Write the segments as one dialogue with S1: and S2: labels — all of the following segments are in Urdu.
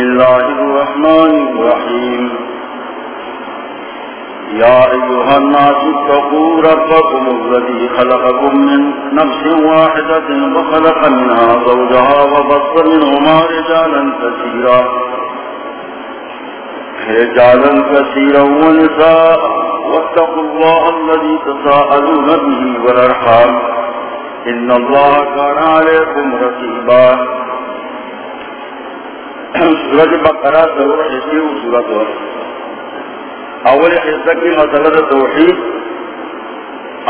S1: الله الرحمن الرحيم. يا أيها الناس اتقوا ربكم الذي خلقكم من نفس واحدة وخلق منها زوجها وبص منهما رجالا كثيرا. رجالا كثيرا ونساء. واتقوا الله الذي تساءلون به والأرحام. إن الله كان عليكم رقيبا. سورج بقرہ ضرور حصی و سورت ہو اول حصہ کی مسلط توحید،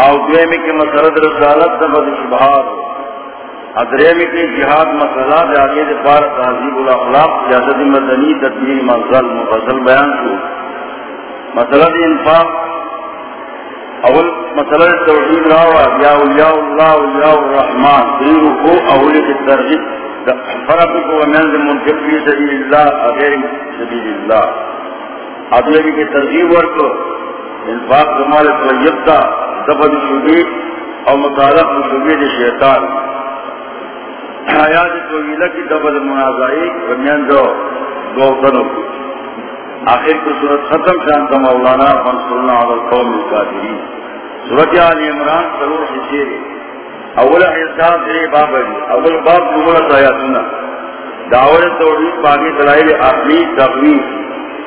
S1: او دویمی کی مسلط رسالت دبد شبہات ادریمی کی جہاد مسئلہ جاگے دفار تحضیب الاخلاق جاسد مدنی تدبیر منزل مفصل بیان شو. مسئلہ انفاق، اول مسئلہ توحید راوہ یا اولیاء اللہ، اولیاء الرحمن. دیر کو اولی کی ترغیب. فرق کو منز منفق فی سبیل اللہ غیر سبیل اللہ ادلوی کی ترغیب ورکو انفاق کمال طیب تا دفد شبید او مطالق شبید شیطان حیات طویلہ کی دفد منازعی ومنز دو سنو آخر کو صورت ختم شانتا مولانا فانصرنا علی القوم الكافرین صورت آل عمران سرور حسیری اول انسان سے باب ہے۔ اول باب نمبر آیا سنا دعوت توحید باقی دلائل اخلی تقویف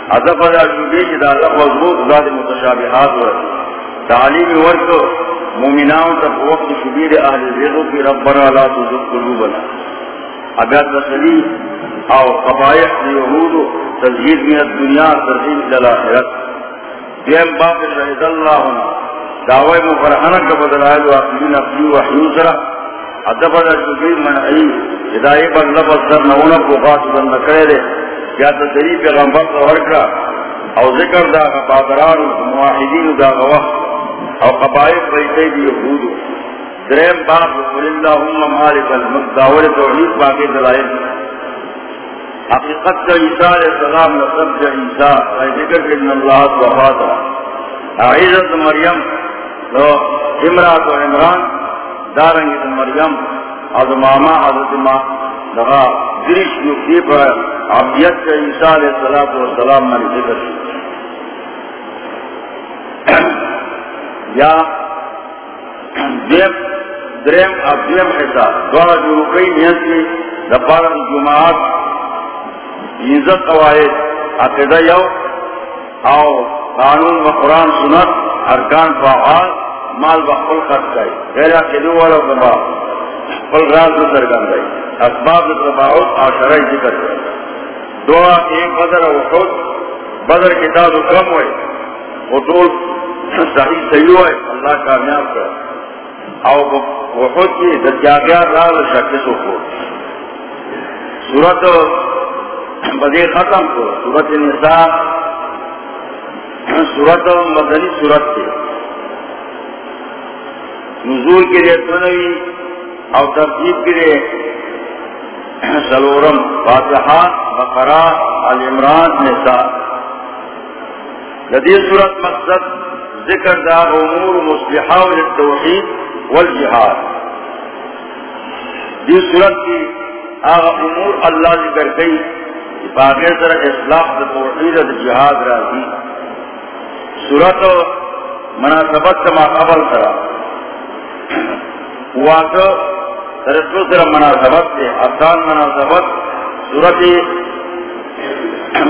S1: ادب ادا شبی کی دعوت مضبوط ذات متشابہات ہو تعلیم ورک مومناؤں تک وقت شبیر اہل ذیغو کی ربنا لا تزد قلوبنا۔ اگر تسلی او قبائح یہود تزہید من الدنیا ترزیم جلاحرت دیم باب رحض اللہ ہونا دعوی مفرحانہ کا بدلائے جو اقلی وحیو سرا ادب ادا شکیر من ای ہدائی پر لفظ سر نونا کو خاص بند کرے دے۔ کیا تدری پیغمبر کا ورکا او ذکر دا بادران مواحدین دا وقت۔ او قبائف بیتے دی یہود درہم باپ قل اللہم مالک الملک۔ دعوی توحید باقی دلائل۔ حقیقت کا عیسیٰ علیہ السلام نصب جا عیسیٰ۔ ذکر کہ ان اللہ وفاتا عیزت مریم تو امرات و عمران دارنگی تو مریم، از ماما حضرت ماں لگا گریش نقطی پر عبیت کے عیسیٰ علیہ السلام میں ذکر یا دیم درم ابدیم حصہ دوارا جو رکئی نیت کی دپارا جماعت عزت قواعد، عقیدہ یو، او قانون و قرآن سنت، ارکان فعال مال بخل خرچ گئی غیر عقیدو والا دبا خل راز در گن گئی اسباب تباعت آشرائی ذکر گئی دعا ایک بدر و خود بدر کی کتاب کم ہوئے خطول صحیح صحیح ہوئے اللہ کامیاب کر. او وحود کی دجاگیار راز شکس و خود سورت بدی ختم کو سورت نساء سورت مدنی سورت کے نزول کے لیے سنوی اور ترتیب کے لیے سلورم فاتحہ بقرہ آل عمران نساء۔ جدید صورت مقصد ذکر دا امور مصلحہ للتوحید والجہاد۔ دی صورت کی آغا امور اللہ ذکر گئی باغیر سر اصلاح دا توحید دا جہاد راضی۔ صورت مناسبت ما قبل سرا۔ واقع رسول سر مناسبت سے آسان مناسبت صورت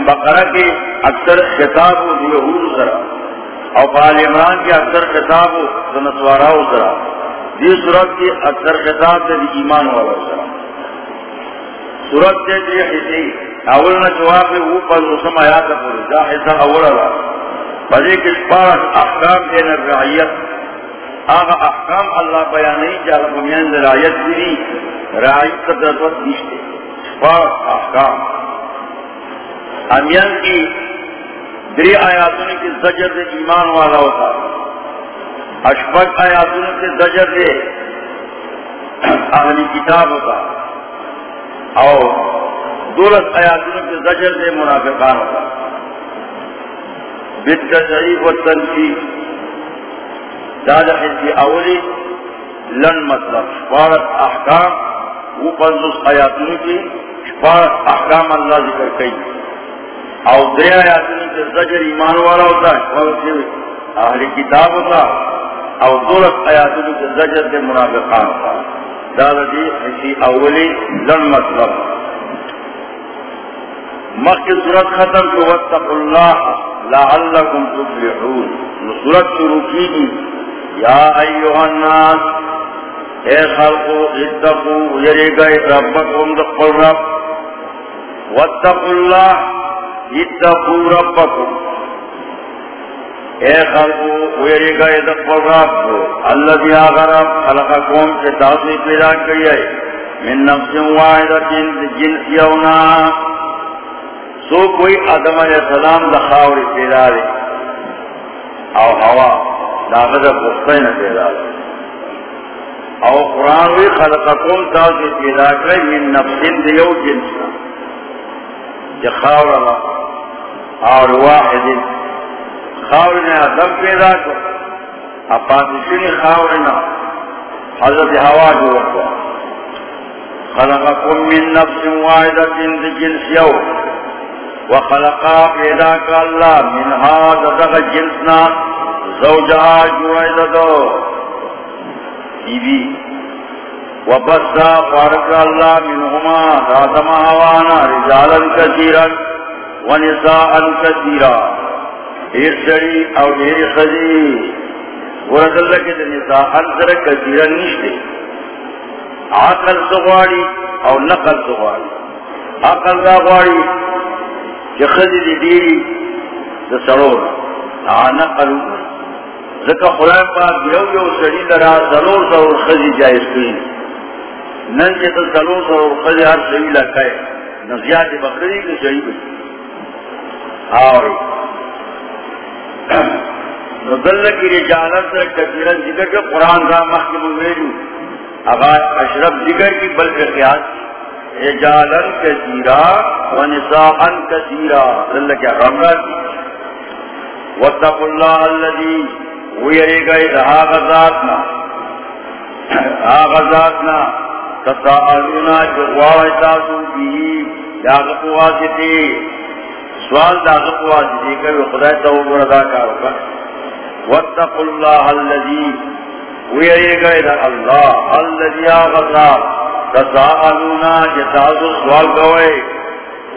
S1: بقرہ کے اکثر خطاب ہو یہود سرا اور بال عمران کے اکثر خطاب ہو سنسوارا سرا دی صورت کی اکثر خطاب سے ایمان والا سرا صورت سے جی حصے، اول نہ جواب میں وہ پر موسم آیا تھا پوری، جا حصہ اول رہا بجے کے پاس احکام دین رعیت آغا احکام اللہ بیانی جالا بمیان رعیت بھی رعیت کا درد نیشتے پاس احکام. امیان کی دری آیاتوں کی زجر دے ایمان والا ہوتا. اشفق آیاتوں کے زجر دے اہلی کتاب ہوتا. اور دولت آیاتوں کے زجر دے منافقان ہوتا. بالتشعیب والتنفیق دادا حسی اولی لن مطلب. شپارت احکام وہ پنزوس آیاتوں کی کفار احکام اللہ ذکر کئی. او دیا یاتنی کے زجر ایمان والا ہوتا ہے اہل کتاب ہوتا. او دولت آیاتنی کے زجر کے منافقان ہوتا. دادا جی اسی اولی لن مطلب. مخی صورت ختم تو واتق اللہ لعلکم تفلحون. صورت شروع کی یا ایوہ الناس، اے خلقو، اتقو، یری گئے ربکم دقل رب. واتقو اللہ اتقو ربکم. اے خلقو، یری گئے دقل رب. اللہ دیا غرب خلقکم کے تاثی پیدا کریے من نفس واحدت جنس یونا. سو کوئی آدم علیہ السلام دخاوری پیدا دے. او ہوا داغذ بختین پیدا دے او قرآن وی خلقکم تاسی پیدا کری من نفسین دیو جنسا جا خاور اللہ اور واحدین خاورنا آدم پیدا کر. اپاتشنی خاورنا حضرت ہوا جو رکھوا خلقکم من نفس واحدت جنس یو. وخلقا پیدا کا اللہ. منہا ددغ جنسنا زوجہا جوڑے ددو بیوی. وبسا فارق اللہ منہما دادم حوانا رجالا کثیرا ونساء کثیرا. دیر سری او دیر خزی. ورد اللہ کے نساء انسر کثیرا نشتے. عقل سغواری او نقل سغواری. عقل سغواری کہ خزی دی دیری دا سرور. نقل ذکا قرآن پاک یو یو سڑی درا سلور سرور خزی جائز کری نن جتا سلور سرور خزی ہر سوی لکھائے نزیاد بخری کی سڑی بی آوری نزل کی رجالت سے کثیرن ذکر کے قرآن کا محکم ویلو. ابا اشرف ذکر کی بلکہ قیاس. رجالن کثیرا ونساء کثیرا. اللہ کیا رمرہ دی واتقوا اللہ اللذی ویرے گئے رہا غزاتنا رہا غزاتنا تساءلونا جغواہ تاسو بھی. داغت واسطے سوال داغت واسطے کہ خدای تو بردا کارو کر واتقوا اللہ اللذی ویرے گئے رہا اللہ اللذی آغزات تساءلونا جتاسو سوال گوئے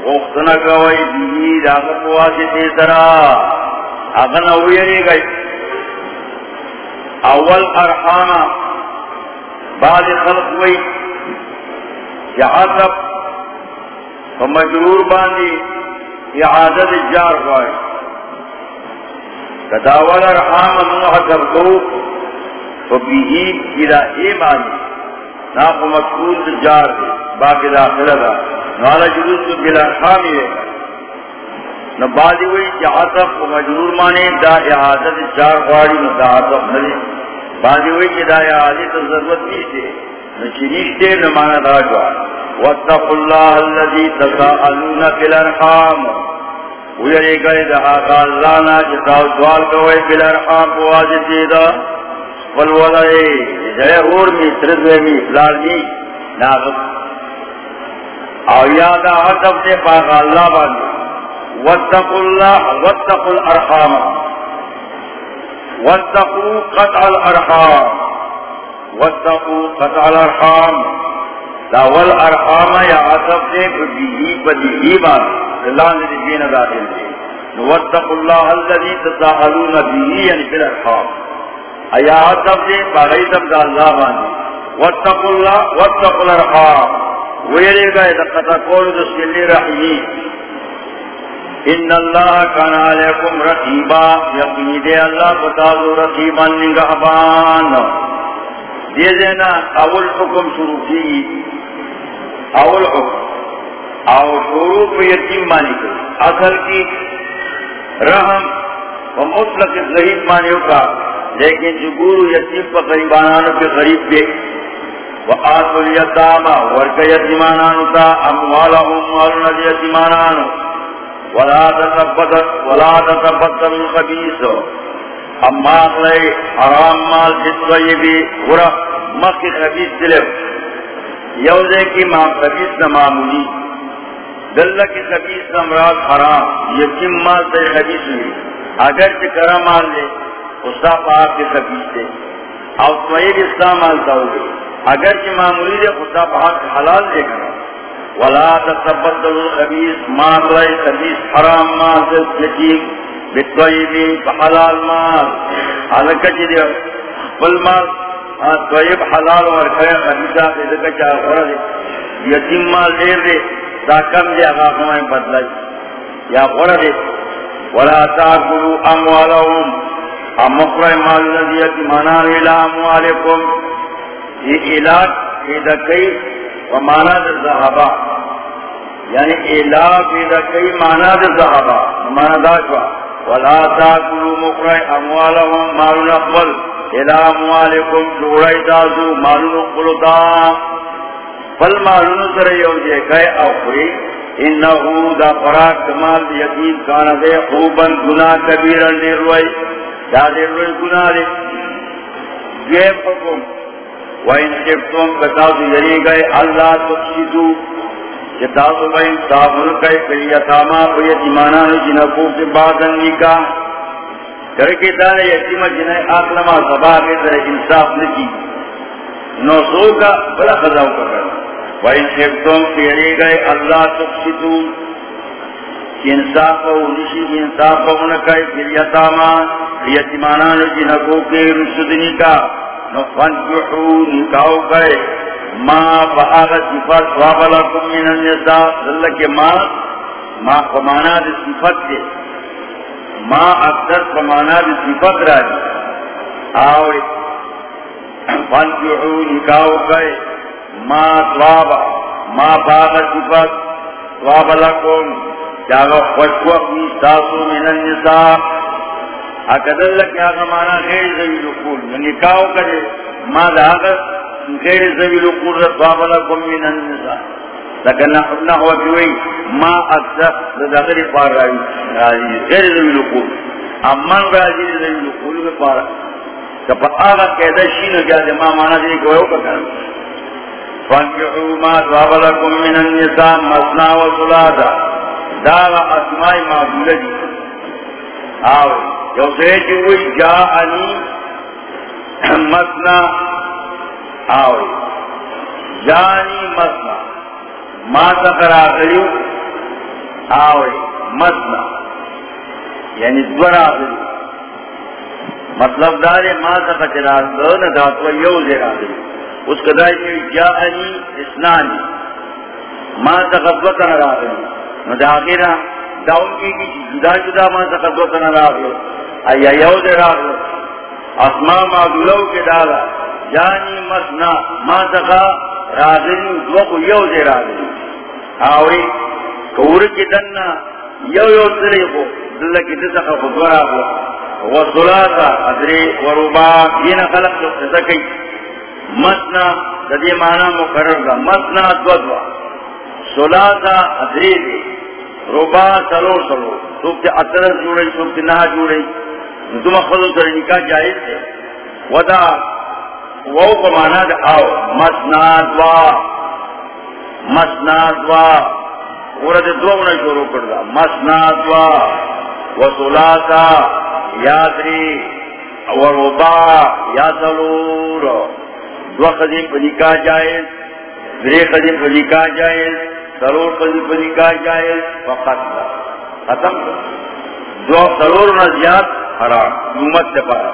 S1: وقتنا گوئے بھی. داغت واسطے ترا. اغنى ويري غي اول ارحام، بعد خلق وي جعاتب ومجرور باندي اعادت الجار غاي كداول ارحام نوح كبتو وبيه الى ايمان ناقو مكتول الجار باقي داخل دا. نوالا جلوس بالارحام يوي نبادی وی کہ عطف و مجرور مانے، دا اعادت چار خواری نو دا عطف نلے بادی وی کہ دا اعادت تو ضرورت نیشتے نچی نیشتے نمانا دا جوار واتق اللہ اللذی تساءلون فی الارحام ویرے گئے دا آقا اللہ نا جتاو سوال کوئے فی الارحام کو واضح دیدا فالولائے جائے غور می ترزوے می فلال می ناغب۔ او یادا عطف دے پاقا اللہ باندے واتقوا الله واتقوا الارحام واتقوا قطع الارحام واتقوا قطع الارحام داول ارحام یا عصب سے بدیہی بدیہی بات. اللہ نے دین داخل دے واتقوا الله الذي تساءلون به یعنی بالارحام ایا عصب سے باغی سب دا اللہ باندے. واتقوا الله واتقوا الارحام ویلے گئے دا قطع کول دس ملی رحیمی ان اللہ کان علیکم رقیبا یقینی دے اللہ بتازو رقیبا نگہبان یہ دینا اول حکم شروع کی۔ اول حکم۔ او شروع کو یتیم مانی کر اصل کی رحم و مطلق ضعیف مانیوں کا۔ لیکن جو گرو یتیم پر غریبانانوں کے غریب دے۔ وآت الیتاما ورک یتیمانانو تا اموالهم مالنا یتیمانانو۔ ولا تتبدل ولا تتبدل الخبيث. اما اخلي حرام مال جتويبي ورا مخي خبيث دلو يوزي کی ما خبيث نمامونی دلہ کی خبیص نمراد حرام، یتیم مال سے خبیص ہوئی اگر چکرا مال لے اسا پاک کے خبیص دے اور طویب اسلام مال تا ہوگی اگر چی معمولی دے خدا پاک حلال دے گا ولا تتبدل الخبیص مال لے خبیص حرام مال سے یتیم بطویبی حلال مال حالکہ چی دے بل مال طویب حلال ورکھے خبیصہ خیدکہ چاہ خورا دے یتیم مال دے دے دا کم دے اگا خمائیں بدلائی یا غور ولا تاکلو اموالهم امقرع مال لذی اتمانا الى اموالکم یہ علاج پیدا کئی و مانا در زہبا یعنی علاج پیدا کئی مانا در زہبا مانا داشوا ولا تاکلو مقرع اموالهم مال نقبل الى اموالکم جوڑائی دازو مال نقبل دا فل معلوم سر یو جے گئے اوپری انہو دا فراق کمال یقین کانا دے. خوبن گناہ کبیرن دیر روئی دا دیر روئی گناہ دے دویم حکم. وَإِن شِفْتُمْ بَتَاسُ یری گئے اللہ تقصیدو جتاسو بین صافر کئی پھر یتاما کو یتیمانان جنکو سے بادن نکاح کر کے دانے یتیمہ جنہیں آقلما سبا کے در انصاف نکی نو سو کا بلا خضاو کر رہا وَإِن شِبْتُمْ پیرے گئے اللہ تقصدو انصاف و نشی انصاف و نکای پھر یتاما یتیمانان کے رسدنی کا۔ نفنجحو نکاو گئے ما بآغت صفت وابلکم من النساء. ذلک ما ما فمانا دی صفت دے ما اکثر فمانا دی صفت را دی آوے. فنجحو نکاو گئے ما طوابا ما باغ صفت طواب لکم جاگا خوشوق نیستاسو من النساء. اکدر لکی آگا غیر زوی لکول. نکاو کرے. ما داغا غیر زوی لکول طواب لکم من النساء. لیکن نحو کیوئی ما اکثر داغری پار راجی غیر زوی لکول. امان راجی زوی لکول میں پارا. کپا آگا قیدہ شینو جا ما مانا دے کوئی اوکا کرنا فانجحوا ما طاب لكم من النساء مثنى وثلاثا دار اسماء معدودة دي آو جو سيجي وي جاءني مثنى ما یعنی دور آخریو۔ مطلب دارے ما تقر چراز دو یو زیر آخریو۔ اس کا دائی جاءنی اسنانی۔ ما تغذوتا نراغی مداغیرہ داؤن کی کی جدا جدا ما تغذوتا نراغی ایا یود راغی اسماء معدولو کے دالا، جانی مسنا، ما تغا راغی دوکو یود راغی آوری کور کی دننا، یو یو سلی کو دلہ کی دسخ خدورا کو وصلاتا ادری وربا یہ خلق جو سکی مسنا، ددی مانا مقرر کا مسنا دودوا سولاسا ادری دی۔ روبا سلو سلو سوک تے اتر جوڑے سوک نہ جوڑے تم خود سر نکاح جائز ہے ودا وہ کو مانا دا آؤ مسنا دوا. مسنا دوا. ورد دو نے شروع کر دا مسنا دوا. و سولاسا یادری وربا، یا سلور دو قدیم پر نکاح جائز درے قدیم پر نکاح جائز سرور قدیم پر نکاح جائز فقط. دا ختم. دو سرور نزیاد حرام، امت سے پارا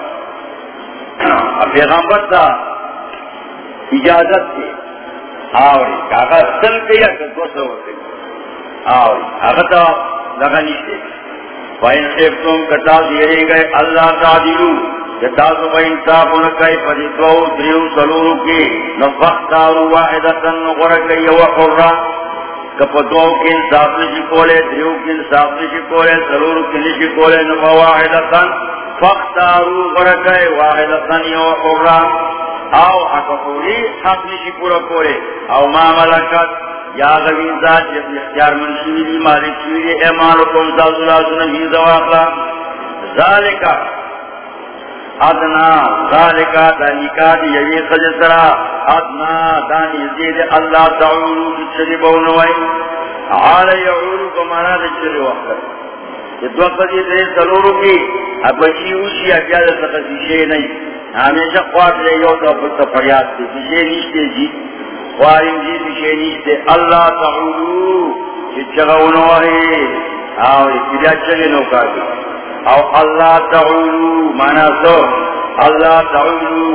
S1: پیغمبر دا اجازت کے آوری کاغا سل کے یا دو سرور کے آوری آگا تا لگا نیشتے فائن خیفتم کتا دیرے گئے اللہ تعدیلو جتاسو با انصاف انکای پدی دو، دریو، سلورو کی۔ نفختارو واحدتن کپ کی انصاف نشی کولے دریو کی انصاف نشی کولے سلورو کی نشی کولے نفا واحدتن فختارو غرکی واحدتن و قرر او حق حق نشی پورا کولے او ما ملکت، یا غوین ذات جب اختیار منشوی دی مالک شوی دی ایمانو کم سازو لازو نمی زواقلا ذالکا ادنا ذالکا دانیکا دی یوی خجسرا. ادنا دانی زید اللہ تعولو جتشدی بونوائی آل یعولو کو مانا دے وقت. یہ دو قدی دے ضرورو کی. اب بچی اوشی اجیاد سکتی شے نہیں. ہمیشہ خواب لے یو تو پتا فریاد تے شے نیشتے جی. خوارم جی شے نیشتے. اللہ تعولو چی چگونو ہے آو اتریا چلے نوکا دی او اللہ تعولو مانا سو اللہ تعولو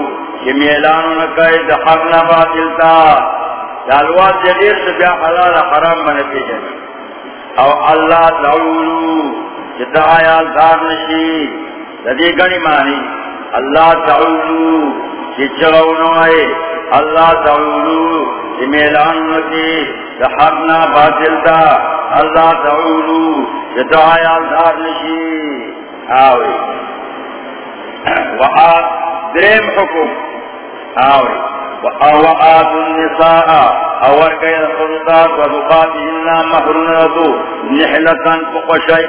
S1: کہ میلانو نکای دا حق نباتل تا. دالوات جدیر سے بیا حلال حرام بنے پی جنے او اللہ تعولو جتا آیال دار نشی. ددی گنی مانی. اللہ تعولو چی چغونو آئے. اللہ تعولو چی میلانو نکی دا حق نباتل تا. اللہ تعولو جتا آیال دار نشی. آوے وآت درم حکم آوے وآت النساء، اور کئی الخلطات وذقاتهن محرناتو نحلتان فقشي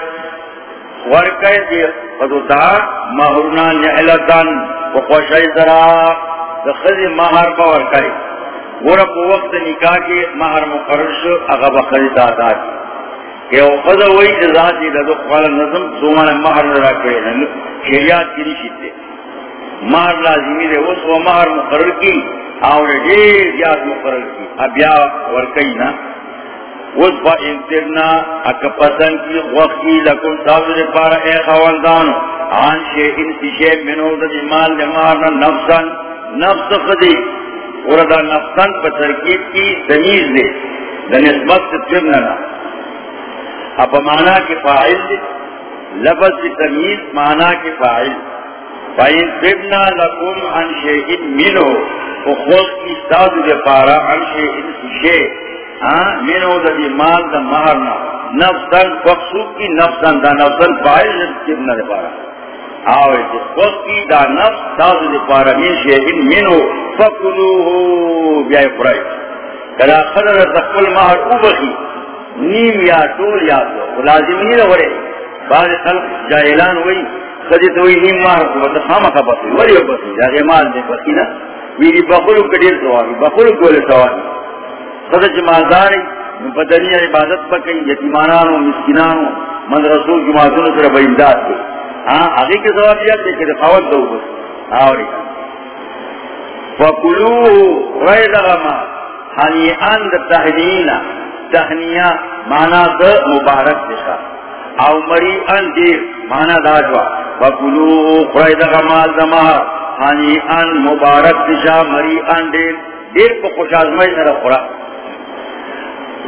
S1: ورکئی دی جی خلطات محرنا نحلتان فقشي ذرا دخل مہر کا ورکئی گورا کو وقت نکاح کے مہر مقرر شو، اغا بخری دادا کی کہ وہ خدا وہی جزا دی لدو قال نظم زمان مہر را کرے یعنی شریعت کی نشیتے مہر لازمی دے اس وہ مہر مقرر کی. اور دیر یاد مقرر کی. اب یا ورکی نا. اس با انترنا اکا پسند کی وقتی لکن تاثر پارا اے خواندانو. آن شے انسی شے منو دا مال دے مہرنا نفسا نفس خدی. اور دا نفسا پا ترکیب کی تمیز دے دا نسبت ترنا اب مانا کے فاعل دے لفظ تمیز مانا کے فاعل۔ فَإِن تِبْنَا لَكُمْ عَنْ شَيْءٍ مِّنْهُ فخوص کی استاد دے پارا عن شیئن شیئ منو دا دی مال دا مہرنا نفسن فقصوب کی نفسن دا نفسن فائل تبنا دے پارا۔ آوے جس خوص کی دا نفس استاد دے پارا من شیئن منو فقلوہو بیائی قرائی کلا خدر تقبل مہر او بخی نیم یا طول یا دو لازم نہیں رہے بعض خلق جاہلان مطلب ہوئی خدیت ہوئی نیم مہر کو بتا خامہ کا بخی ولی بخی جاگے مال دے بخی نا۔ میری بخلو کدیر سواری، بخلو کولے سواری۔ خدا جمالداری بدنی عبادت پکیں یتیمانانو مسکنانو من رسول کی معصول سر بہمداد کے ہاں آگے کے سواب دیا تھے کہ خوات دو بس۔ ہاں، آوری فکلوه غیر غما حنیان دا تحنینا تحنیہ مانا دا مبارک دشا او مریان دیر مانا داجوا فکلوه غیر غما دا مہر ہانی ان مبارک دشا مری ان دیر. دیر کو خوش آزمائی نر خورا.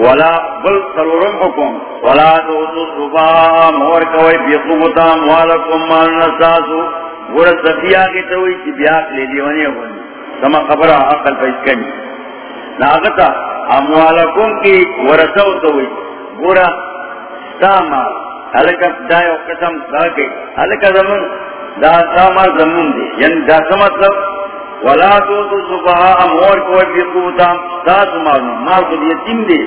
S1: ولا بل سرورم حکم. ولا دوتو صبح مور کوئی بیقومتا موالکم مال نساسو. گورا صفیہ کی توئی چی بیاق لے دیوانی ہونی سما خبرہ عقل پیس کنی. ناغتا اموالکم کی ورسو توئی گورا ساما حلکہ دائیو قسم داکے حلکہ زمان دا ساما زمون دی. یعنی دا سا مطلب؟ ولا تو تو صبح امور کو بھی قوتا ساز مارنا مار کو یتیم دی.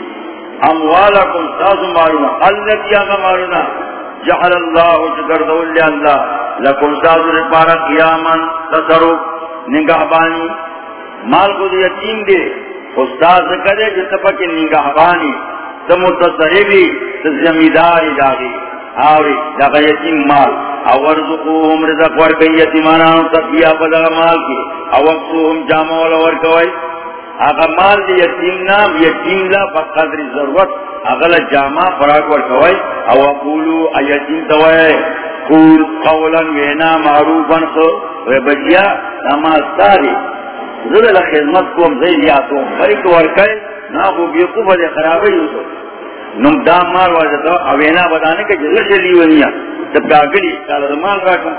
S1: اموالکم ساس ساز مارنا الذي امرنا جعل الله جگر دول اللہ لکم ساز رپارا قیاما تصرف. نگہبانی. مال کو یتیم دی. استاد کرے جو تپک نگاہ بانی نگہبانی تمتصرفی تزمیداری جاگی آوری، دا یتیم مال۔ اور رزقوهم رزق ورکی یتیمانان تقیہ پدا مال کی۔ او اقصوهم جامع والا ورکوئی۔ اگر مال دی یتیم نام، یتیم لا بقدر ضرورت۔ اگر جامع فراق ورکوئی۔ او اقولو ایتیم دوئی قول قولا وینا معروفا خو۔ وی بجیا نماز تاری زدل خدمت کوم زیدیاتو خیق ورکوئی ناخو بیقوف دی خرابی یوسو نم دام مال واجتا اوینا بدانے کے جلد جلی ونیا جب گاگلی کالا مال راکا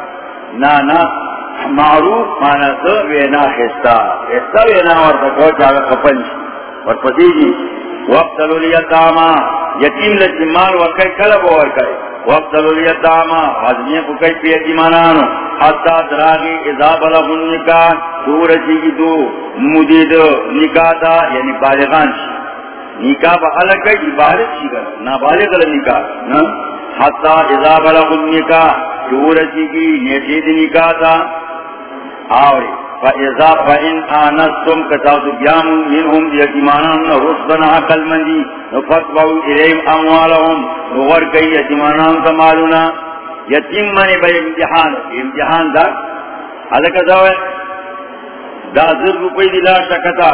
S1: نا نا، معروف مانا تو وینا خستا. خستا وینا ورطا کو چاگا خپنش ورپسی جی وقت الیتاما یتیم لچی مال وکی کلب ورکی وقت الیتاما حضمی کو کئی پی یتیمانانو حتی دراغی اذا بلغن نکاح دور چیگی دو مدید نکاح دا یعنی بالغان شی۔ نکاح با الگ گئی جی بالغ شی کر نابالغ نکاح حتی اذا بلغ النکاح جو رسی کی نیتی دی نکاح تا جی آوری۔ فَإِذَا فَإِنْ آنَسْتُمْ كَتَوْتُ بِيَامُ مِنْهُمْ يَتِمَانَانَ رُسْبَنَا عَقَلْ مَنْدِي إِلَيْهِمْ أَمْوَالَهُمْ نُغَرْكَيْ يَتِمَانَانَ تَمَالُنَا یتیم منی بھئی امتحان امتحان دا حضا کتا ہوئے دا ذر روپی دلا شکتا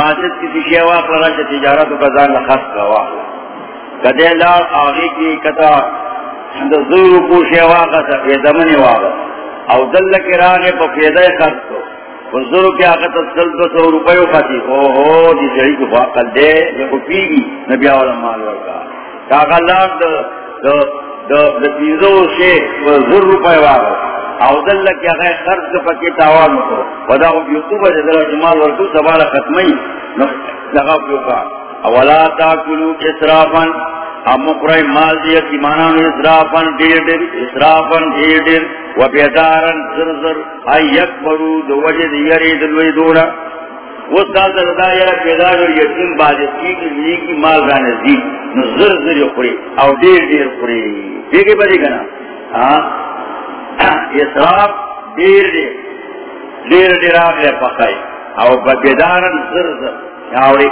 S1: ماسد کسی شیوا قرار چا تجارت و قضان لخص کا واقع کدے لار آغی کی کتا دا ذر روپو شیوا قتا پیدمنی واقع او دل کرانے پا پیدای خرد کو ذر کی آقا تسل دو سو روپیو خطی او ہو دی جڑی کو فاقل دے۔ یہ کو پیگی نبی آوالا مال ورکا کاقا لار دا دا دا دا پیزو شیخ و ذر روپی او دل لکی اگر خرد پکی تاوان کو ودا او یوتوب دل جمال ورکو سبال ختمی لغا پیوکا اولا تاکلو اسرافن ام قرائی اسرافن دیر دیر اسرافن دیر دیر و بیدارن ای دو وجد یری دلوی اس دال دا یرا بیدار کی لی کی مال رانے دی او دیر دیر دیکھے بڑی گنا. اسراف دیر دیر. دیر دیر آگلے پخائی او بیدارن یاوری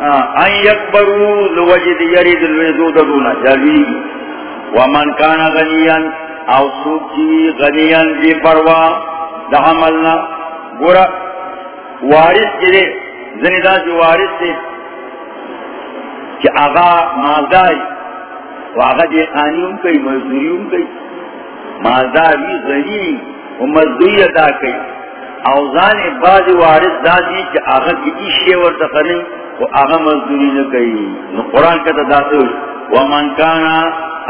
S1: ان یکبرو لوجد یرید الویدو دلونا جلوی. ومن کان غنیان او سوکی غنیان بی پروا دا عملنا گورا، وارث جلے زندہ جو وارث سے کہ آغا مالدائی و آغا دے خانیوں کئی مزدوریوں کئی. مالداری غنی، و مزدوری ادا کئی. اوزان بعض وارث دا دادی کہ آغا کی ایشی ورتقنی و آغا مزدوری نکئی نو قرآن کا تداسو ومن کانا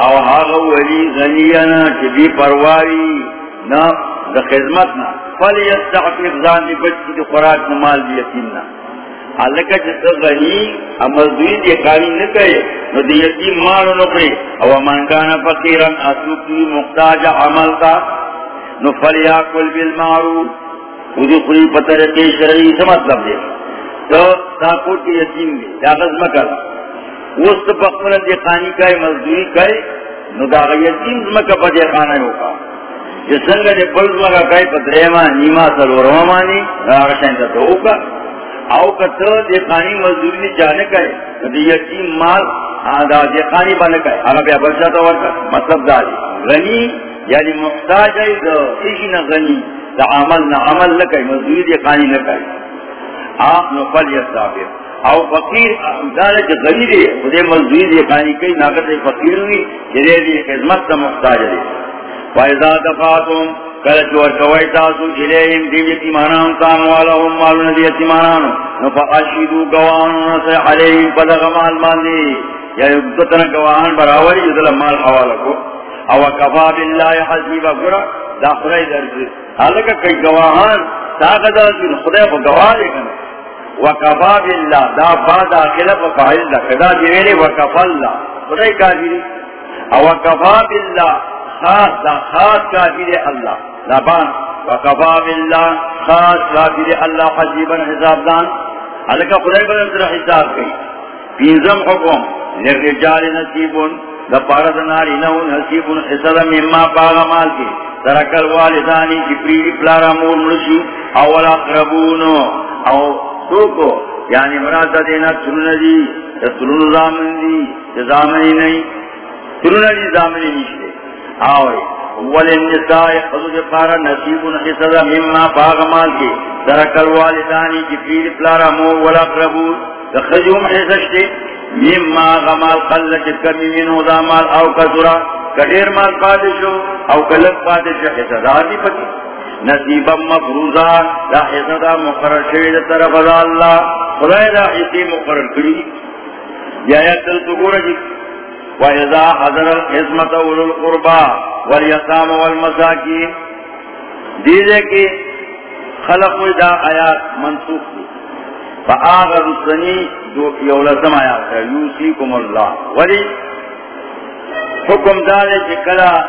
S1: او آغا ولی غنینا چی بی پرواری نا دا خدمتنا فلی استعفیق زان دی بچی دی قرآن نمال دی یقین یتیمنا حالکہ جتا غنی مزدوری دی قانی نکئی نو دی یتیم مالو نکری او من کانا فقیرا اسوکی مختاج عمل کا نو فلیا کل بالمعروف خودی خودی پتر کے شرعی سے مطلب دے تو تاکوٹ کی یتیم دے جاغذ مکر وست پخمن دے خانی کا مزدوری کرے نو دا یتیم مکہ پا دے خانہ ہوگا جس سنگا دے پلز مکہ کئی پتریما نیما سلورما مانی راغشن تا تو ہوگا او دے خانی مزدوری نے جانے دے یتیم مال دے خانی بانے آگا ورکا مطلب دا دی. غنی یعنی محتاج ہے ایشی غنی دا عمل نہ عمل نہ کئی مزدوری دی نہ کئی آپ نو فل یستافر او فقیر دارے جو غریب ہے خودے مزدوری دی قانی کئی ناکت فقیر ہوئی جرے دی خدمت دا محتاج ہے وَإِذَا دَفَاتُمْ کلچ ورکوئی تاسو جلیہم دیو یتیمانان تاموالہم مالون دی یتیمانانو نفقاشیدو گوانو نسے علیہم، پدغ مال ماندی یا یکتتن گوان براوری یدل مال حوالکو او کفا باللہ حسیبا گرا دا خدای درد حالکہ کئی گواہان طاقت ہے خدای کو گواہ دے کنا. وکفا باللہ دا با داخلہ پا دا. خدا دیویلے وکفا اللہ خدای کافری. او وکفا باللہ خاص دا، خاص کافر اللہ. لبان وکفا باللہ خاص کافر اللہ. حسیبا حساب دان. حالکہ خدای کو در حساب کئی. پینزم حکم. لرجال نصیبون دا پارد ناری نو نصیبون حسد مما پاغ مال کی ترکل والدانی جبری پلارا مور مرشی. اول اقربونو. او سوکو یعنی مراد دینا تلون دی تلون زامن دی زامنی نہیں تلون دی زامنی نیشتے آوئی وللنساء حضور پارا نصیبون حسد مما پاغ مال کی ترکل والدانی جبری پلارا مور والاقربون تخجوم حسشتے مما غمال قلت کمی منو دا مال او کسرا کدیر مال پادشو او کلک پادشو حسدا دی پتی۔ نصیبا مفروضا دا حسدا مقرر شوید طرف دا اللہ. خدای دا حسی مقرر کری. یا یا تل سکور جی. وَإِذَا حَضَرَ الْحِزْمَةَ أُولُو الْقُرْبَى وَالْيَتَامَ وَالْمَسَاكِينَ دیدے کہ خلق دا آیات منسوخ دی. فآغا رسنی دو یولزم آیات ہے. یوسیکم اللہ. ولی حکم دارے چکلا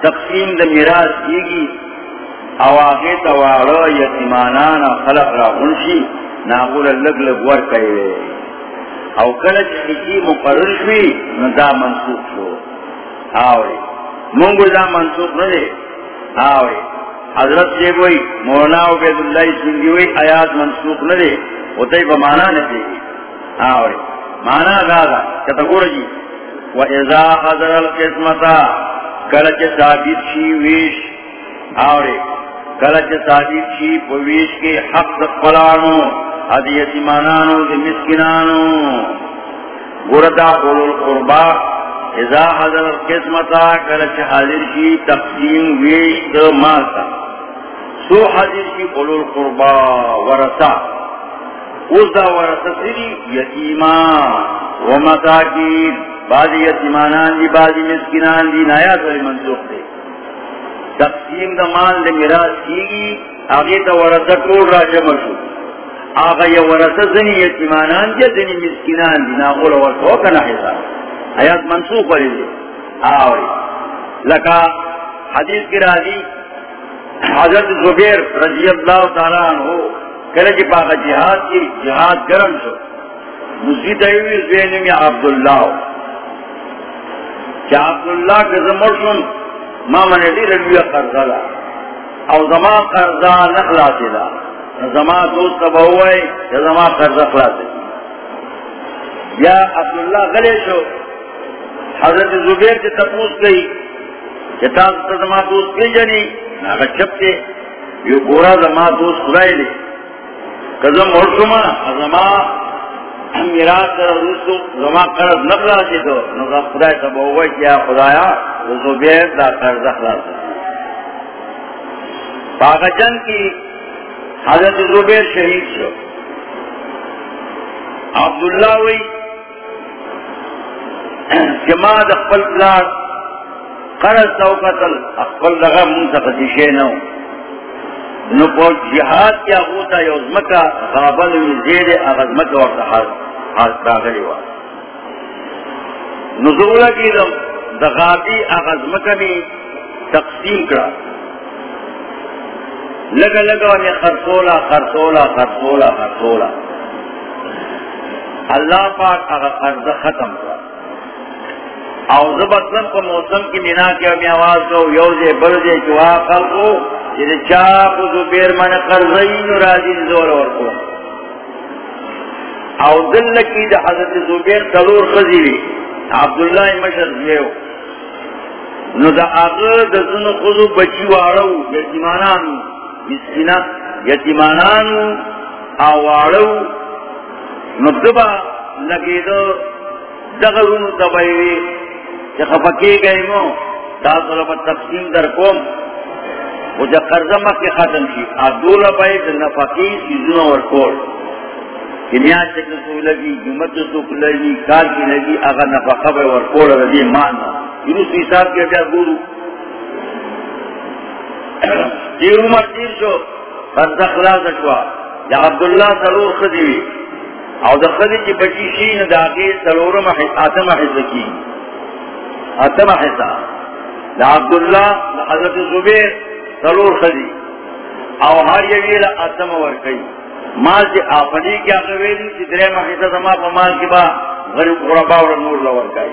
S1: تقسیم دا میراز کیگی اواغی توارو یتیمانانا خلق را غنشی ناغول لگ لگ ور کئے او کلچ حکی مقرر شوی ندا منسوخ شو. آوری مونگو دا منسوخ ندے آوری حضرت جی سے وہی مولانا عبید اللہ سنگی ہوئی آیات منسوخ نہ دے ہوتے ہی بمانا نہ دے مانا دادا کتگور جی. وَإِذَا حَضَرَ الْقِسْمَتَ کلچ ثابت شی ویش. آورے کلچ ثابت شی پویش کے حق قلانو ادی یتیمانانو، دی مسکنانو۔ گردا قول القربا، اذا حضر القسمتا کلچ حاضر شی تقسیم ویش دا مالتا۔ سو حاضر کی قلو القربا ورسا اس دا ورسا سری یتیمان و بعضی یتیمانان دی بعضی مسکنان دی نایا سوری منسوخ دے تقسیم دا مال دے میراز کی گی آگے تا ورسا کول را جمع شو. آگا یا ورسا زنی یتیمانان دی زنی مسکنان دی ناغول ورسا وکنا حساب آیات منسوخ ولی دے آوری. لکا حدیث کی راضی، حضرت زبیر رضی اللہ تعالیٰ عنہ کرے جی پاکا جہاد کی، جہاد گرم شو. مسجد ایوی زوین میں عبداللہ. کیا عبداللہ کے زمر سن ما من لی رجوی قرضہ لا او زما قرضہ نخلا سلا زما دوست تبا ہوئے یا زما قرضہ خلا سلا یا عبداللہ غلے شو. حضرت زبیر جی سے تپوس گئی. جی کہ تاز زما دوست گئی جنی؟ ناگا چپتے یو گورا زما دوست خدای لے کزم مرسوما زما میراث در زما قرض نقلا چی تو؟ نگا خدای تب کیا خدایا زبیر دا جن کی حضرت زبیر شہید شو. عبداللہ ہوئی کہ ما دخل پلاس قرض تو قتل اقبل لغا منتق دیشے نو نو پو جہاد کیا ہوتا ہے ازمکا غابل زیر اغزمکا وقت حال داخلی ہوا۔ نزولہ کی دغابی اغزمکا میں تقسیم کرا۔ لگا لگا انہیں خرسولا خرسولا خرسولا خرسولا۔ اللہ پاک اگر قرض ختم کرا۔ او زبطلن کو موسم کی منا کے امی آواز کو یوزے بلدے چوہا خلقو جیدے چاپ زبیر من قرضین راضی زور اور کو او دل کی دا حضرت زبیر تلور خزیوی عبداللہ مشر زیو نو دا آغر دا زن خزو بچی وارو یتیمانانو. مسکینا، یتیمانانو آوارو نو دبا لگی دو دغرونو دبائیوی کہ خفکی گئی مو تاثر پر تقسیم در کوم. وہ جب قرضمہ کے ختم کی عبداللہ بائی در نفقی سیزون اور کول کنیا چکل سو لگی جمت سو لگی کال کی لگی اگر نفقہ بائی اور رضی مانا۔ انہوں سی صاحب کیا جائے گورو؟ تیر عمر تیر شو قرض خلاص اشوا یا عبداللہ سرور خدیوی او دا خدی چی بچی شین دا آگی سرورم آتم حزکی اتم حصہ۔ دا عبداللہ، دا حضرت زبیر سرور خزی او ہر یویل اتم ورکی۔ مال چی آفنی کیا قویلی چی درم حصہ زما پا مال کی با غریب غربا ور نور لورکائی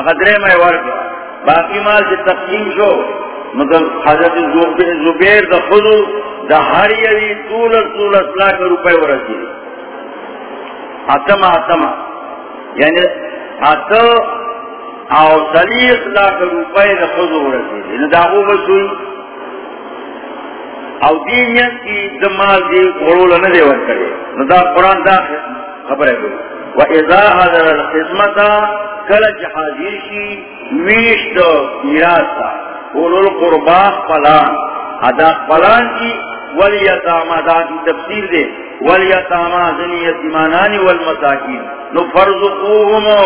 S1: اگر درم ورکا باقی مال چی تقسیم شو، مگر حضرت زبیر دا خودو دا ہر یوی طول طول اسلاک روپے ورکی اتم اتم یعنی اتم او سلیخ لاکھ روپے رفض ہو رہے تھے داغو بسوئی او دینیت کی دماغ دی غرول نہ دے ور کرے ندا قرآن دا خبر ہے و اذا حضر القسمتا کل جحاضر شی ویش دو میراسا قولو القربا فلان. ادا فلان کی ولیتاما، دا کی تفسیر دے ولیتاما زنی یتیمانانی والمساکین. نو فرزقوهمو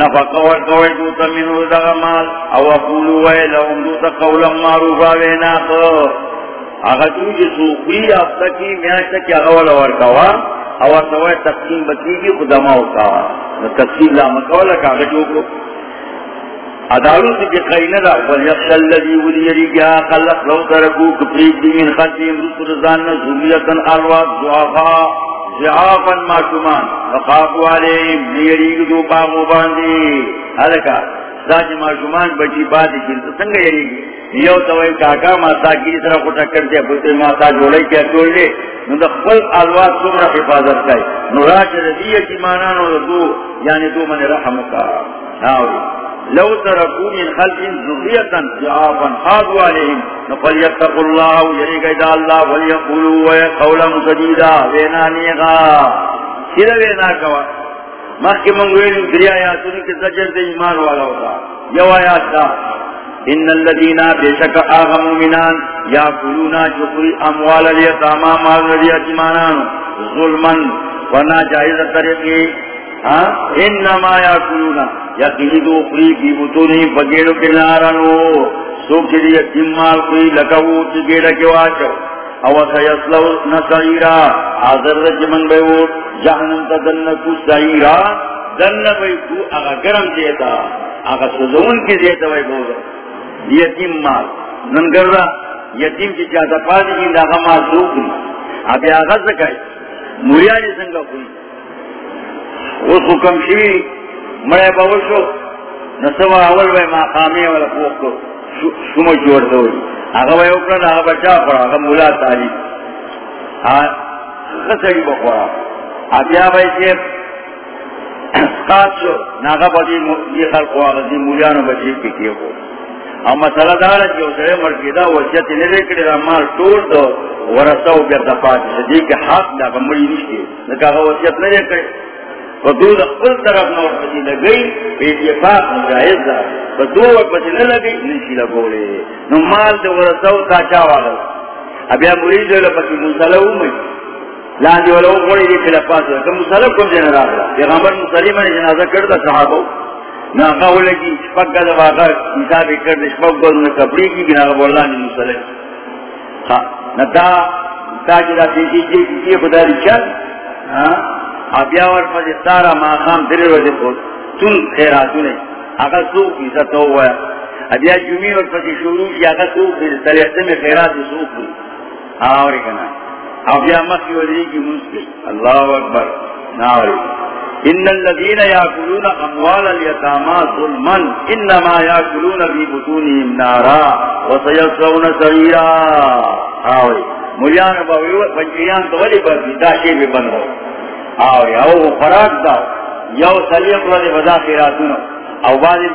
S1: نفقا ورکوی دوتا منو دا مال. او اقولو ویلهم دوتا قولا معروفا ویناقو اگر تو سوقی کی میاشتا کی اغوال ورکوا او سوائے تقسیم بکی کی خدما ہوتا تقسیم لامکولا کاغذ کو۔ ادارو سے کہ دا ولیخش اللذی ولی گیا خلق لو ترکو کفریق دی من رسول رضاننا ذریتا الواد زعفا، زعافا معشومان وقافو علیہم لیریگ دو باغو باندی۔ حلکا دا چې بچی پاتې کړي ته څنګه یو ته وایي کاکا ما تا کی سره کو ټکر دی په دې ما تا جوړې کې ټولې نو د خپل الواد څومره حفاظت کوي نو راځي د دې چې مانانو دو یعنی دو من رحم وکړه لو ترکو من خلق ذریتا جعافا خاضوا علیہم۔ نقل یتق اللہ یریگ ایدا اللہ، ولیقولو ویقولا مصدیدا وینا نیغا۔ سیدہ وینا کوا؟ مخی منگویلو دری آیاتونی کی زجر دے ایمان والا ہوتا۔ یو آیات دا۔ ان الذین بیشک آغا مومنان یا کلونا اموال لیتاما مال لیتمانان ظلمن ورنا جائز طریقی انما یا کلونا یقینی دو فری کی بطونی بگیڑو یتیم مال کوئی لکاو چی گیڑا کے واچو او سیسلو نسائیرا حاضر رجمن بیو جہنم تا دنکو سائیرا دن بیو اگا گرم دیتا اگا سزون کی دیتا بیو بودا یتیم مال. ننگر را یتیم چی چاہتا پاسی کی دا مال سوکنی ابی آغا سکای موریانی سنگا کوئی اس حکم شوی، مڑے باوشو نسوا اول بے مقامی والا پوک کو. شما جوڑ دو آگا بے اکرن آگا بچا پڑا آگا مولا تالی. خسری بخورا آبیا بے چیب سقات شو. ناگا بچی یہ خلق آگا دی مولیانو بچی کی کیے کو. او مسئلہ دارا جو سرے مرکیدہ وسیعت نرے کڑی دا مال ٹول دو ورساو بیرد پاتی شدی کہ حق دا مری نشتی۔ لکہ وسیعت نرے کڑی فدود اقل طرف نور پسی لگئی پیٹ یہ پاک مجائز دا۔ فدو وقت پسی نلگئی نشی لگولے نو مال دے ورساو تا چاوالا اب یا مرید جو لپسی موسیلہ اومی لاندی والا او خوڑی دی کھلا پاس دا کم موسیلہ کم جن را رہا پیغمبر موسیلی میں جنازہ کرتا صحابو نا قول کی شپک کا دفاع کر شپک کو کی گنا بولا نہیں ہاں، تا تا جدا تیسی کی خدا دی چل۔ ہاں ابیا ور پر سارا ماقام دل و دل تن نے اگر کی ہوا۔ ابیا جمی ور پر شروع کی اگر کی میں خیرات اور کنا۔ ابیا مکی ولی کی مسکی اللہ اکبر۔ ناوری ان الذين ياكلون اموال اليتامى ظلما انما ياكلون في بطونهم نارا وسيصلون سعيرا اوي مليان باوي بنجيان تو ولي بس داشي بھی بن رہا آو یو خوراک دا۔ یو سلیق لدی بدا خیراتونو۔ او بعضی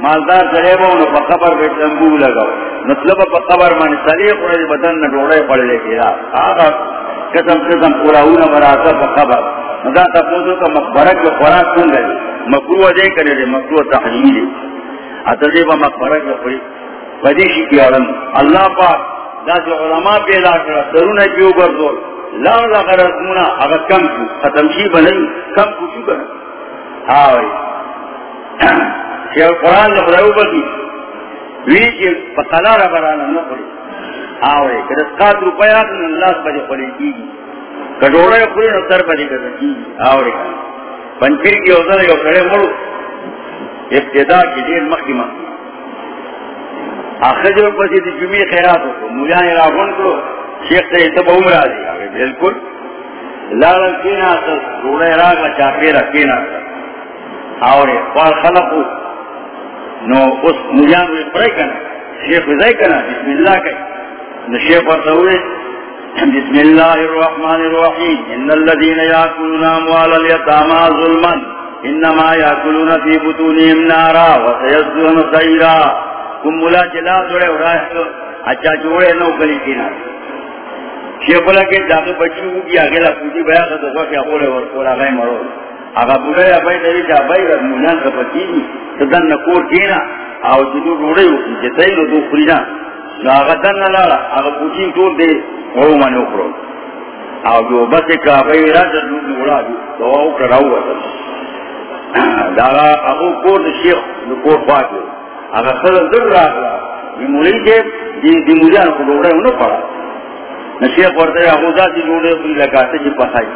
S1: مالدار سلیبونو پا قبر بیت لنگو لگو نطلب پا قبر من سلیق لدی بدن نڈوڑے پڑے لے خیرات۔ آقا قسم قسم پوراؤنا براتا پا قبر۔ ندا تا کا مقبرک جو خوراک کن گئی مقروع دے کرے دے مقروع تحلیمی دے اتدے پا مقبرک جو خوری پدیشی کی علم اللہ پاک دا جو علماء پیدا کرا سرونا کیوں بردول لاؤ لا غرض منا اگر کم کو ختم شی بنائی کم کو شو بنا ہاوئی شیخ قرآن نے خدایو بکی وی چی پتلا را برانا نکڑی ہاوئی کہ دسقات روپیات ان اللہ بجے خلی کی گی کٹوڑے خوری نصر بجے کر ہاوئی پنچیر کی اوزر یو کڑے مرو ابتدا کی دیر مخی مخی آخر جو پسی دی جمعی خیرات ہو مولیان راغن کرو. شیخ سے بہم را دی. بالکل. لال کینا تو روڑے راگ چاپے رکھینا اور قال خلقو. نو اس مجان ہوئے پڑے کنا. شیخ وزائی کنا. بسم اللہ کئی نو شیخ ورطوئے بسم اللہ الرحمن الرحیم ان الذین یاکلون اموال الیتاما ظلما. انما یاکلون فی بطونهم نارا وسیزدون سیرا کم ملا چلا جوڑے اڑائے اچھا جوڑے نو کلی کینا. شیخ اللہ کے جاگے بچوں کی آگے لا پوچھی بیا تو دفعہ کیا بولے اور کولا گئے مرو. آگا بولے ابھی تیری جا بھائی رب مولان کا پتی تو دن نکور کینا. آو جدو روڑے ہو جتے ہی دو خرینا آگا دن نہ لاڑا آگا تو دے وہ مانے اکڑو آو جو بس ایک بھائی راجا دو دوڑا جو تو وہ کرا ہوا تھا داغا ابو کور شیخ نکور پاک آگا خلل در رہا یہ مولی کے دی مولان کو روڑے انہوں پڑا نشیخ ورطا ابو ذاتی جوڑے اپنی لگاتے جی پخائی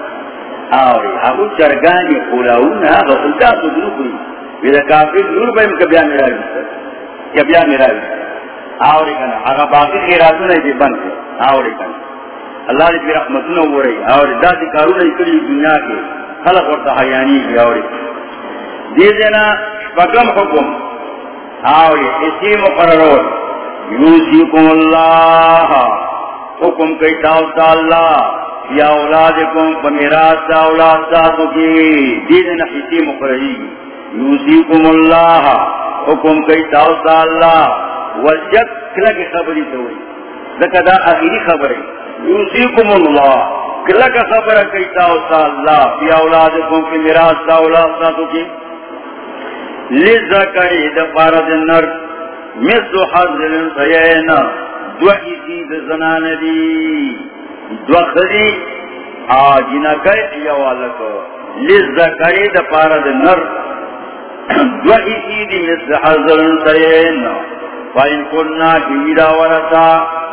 S1: آوری ابو چرگانی خولاؤن آگا خلتا تو دنو کری ویدہ کافر نور بہم کبیا میرا بھی کبیا میرا بھی آوری کنا. آگا باقی خیراتون ہے جی بند ہے آوری کنا. اللہ نے پھر رحمتنا ہو رہی آوری ذاتی کارون ہے کلی دنیا کے. خلق ورطا حیانی کی آوری. دیزینا شپکم حکم. آوری اسی مقرر یوسیکم اللہ. حکم کئی تاوتا اللہ. یا اولادکم پمیرات تا اولاد ساتو کی. دین اسی مقرری. یوسیکم اللہ. حکم کئی تاوتا اللہ. وجد کلک خبری توئی ذکر دا اخیری خبری. یوسیکم اللہ. کلک خبر کئی تاوتا اللہ. یا اولادکم پمیرات تا اولاد ساتو کی. لذکری دفارد نر. مثل حضر سیئنا دو ایسی دزنان دی. دو خدی آجینا کئی یوالکو لذکری دفارد نر. دو ایسی دی مثل حضر سیئنا فائن کننا کیویدا ورسا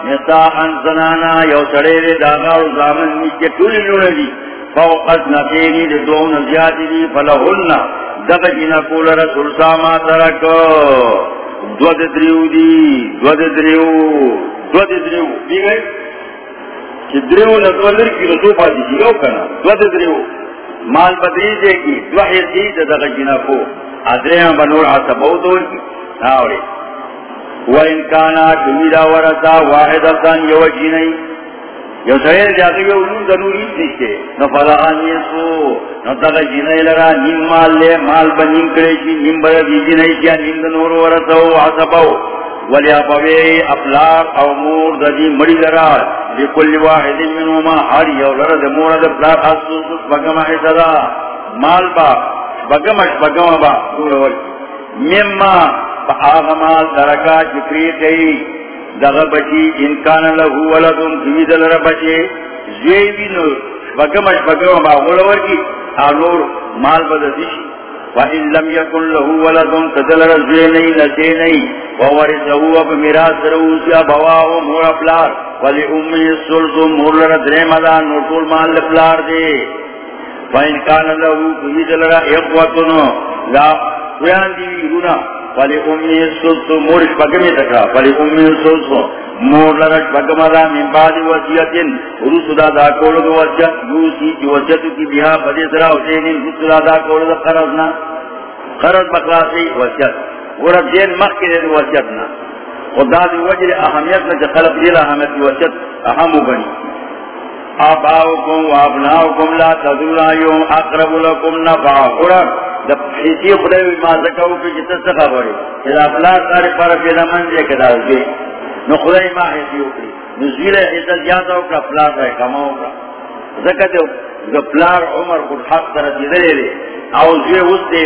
S1: نساحا زنانا یو سڑے داغا و زامن نیچے تولی لونے دی فوقت نفینی دی دون زیادی دی فلہننا دغ جنا کول رسول ساما ترک دو دریو دی، دو دریو دو دریو، دی گئے چی دریو نتو لر کی رسو پا دی جیو کنا، دو دریو۔ مال بدری دے کی، دو حیثی دغ جنا کو۔ ادریان بنور عصبو دور کی آوری۔ وَإِن كَانَا كُمِدَا وَرَسَا وَاحِدَةً يَوَجِّنَيْ یو سویر جاگی یو علوم ضروری نشتے۔ نو فلغان یسو نو تغا جنائی لرا نیم مال لے، مال با نیم کریشی نیم با دی جنائی کیا نیم دا ورسو عصبو ولی اپوے اپلار او مور دا مڑی لرا۔ لکل واحد منو ہر یو لرا دا پلار حسوس بگم حسدا۔ مال با بگمش بگم با مما با آغا مال درکا چکری گئی دغ بچی انکان لہو ولدن کمی دل زوی بی نو شپگمش شپگم با غلور کی آنور مال بددشی وَإِن لَمْ يَكُنْ لَهُ وَلَدٌ كَدَلَ رَزْوِي نَئِ لَسِي نَئِ وَوَرِسَهُ أَبْ مُورَ پلار وَلِأُمِّهِ السُّلْسُ مُور لَرَدْرِ مَدَان نُرْطُ الْمَال لَپلار دے. وَإِن كَانَ لَهُ كُمِدَ لَرَا إِقْوَةٌ لَا قُيَانْ دِوِي رُنَا پلی امی سلسو مورش بگمی تکا پلی امی سلسو مور لرش بگم دا من بعد وسیعتن رسو دا دا کولو دا وسیعت یوسی کی وسیعتو کی بیہا بدی سرا حسینین رسو دا دا کولو دا قرضنا قرض بقلاسی وسیعت ورد دین مخی دے دا وسیعتنا خدا دی وجر اہمیت نا جا خلق دیل اہمیت دی وسیعت اہمو بنی آباؤکم و ابناؤکم لا تدولا یوم اقرب لکم نفع. قرآن حیثی خدای ما زکاو کی جتا سخا بڑی. اذا افلاق کاری پر پیدا من دے کدا ہوگی نو خدای ما حیثی اکری نو زویل حیثت زیادہ اکرا افلاق رای کما اکرا. زکا زکاو زپلار عمر خود حق ترسی دلے لے. او زوی اس دے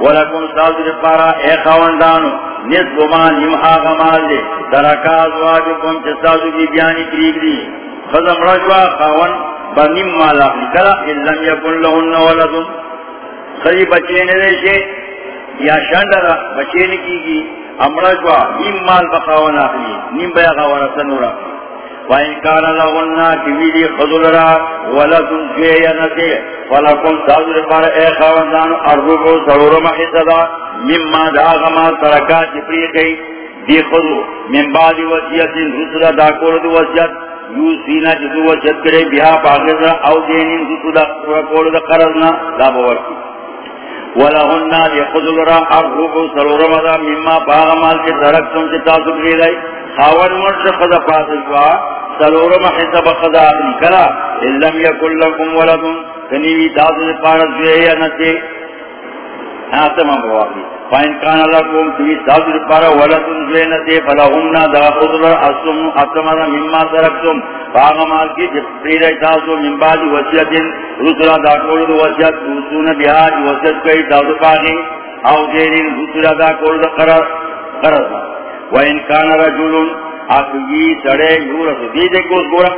S1: ولکم ساز پارا، اے خواندانو نصف ما نمحا غمال دے ترکا ازواجکم چستازو کی بیانی کریگ دی. خزم رجوا خوان بنیم مالا کلا اللم یکن لہن ولدن. خری بچے نے دیشے یا شاندرا بچے نے کی گی امرا جوا نیم مال بخاون آخری نیم بیا خوانا سنورا وائن کانا لغننا کیوی دی خضل را ولکن جوے یا نتے ولکن سازر پار اے خوانا دانو سرور محصدا میم ما دا غما ترکا چپری گئی دی خضو من بعد وسیعت رسول دا کول دو وسیعت یو سینا جدو وسیعت کرے بیا پاکر او دینین رسول دا کول دا قرضنا دا بورکی ولہن یخذل را ارغب سرور مدا مما باغ مال کے درکتم سے تاسو کری رئی خاور مرد خدا پاسشوا سرور محسب خدا اخلی کرا. اللم یکل لکم ولدن کنیوی تاسو سے پارت جوئے یا نتے ہاں، آتم ہم رواقی فائن کان لکم کنیوی تاسو سے پارا ولدن جوئے نتے فلہن دا خذل اسم اتمد مما درکتم باغ مال کی جب پیر تاسو من بعد وصیت رسول دا کول دو وصیت رسول بیاج وصیت کئی تاسو پاگی. او دین رسول دا کول دو قرار قرار و ان کان رجل اخی سڑے یو رسول دی دے کو گورا۔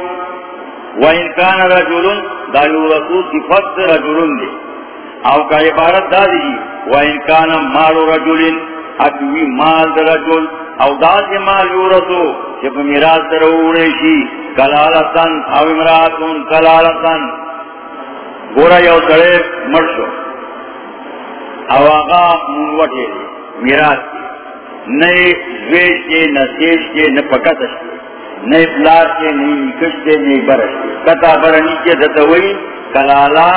S1: و ان کان رجل دا یو صفت رجل دی او کا عبارت دا دی و ان کان مال رجل اکوی مال در رجل۔ او داد مال یورسو چپ میراز در اوڑیشی کلالتن او امراتون کلالتن گورا یو سڑے مرشو او آقا منوٹے میراز نئے زویش کے، نہ کے، نہ پکتش کے۔ نئے پلار کے کے برش کے۔ کتا برنی کے دتوئی کلالا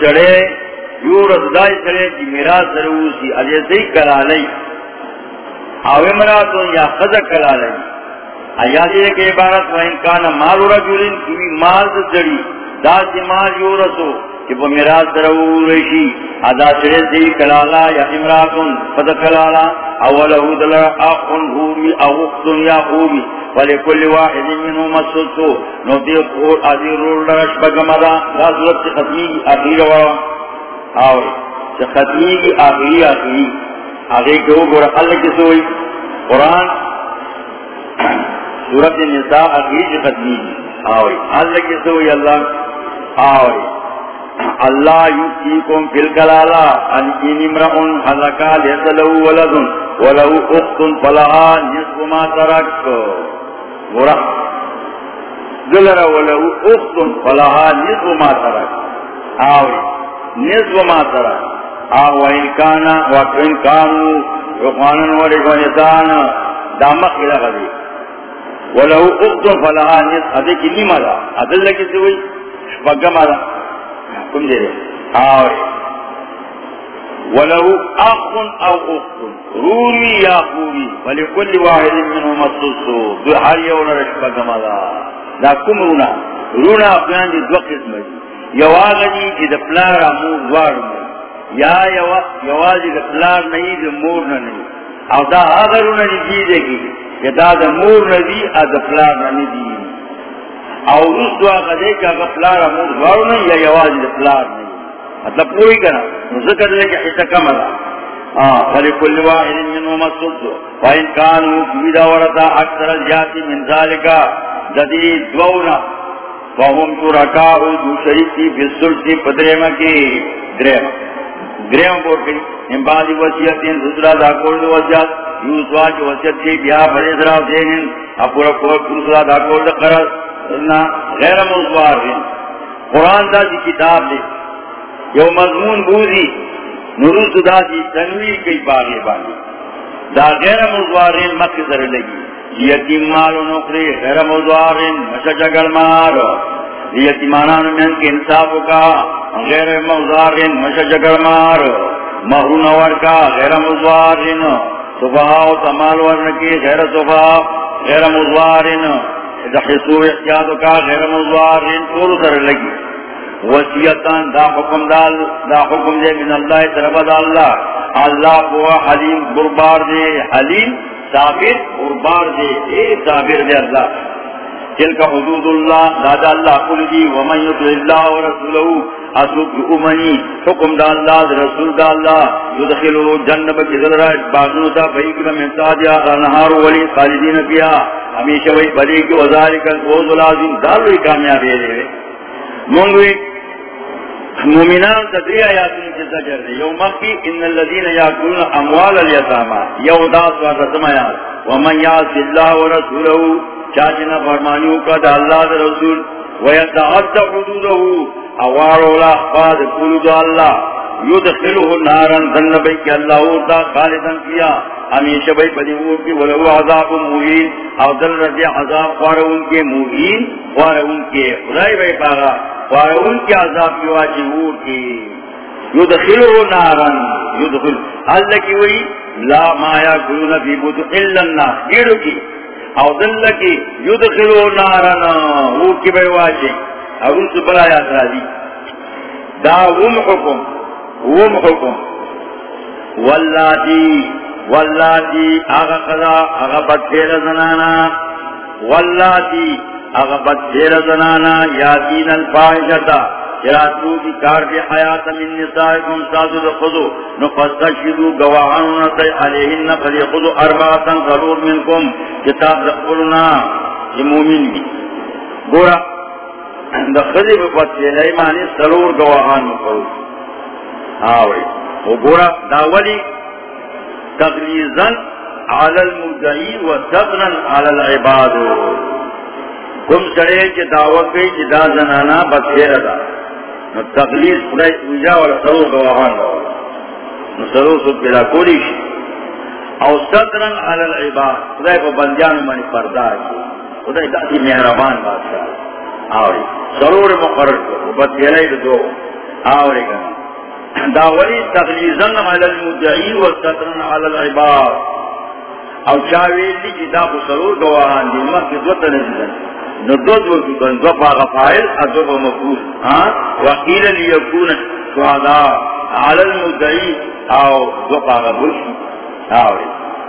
S1: سڑے یو سڑے جی کی میرا سروسی عجیسی کلا لئی او امراتون یا خضا کلا لئی ایادی کے عبارت وَإِنْكَانَ مَالُ رَجُلٍ کمی مال دڑی دا سی مال یو رسو کہ وہ میرا سروسی ادا سڑے سی کلالا یا امراتون خضا کلالا، اولہو دلر اخن ہومی، او یا ہومی ولكل واحد منهم السلط نوتي قول ادي رول درش بغمدا لا صورت ختمی اخیر وا او ختمی کی اخری اخری اگے کو گور اللہ کی سوئی قران سورۃ النساء اخری کی ختمی او اللہ کی سوئی اللہ او اللہ یوتیکم فی الکلالا ان ان امرؤ حلقا لیس له ولد ولو اخت فلها نصف ما ترك گورا دلرا ولو اختن فلها نصف ما ترک آوری نصف ما ترک آو انکانا وکن کانو رقوانا ورقوانتان دامق لغا دی ولو اختن فلها نصف ادھے کی نیم دا ادھل لکی سوئی شپگم دا کم دے آوری ولو اخ او اخت رومی یا خوبی ولکل واحد منهم دو هر یو دا رونا رونا دو قسم یو پلار دوار یا یو آگا دی دا پلار مور نئی۔ او دا رونا دا مور ا پلار او روس دو آگا دے کہ اگا پلار امور دوار نئی یا یو آگا پلار نئی مطلب پوری کرنا ذکر لے کہ حصہ کم رہا فلکل واحد منہم السلط وإن كانوا كبدا ورطا أكثر الجات من ذلك جديد دونا فهم شركاء دو شريكي في السلط پدرم کی درم درم بور گئی ان بعد وصیتیں دوسرا دا کول دو وصیت یوسوا جو وصیت کی بیا بڑے ذرا دین اپورا کو دوسرا دا کول دا قرض. غیر موضوع قرآن دا دی کتاب دی یو مضمون بوزی نروس دا دی تنویر کئی باغی باغی۔ دا غیر مزوارین مقصر لگی۔ یتیم مالو نقری غیر مزوارین مشا جگل مالو یتیمانان من کے انصافو کا، غیر مزوارین مشا جگل مالو محرون ورکا غیر مزوارین صبحاو تمال ورنکی، غیر صبح غیر مزوارین حصول احتیاطو کا غیر مزوارین یعنی پورو سر لگی. وسیعتان دا حکم دال دا حکم دے من اللہ طرف دا اللہ. اللہ کو حلیم بربار دے، حلیم صابر بربار دے اے صابر دے اللہ. تلك حدود الله. لا دا الله قل دي ومن یطل الله ورسوله اسوک امنی حكم دا الله دا رسول دا الله. یدخلو جنب کی ذرہ باغنو تا فیکر من سادیا رنہار ولی خالدین کیا ہمیشہ وی بلی کی وزارک الفوز العظیم داروی کامیابی دے. مونگوی مومنان تدری آیاتون کی زجر دے یو مخی ان اللذین یاکلون اموال الیتاما یو داس و رسم آیات. ومن یاس اللہ و رسولہو چاچنا فرمانیو کا دا اللہ دا رسول ویتعد حدودہو، اوارو لا اخفاد کلو دا اللہ. یدخلو نارن ذنبی کی اللہ وردا خالدن کیا. ہمیشہ بھئی پدی وہ کی ولو عذاب مہین. او دل رضی عذاب خوار ان کے مہین خوار ان کے خدای بھئی پاگا ان کے عذاب کی واجی وہ کی یدخلو نارن، یدخل اللہ کی وہی لا مایا گلو نبی بود الا الناس گیڑو کی؟ او دل کی یدخلو نارن وہ کی بھئی واجی. او ان سے بلا یاد را دا وم حکم وم حکم. واللاتی واللاتی آغا قضا، آغا بدفیر زنانا. واللاتی اغبت دیر زنانا یادین الفاحشتا چراتو کی کار دی حیات من نسائکم سازو دا خضو نفستا شدو گواہانونا تی علیہن فلی خضو ارباتا غرور منکم، کتاب دخلنا یہ مومن بھی۔ گورا، دا خضی بپت سے لیمانی سلور گواہان مکرو آوری وہ گورا داولی تغلیزن علی المدعی و تغنن علی العباد۔ کم سڑے چی دعوت گئی چی دا زنانا بسیر دا. نو تغلیز خدای اوجا والا سرو گواہان دا نو سرو سب بلا کولیش او تغنن علی العباد. خدای کو بندیان منی پردار کی. خدای دا تی مہربان بادشاہ. آوری. سرور مقرر کو. بسیرائی دو. آوری کنا داولی تغلیزن علی المدعی و سترن علی العباد. او چاویل لی جی دا خسرور گواہان دی. مخ کی دو تنزدن نو دو دو کی کن دو پا غفائل ادو با مفعول. وقیل لیکون شہدا علی المدعی او دو پا غبوش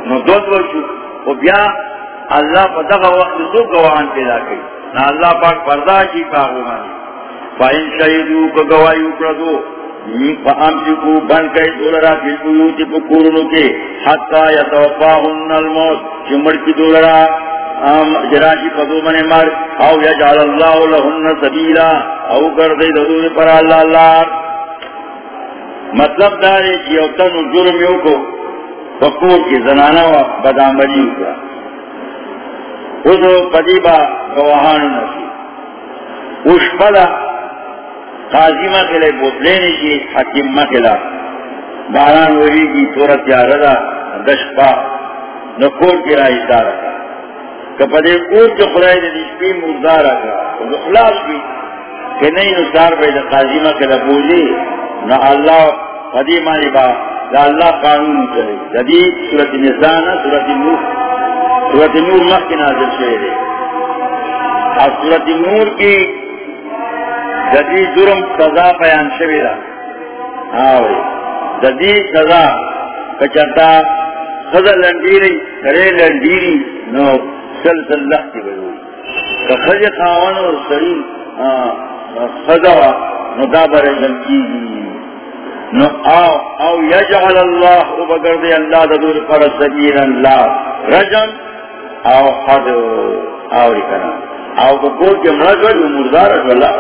S1: نو دو دو شو و بیا اللہ پا دغا وقت دو گواہان پیدا کئی. نا اللہ پاک پردہ کی پاگوانی فائن شہیدو کو گواہی اکردو. فامسکو بن کئی دولرا فی البیوت پکورنو کے. حتی یتوفاہن الموت. چمڑ کی دولرا جراشی جی قدو من مر او یجعل اللہ لہن سبیلا او کردی دولر پر اللہ اللہ مطلب دارے جی کہ اوتن جرمیوں کو پکور کی زنانہ و بدامری اکرا اس پدیبا گواہان نسی اس پدا قاضی مخلے بوتلینے کی، حکیم مخلا باران وری کی صورت یا ردا دشپا نکور کی رائی دارا کپدے کور کے خدای نے نشپی مردارا کا اخلاص بھی کہ نہیں نسار بھائی قاضی مخلا بولی نہ اللہ پدی مانی با دا اللہ قانون چلے جدی صورت نسانا صورت نور صورت نور مخ کی نازل شہرے اور صورت نور کی جدی جرم سزا بیان شویرا آوری جدی سزا کچرتا خزا لنڈیری کرے لنڈیری نو سلسل لختی بیوی کخج خاون اور سری خزا نو دابر جنکی نو آو او یجعل اللہ، او بگرد اللہ دور پر سبیر اللہ رجم او حد آوری کنا۔ او بکور کے مرد مرگل مردار اللہ۔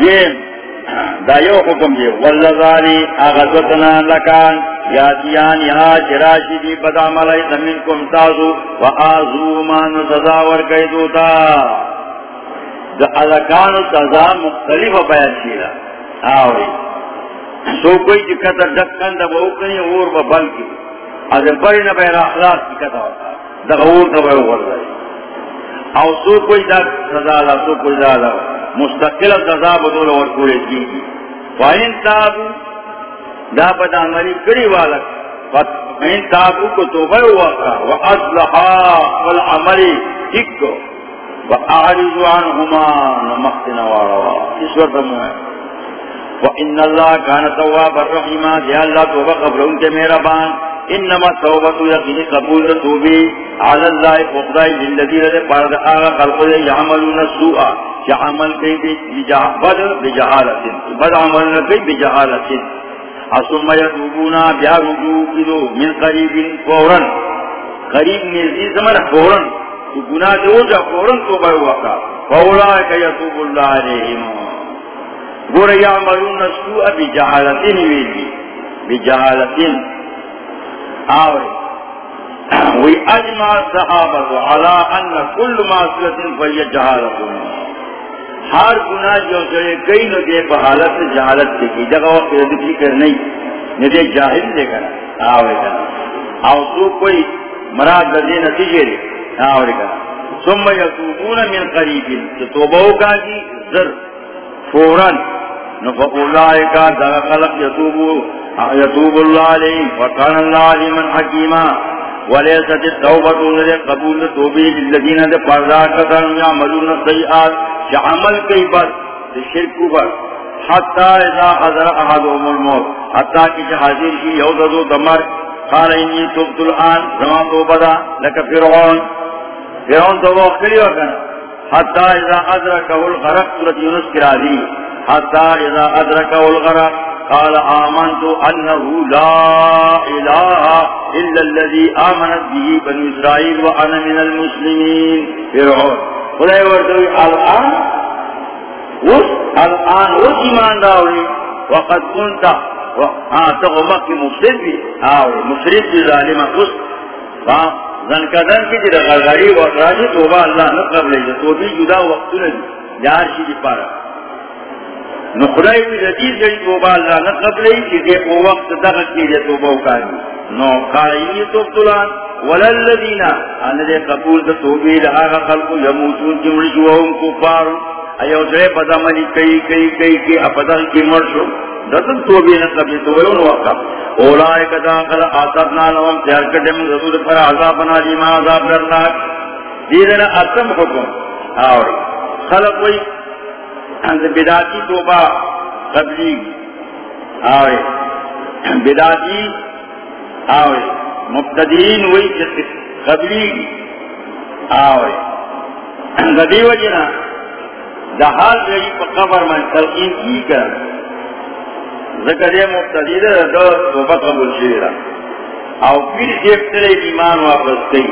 S1: دین دا یو حکم دی واللزانی آغازتنا لکان یاتیان یہاں چراشی دی بدا ملائی زمین کم تازو و آزو مان سزا ورکی دوتا دا علکان سزا مختلف بیان شیرا۔ آوری، سو کوئی جی کتر دکن دا بہوکنی اور با بلکی از بری نبیر اخلاق کی کتا ہوتا۔ دا غور نبیر ورزائی او سو کوئی دا سزا لا، سو کوئی دا لا۔ مستقل سزا بدول اور پورے کی فائن تابو، دا بدا مری کری والک فائن تابو کو توبہ وقا و اصلحا والعملی تکو و اعرضو عنہما نمختنا واروا اس وقت ہمو ہے وَإِنَّ اللَّهَ كَانَ تَوَّابًا رَحِيمًا يا الله توبہ قبلون کے مہربان. انما توبت یقین قبول توبی علی اللہ فقدائی للذین دے پارد آغا خلق یعملون السوء. کہ عمل کئی بد بجہالت، بد عمل کئی بجہالت۔ اسم یتوبونا بیا رجوع کلو من قریب فورن قریب نزدی زمن فورن تو گناہ دے ہو جا فورن توبہ وقا فولائک یتوب اللہ علیہم۔ گورا یعملون السوء بجہالت ویلی بجہالت وی اجمع صحابت علا ان کل معصلت فلی جہالت ہر گناہ جو سرے کئی نو دے بحالت جہالت دے کی۔ جگہ وقت ذکر کر نہیں۔ ندے جاہل دے کنا آوے کنا آو تو کوئی مراد دے نتیجے دے آوے کنا ثم یتوبون من قریب۔ تو توبہ کا کی ذر فوراً۔ نفقولائکا دا خلق یتوبو یتوب اللہ علیہم وکان اللہ علیمن حکیما۔ ولیست التوبت لدے قبول توبی للذین دے پردہ کتن یعملون السیئات چا عمل بس شرکو بس حتی اذا حضر احدهم الموت، حتی کی حاضر کی یوددو دمر، قال انی توبت الان، زمان توبدا لکا فرعون فرعون تو وقت کلی وکن، حتی اذا ادرکه الغرق صورت یونس کرا دی حتی اذا ادرکه الغرق قال آمنت أنه لا إله إلا الذي آمنت به بن إسرائيل وأنا من المسلمين. فرعون. خدای ورتوی الان اس الان اس ایمان داوری وقد كنت ہاں تو مک کی مفسد بھی ہاں مشرف بھی ظالم خود ہاں زن کا دن کی جی غرغری و توبہ اللہ نہ قبل تو بھی جدا وقت نے جہاں شی پارا. نخرائی بھی رجیز گئی توبہ اللہ نہ قبل کہ دے وہ وقت دغت کی جے توبہ کاری نو قائلی تو تلان وللذین ان دے قبول تو توبہ لہا خلق یموتون جمرج وهم کفار. ایو سرے دے بدمنی کئی کئی کئی کی اپدل کی مرشو دتن تو بھی نہ کبھی وقت اولائے کدا قد اتنا لهم تیار کڈم رسول پر عذاب بنا دی ما عذاب کرنا دینا اتم حکم. اور خلق وہی انت بداتی توبہ قبلی اور بداتی اور مبتدین وہی قبلی اور گدی وجنا دہال گئی قبر میں تلقین کی کر. ذکر مبتدی دے دو توبہ قبول شیرہ او پھر جیبتلے ایمان واپس گئی.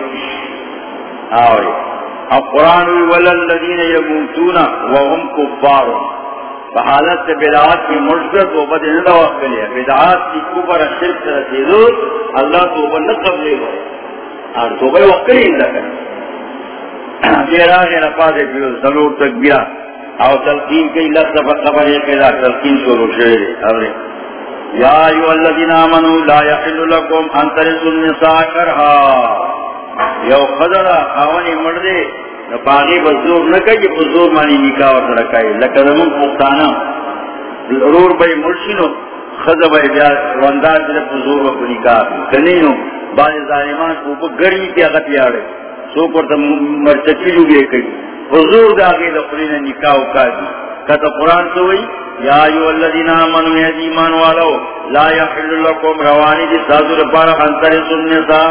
S1: آوے. قرآن والذین یموتون وهم کفار فحالت سے بدعات کی مرشد توبہ دینے دا وقت لیا بدعات کی کفر شرک رسیدو اللہ توبہ نقب لے گا اور تو توبہ وقت لیا اندہ دیرا کے نفاظ پیو ضرور تک بیا او تلقین کی لفظ خبر یہ کہ تلقین شروع شعر اوری یا ایو الذین آمنوا لا یحل لکم ان ترثوا النساء کرها یو خضر خاونی مردے نپاغی بزور نکای بزور مانی نکاح اور رکای لکرمون پختانا ضرور بھئی مرشنو خضر بھئی بیا روندار جلے بزور و نکاح کنینو بانی ظالمان کو گرمی کی اغت یاڑے سو پر تا مرچکی جو بھی کئی حضور دا آگے دا قرین نکاو کا دی کتا قرآن سوئی یا ایو الذین آمنوا یدی ایمان والو لا یحل لکم روانی دی سازو لپارا انتر سنسا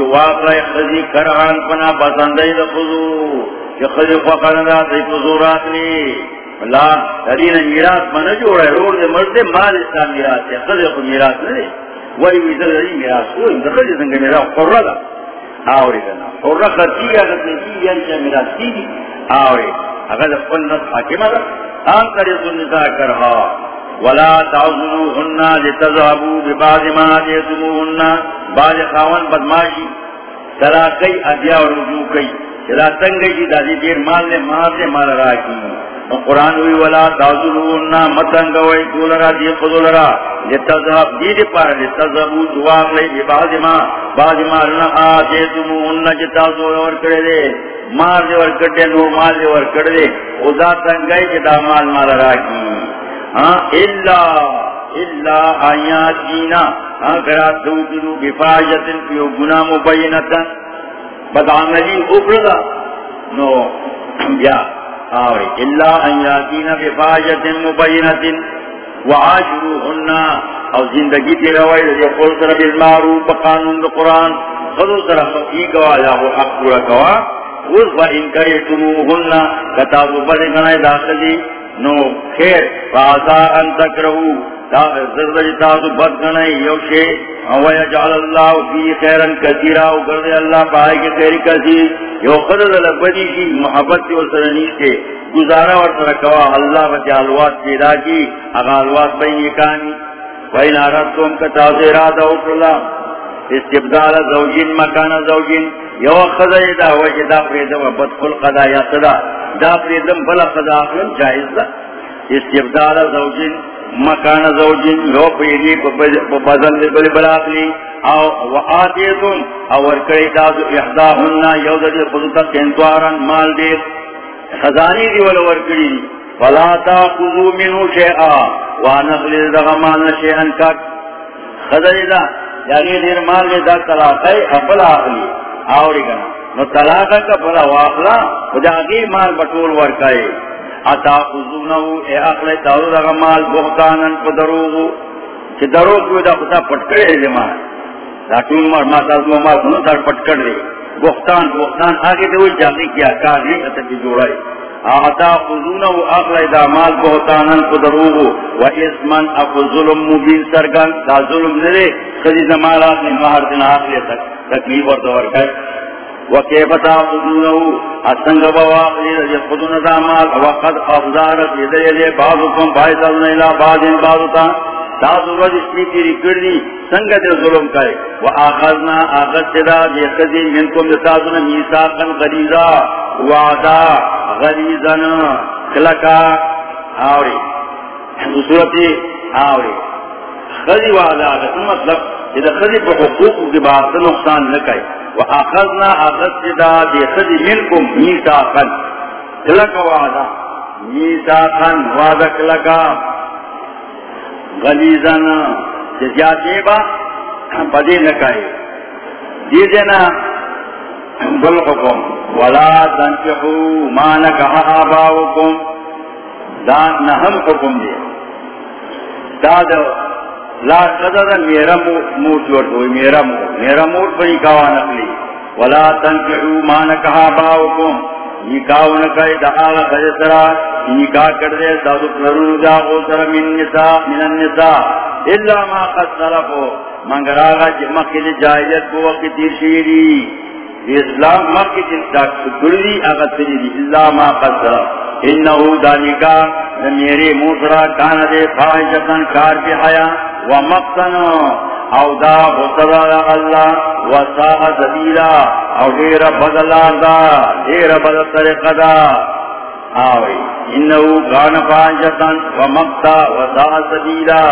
S1: جو واقع خزی کرعان پنا پسندی دا خضو کہ خزی فقر دا دی خضورات لی اللہ ترین میراث من جوڑا ہے روڑ دے مرد دے مال اسلام میراث ہے خزی خود میراث نہیں وی ویدر دی میراث ہوئی دا خزی سنگ میراث قرر دا. آوری کنا اور رخصی اگر نسی ینچہ یعنی میرا سیدی آوری، اگر فنت حاکمہ دا. آن طریق النساء کرها. ولا تعظنوهن لتذهبوا ببعض ما آتيتموهن. بعض خاون بدماشی. تلاقی ادیا و رجوع کئی. چلا تنگئی جی دادی دیر مال لے مال لے، مال راکی قرآن ہوئی ولا تعظنوهن متنگوئی دولرا دی خضولرا لتذهب دید پار لتذهبوا جواق لئی ببعض ما. بعض ما لنا آتيتموهن جتا زور ورکڑے دے. مال دے ورکڑے نو مال دے ورکڑے خدا تنگئی جتا مال مال راکی ہاں اللہ اللہ جینا ہاں کرا دو بفاجت پیو گناہ مبینتا بدعملی نو بیا آوری اللہ جینا بفاجت مبینت او زندگی تی روائی قول سر بالمعروف، بقانون دا قرآن خدو سر حقی کوا حق پورا کوا کتابو داخلی نو خیر فاسا ان تکرہو. زردی جی تاسو بد گنائی یو شے. او یجعل اللہ فی خیرن کثیرا. او گردے اللہ پائے کے خیر کثیر. یو خدد لبدی شی، محبت تی ورسرنیش کے. گزارا ورسر کوا، اللہ بچے حلوات پیدا کی. اگا حلوات بین یکانی وین آرستم کتاز ارادہ اکرلا. استبدال زوجین، مکان زوجین. یو خدای دا وجه دا پریدم بد خلق دا یا صدا، دا پریدم بلا خدا اخلم جائز دا۔ استبدال زوجین، مکان زوجین یو پریدی بزن بل بلا اخلی۔ او وآتیتم او ورکڑی تاسو احداهن یو دا دی خودتا تنتوارن مال دی خزانی دی ولا ورکڑی۔ دی فلا تاخذو منو شیئا وانخلی دغمان شیئن کک خدای دا یعنی دیر مال میں دا طلاقی اپلا آخلی آوری کنا نو طلاقا کا پلا واقلا خدا غیر مال بطول ورکائے. اتا خزونہو، اے اخلی تاو دا مال بہتانن پا دروغو. چی دروغ کوئی دا خدا پٹکڑے دے مال. دا تون مار ما تازمو مال کنو در پٹکڑ لے بہتان بہتان، آگے دے ہوئی جاگی کیا، کار نہیں اتا کی جوڑائی. آتا خزونہو اخلی دا مال بہتانن پا دروغو و اسمن اکو ظلم مبین سرگن دا ظلم نرے خدی زمالات نے مہر دن آخری تک تکلیف اور دور کر و کیفتا خزونا و وكيف تعبدونه أسنگ بواقل يخذون دامال وقد أفضارت يدي يدي بعضكم بايزالنا إلى بعض بعضتا تاسو رج اسمی تیری کردی سنگ دے ظلم کئے وآخذنا آخذ صدا دے خزی منکم تاسو دتاسونا میساقا غریزا وعدا غریزا کلکا، آوری۔ صورتی، آوری۔ خزی وعدا مطلب اذا خزی پر حقوق کی بات نقصان نکئے واخذنا اخذ جدا دي خذ منكم ميثاقا لك وعدا۔ ميثاقا وعدك لك غليظا جاتے با بدے نکائے دی دینا بلقکم ولا تنکحوا ما نکح آباؤکم، دان نہم حکم دے۔ داد، لا قدر میرا موت ورطوئی میرا موت میرا موت بنی کوا نقلی ولا تنکعو ما نکہا باؤکم نکاو نکای دعال خجسرا نکاہ کردے دادو پلرون جاغو سر من نساء، من النساء. اللہ ما قد صرفو منگر آغا جی مخیل جائزت کو وقت تیر شیری اسلام مخیل جنساک سکردی آغا تریدی اللہ ما قد صرف انہو دا دانکا میرے موسرا کان دے فاہشتن کار پی حیاء ومقتن او دا غصر اللہ وساہ زبیلا او دیر بدلار دا، دیر بدل طریق دا۔ آوئی انہو غان فانجتن ومقتا وساہ زبیلا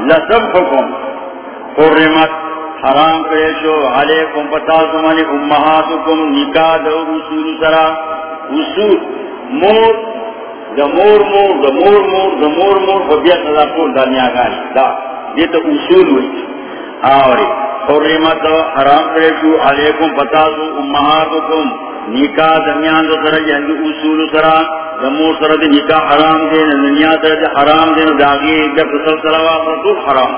S1: لسب حکم قرمت حرام کریشو، علیکم پتا زمانی امہاتکم نکاہ دو رسول سرا۔ رسول مور، دا مور مور مور مور مور فبیت دا پور دا نیاگانی۔ دا یہ تو اصول ہوئی۔ آوری۔ حرمت حرام کرشو علیکم پتاسو امہاتکم۔ نکاح دمیان دو سر جہنگی اصول سرا دمور سر دی نکاح حرام دے، دنیا سر دی حرام دے داگی جب سلسلہ واقع تو حرام۔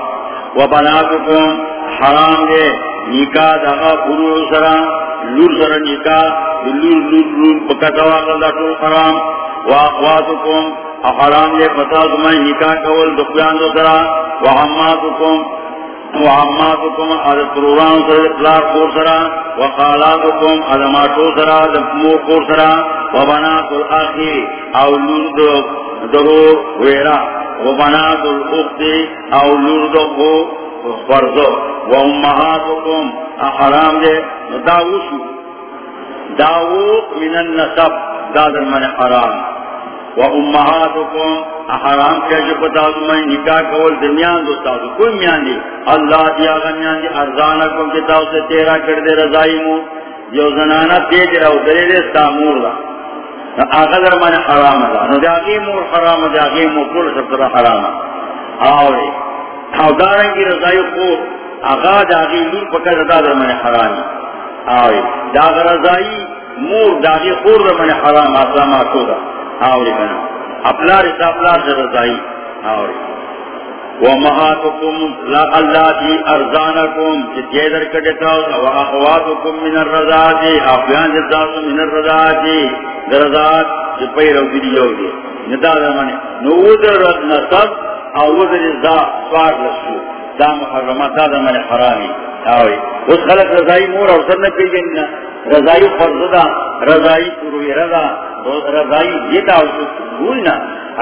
S1: و بناتکم حرام دے۔ نکاح داگا فرور سرا، لور سر نکاح، لور لور لور پکتا واقع دا تو حرام۔ و اخواتکم حرام دے پتا تمہیں نکاح کول دخیان دو سرا۔ وحماتکم وحماتکم از پروران سر اطلاق کور سرا وقالاتکم از سرا دمور وبنات الاخی او لور درور ویرا وبنات فرزو حرام دے داوشو داو من النسب دادر من حرام و امہاتکم، احرام کیسے پتا تمہیں نکاح کول دمیان دوستا تو کوئی میان دی اللہ دیا گا میان دی ارزانکم کتاو سے تیرا کردے رضائی مو۔ جو زنانا تیج رہو دلے دے ستا مور دا۔ آقا من حرام دا۔ نو دیاغی مور حرام دیاغی مور کل سب ترہ حرام۔ آوے۔ او دارنگی رضائی خور آقا دیاغی لور پکر دا در من حرامی آوے۔ دیاغ رضائی مور دیاغی خور در من حرام آسلام آتو دا۔ آوری بنا. اپلا رسا اپلا رضائی. آوری. ومہاتکم لا اللہ دی ارزانکم چتیے در کٹتا و اخواتکم من الرضاتی افیان جزاسو من الرضاتی درزات چپئی رو دی یو دی ندا دا منی نو در نصب او در ازا سوار لسو دا محرمات دا منی حرامی آوری اس خلق رضائی مور اور سر نپی گئی رضائی فرض دا رضائی پروی رضا رضائی یہ تا بھولنا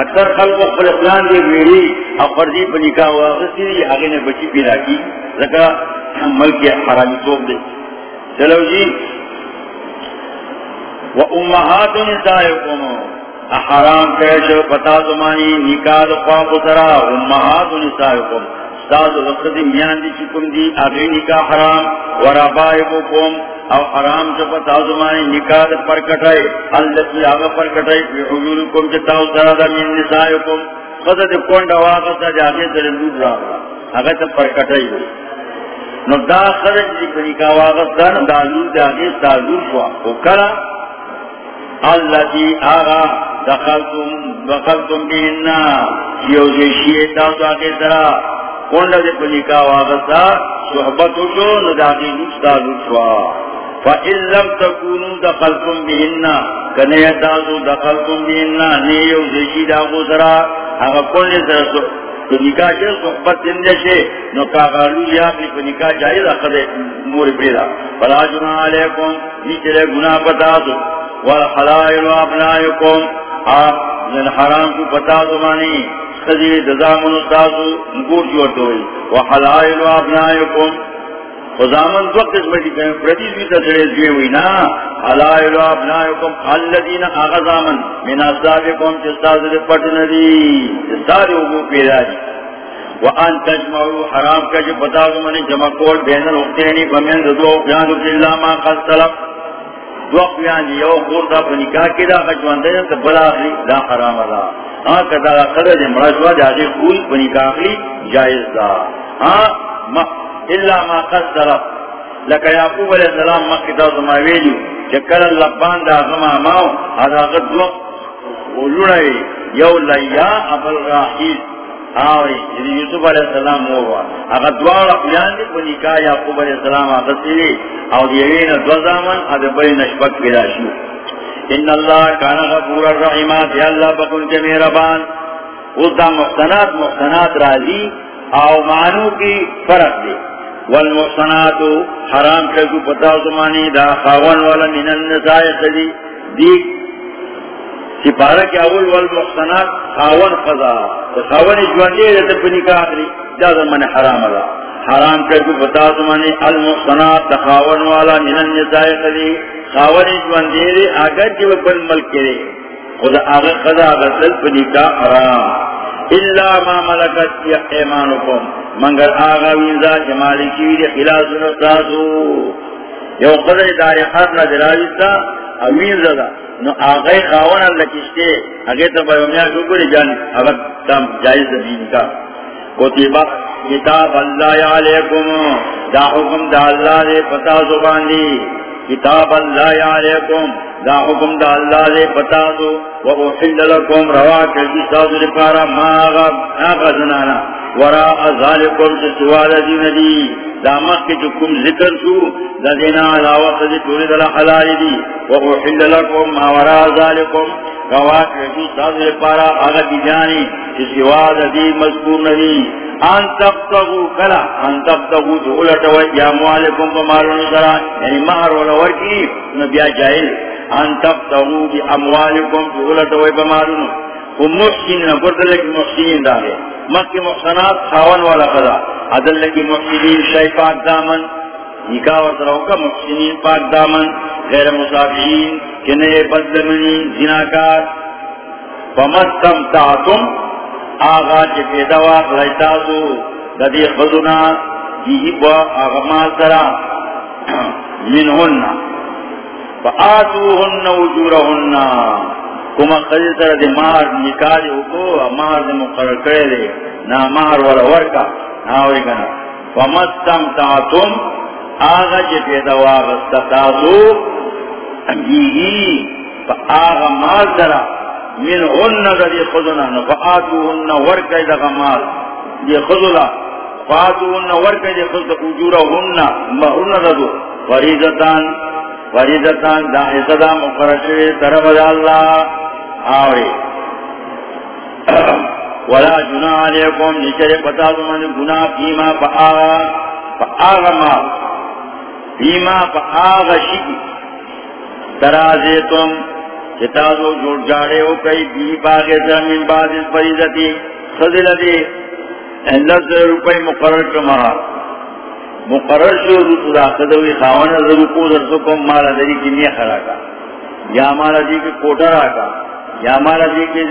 S1: اکثر خلق و خلقلان دے ویڑی اور فرضی پر نکاح ہوا غصی دی آگے نے بچی پیدا کی لکا ملک حرامی توب دے چلو جی. و امہات نسائکم. حرام کیشو پتا زمانی، نکاح دفاق سرا امہات نسائکم. استاد وقت میان دی چکم دی آگے نکاح حرام ورابائبکم او حرام چپا تازمانی نکاح دا پر کٹائی اللتی آگا پر کٹائی فی حجورکم چتاو سرادا من نسائکم۔ خدا دی کونڈا واقعا جاگے در لود را آگا تا پر کٹائی ہوئی نو دا خرج دی پر نکاح واقعا دا لود جاگے تا لود شوا۔ او کرا اللتی جی آگا دخلتم دخلتم بینا یوزی جی شیئتا تو آگے کونڈا دی پر نکاح واقعا صحبتو شو نداغی نستا لود شوا فَإِن لَمْ تَكُونُوا دَخَلْتُمْ بِهِنَّ كَنَيَتَازُوا دَخَلْتُمْ بِهِنَّ نِيَوْ زَشِيدَ آغو سرا اگر کل سر تو نکاح شے، صحبت زندے شے، نو کاغالو یا اپنی کو نکاح جائز اخد مور پیدا۔ فلا جنا علیکم نیچے گناہ بتا دو۔ والحلائل و ابنائکم آپ من حرام کو بتا دو مانی۔ خزی دزامن استاسو نگور جوڑتو ہوئی وحلائل و ابنائکم. خزامن دو قسم دی کہیں پردیس بھی تسڑے زوی ہوئی نا. حلائل و ابنائکم. الذین آغزامن من اصابکم چستاز پٹ ندی. چستاز اگو پیدا دی. وان تجمعوا حرام کا جو بتا دو منی جمع کول. بین الاختینی فمن دو بیان اللہ ما قد طلب. دو بیان یو خور دا پنکاہ کی دا خجوان دے تا بلا اخلی دا حرام دا. ہاں کتا قدر دے مرشوہ دے آگے خوی پنکاہ اخلی جائز دا. ہاں اللہ ما قد طلب لکہ یعقوب علیہ السلام مکتا سماویلیو چکر اللہ دا غم آماؤ آدھا غد دو یو لیا ابل راحیل. آوری یعنی یوسف علیہ السلام ہوا اگر دوار اقیان دی کو نکاح یعقوب علیہ السلام آغت سیوی او دیوین دو زامن ادھا بری نشبت پیدا شو. ان اللہ کانا غفور الرحیمات یا اللہ بکن کے میربان اس دا محسنات محسنات راضی او معنو کی فرق دی. والمحسنات حرام کرکو پتا زمانی دا خاون والا من النساء صدی دیکھ سپارہ کے اول والمحسنات خاون قضا. تو خاون جواندے رہتے پنی کا آخری جازا من حرام اللہ حرام کر کو بتا سمانی المحسنات تخاون والا من النساء قضی. خاون جواندے رہے آگر جی کی بل ملک کرے خدا آگر قضا آگر سل پنی کا حرام. اللہ ما ملکت یا ایمانکم. منگر آغا وینزا جمالی جی کیوی خلاص نفتاسو یو قضا داری خاص نجراویستا اوین زدہ. نو آغای خاون اللہ کشتے اگے تو بیومیا شکر جان اگر تم جائز زمین کا. کتبا کتاب اللہ علیکم، دا حکم دا اللہ دے پتا زبان دی. کتاب اللہ علیکم دا حکم دا اللہ دے پتا دو. وحل لکم روا کردی ساز لپارا ما آغا آغا زنانا. ورا ازالکم سوال دین دی دامت کے جو کم ذکر شو، دا دینا علاوہ قضی تولی دل حلال دی. وحل لکم ماورا ذالکم گواک رجو ساز پارا آغا دی جانی. جسی واد دی مذکور نبی ان تبتغو کلا، ان تبتغو دولتا و یا موالکم پمارون سرا. یعنی مہر ولور کی نبیا جائل. ان تبتغو بی اموالکم دولتا و پمارون محسن نبردل کی محسنین دارے مکی محسنات خاون والا قضا عدل کی محسنین شای پاک دامن. نکاح و طرح کا محسنین پاک دامن. غیر مصابین کنے بدلمنین زناکار فمستم تاتم آغا چی پیدواق لیتازو لدی خضنا دیہی با آغا مال سرا منہن. فآتوہن وجورہن کما خدی سر دی مار نکالی ہوکو مار دی مقرر کرے دے نا مار والا ورکا ناوی کنا فمستم تاتم آغا جی پیدا واغست تاسو بیہی فا آغا مال درا من هن دی خدنا فآتو هن ورکا دی مال دی خدنا فآتو هن ورکا دی خدنا اجورا هن ما دا حصدا مقرر شوی طرف دا اللہ. آوری. ولا جنا علیکم نچرے پتا من گناہ فیما پا آغا پا آغا ما. فیما پا آغا شکی ترازے تم چتازو جوڑ جاڑے ہو کئی، بی باغے زمین بعد اس فریضتی خضل دی اللہ سے روپے مقرر کمہا مقرر شو روپو دا خدوی خوانا ضرور در سکم مالا دری کی نیخ راکا یا مالا دی کی کوٹا راکا یا ہمارا جی کے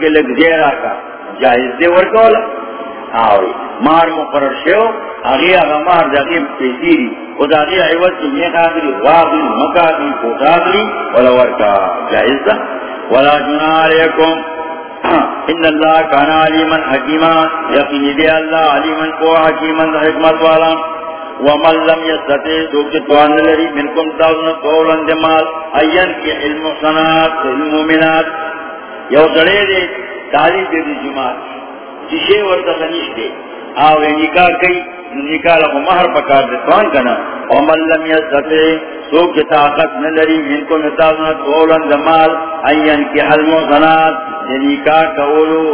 S1: کے لگ دیر آکا جائز دے ورکولا. آوری، مار مقرر شو آگی آگا مار جاگی پیسیری خود آگی عوض کی نیک آگری واغی مکاگی کوتاگری ولا ورکا. جائز دا. ولا جنا علیکم ان اللہ کانا علیمن حکیما یقینی دے اللہ علیمن کو حکیمن حکمت والا. ومن لم يستطيع دوكتوان لري منكم تاونا قولا جمال اين کی علم صنات المؤمنات یو سڑے دے تعلیم دے دی جمال جشے ورد خنیش دے آوے نکاح کئی، نکاح لکو مہر پکار دے، توان کنا؟ ومن لم يستطيع دوك طاقت نلری منكم تاونا قولا جمال اين کی علم صنات نکاح کولو،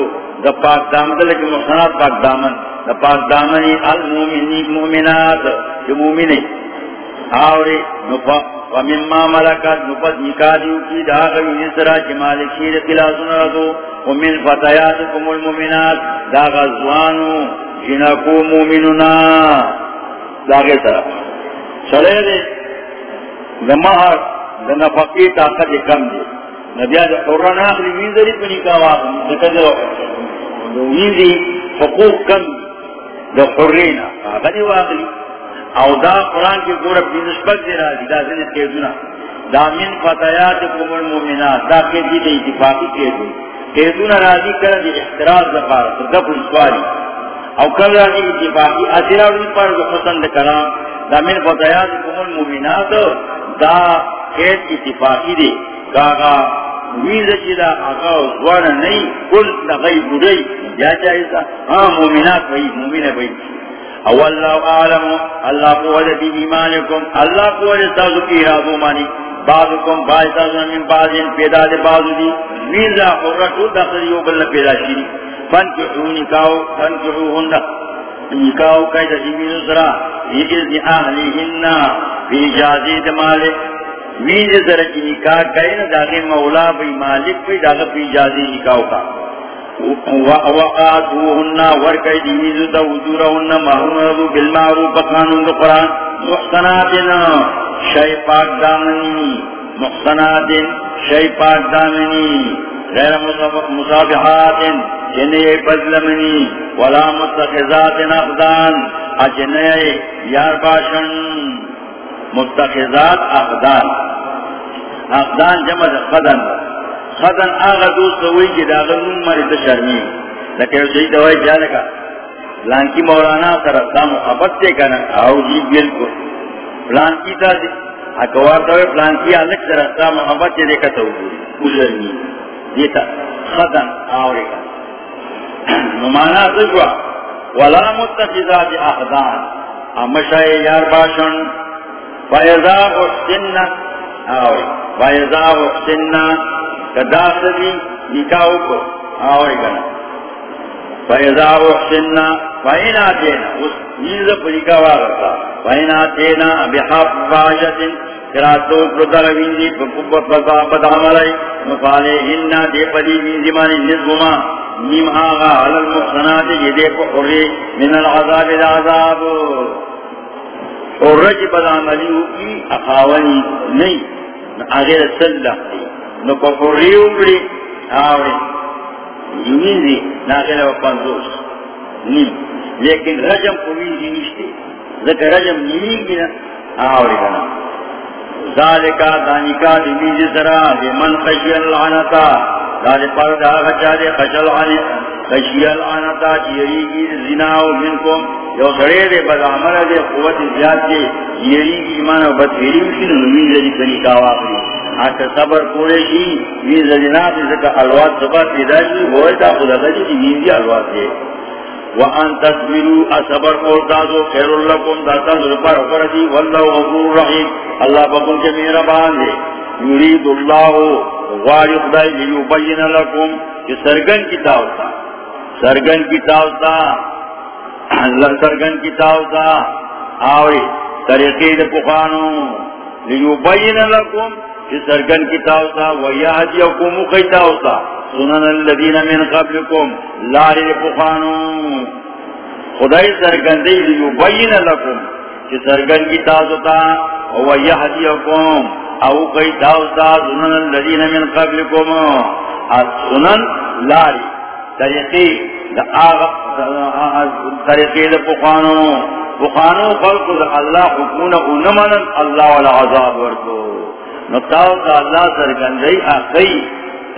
S1: دا پاک دامن لکی محسنات پاک دامن، دا پاک دامنی المومنی، مومنات، جو مومنی آوری، نفا ومن ما ملکت، نفت نکادیو کی، دا غوی نسرا چی مالک شیر قلاسون رضو ومن فتیاتکم المومنات، دا غزوانو جنکو مومنونا دا غی طرف چلے دے دا مہر دا طاقت کم دے. نبیاد قرآن آخری وینزری پنی کاواق دکتر وینزی حقوق کم دا قرآن. آخری واقعی. او دا قرآن کی گورا پینشپک دے رہا دی. دا زنی قیدونا دا من فتیات کم المومنات دا قیدی دا اتفاقی قیدو قیدونا راضی کرن دی احتراز دا پارا. دا دفل او کل راضی اتفاقی؟ اثرہ دی پارا دا حسن دا کرام دا من فتیات کم المومنات دا قید اتفاقی دے کاغا ویزا چیدا آقا زوانا نہیں کل دا غیب بڑی یا چاہیتا ہاں مومنات بھئی مومن بھئی او اللہ عالم اللہ قوت بی ایمانکم. اللہ قوت تازو کی ارادو مانی بعضکم بائی تازو من بعضین پیدا دے بعضو دی ویزا قررٹو دقلیو بلن پیدا شیری فانکحو نکاو فانکحو ہنڈا نکاو قید دیمین سرا؟ ایجز اہلی ہننا فی جازی دمالک ویز سرکی نکاہ کئی داغی مولا بی مالک بی، داغی فی جازی نکاو کا. وآتوهن ورکی دیمیزو تا وجورهن محرون بالمعروف قانون دا قرآن. محسناتنا شای پاک دامنی. محسنات شای پاک دامنی، غیر مصابحات جنہی بدلمنی، ولا متخذات اخدان اجنہی یار باشن، متخذات اخدان۔ اخدان جمع خدن۔ خدن آغا دوست ہوئی کہ داغا نون ماری تا شرمی۔ لیکن صحیح دوائی جانے کا لانکی مولانا سر اصلا محبت دے کنا آو جی بلکل۔ پلانکی تا دی اکوار دوئے پلانکی آلک سر اصلا محبت دے کتا ہوئی شرمی دیتا خدن آوری کا نمانا سجوا ولا متخذات اخدان امشای یار باشن فیضا احسن آوری فیضا احسن کدا سدی نکاو کو آوری گنا فیضا احسننا فینا تینا اس نیز پریکا واغتا. فینا تینا بحاف فاشت کراتو پردر پرتا رویندی پد عملی مفالے ہننا دے پدی ویندی مانی نظمما نیم آغا علی المحسنات یہ پا قری من العذاب العذاب. اور رج پد عملی ہوئی اخاونی نہیں آغیر سلح دی نو کفری اگری آوری. یونیزی. ناخیل و پانزوس نیم لیکن رجم قویزی نشتے ذکر رجم نیمی گینا آوری کنا ذالکا دانکا دیمیزی سرا دی من خشی اللعنتا. داری پر دا خچا دی خشل عنی خشی اللعنتا چیری چیریگی زناو منکم یو سڑے دے بد عمر دے قوت زیاد دے چیریگی ایمان و بدفیری مشکن نمیز دی کنی کاواقی آتا صبر پورے شی وی زجنات ازکا الوات صبر پیدا شی، ہوئے تا خدا جی دی ویزی الوات دے وان تصبرو اصبر قردازو خیر اللکم داتا ذرپر اکردی واللہ غفور رحیم اللہ بکن کے میرا بان دے. یرید اللہ غاری خدای لیبین کہ سرگن کی تاوتا سرگن کی تاوتا اللہ سرگن کی تاوتا آوری طریقی دے پخانو لیبین لکم سرگن کی تاوتا ویہدی اکو مخی سنن الذین من قبلکم لاری پخانو خدای سرگن دی لیو بین لکم چی سرگن کی تاوتا ویہدی اکو او کئی تاوتا سنن الذین من قبلکم سنن لاری طریقی دا آغا طریقی دا پخانو پخانو خلق دا اللہ حکونا انمانا اللہ والا عذاب ورکو نتاو کا اللہ سرگندئی آقئی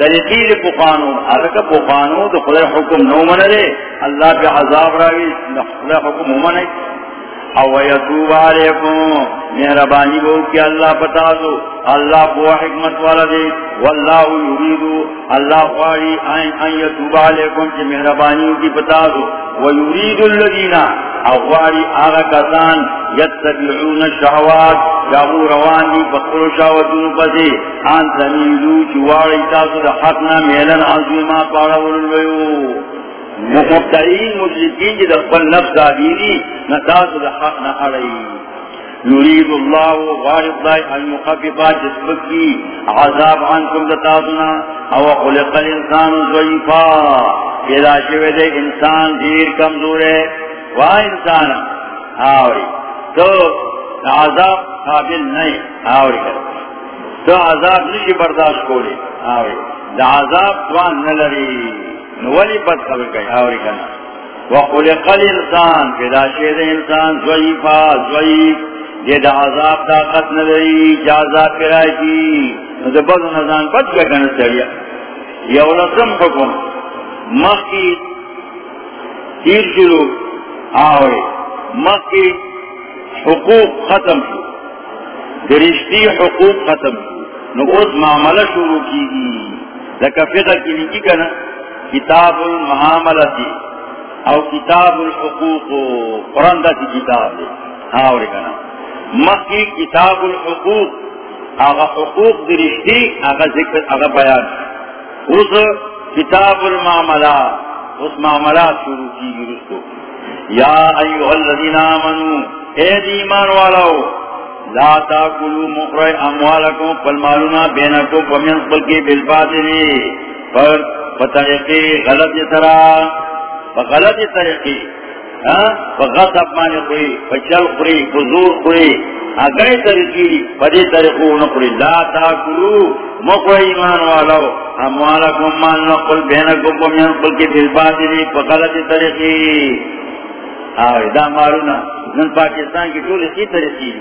S1: طریقی دے پخانو ارکا پخانو تو خدا حکم نو من دے، اللہ پہ عذاب راوی خدا حکم من منرے او یتوب علیکم، مہربانی بہو کہ اللہ پتا دو، اللہ کو حکمت والا دے، واللہ یریدو اللہ خواری آئین ان یتوب علیکم، کہ مہربانی کی پتا دو۔ ويريد الذين اخواری آغا کسان يتبعون الشهوات جاہو روان دی فقر شاوتون پسی آن تميلو جواري تاسو دا حقنا میلن عظیمات پاڑا ورلویو مبتعین مشرکین جی دخل نفس دابيري نتاسو حق نہ اڑئی یرید اللہ غارب اللہ ان مخففا جسمت کی عذاب عنکم دتازنا او خلق الانسان ضعیفا پیدا شوے دے انسان دیر کمزور ہے واہ انسان آوری. تو عذاب قابل نہیں. آوری. کر تو عذاب نشی برداشت کو لے آوری. دا عذاب توان نلری. نولی بد خبر گئی آوری کنا. وخلق الانسان پیدا شوے دے انسان ضعیفا، ضعیف. یہ دا عذاب طاقت نلری جا عذاب پیرائی کی۔ دا بد نظان بچ گیا کنا چڑیا یا لسم حکم مخ کی تیر شروع آوے۔ مخ کی حقوق ختم شو۔ درشتی حقوق ختم شو۔ نو معاملہ شروع کی گی۔ لکا فقہ کی لکی کنا۔ کتاب المحاملہ المحاملتی او کتاب الحقوق، قرآن دا تی کتاب دے۔ آوے کنا۔ مکی کتاب الحقوق. آغا حقوق درشتی، آغا ذکر، آغا بیان. اس کتاب المعاملات. اس معاملات شروع کی گی رسو یا ایوہ الذین آمنو، اے دیمان والاو، لا تاکلو مقرع اموالکم فالمالونا بینکم فمین قلقی بالباطنی پر، بطریقی غلط سرا بغلط طریقی. ہاں؟ غصب مانے خوری پچل خوری بزور خوری اگئی طریقی پدی طریقو نقری لا تاکلو مقوی ایمان والاو اموالکم مان نقل بینکم پمین قل کی بالباتی دی پغلط طریقی۔ آوری، دا مارونا۔ نن پاکستان کی طول اسی طریقی دی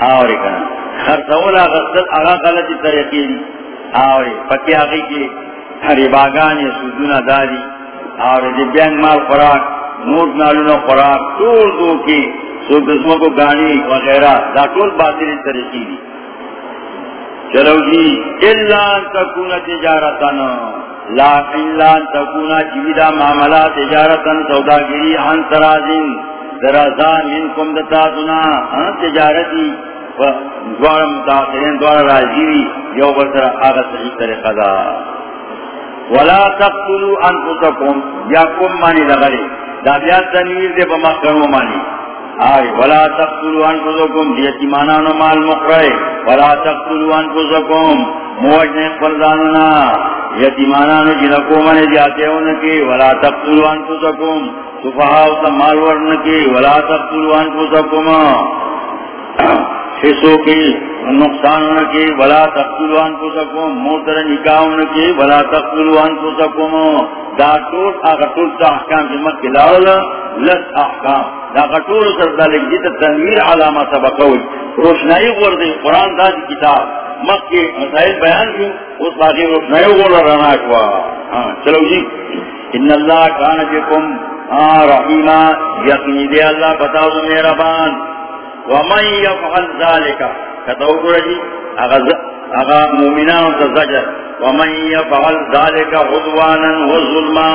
S1: آوری کنا۔ خرسولا غصت اگا غلط طریقی دی آوری، پکی آگئی کی حریباگانی سودونا دادی۔ آوری، دی بینگ مال خوراک۔ نوٹ نالونا خوراک، ٹول دو کی سو قسموں کو گاڑی وغیرہ، دا ٹول باطل طریقی دی۔ چلو جی اللہ تکونا تجارتن لا اللہ تکونا جیدہ معاملہ تجارتن سوداگری عن ترازن درازان منکم دتا سنا ہاں، تجارتی دوار متاثرین دوار راجیوی یو بسر آغا صحیح طریقہ دا۔ ولا تقتلوا انفسكم یا کم مانی لغری دا بیا تنویر دے پا مخکنو مانی آئی ولا تقتلوا انفسکم دیتیمانانو مال مقرائے ولا تقتلوا انفسکم موجن فرداننا یتیمانانو جنکو من جاتے ہونکی. ولا تقتلوا انفسکم سفحاو تا مال ورنکی. ولا تقتلوا انفسکم حصوں کی نقصان نکی ولا تقتلوا انفسکم، موتر نکاح کی، ولا تقتلوا انفسکم. دا ټول هغه ټول احکام چې مکه لاول لس احکام. دا ټول سره د لګیت تنویر علامه سبقوي روشنايي ورته قران دا کتاب. مکه مسائل بیان کیو اوس باقي روشنايي ور رانا کوا. ہاں، چلو جی. ان الله کان بكم رحیما یقین دی الله بتاو مہربان ومن يفعل ذلك کتو ګورې هغه هغه مومنانو ته زجر. ومن يفعل ذلك عدوانا وظلما،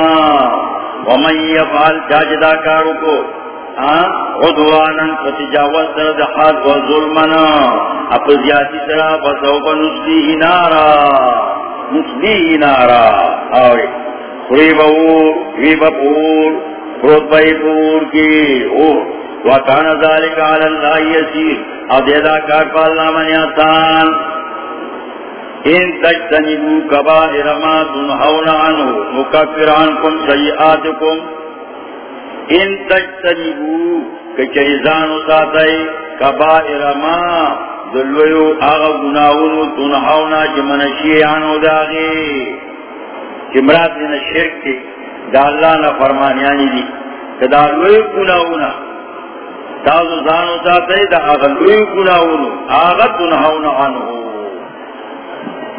S1: ومن يفعل جاجدا کارو کو عدوانا فتجاوز سرد حد وظلمنا اپ زیادی سرا فسوف نسلیه نارا نسلیه نارا آوری قریب اور قریب اور قرد بای پور کی اور وکان ذالک علی اللہ یسیر او دیدا کار پالنا منی آسان۔ ان تجتنبو کبائر ما تنہون عنہ مکفر عنکم سیئاتکم ان تجتنبو کچریزانو ساتھائی کبائر ما دلویو آغا گناونو تنہونا جمنشی عنو داغی جمرات دینا شرک تی دا اللہ نا فرمانیانی دی دا لویو گناونا تازو زانو ساتھائی دا آغا لویو گناونو آغا تنہونا عنہ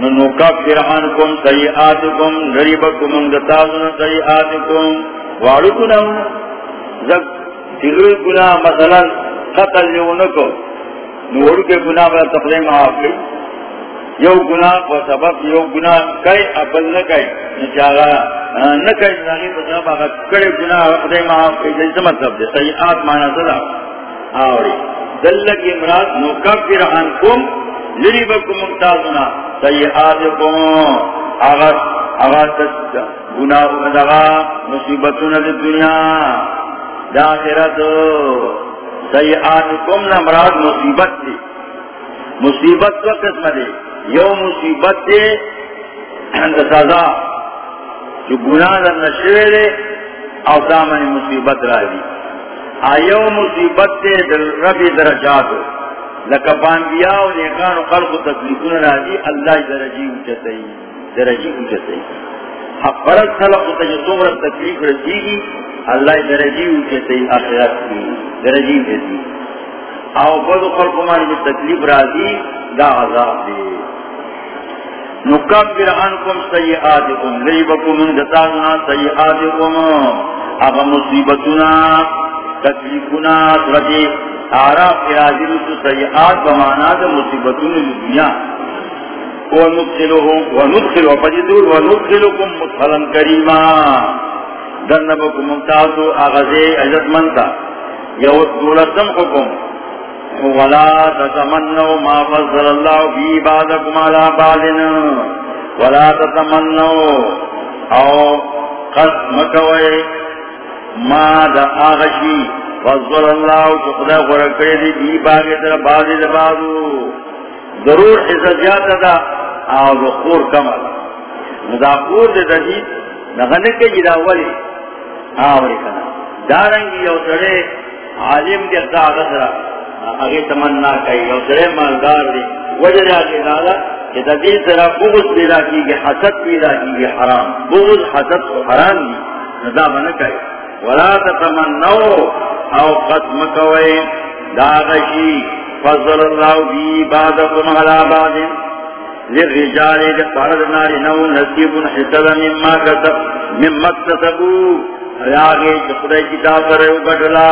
S1: نکفر عنکم سیئاتکم غریبکم اندتازن سیئاتکم وارکنا زک تلوی گناہ مثلا قتل لیونکو نور کے گناہ بلا تقلیم آفلی یو گناہ کو سبب، یو گناہ کئی، اپل نکئی. نچاگا نکئی ناغی بسبب آگا کڑی گناہ تقلیم آفلی جیسا مطلب دے سیئات مانا صدا آوری. دلک امراض نکفر عنکم لری بکم ممتازنا. سیئاتکم آغا آغا گناہ دغا مصیبتون دی دنیا. دا آخرت. سیئاتکم نمراد مصیبت دی. مصیبت تو قسم دی. یو مصیبت دی دا سزا. جو گناہ در نشوے دے او دامن مصیبت را دی. آیو مصیبت دی در ربی درجاتو لکا پانبیاء و نیکان و خلق و تکلیفون را دی اللہ درجی اچھتے درجی اچھتے فرض خلق و تجسوم را تکلیف رسی گی، اللہ درجی اچھتے آخرت کی درجی اچھتے او بدو خلق مانی کی تکلیف را دی دا عذاب دی نکبر عنکم سیئاتکم لیبکم من دتاغنا سیئاتکم۔ اگا مصیبتنا تکلیفنا سرجی آراف کے حاضر تو سیئات بمانا دا مصیبتون دنیا۔ وندخلهم وندخل وفجدور وندخلكم مدخلا کریما۔ دنبکم ممتازو آغازے عزت منتا یود دولتم حکم۔ ولا تتمنوا ما فضل الله في بعضكم على بعض ولا تتمنوا۔ او قد مكوي ما دا آغشي فضل الله چخدا غرکڑی دی دی باغی در بازی در بازو ضرور حصہ حسدیات دا آو خور کمال ندا خور دا دی دید نغنک جدا جی ولی. آوری کنا. دارنگی یو سڑے عالم دی اقدا آغت را اگے تمنا کئی، یو سڑے مالدار دی. وجہ جاگے دادا کہ تدید ذرا بغض پیدا کی گی، حسد پیدا کی گی، حرام. بغض، حسد حرام دی. ندا بنا کئی. ولا تتمنوا او قسم کوئی داغشی فضل اللہ بی بعدکم علا بعد للرجال لقرد ناری نو نصیب حسد مما کسب، مما کسبو ریاغی خدای کتاب پر اگٹلا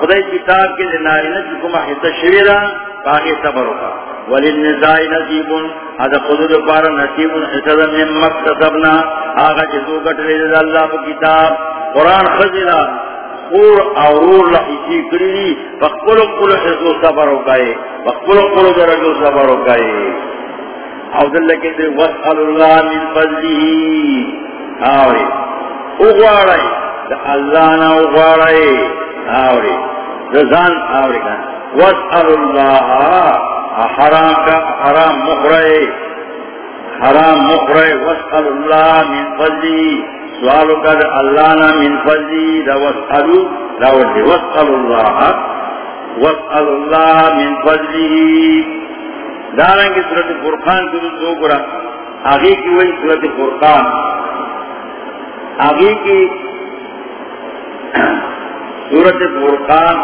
S1: خدای کتاب کے ناری نجکم حسد شویرا پاکی صبر ہوگا۔ وللنساء نصیب. هذا خذ بار نصیب. حسد مما کسبنا آغا جسو گٹلے اللہ کتاب. قرآن خزیلا خور اورور لحیسی کری فقبل قل حسو صبر ہوگئے فقبل قل درجو صبر ہوگئے عبداللہ کہتے واسأل اللہ من فضلی آوری. اغوارے. دا اللہ نا اغوارے. آوری. رزان آوری کہا واسأل اللہ. حرام کا حرام مخرے حرام مخرے واسأل اللہ من فضلی سوالو کا اللہ نا من فضلی دا واسألو دا وردی واسأل اللہ واسأل اللہ من فضلی۔ دارنگی صورت فرقان کی دو گرا آگے کی وہی صورت فرقان۔ آگے کی صورت فرقان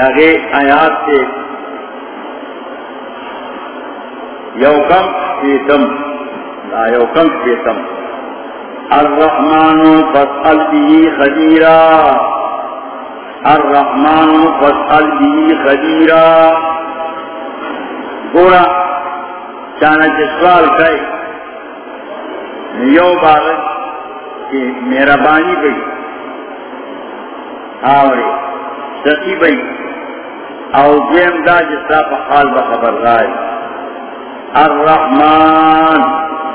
S1: آگے آیات سے یوکم پیتم لا یوکم پیتم الرحمن فاسأل به خبيرا الرحمن فاسأل به خبيرا گورا چانچ سوال کئی؟ یو بار کہ میرا بانی بھئی. آوری، سکی بھئی. او دیم دا جسا پا حال بخبر رائے الرحمن،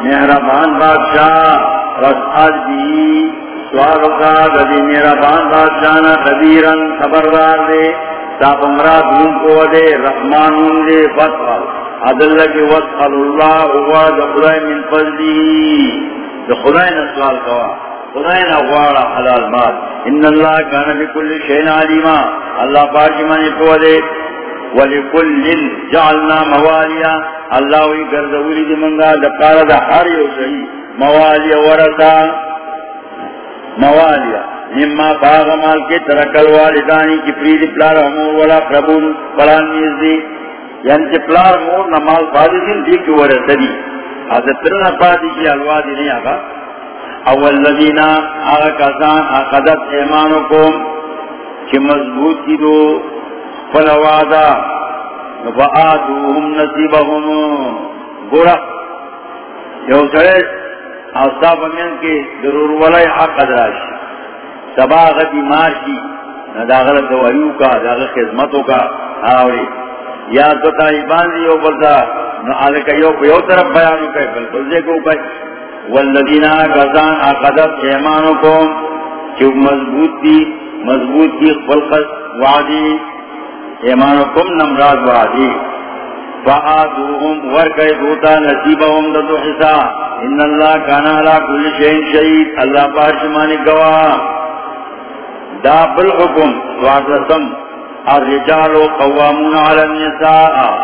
S1: مہربان بادشاہ واسعد بھی سوال کا گدی میرا بان بادشاہ خبیرن خبردار دے تاپ امراد ان کو دے رحمان دے فصل عدل کی وصل اللہ ہوا خدای من فضلی خدای نے سوال کوا، خدای نے غوارا حلال مال۔ ان اللہ کان بکل شین علیما۔ اللہ پاکی منی کو دے ولکل جعلنا موالیا. اللہ وی گردولی دی منگا دکارا دا ہر یو صحیح موالیا ورثا موالیا. نما باغ مال کے ترکل والدانی کی پرید پلار امور والا قربون پلان نیز دی یعنی کہ پلار مور نمال فادی دن دی کی ورثا دی. حضرت ترنا پادی کی الوادی نہیں آگا. اول لذینا آگا کسان آقدت ایمانکم کہ مضبوط کی دو. فلوادا فآدوهم نصیبهم. گورا. یو سڑے اوصاب من کے ضرور ولائی حق ادراش سبا غدی مار کی نہ داغل دوائیو کا داغل خدمتوں کا. آوری. یا تو تائیبان دی یو بلتا نو آلکا یو کو یو طرف بیانو کئی بل بلزے کو کئی. والذین آگازان آقدت ایمانکم چو مضبوط دی مضبوط دی خلقت وعدی ایمانکم نمراد وعدی فآدوهم ورکی دوتا نصیبهم ددو حسا ان اللہ کانا علا کل شہین شہید. اللہ پاشمانی گواہ. دا بالحکم وعدسم الرجال قوامون على النساء.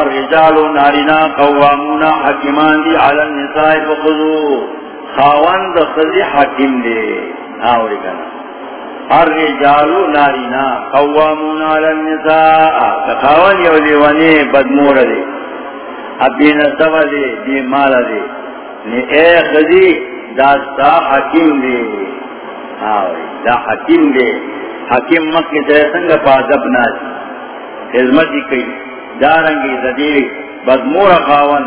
S1: الرجال نارنا قوامون حکمان دی على النساء فخذو. خاوان دا خذی حکم دے. آوری کنا. الرجال نارنا قوامون على النساء. خاوان یو دیوانی بدمور دے اب بی نصف دے بی مال دے نی اے خذی داستا حکم دے آوری دا حکم دے حکیم مکی سنگ پادب ناسی خدمتی کئی. دارنگی زدیری بدمور خاون.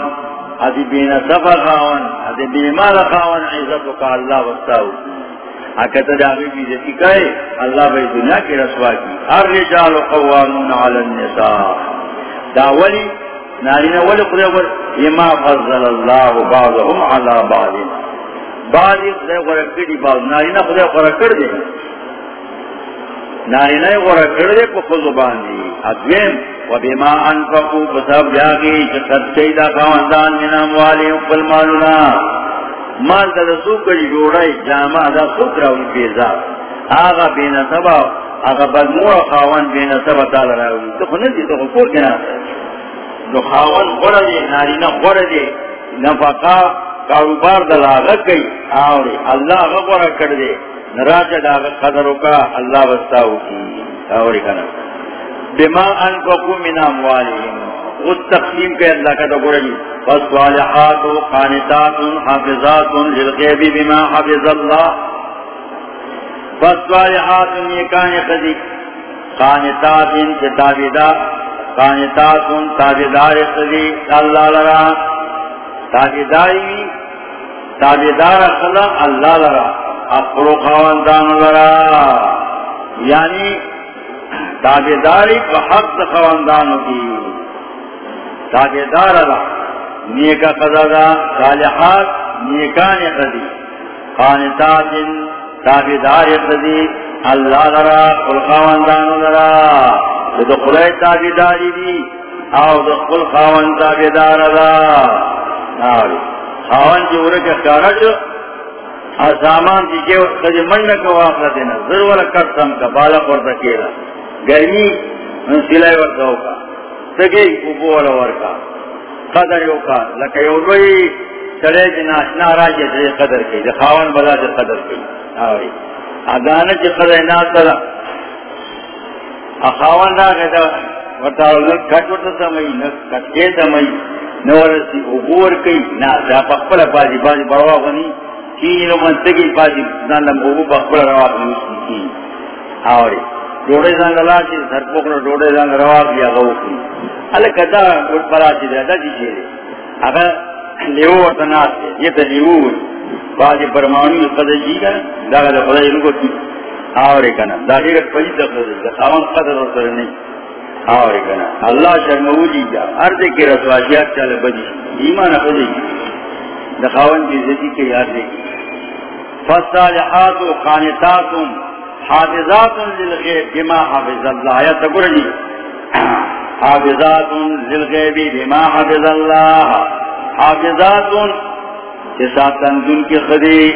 S1: ادی بین صفا خاون. ادی بین مال خاون. عزتو کا اللہ وستاو حکت جاگی بیزتی کئی اللہ بی دنیا کی رسوا کی۔ ہر رجال قوانون علی النساء۔ داولی نارین ولی قدر یما فضل اللہ بعضهم علی بعض۔ بعضی خدای غرق کردی، بعض نارین خدای غرق کردی۔ ناری نئی غورا کردے پا خضو باندی ادویم، و بیما انفقو بساب جاگی چکت چیدہ خواندان من اموالی اقبل مالونا مال دا سوک کری جوڑای جامع دا سوک راوی بیزا آغا بین سبا آغا بدمور خواند بین سبا تالا راوی تو خندی تو خور کنا. دو خواند خورا دے، ناری نا خورا دے. نفقا، کاروبار دل آغا کئی. آوری، اللہ آغا غورا کردے نراجہ دا قدروں کا اللہ بستاو کی. اوری کنا. بما انفقو من اموالیم اس تقسیم کے اللہ کا تو گوڑی جی۔ فصالحات قانتات حافظات للغیب بما حفظ اللہ فصالحات نیکان قدی قانتات کتابدار قانتات تابدار قدی اللہ لرا تابداری تابدار خلق اللہ لرا اپرو خواندان لرا یعنی تابداری پا حق خواندانو کی تابدار را نیکا قضا دا صالحات، نیکان قدی خانتات تابدار قدی اللہ لرا قل خواندانو لرا دخل تابداری دی او دخل خواند تابدار را خواند جو جی رکھ کارا سامان کی کہ کدی من کو واپس دینا. ضرور کرتم کا، بالا پر تکیلا گرمی سلائی ورکاو کا. سگی اوپو والا ورکا. قدر یو کا. لکہ یو روی سڑے جن آشنا راجی سے قدر کی دخاون بلا سے قدر کی آوری. آگانا چی قدر ناسلا اخاون را گتا ورطاو لگ کٹ ورطا سمئی نک کٹ سمئی نورسی اوپور کئی نا جا پخپل بازی بازی بروا غنی چینی نو منتگی پاسی زندم اوگو بخبر رواق نیوشنی کی آوری. ڈوڑے زنگ اللہ چیز، سر پوکنا ڈوڑے زنگ رواق یا غوکی علی کتا گوڑ پلا چیز ہے دا جی چیزے اگر لیو ورطنات ہے یہ تا لیو بازی برمانی قدر جی کنا دا گا دا خدای نگو کی۔ آوری کنا دا غیر پجی دا قدر دا خاون قدر ورطر نہیں۔ آوری کنا۔ اللہ شرمو جی جا۔ ہر دے کی رسواجیات چال بدی۔ ایمان خدای جی کی دخاون جی کی عزتی کے یاد دے گی فالصالحات قانتات حافظات للغیب بما حافظ اللہ. یا تقول جی حافظات للغیب بما حافظ اللہ. حافظات جسا تنزل کی خدی.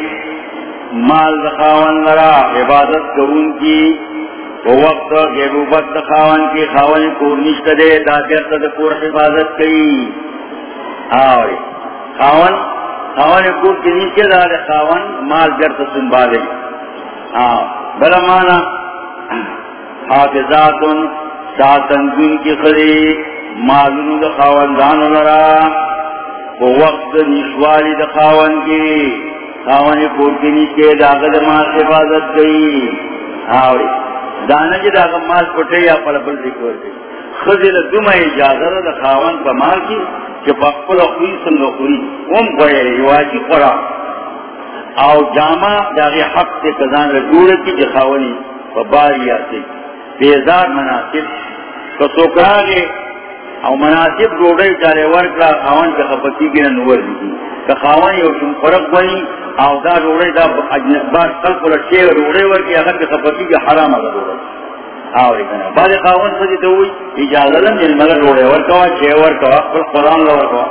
S1: مال دخاون لرا، عبادت کرون کی. وقت غیبوبت دخاون کی، خاون کور نشت دے داکر تد کور حفاظت کی آوری. خاون خاون کو کے نیچے دار خاون مال جر سنبھالے. ہاں بلا مانا حافظات ساتن دن کی خری معلوم دا خاون دان لرا. وہ وقت نشوالی دا خاون کی خاون کو کے نیچے داغ مال حفاظت گئی ہاں دانا جی داغ مال پٹے یا پل پل دکھو خزر دم اجازت دا خاون پا مال کی کہ بخل خوی سنگ خوی ام گئے رواجی قرا او جامع داغی حق سے کزان رجوڑ کی جخاونی باری آتے. بیزار مناسب. تو گے او مناسب روڑے چارے ورکا خاون کا خپتی کی نور دی کہ خاوان یو شم فرق بنی او دا روڑے دا بار قلق لٹھے روڑے ورکی اگر کہ خفتی کی حرام اگر روڑے. آوری کنا. بعد خاوان سجی تو ہوئی. اجازلن جن مگر روڑے ورکوا، چھے ورکوا قل قرآن لورکوا.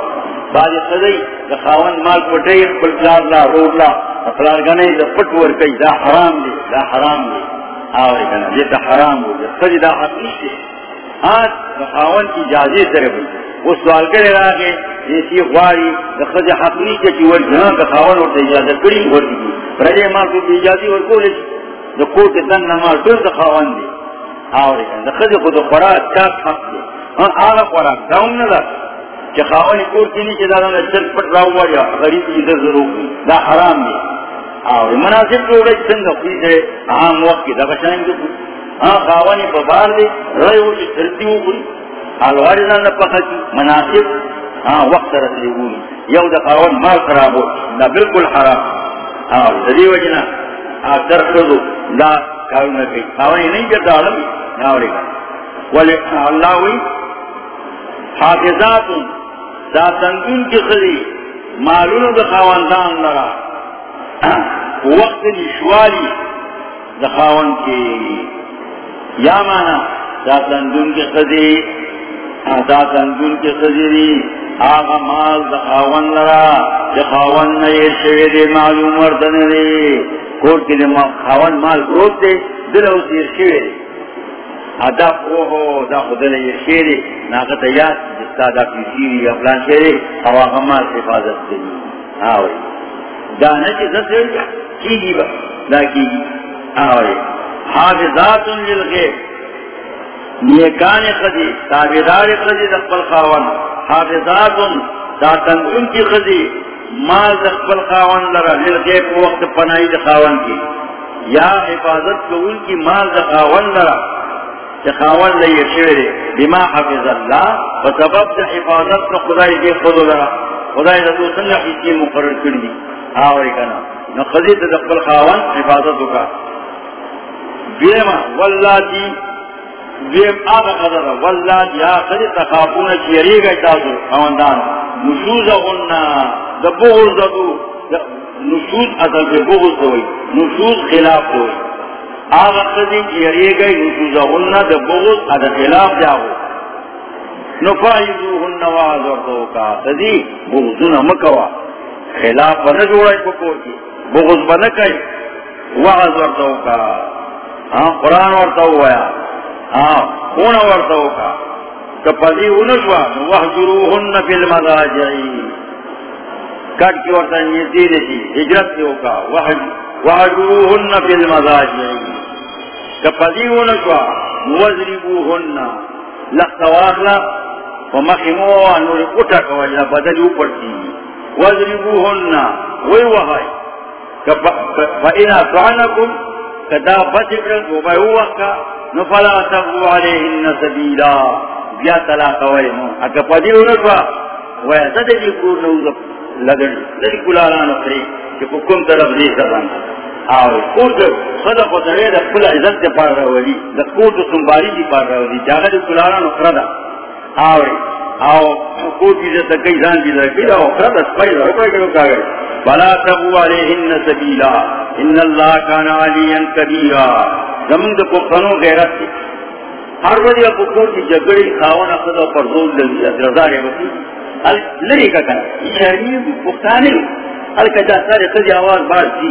S1: بعد سجی کہ خاوان مال پٹے قل پلار لا روڑ لا اپلار گنے، دا پٹ ورکی دا حرام دی، دا حرام دی. آوری کنا یہ دا حرام ہو جا سجی دا حق نیشتے آج ہاں، خاوان کی جازی سرے بھئی وہ سوال کرے رہا کہ جیسی غواری دخل حقنی کے چی ورد جہاں کا خاون اور اجازت کری ورد کی رجے ماں کو بھی اجازی ورد کو لیچ دکو کے دن نماز دل دا خاون دی. آوری کن دخل خود خوراک، چاک حق دی. ہاں آغا خوراک داؤں ندا. کہ خاون کور کی نیچے دادا نے چل پٹ راو وریا غریب کی در ضرور دا حرام دی. آوری مناسب جو رج سنگ خیز ہے عام وقت کی دا بشائیں گے ہاں خاونی ببار دی رئی ہو چی سلتی ہو گئی الوارزان پختی مناسب۔ ہاں وقت رسلی ہوئی۔ یو دا خاون مال خراب ہو، دا بالکل حرام۔ ہاں دی وجنا در خدو دا کارو نکی خاونی نہیں کرتا علم ناوری گا ولی۔ اللہ ہوئی حافظات دا تنگون کی خدی مالون دا خاوندان لرا۔ وقت نشوالی دا خاون کی یا مانا دا تنگون کی خدی دا تنگون کی خدی آغا مال دا خاون لرا دا خاون نیر شوی دے معلوم وردن دے کور کی دے خاون مال گروت دے دل او سیر شوی دے ادا اوہو دا خودل یہ شوی دے ناقت یاد جستا دا پیسیری افلان شوی دے او آغا مال حفاظت دے آوری دا نچی نصر کی گی با دا کی گی آوری حافظات للغیب. نیکان خدی تابدار خدی دقبل خاون حافظات داتن ان کی خدی مال دقبل خاون لرا للغیب وقت پنائی دخاون کی یا حفاظت کو ان کی مال دخاون لرا دخاون لئی شعر بما حفظ اللہ وسبب دا حفاظت کو خدای دی خود لرا خدای دا دو سنگا حسی مقرر کردی آوری کنا. نخدی دقبل خاون حفاظت کا بیما واللہ دی ویم آغا قدر واللہ یا خدی تخافون چیری گئی تازو، خواندان. نشوز غننا، دا بغض دو نشوز اصل پہ بغض دوئی. نشوز خلاف دوئی. آغا خدی چیری گئی، نشوز غننا، دا بغض اصل خلاف جاؤ نفائزو ہن نواز وردو کا. خدی بغضنا مکوا. خلاف بنا جوڑائی پکور کی بغض بنا کئی وعز وردو کا ہاں قرآن ورطاو ورطا ہوا خون ورطو کا کپدی انشوا وحجروہن فی المضاجعی. کٹ کی ورطا نیتی نشی ہجرت کیوں کا وحجروہن فی المضاجعی. کپدی انشوا وزربوہن لختواخلا ومخمو انوری قٹا کوجنا بدلی اوپرتی وزربوہن وی وحای فإن أطعنكم کدا بچکرن تو بھائی وقت نفلا تبو علیہن سبیلا بیا طلاق ویمو اکا پدی انکوا ویسا دی کور نوزا لگن لگی کلالا نفری کہ کم طرف دی سبان. آوی، کور در صدق و سرے دا کل عزت دی پار رولی دا کور در سنباری دی پار رولی جاگا دی کلالا نفردا آوی آو کور کی جتا کئی زان دی در کئی دا نفردا سپائی دا رکھا کرو کاگر بلا تبو علیہن سبیلا ان اللہ کان علیا کبیرا زمین کو کنو غیرت تھی ہر بڑی کو کو کی جگڑی خاون خدا پر زور لگی رضا ہے وتی ال لری کا کنا یعنی پختانی ال کجا سارے خدی آواز بار تھی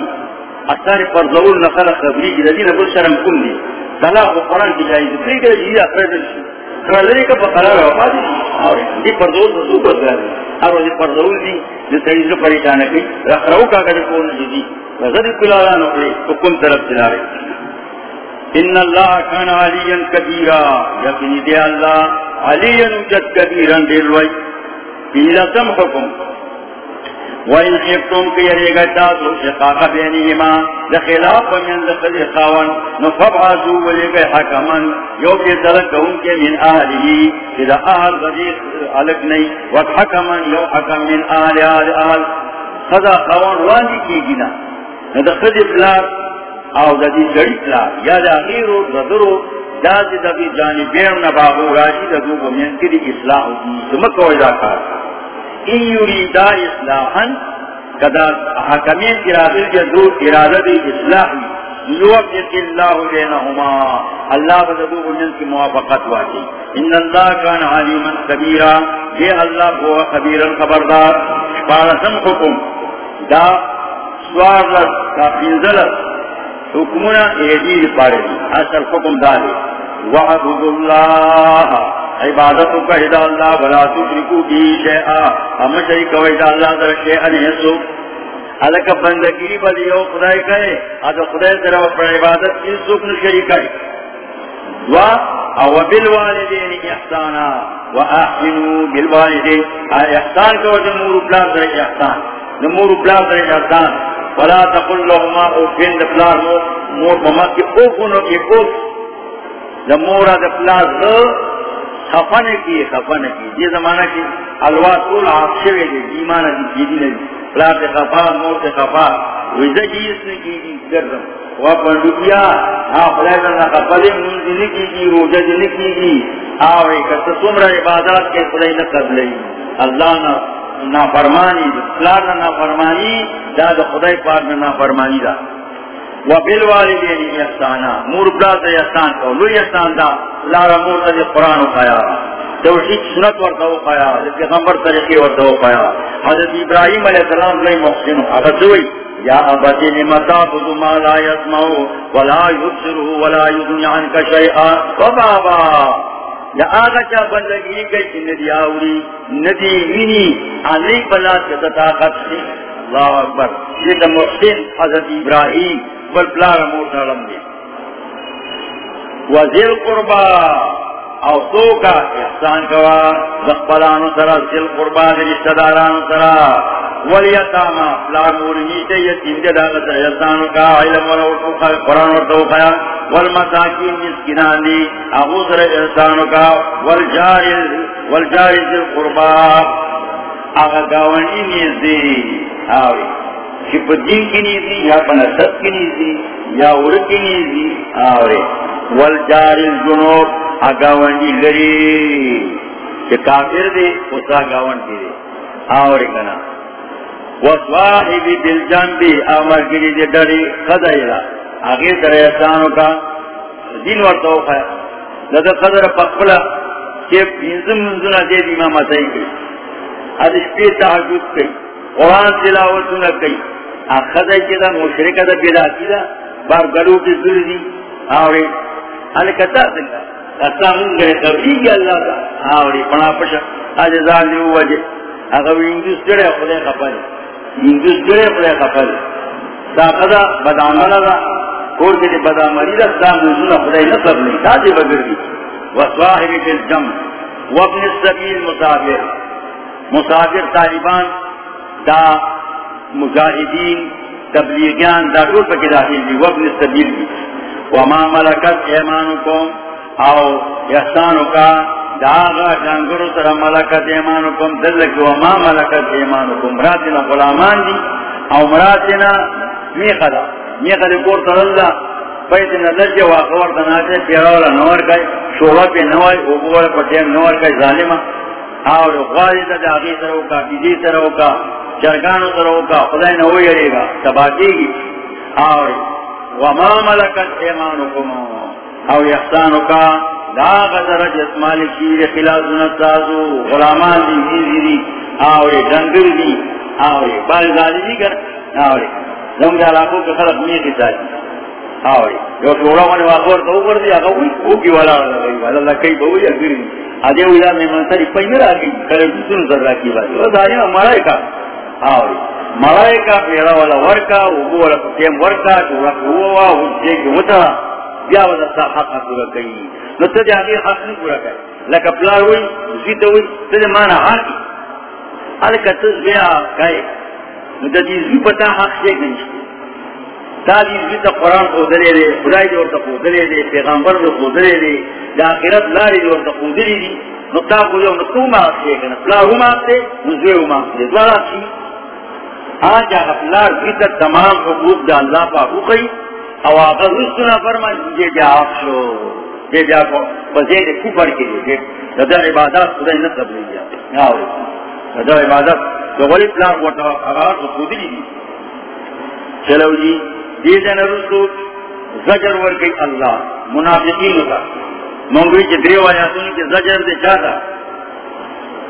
S1: اثر پر زور نقل خبری کی الذين بل شرم کل دی بلا قرآن کی جائز تھی کہ یہ اثر کلری کا بقرار ہوا دی اور یہ پر زور تو کو گئے اور یہ پر دی جو تیز پریشان رکھ رہو کا کر کون دی دی غدی کلالا نکلے تو حکم طرف چلارے ان اللہ کان علیا کبیرا یقینی دے اللہ علیا جد کبیرا دلوئی پیلا سم حکم وَإِنْ خِفْتُمْ كِ يَرِيغَ شِقَاقَ بَيْنِهِمَا لَخِلَافَ مِنْ ذَخَذِ خَوَنْ نُفَبْعَزُوا وَلِغَ حَكَمًا يَوْكِ ذَلَكَهُمْ كِ مِنْ أَهْلِهِ إِذَا أَهَلْ غَدِيث عَلَقْنَي وَحَكَمًا يَوْ حَكَمْ مِنْ أَهْلِ أَهْلِ أَهْلِ خَذَا خَوَنْ وَانِي كِي گِنَا نَدَ خَذِ فِلَار او دَدِي جَرِي فِلَار یا دا غیرو دَدُرو دا دَدِي جانبیم نباغو راشی دَدُو بَمِنْ كِدِ إِصْلَاحُ دِي سُمَكَوَ إِذَا كَارَ ان یریدا اصلاحا کدا حکمین ارادی کے دو ارادی اصلاحی یوفق اللہ بینہما اللہ بدبو بجن کی موافقت واقعی ان اللہ کان علیما کبیرا یہ اللہ کو خبیرا خبردار. شپارسم حکم دا سوارلت کا پینزلت حکمنا ایدیر پارے اصل حکم دارے وعبد اللہ عبادت کا ہدا اللہ بلا تشرکو کی شیعہ ہم شریک ویدہ اللہ در شیعہ نیسو الک بندگی بدیو خدای کہے اد خدای در پر عبادت کی سکن شریک ہے وا او بالوالدین احسانا واحسنوا بالوالدین. احسان کو جمهور پلا در احسان. جمهور پلا در احسان. ولا تقل لهما او فين دپلار مور مما کی او کنو کی او دمورا دپلار خفن کی خفن کی. یہ زمانہ کی الوات کل عاقشوے دے ایمان دی جیدی نہیں پلاتے خفا، مور موت خفا. ویزا جیس نے کی ہاں، دی گردم. وپن روپیا آپ لیتا نا خفلے منزی نکی کی روجہ دی نکی کی آوے ہاں، کتا سمرہ عبادات کے خدای نقض لئی اللہ نا نا فرمانی پلاتا نا فرمانی دا دا خدای پاک نا فرمانی دا. وبالوالدین احسانا، مور بلا تے احسان کو لو احسان دا، لارا مور تے قران کھایا توحید سنت ور تو کھایا پیغمبر طریقے ور تو کھایا حضرت ابراہیم علیہ السلام نے محسن حضرت ہوئی، یا ابتی لمتا بد ما لا يسمع ولا يبصر ولا يغني عنك شيئا وبابا یا آگا چا بندگی گئی چی ندی آوری، ندی وینی علی بلا سے طاقت سے اللہ اکبر. یہ محسن حضرت ابراہیم بل پلار موتا لمدے وزیر قربا، او تو کا احسان کوا دخپلانو سرا زیر قربا رشتہ دارانو سرا ولیتاما پلار مورنیتے یتیم دے داغت احسانو کا، علم ورہو قرآن ورطو خیا والمساکین مسکنان دی اغو سر احسانو کا والجاری والجاری زیر قربا. آغا گاونی نیز دی آوی. کہ کی نیزی یا پنسط کی نیزی یا ار کی نیزی آورے والجار الجنوب آگاونی لری۔ کہ کافر دے، اس آگاون کی دے۔ آورے کنا۔ وصواحبی بالجنبی آمر گری دے ڈری خدائرہ آگے در احسانوں کا دین ورطاو خیا لدہ خدر پقبلا کہ انزم منزنہ دے دی امام اتائی گئی ادش پی تحجد کئی قرآن تلاوتنا کئی. اخذ ایچی مشرک دا بیدا کی دا، بار گلو کی ذر دی. آوری حالی کتا دنگا کتا منگا قبلی اللہ دا آوری، پنا پشا. آج ازال دیو وجہ. اگر انگیس کرے خودے خفل. انگیس کرے خودے خفل. دا قدا بدامل دا. کور کے بداملی دا دا موزون خودے نصب نہیں. دا دی بگر دی. وصواحبی فی الجم وابن السبیل مسافر مسافر طالبان دا مجاہدین، تبلیغیان دا دور پکی داخل دی وابن السبیل دی وما ملکت ایمانکم او احسانکا، دا آغا جانگرو سر ملکت ایمانکم دلکی وما ملکت ایمانکم. مراتنا غلامان دی او مراتنا میخا دا میخا دی کور سر اللہ پیت نظر جو واقعور دناتے پیراولا نور گئی شورا پی نوائی اوگوار پتیم نور گئی ظالمہ اور غوالی دا آغی سر اوکا بیدی سر اوکا چرگانو سرو کا، خدای نہ ہو ہوئے گا تباکی گی اور وما ملکت ایمانکم، او احسانو کا، دا غزر جسمالی شیر خلاص نتازو غلامان دی گیزی دی اور جنگر دی اور باری دی کر اور زمد علاقوں کے خلق میخی ساتی اور جو شورا من واقور تو اوپر دی آگا ہوئی اوکی والا لگئی والا لکئی بہوئی اگر دی. آدھے ہوئی دا میں منصری پہنے را گئی کلر سر را کی بات وہ داری ہمارا ایک آوری ملائکہ پیرا والا ورکا وگو والا پتیم ورکا چورا کوا وجے کی وطا بیا وزا سا حق پورا کئی نو تا جا آگے حق نہیں پورا کئی لکا پلار ہوئی زیتا ہوئی تا جا مانا حقی حالکا تز بیا کئی نو تا جی زی پتا حق شیک نشتی تا جی زیتا قرآن خودلے دے خدای جو ورطا خودلے دے پیغمبر جو خودلے دے دا آخرت لاری جو ورطا خودلے دی نو تا کو جو نو تو ما شیک نشتی پلار ہو مانتے نو زوی ہو مانتے دوارا چی ہاں آج اپلار بھیتر تمام حقوق دا اللہ پا حقوقی او آقا رسونا فرمان جے جا آخشو جے جا کو بزید کفر کے لیے دا عبادات خدا نصب لیا دا عبادات تو غلی پلاک وٹا اغار تو خودی دی چلو جی دیدن رسو زجر ورکی اللہ، منافقین کا منگوی چی دریو آیاتون کی زجر دے چاہتا۔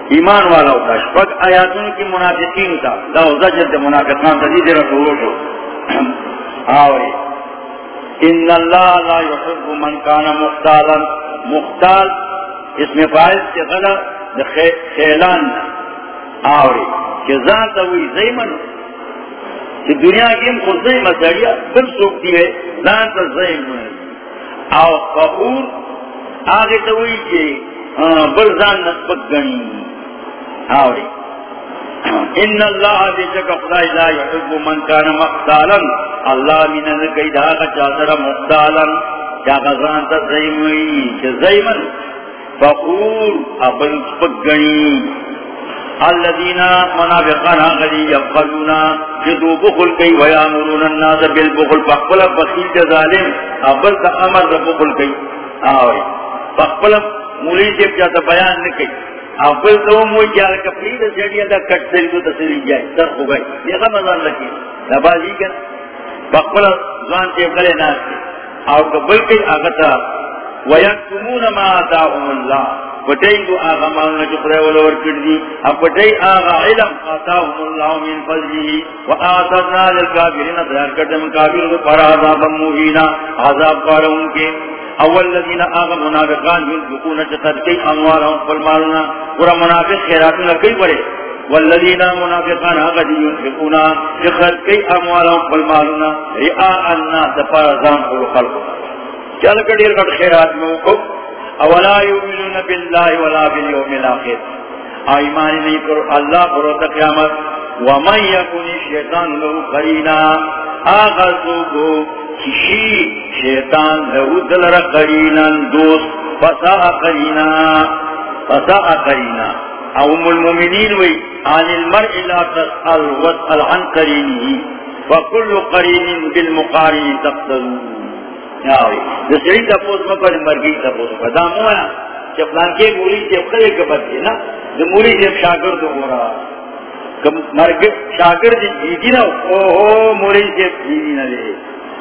S1: ایمان والا ہوتا شپک آیاتون کی منافقین کا، دا زجر دے منافقان تا دیدے رسولو شو آوری۔ ان اللہ لا يحب من کان مختالا۔ مختال اس میں فائز کے غلط خیلان۔ آوری۔ کہ ذات ہوئی زیمن۔ کہ دنیا کی ہم خود زیم مسئلہ بل سوکتی ہے ذات زیمن آو فقور آگے تو ہوئی کہ بل زان نسبت گنی۔ آوری۔ ان اللہ بے شک خدای لا يحب من كان مختالا۔ اللہ من کئی دا چادر مختالا۔ کیا غزان تا زیموئی کہ زیمن فقور ابن سپگنی الذين منافقنا غدي يبخلون جدو بخل كي ويامرون الناس بالبخل فقل بخيل ظالم۔ ابل تا امر بخل كي آوي فقل مولی جب جاتا بیان نکی اپل تو موئی جال کپلی دا جڑی دا کٹ سری تو تسری جائے سر ہو گئی۔ یہ کا مزان لکی نبازی کر بقبل زوان چیب کلے ناس کے اور قبل کے آگتا ویکتمون ما آتاهم اللہ پٹئی کو آغا مالنا جو خدای ولور کردی اب پٹئی آغا علم آتاهم اللہ من فضلی و آتانا للکابرین تیار کرتے من کابر پر عذابا موہینا عذاب پارا ان کے. اول الذين آغا منافقان ينفقون چترکی اچھا اموارهم فالمالنا ورا منافق خیراتنا کئی بڑے والذین منافقان آغا دی ينفقون چترکی اموارهم فالمالنا رئاء الناس فارزان قلو خلقنا چل کڑیر کڑ خیرات میں کو۔ اولا یؤمنون باللہ ولا بالیوم الاخر۔ ایمان نہیں کرو، اللہ کرو قیامت۔ ومن یکن الشیطان له قرینا۔ آغا سوکو کشی شیطان لہو دلر قرینا، دوست فسا قرینا۔ فسا قرینا۔ اوم المومنین وی آن المرء لا تسأل واسأل عن قرینه۔ وكل قرین بالمقارن تقتلون۔ یاوی دسری تپوس مکر مرگی تپوس مکر دا مویا چپلان کے مولی چپ خلے کبت دی نا دا مولی چپ شاگر دو گورا مرگ شاگر دی جیدی نا او اوہو مولی چپ جیدی نا دے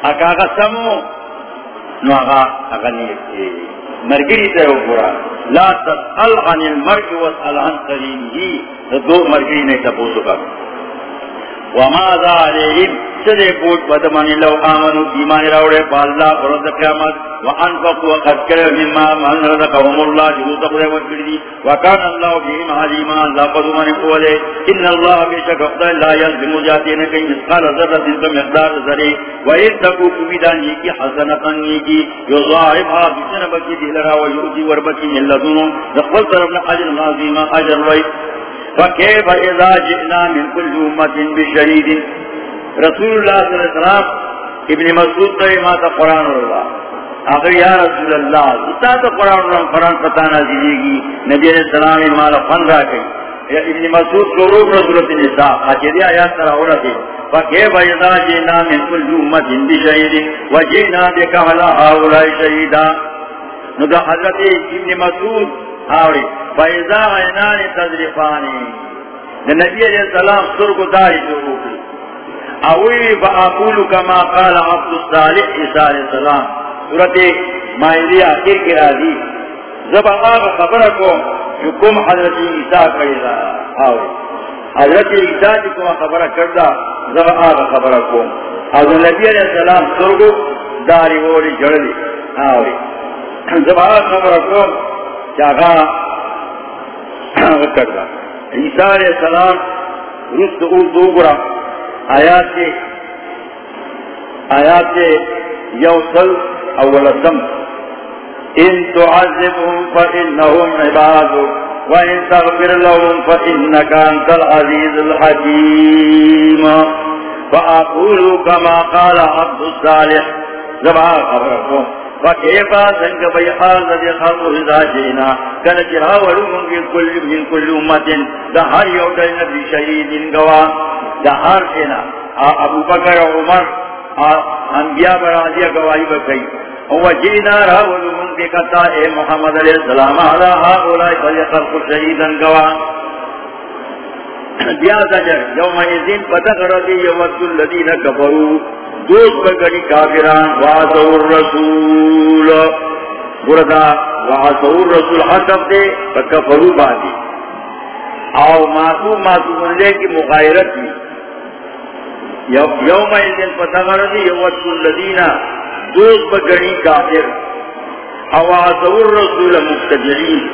S1: اکا آگا سمو نو آگا آگا نیتی مرگری تے ہو گورا لا تسأل عن المرگ واسأل عن قرینی دو مرگری نے تپوسو کا وما ذا علیہم سدے پوٹ بدمانی لو آمنو، ایمان راوڑے، پا اللہ فرد قیامت وانفقوا وقد کرے مما من رزقهم اللہ جلوس قدے وکردی وکان اللہ بهم علیما اللہ قدومانی قولے ان اللہ بشک افضل لا یظلم جاتین کئی مسقال ذرہ دن مقدار ذرے وإن تکو کمیدانی کی حسنتا نیکی یضاعبها بسن بکی دلرا ویؤتی وربکی من لدنو دخل طرفنا عجر نازیما عجر وی فكيف إذا جئنا من كل أمة بشهيد. رسول الله صلى الله عليه وسلم ابن مسعود تو ما تا قرآن اللہ آخر یا رسول اللہ اتا تو قرآن اللہ قرآن فتانا دیجیے نبی علیہ السلام مالا فن را گئی ابن مسعود شروع رسولت النساء حجری آیات ترہ ہو رہا فكيف إذا جئنا من كل أمة بشهيد وجئنا بك على هؤلاء شهيدا. نو حضرت ابن مسعود آوری فیضا عینان تذریفانی نبی علیہ السلام سر کو داری شروع کی اوی فاقول کما قال عبد الصالح عیسیٰ علیہ السلام. صورت مائلی آخر کی راضی زب آغا خبر کو حکم حضرت عیسیٰ کری رہا آوری حضرت عیسیٰ جی کو خبر کردہ زب آغا خبر کو حضرت نبی علیہ السلام سر کو داری وولی جڑلی آوری زب آغا خبر کو چاہا کرتا عیسیٰ علیہ السلام رست اردو گرا آیات کے آیات کے یوصل اول سم ان تعذبهم فإنهم عبادك وإن تغفر لهم فإنك أنت العزيز الحكيم۔ فأقول كما قال عبد الصالح۔ زبعا خبركم فكيفا سنك بيحال ذي خلق رضا جينا كان جرها من كل من كل أمة. دهار يوتين في شهيد قوا دهار سينا أبو بكر عمر. انبیاء برازیہ گواہی بکئی وجینا رہا ولوهم بکتا اے محمد علیہ السلام. علا ہا اولائی فلی خلق شہیدن گوا بیا زجر یوم ایزین پتہ کردی یود الذین دوست بگنی کافران واسو الرسول. بردا واسو الرسول حسب دے فکفروا بادی او ماسو ماسو منلے کی مغایرت بھی۔ یوم ایزین پتہ کردی یود الذین دوست بگنی کافر۔ او واسو الرسول مقتجرین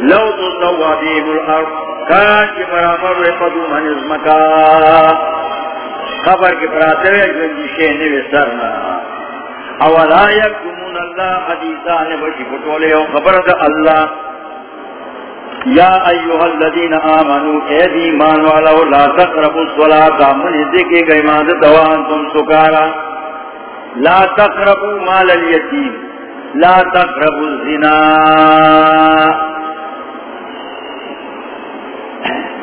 S1: لو تو سوا بیم الارض، کان کی برابر رفضو من ازمکا۔ خبر کی براتر جنجی شہنے وی سرنا اولا یکمون اللہ حدیثان بشی پٹولے او خبر دا اللہ۔ یا ایوہ الذین آمنوا اے دیمان والا، لا تقربوا الصلاة من ذکے گئی ماند دوان تم سکارا۔ لا تقربوا مال الیتیم۔ لا تقربوا الزنا۔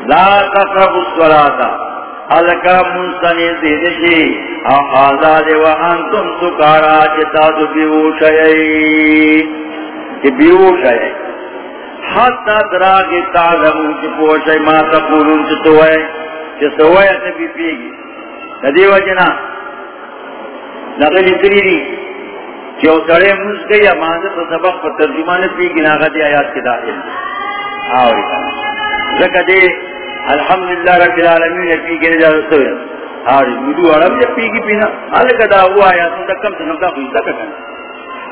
S1: لا تقربوا الصلاة حلقا منسنی دیدشی. آزاد و انتم سکارا چتا تو بیوش ہے کہ بیوش ہے حتی دراغی تعلمو چی پوشی ما تقولون چی تو ہے. چی سوائے نبی پیگی. ندی وجنا نقلی تریری چی او سڑے منس گئی امانت سبق پر ترجمان پیگی ناغتی آیات کی داخل. آوری. زکا دے الحمدللہ رب العالمین پی کے نجا رسول ہاں، آج مدو عرب جب پی کی پینا. حال کدا ہوا آیا سن تکم سے نمتا کوئی سکا کنا.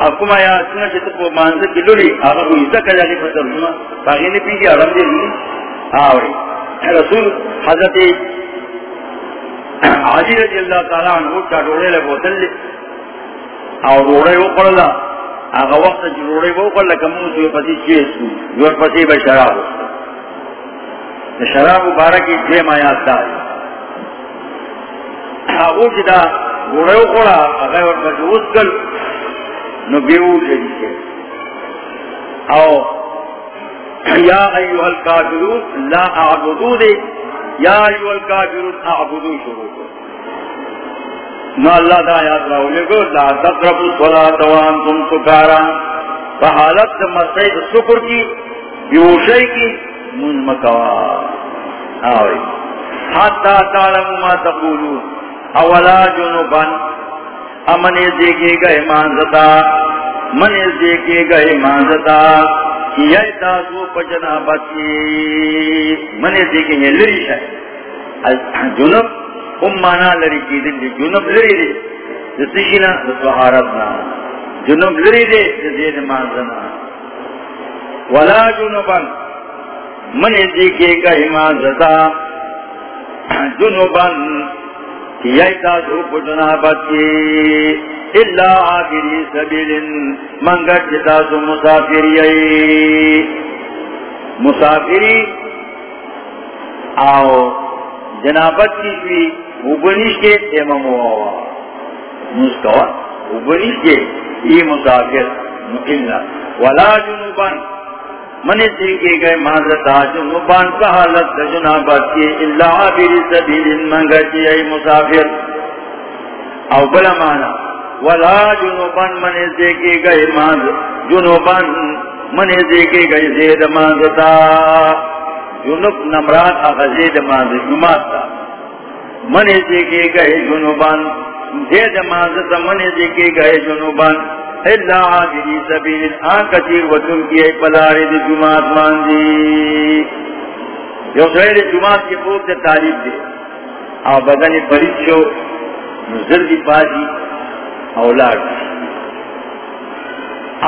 S1: اب کم آیا سنہ چھتا پو مانزد کی لولی. آقا کوئی سکا جالی فتر ہوا باقی نے پی کی عرب جب لی آوری رسول، حضرت عاجی رضی اللہ تعالیٰ عنہ چا ڈوڑے لے بوتل لے اور ڈوڑے وہ پڑلا آقا وقت جو ڈوڑے وہ پڑلا کمون سوئے پسی چیز سو جو پسی بشراب ہوتا شراب مبارک کی دیم آیات دا او گوڑے اکوڑا اگر کل نو بیو جدی کے او یا ایوہ الکافرون، لا اعبدو دے یا ایوہ الکافرون، اعبدو شروع کر نو اللہ دا آیات راو لگو لا تقرب الصلاة وانتم سکارا. فحالت سکر کی بیوشی کی من مکوا. آوری حتی تعلم ما تقولون. اولا جنوبان امن دیکھے گئے مانزتا من دیکھے گئے مانزتا یہ تاسو پجنا بچی من دیکھے گئے لری شاید جنوب ام مانا لری کی دن دی. جنوب لری دی. جسیشنا دسوحارتنا جنوب لری دی. جزید مانزنا ولا جنوبان من دیکھے کا حمازتا جنوبان یایتا دھوپ جنابت کی اللہ آخری سبیل منگت جتا سو مسافری ای مسافری؟ آو جنابت کی شوی اوبنیش کے ایمم ہوا مسکوا اوبنیش کے یہ مسافر، مکلنا۔ ولا جنوبن جنوبان من دیکھے گئے مازتا جنوبان کا حالت جنابت کی اللہ عبیر سبیل منگتی ای مسافر۔ او بلا مانا ولا جنوبان من دیکھے گئے ماز جنوبان من دیکھے گئے زید مازتا جنوب نمرات آخا زید ماز جماعتا من دیکھے گئے جنوبان زید مازتا من دیکھے گئے جنوبان اللہ آجری سبیل آن وطن کی ایک پلاری دی جماعت ماندی جماعت کی پوک تعریف دے او بدن پرید شو نزل دی اولاد.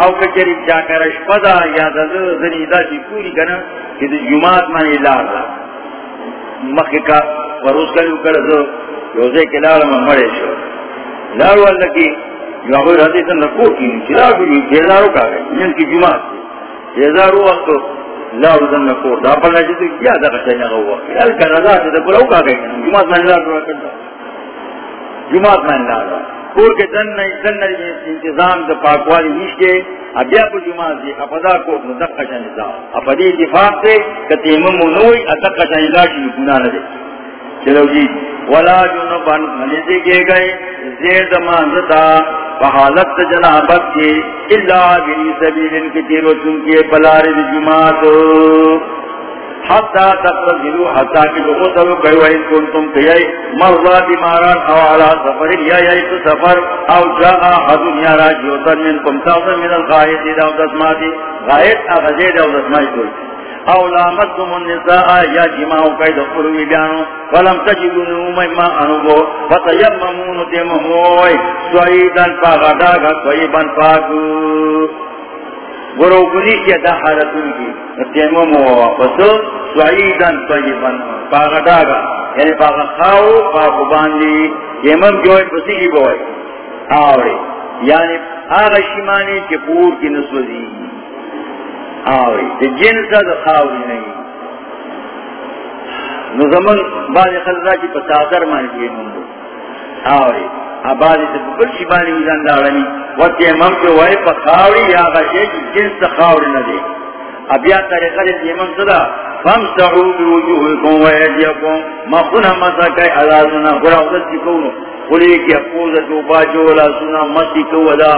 S1: او کچری جا کر اشپدا یا دزنی دا چی پوری کنا کہ دی جماعت مانی لار دا. مخی کا فروز کلو کردو یوزے میں مرے شو. لار والا کی جو اگر کی بھی جیزارو کا گئے جن کی جماعت جیزارو وقت دا پڑھنا کیا دا نگا ہوا۔ خیال رضا سے دا پڑھو کا گئے جماعت میں اللہ کرتا۔ جماعت میں اللہ کے دن دن انتظام دا پاکوالی نیش کے ابیا کو جماعت دی اپدا کو نظام اپدی اتفاق سے کتیمم اتق نظام کی گناہ نہ دے۔ چلو جی ولا جنبان ملیدے کے گئے، زید مانزتا فحالت جنابت کے اللہ بنی سبیل ان کی تیرو چن کے پلار جماعت. حتی تقرزلو حتی کی جو قتلو کئی وحید کنتم کئی مرضا بیماران او علا سفر یا یایت سفر او جاء حدن یا راجیوتن من کم تاثر من الغایت دا دسماتی غایت اغزید او دسماتی کوئی او لامتم النساء، یا جماعو کئی دخلوی بیانو، فلم تجدون اومی ما انوگو فتیممون تیمہوئی سوئیدن پا غداگا سوئیبن پاکو گروکنی کیا دا حالتون کی؟ تیمم و واپس سعیدن طیبن پاگا داگا. یعنی پاگا خاو پاگو باندی، تیمم جو ہے پسی کی بوئی آوری. یعنی آغا شیمانی کے پور کی نسوزی. آوری تی جنسا دا خاوری نہیں نو نظمن بعض خلقہ کی پسادر مانی تیمم دو آوری آبادی سے بکل شبانی وزن دارنی. وقتی امام کے وائے پا خاوری یا غشے کی جنس خاوری ندے اب یا طریقہ دے امام صدا فم فامسعو بوجوہکم ویدیکم مخون ہمتا کئی عزازنا خورا وزد کی کونو؟ خلی کی اپوزت و باجو لا سنا مسی کو ودا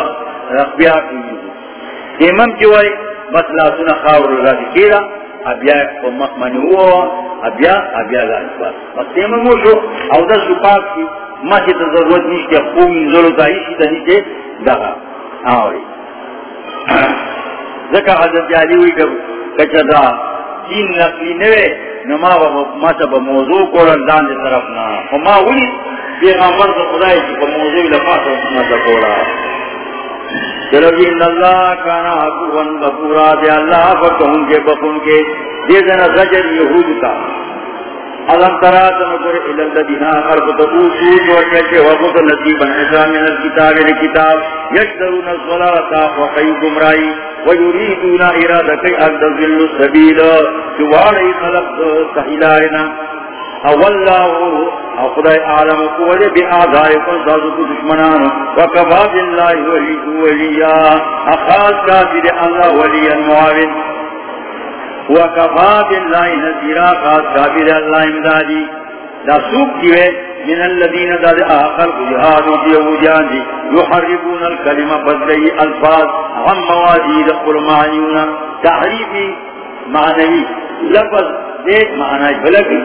S1: رقبیا کی امام کے وائے بس لا سنا خاوری را دی کیرا اب یا مخمنی ہوا اب یا اب یا لانس بات بس امام شو او دا سپاک کی ما چی تا ضرورت نیشتی خوب انزلو تا ایشی تا نیشتی دغا آوری ذکا حضرت علی ہوئی کچا دا دین نقلی نوے نما ما تا با موضوع کورا دان دی طرفنا وما ہوئی پیغامبر تا خدای چی با موضوع لفاظ ما تا کورا چلو جی اللہ کانا حقوان بکورا دے اللہ فکہن کے بکن کے، دے دنا زجر یہود کا الم ترى تنظر الى الذين ارتدوا سوء وكيف وقت نصيبا من الكتاب الكتاب یعنی يشترون الصلاة وحي گمرائی ويريدون ارادة ان تزلوا السبيل سوالي خلق سحلائنا اولاه او خدای عالم قولی بی آدھائکن سازکو دشمنان وکفا باللہ ولی ولیا اخاص کافی دے اللہ ولیا معاون وکفا باللہ نزیرا خاص کافر اللہ امدادی. دا سوک کیوے من الذین داد آخر جہادو دیہودیان دی. یحربون الکلمہ بدلی الفاظ، غم موازید قرمانیون. تحریفی معنوی، لفظ دیکھ معنی بلکی.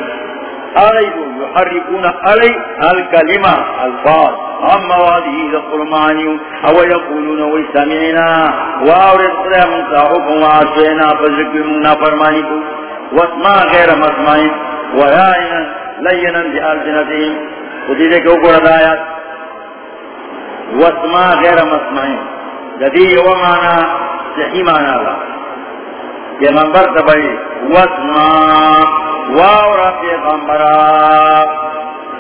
S1: علیہ يحرقون علی الکلمہ الفاظ. عن موادی القرمانی او یقولون ویسمعنا واورد قرم صاحبكم وعصينا فذكر منا واسمع غیر مسمعین ورائنا لینا بألسنتهم. خدیدے کو قرد آیات واسمع غیر مسمعین جدی ومانا صحی مانا اللہ یہ منبر تبعی واسمع. واورا پیغمبرا.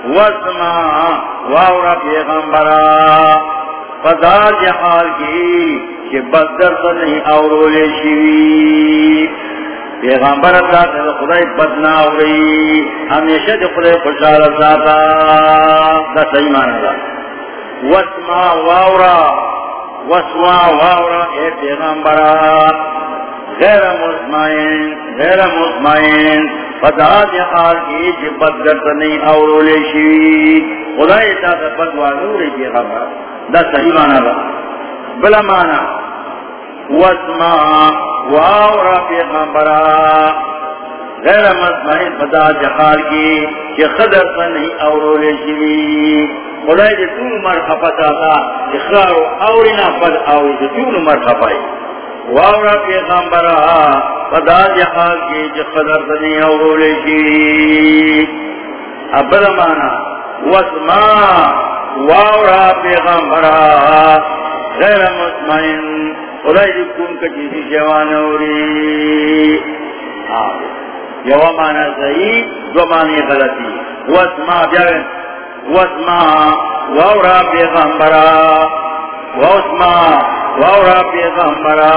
S1: وسما واورا پیغمبرا. پدا جہال کی کہ بدر تو نہیں اورولے شیوی. پیغمبر ذات خدای بدنا ہو رہی ہمیشہ جو خدای خوشحال ذاتا دا صحیح مانا دا وسما واورا وسما واورا اے پیغمبرا. غیر مطمئن غیر مطمئن پتا پدا حال کی جی بد بدگرد نہیں اورولے شوی۔ خدای تا تا بدوانو ری جی خبر۔ دا صحیح مانا دا۔ بلا مانا واسما واورا پیغمبرا غیر مطمئن پتا پدا حال کی جی خدر تا نہیں اورولے شوی۔ خدای جی تون مرخفتا تا اخرارو اورنا پد اوری جی تون مرخفائی واورا پیغمبرا پدا جہال کی جو قدر دنی اورولے کی۔ ابدا مانا، واسما واورا پیغمبرا، غیر مطمئن خدای جو کن کا جیسی جوان اوری۔ یو مانا صحیح، دو معنی غلطی۔ واسما بیاوین واسما واورا پیغمبرا۔ واسما واورا پیغمبرا،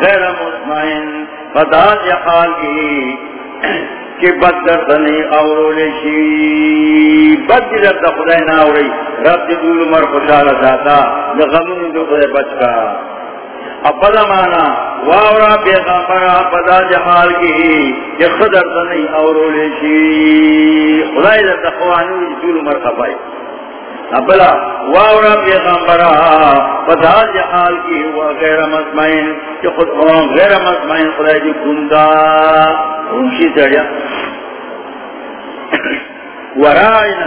S1: غیر مطمئن پدا جحال کی کہ بدر دنی اورولے شی بدر دا خدای ناوری رب دی دول مر خوشحال ساتا لغمون دو خدای بچکا. اب پدا مانا، واورا پیغمبرا پدا جحال کی کہ خدر دنی اورولے شی خدای دا خوانوی دول مر خفائی. ابلا واورا پیغمبرا بدال جحال کی ہوا غیر مطمئن کہ خود غیر مطمئن خدای دی گندا روشی تڑیا ورائنا،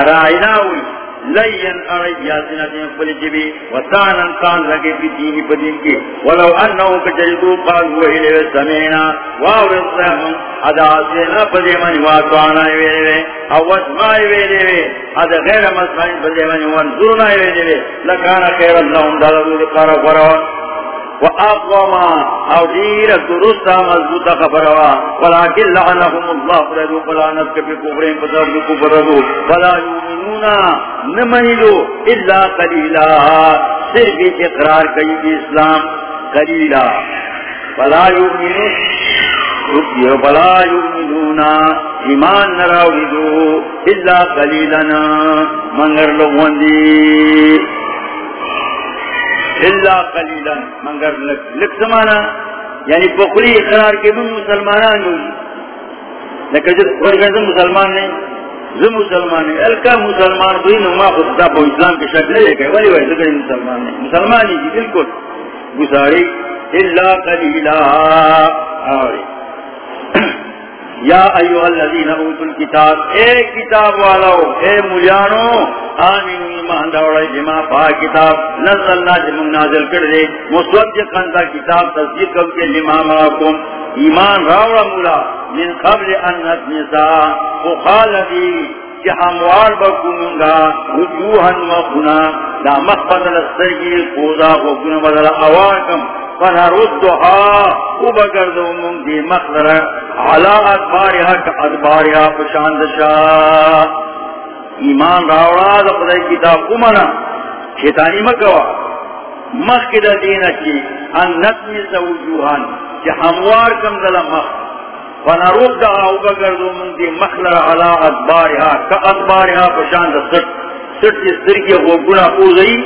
S1: ارائنا ہوئی۔ لین اڑی اریا دین پلی جبی وطانا کان لگے پی دینی پدین کی ولو انہو کجلدو قالوا الہ سمینا واورسہم ادا سینا پدی منی واتوانا ویلے او واسمائی ویلے ادا غیر مسمائن پدی منی وانزورنا ویلے لکانا خیر اللہم دلدو لقارا فرون وأقوما أو دير درستا مزبوطا خبروا ولكن لعنهم الله فردوا فلا نسك بكفرين فسرد كفردوا فلا يؤمنون نمنلوا إلا قليلا. صرف اقرار كي بإسلام قليلا. فلا يؤمنون فلا يؤمنون. ایمان نراوردو الا قلیلنا منگر لغوان دی. اللہ قلیلا مگر لک زمانہ یعنی بخری اقرار کے بھی مسلمانان ہوئی. لیکن جب ورگر مسلمان نہیں زم مسلمان ہے الکا مسلمان ہوئی نما خدا کو اسلام کے شکل لے گئے. ولی ویسے کہ مسلمان ہے مسلمان ہی جی بالکل. گزاری اللہ قلیلا آوری. یا ایوہ الذین اوتوا الكتاب اے کتاب والو، اے ملیانو آمین ایمان دوڑے جمع جی، پا کتاب نزلنا جی، جمع نازل کردے، مصدقا دا کتاب تصدیق کم کے لما مراکم ایمان راوڑا مولا، من قبل ان نتنسا وقال کہ ہموار بکنگا وجوہن وقنا دا مخبت لسترگی قوضا وقنا بدل اوارکم فنردها وبگردو من دی مخدر علا ادبارها کا ادبارها پشاندشا ایمان راوڑا دا خدای کتاب کو منا شیطانی مکوا. مخ کی دا دینا چی ان نتمی سا چی ہموار کم دلا مخ. فنردها وبگردو من دی مخدر علا ادبارها کا ادبارها پشاند سٹ. سٹ کی سرکی غوگونا پوزئی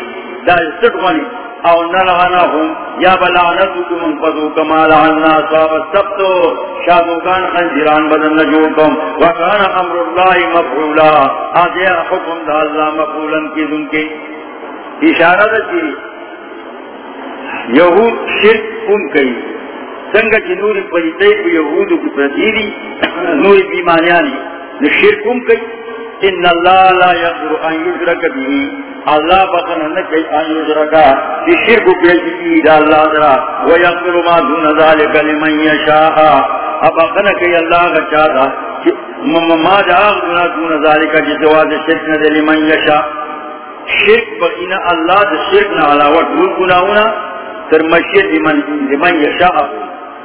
S1: دا سٹ غنی. او نلعنهم یا بلعنتو من فضو کما لعنا صحاب السبتو شادوکان خنجران بدن نجوکم. وکان امر اللہ مفعولا. آدھیا حکم دا اللہ مفعولا کی دن کے اشارہ دا چی، یہود شرک کن کئی. سنگا چی نوری پریتے کو یہودو کی پرتیری نوری بیمانیانی. شرک کن کئی. ان اللہ لا یغفر ان یشرک به اللہ بخن نکی ان یشرک کی شرک کی دا اللہ ذرا۔ و یغفر ما دون ذلك لمن یشاء۔ اب بخن کی اللہ کا چاہتا کہ ما جا دون ذلك کی جواز شرک نہ لمن یشاء۔ شرک بقینا اللہ دا شرک نہ علاوہ دور گناہونا تر مشیت لمن لمن یشاء۔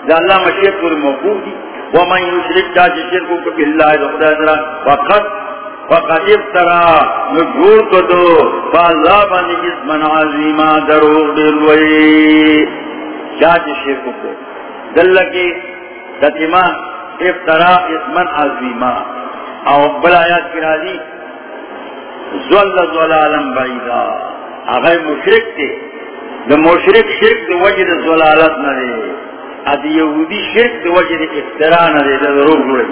S1: دا اللہ مشیت پر موقوف دی۔ ومن یشرک دا شرک باللہ دا خدا ذرا۔ وقت فقد افترا نجور کدو، فاللہ بانی اسمن عظیمہ دروغ دلوئی چاچ شرک کو دلکی تتیما افترا اسمن عظیمہ او بل آیات کی راضی زول زلالم بعیدا. اگر مشرک تے. دا مشرک شرک دا وجد زلالت نرے. ادی یہودی شرک دا وجد افترا نرے دا دروغ دلوئی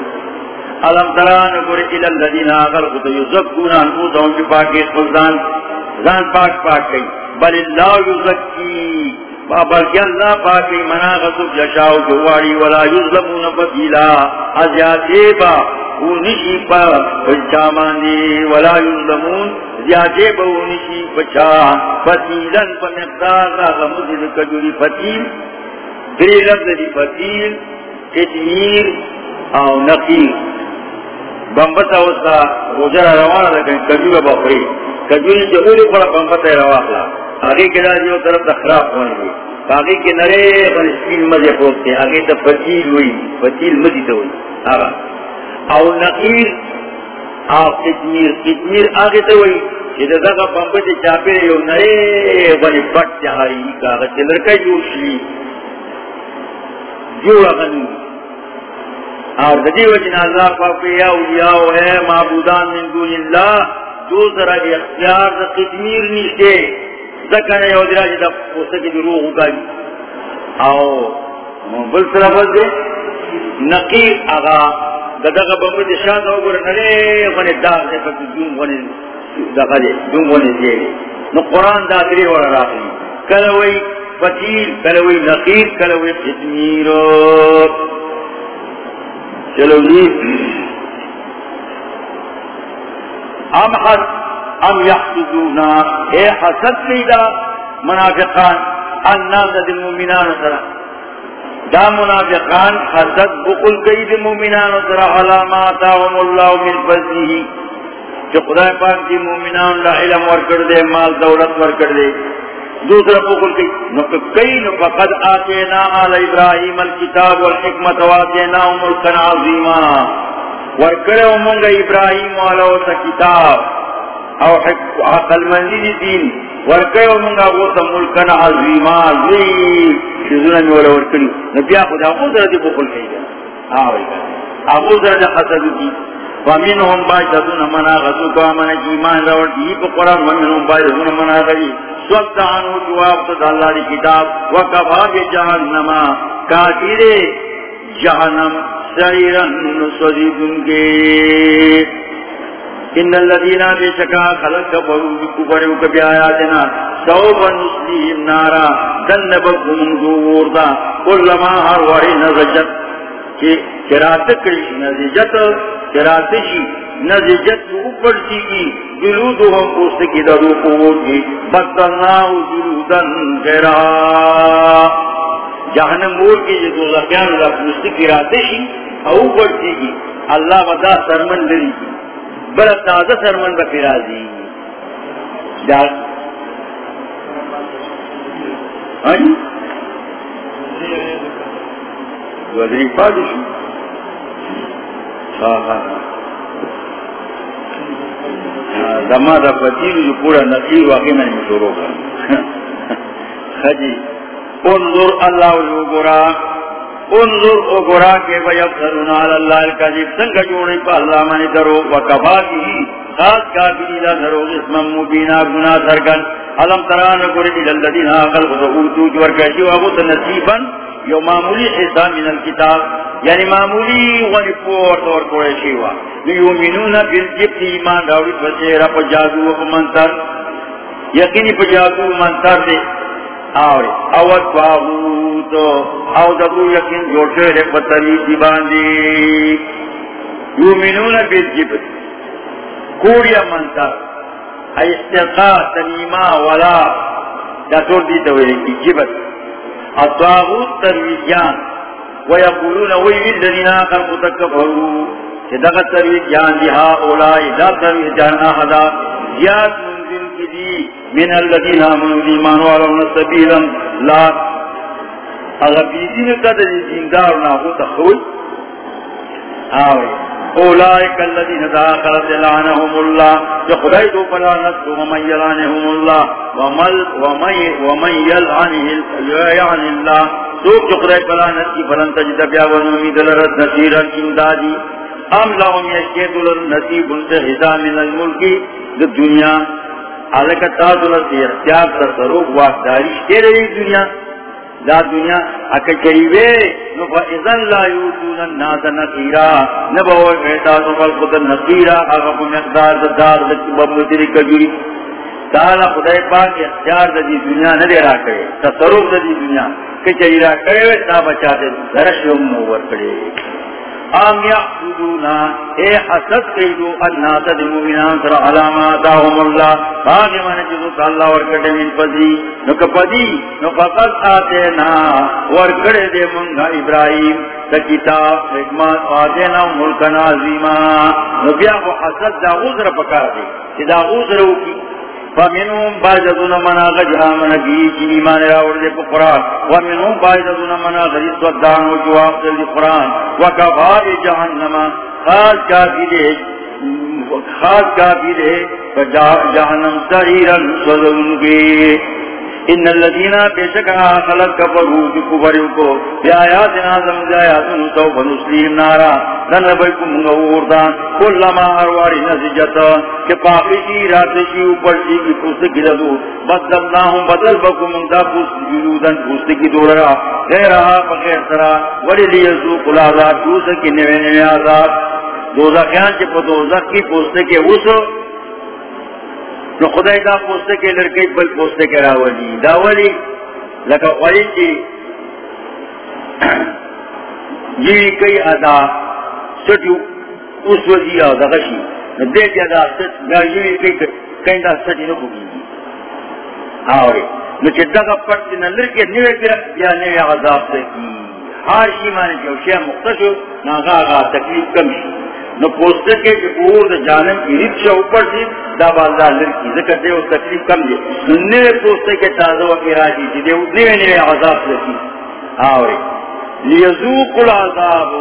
S1: علم تران گوری الى الذین آخر خود یزکون انفوسهم کی پاکی خلدان زان پاک پاک گئی. بل اللہ یزکی. بلکہ اللہ پاکی منا غصب لشاو جواری ولا یظلمون فتیلا. ازیادی با اونشی پا بچا ماندی. ولا یظلمون. زیادی با اونشی بچا فتیلن پا مقدار را غمزل کجوری فتیل. دری لفظ دی فتیل. اتمیر او نقیر. بمبتا ہوتا روزہ روانا لیکن کجور بخری کجوری جو اولی پڑا بمبتا رواخلا. آگے کے لیے جو طرف تخراف ہونے گی آگے کے نرے پر اسکین مزے پوکتے آگے تا فتیل ہوئی فتیل مزی تا ہوئی آگا. او نقیر آو قدمیر قدمیر آگے تا ہوئی کہ دا دا بمبتا چاپے یو نرے بنی پٹ چاہاری کاغت لرکا جو شلی جو اغنو اور ددی وجن اللہ پاپیا اولیاء ہے معبودان من دون اللہ جو ذرا دی اختیار دا قدمیر نیشتے زکر یو درا جی دا کی دروغ ہوگا او بل طرف دے نقیر آغا دا دا بمبر دی شان دا اگر نرے غنی داغ دے پاک جون غنی دخلے دنگونے دیئے نو قرآن داخلی ورہ راخلی کلوئی فتیل کلوئی نقیر کلوئی ختمیر چلو جی۔ ام حد ام یحسدونا۔ اے حسد لیدہ منافقان، الناس دل مومنان سرا۔ دا منافقان حسد بقل کئی دل مومنان سرا۔ علامات اللہ من فضیہی جو خدا پاک دی مومنان لا علم ورکر دے، مال دولت ورکر دے۔ دوسرا بقل کئی نو کئی فقد آتینا آل ابراہیم الكتاب والحکمت واتینا ملکن عظیما۔ ورکر امونگا ابراہیم والا تا کتاب۔ او عقل مندی دین۔ ورکیو منگا غوطا ملکن عظیما۔ عظیم شزونا مولا ورکنی نبیا خود اغوز رضی بخل کئی گا آوئی گا اغوز رضی حسدو کی ومنهم باجدون منا غزو کا من ایمان راوڑ دی پا قرآن، ومنهم باجدون منا غزی سوکتا عنو جواب تد اللہ دی کتاب، وکفا بی جہنم، کافر جہنم سعیرن سوزیدن کے۔ ان الذين بشكا خلق كفروا بكفروا بآياتنا سوف نسليهم نارا ذنبهم ذوردا كلما هر نزجت۔ کہ چرات کری نزجت نزجت اوپر سی کی پوست کی درو کی جلودن غیرا۔ جہنم مور کی جو دوزخیان اللہ پوست کی راتے اوپر سی کی اللہ ودا سرمن لری بڑا تازہ سرمن کا فرازی ہاں جی؟ گزری پادش دما دا پتیل جو پورا نقیر واقعی میں مشوروں ہاں، کا ہاں. خجی انظر اللہ جو گرا انظر او گرا کے ویبترون علی اللہ القذب سنگا جوڑی پا اللہ منی درو وکفا کی۔ خاص کافی لا درو اسم مبینا گنا سرکن علم تران قرد للذین آقل خطوتو جور کشی وابوت نصیبا۔ یو معمولی حصہ من الكتاب یعنی معمولی غنی پورت اور کوئی شیوا۔ یومنون بالجبت ایمان داوری فسیرہ پا جادو و منتر۔ یقینی پا جادو منتر دے۔ آوری اوت باغوت او دبو یقین جوڑتے رے پتری دی باندی یومنون بالجبت کوریا منتر استقاء تنیما ولا۔ دا دی دوئے کی جبت اطاغوت ترویجان ویقولون ویوی الذین آخر تکفروا۔ کہ دغت ترویجان دی ہا اولائی، دا ترویجان آہدا زیاد منزل کی دی۔ من الذين امنوا ایمان والو سبیلا لا. اگر بیدی میں قدر دیندار نہ ہو تخوی آوے اولائک الذین داخلت لعنهم اللہ جو خدای دو پلانت ومن یلعنهم اللہ ومن یلعن اللہ سوک جو خدای پلانت کی فلن تجد بیا ونمید لرد نصیرا امدادی ام لهم یشکیت لرد انتے حضا من الملکی دنیا حالکہ تازو اختیار تر سروک واقداری شکے دنیا، دا دنیا اکا چریوے نو فا ازن لا یوتون الناس نقیرا نبوئی فیتازو فالخد نقیرا اگا پا مقدار دا دار دا بمدری کجوری. تالا خدای پاک اختیار دا دی دنیا ندے را کرے تصروف دا دی دنیا کچری را کرے وے تا بچا دے، درش یوم نور کرے۔ ام یحسدونا اے حسد کئیدو الناس دی مومنان سر علامات آہم اللہ. باقی من جزو تا اللہ ورکڑے من پدی. نکا پدی. نکا قد آتینا ورکڑے دے منگا ابراہیم. تا کتاب حکمات آتینا ملکن عظیما. نبیا کو حسد دا غزر پکار دے. دا غزر ہوکی فمنهم باجدون منا غجها من بيش ایمان راور دے قرآن ومنهم باجدون منا غجی صدان و جواب دے قرآن وکفا جهنم خاص کافی دے خاص کافی دے جہنم سریرا سوزن کے ان الذين بشكا خلق كفروا بكفروا کو بیااتنا سمجھایاتن تو بنسلیم نارا نن بكم غوردا كلما ارواری نسجت کہ پاکی کی رات کی اوپر سی کی پوست کی دو بدلناهم بدل بكم دا پوست جلودن پوست کی دوڑا غیرها بغیر ترا ولی لیذوق العذاب پوست کی نوے نوے عذاب دوزخیان چ پدوزخ کی پوست کے اس نو خدای دا پوستے کے لڑکے بل پوستے کے راولی داولی لکا قولی چی یہ کئی ادا سٹو اس وزی آو دا غشی نو دے جا دا سٹ نا یہ کئی کئی دا سٹی نو بگی آوری نو چی دا پٹ نا لڑکے نیوے کرا یا نیوے عذاب سکی ہار شی مانے جو شیع مختصو نا غا تکلیف کم شی نو پوستے کے دا جانم کی شا اوپر دا ذکر دے وہ تکلیف کم دے۔ نوے پوستے کے تازہ و دے نوے نوے عذاب لکی آوری لیزوق العذاب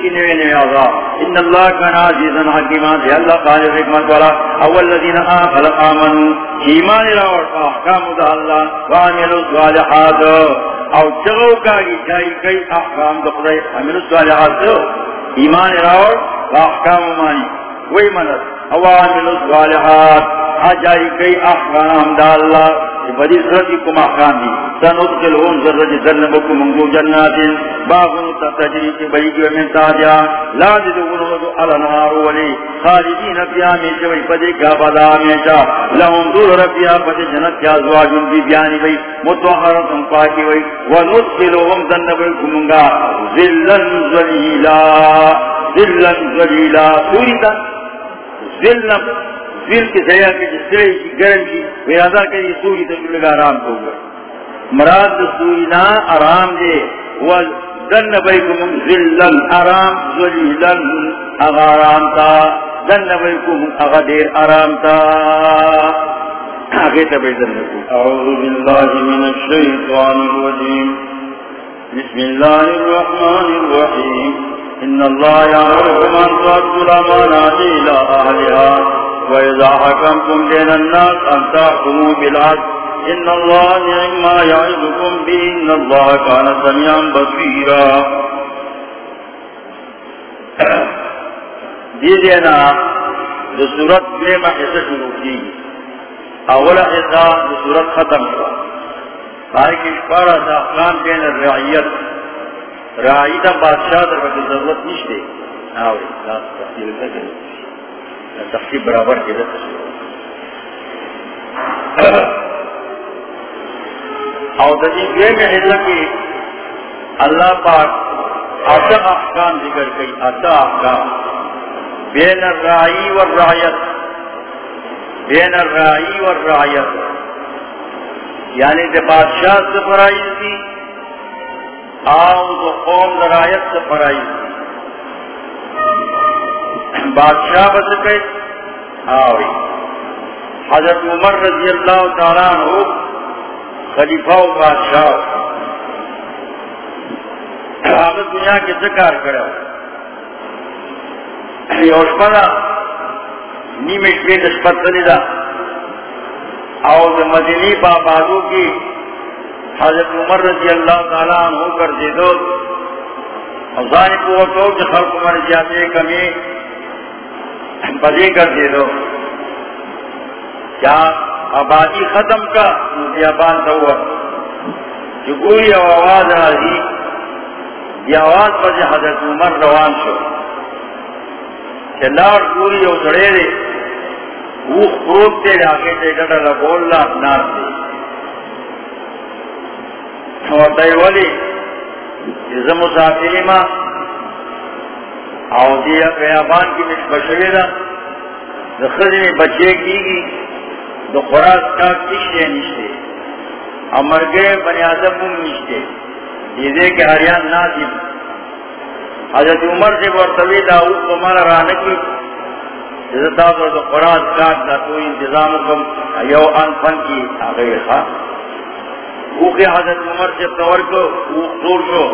S1: کی نوے نوے عذاب۔ ان اللہ کان عزیزا دے اللہ قادر حکمت والا۔ اول آخل ایمان راوڑ احکام دا اللہ، وعملوا صالحات او چغو کاری جائی کئی احکام دا خدای، عملوا صالحات ایمان راوڑ احکام مانی وہی مدد. اوامل الصالحات. اجائی کئی احکام دا اللہ بڑی سرطی کم احکام دی. سندخلون ذرد جنبکم منگو جنات باغن تتجری کی بیگی ومن تاجا. لا جدون وضو الانہار ولی. خالدین فیا میں شوی پدی کا بدا میشا لهم دور رفیا پدی جنت کیا زواجن بی بیانی بی. متوحرتن پاکی بی وندخلون ذنبکم منگا. ذلن ذلیلا ذلن ذلیلا پوری تا. ذلن. ذل کی سیا کی جسے کی، گرم کی ویادہ کہ یہ سوری تو لگا آرام کو گا مراد سوری نا آرام دے۔ وہ دن بیکم ذلن آرام ذلیلن اغا آرام تا۔ دن بیکم اغا دیر آرام تا۔ آگے تبی دن بیکم اعوذ باللہ من الشیطان الرجیم۔ بسم الله الرحمن الرحيم إن الله يعرفكم أن تؤدوا الأمانات إلى أهلها وإذا حكمتم بين الناس أن تحكموا بالعدل إن الله نعم ما يعظكم به إن الله كان سميعا بصيرا دي دینا دو سورت میں حصہ شروع کی اولا حصہ دو سورت ختم ہوا تاکہ اشپارا دا احکام بین الرعیت رعی بادشاہ در وقت ضرورت نشتے آوری لا تفصیل کریں تفصیل برابر کے دا اور دجی گئے میں حصہ کی اللہ پاک آتا احکام ذکر گئی آتا احکام بین الرعی والرعیت بین الرعی والرعیت یعنی دے بادشاہ سے فرائض تھی آؤ تو قوم لرایت سے فرائض تھی بادشاہ بس گئے۔ ہاں آوری حضرت عمر رضی اللہ تعالیٰ ہو خلیفہ و بادشاہ۔ ہاں، حضرت دنیا کے ذکر کرا یوشپنا نیمش بے نسبت سلیدہ اور مدنی بابادو کی حضرت عمر رضی اللہ تعالیٰ عنہ کر دے دو۔ افزانی کو تو خلق مر جاتے کمی بدی کر دے دو۔ کیا آبادی ختم کا بیابان تو ہوا؟ جو کوئی آواز راضی یہ آواز پر حضرت عمر روان شو۔ کہ لاڑ پوری اور سڑے دے، وہ پروت تے آگے تے گڑا لگول لا نار دے۔ اور دائی والی مسافری ما او دیا قیابان کی مش بشوی دا دخل میں بچے کی گی دو خوراک کا کشتے نشتے۔ امر گئے بنی آدم مم نشتے۔ دیدے کے ہریان نا دی حضرت عمر سے برطوی داؤد کو مالا رانکی جزتا تو دو خوراک کا دا تو انتظام کم یو ان فن کی آگئی خواہ وہ کہ حضرت عمر سے طور کو وہ دور شو۔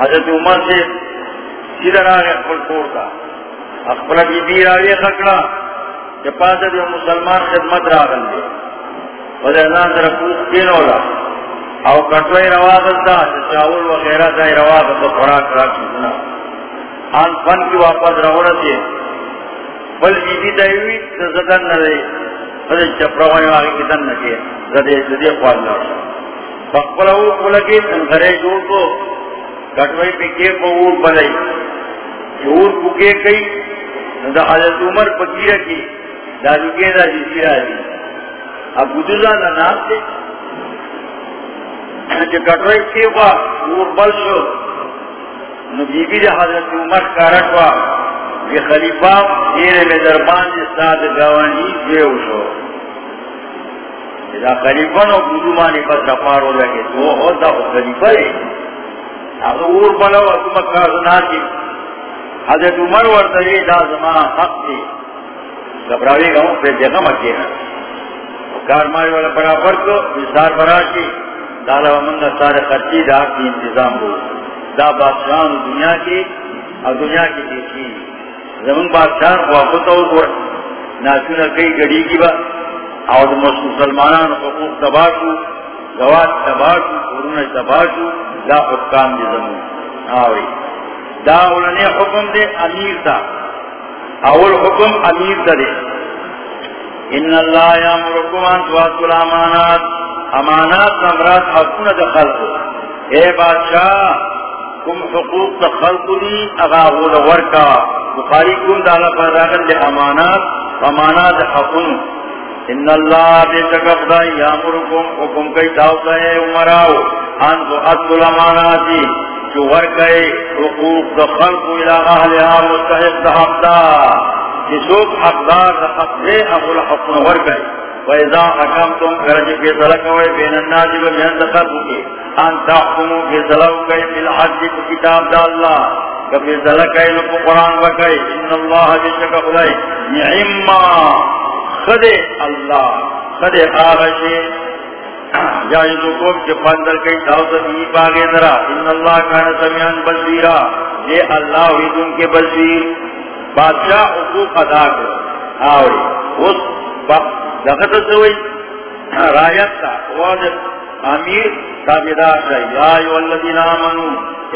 S1: حضرت عمر سے سیدھا راہ اکبر توڑ کا. اکبر بی بی راوی خکڑا، کہ پاسے جو مسلمان خدمت را گل دے وزر ازان در پوک کین اولا او کٹوئی روابط دا چاول وغیرہ دا روابط دا خوراک را چکنا آن فن کی واپس روڑا دے بل بی بی دائیوی زدن ندے وزر چپروانی آگے کی دن نکے زدے زدے خوال لاشا فقبلہو کلکی انگرے جوڑ کو. کٹوئی پہ کے کو اور بلائی اور پکے کئی دا حضرت عمر پکیر کی دادو کے دا جسی راجی۔ اب بدوزا دا نام تے کہ کٹوئی کی ہوا اور بل شو۔ نو بی بی دا حضرت عمر کارکوا کہ خلیفہ دیرے میں دربان جساد گوانی دیو شو۔ دا خلیفہ نو بدو مانی پس رپارو لگے۔ تو وہ دا خلیفہ ہے۔ اب اور بلو اکمت کارزناتی حضرت عمر ورطری دا زمان حق تی گھبراوی گا ہوں پھر جگہ مکے ہیں کار ماری والا برابر کو وستار برا کی دالا ومنگا سارے خرچی دا کی انتظام ہو دا بادشاہ دنیا کی اور دنیا کی دیکھی زمن بادشاہ کو اپتا ہو ناسونا کئی گڑی کی با اور مسلمانان حقوق تباہ کو گواد تباہ کو قرون تباہ کو دا حکام دی زمین آوری دا اولنے حکم دے امیر دا. اول حکم امیر دا دے. ان اللہ یامرکم ان تواتوا الامانات. امانات نمرات حقون دا خلق اے بادشاہ، کم حقوق دا خلق دی اغاغول ورکا. بخاری کم دا اللہ پر دے امانات امانات حقون. ان اللہ بے تکف دا یامرکم حکم کئی تاوتا ہے امراؤ. ان تواتوا الاماناتی جو ورکے حقوق دا خلق الى اہلها مستحق دا حقدا جسوک حقدار دا حق دے اقول حق ورکے وَإِذَا حَكَمْتُمْ كَرَجِ فِي ذَلَكَوَيْ بَيْنَ النَّاسِ وَبِيَنْ دَخَلْتُكِ أَنْ تَحْكُمُوا فِي ذَلَكَوَيْ فِي الْحَجِّ كِتَابْ دا اللہ کفی ذلکوی لکو قرآن وکئی ان اللہ بشک خدای نعما۔ خد اللہ، خد آغشی کو کے پندر کئی تاوزت دی باگے ذرا ان اللہ کان سمیان بصیرا۔ یہ اللہ ویدن کے بصیر۔ بادشاہ حقوق ادا کر آوری، اس وقت دخت سوئی ہاں، رایت تا واجب امیر تابدار شاہی یا ایو الذین آمنو،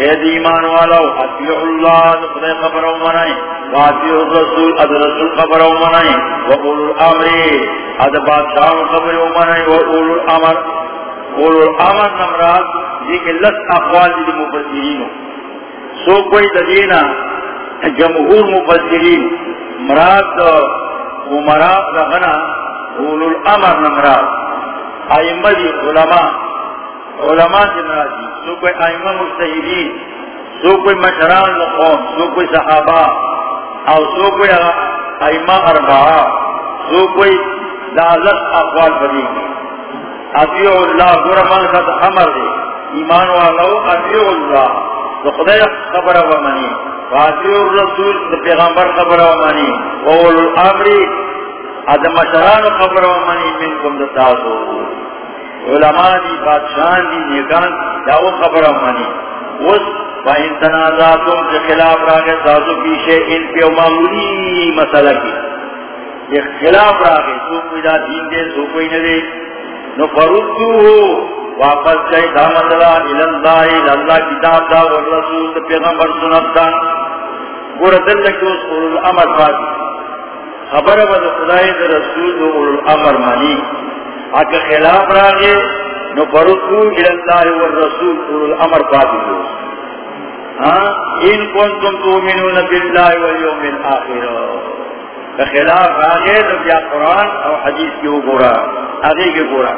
S1: اے دیمان والاو اتیعو اللہ، خدای خبر او منائی. واتیعو الرسول اد رسول خبر او منائی. وقولو الامری اد بادشاہ خبر او منائی. وقولو الامر قولو الامر نمراد دیکھ لس اقوال دی مفسرینو سو کوئی دلینا جمہور مفسرین. مراد مراد رغنا قولو الامر نمراد آئمہ دی علماء علماء دی سو کوئی آئمہ مستحیدین سو کوئی مشران لقوم سو کوئی صحابہ او سو کوئی آئمہ اربعہ سو کوئی لازت اقوال بدیگی اتیو اللہ گرمان خد حمر دے ایمان والو اتیو اللہ تو خدای خبر و منی واتیو الرسول پیغمبر خبر و منی وولو الامری ادم مشران خبر و منی من کم دتاسو علماء دی بادشاہ دی نیکان داو خبر و منی. اس فائن تنازاتوں سے خلاف راگے سازو پیشے ان پہ معمولی مسئلہ کی. یہ خلاف راگے سو کوئی دا دین دے، سو کوئی نہ دے نو فردو ہو، واپس جائے دا مسئلہ، الاللہ الاللہ کتاب دا والرسول دا پیغمبر سنت دا. گورا لکی اس قول الامر فاتی خبر بد خدای در رسول دو اول الامر منی اگر خلاف راگے نو پرکو الاللہ والرسول اول الامر قابل دو ہاں ان کنتم تومنون باللہ والیوم الاخر. خلاف راگے نو بیا قرآن او حدیث کی وہ گورا آگے کے گورا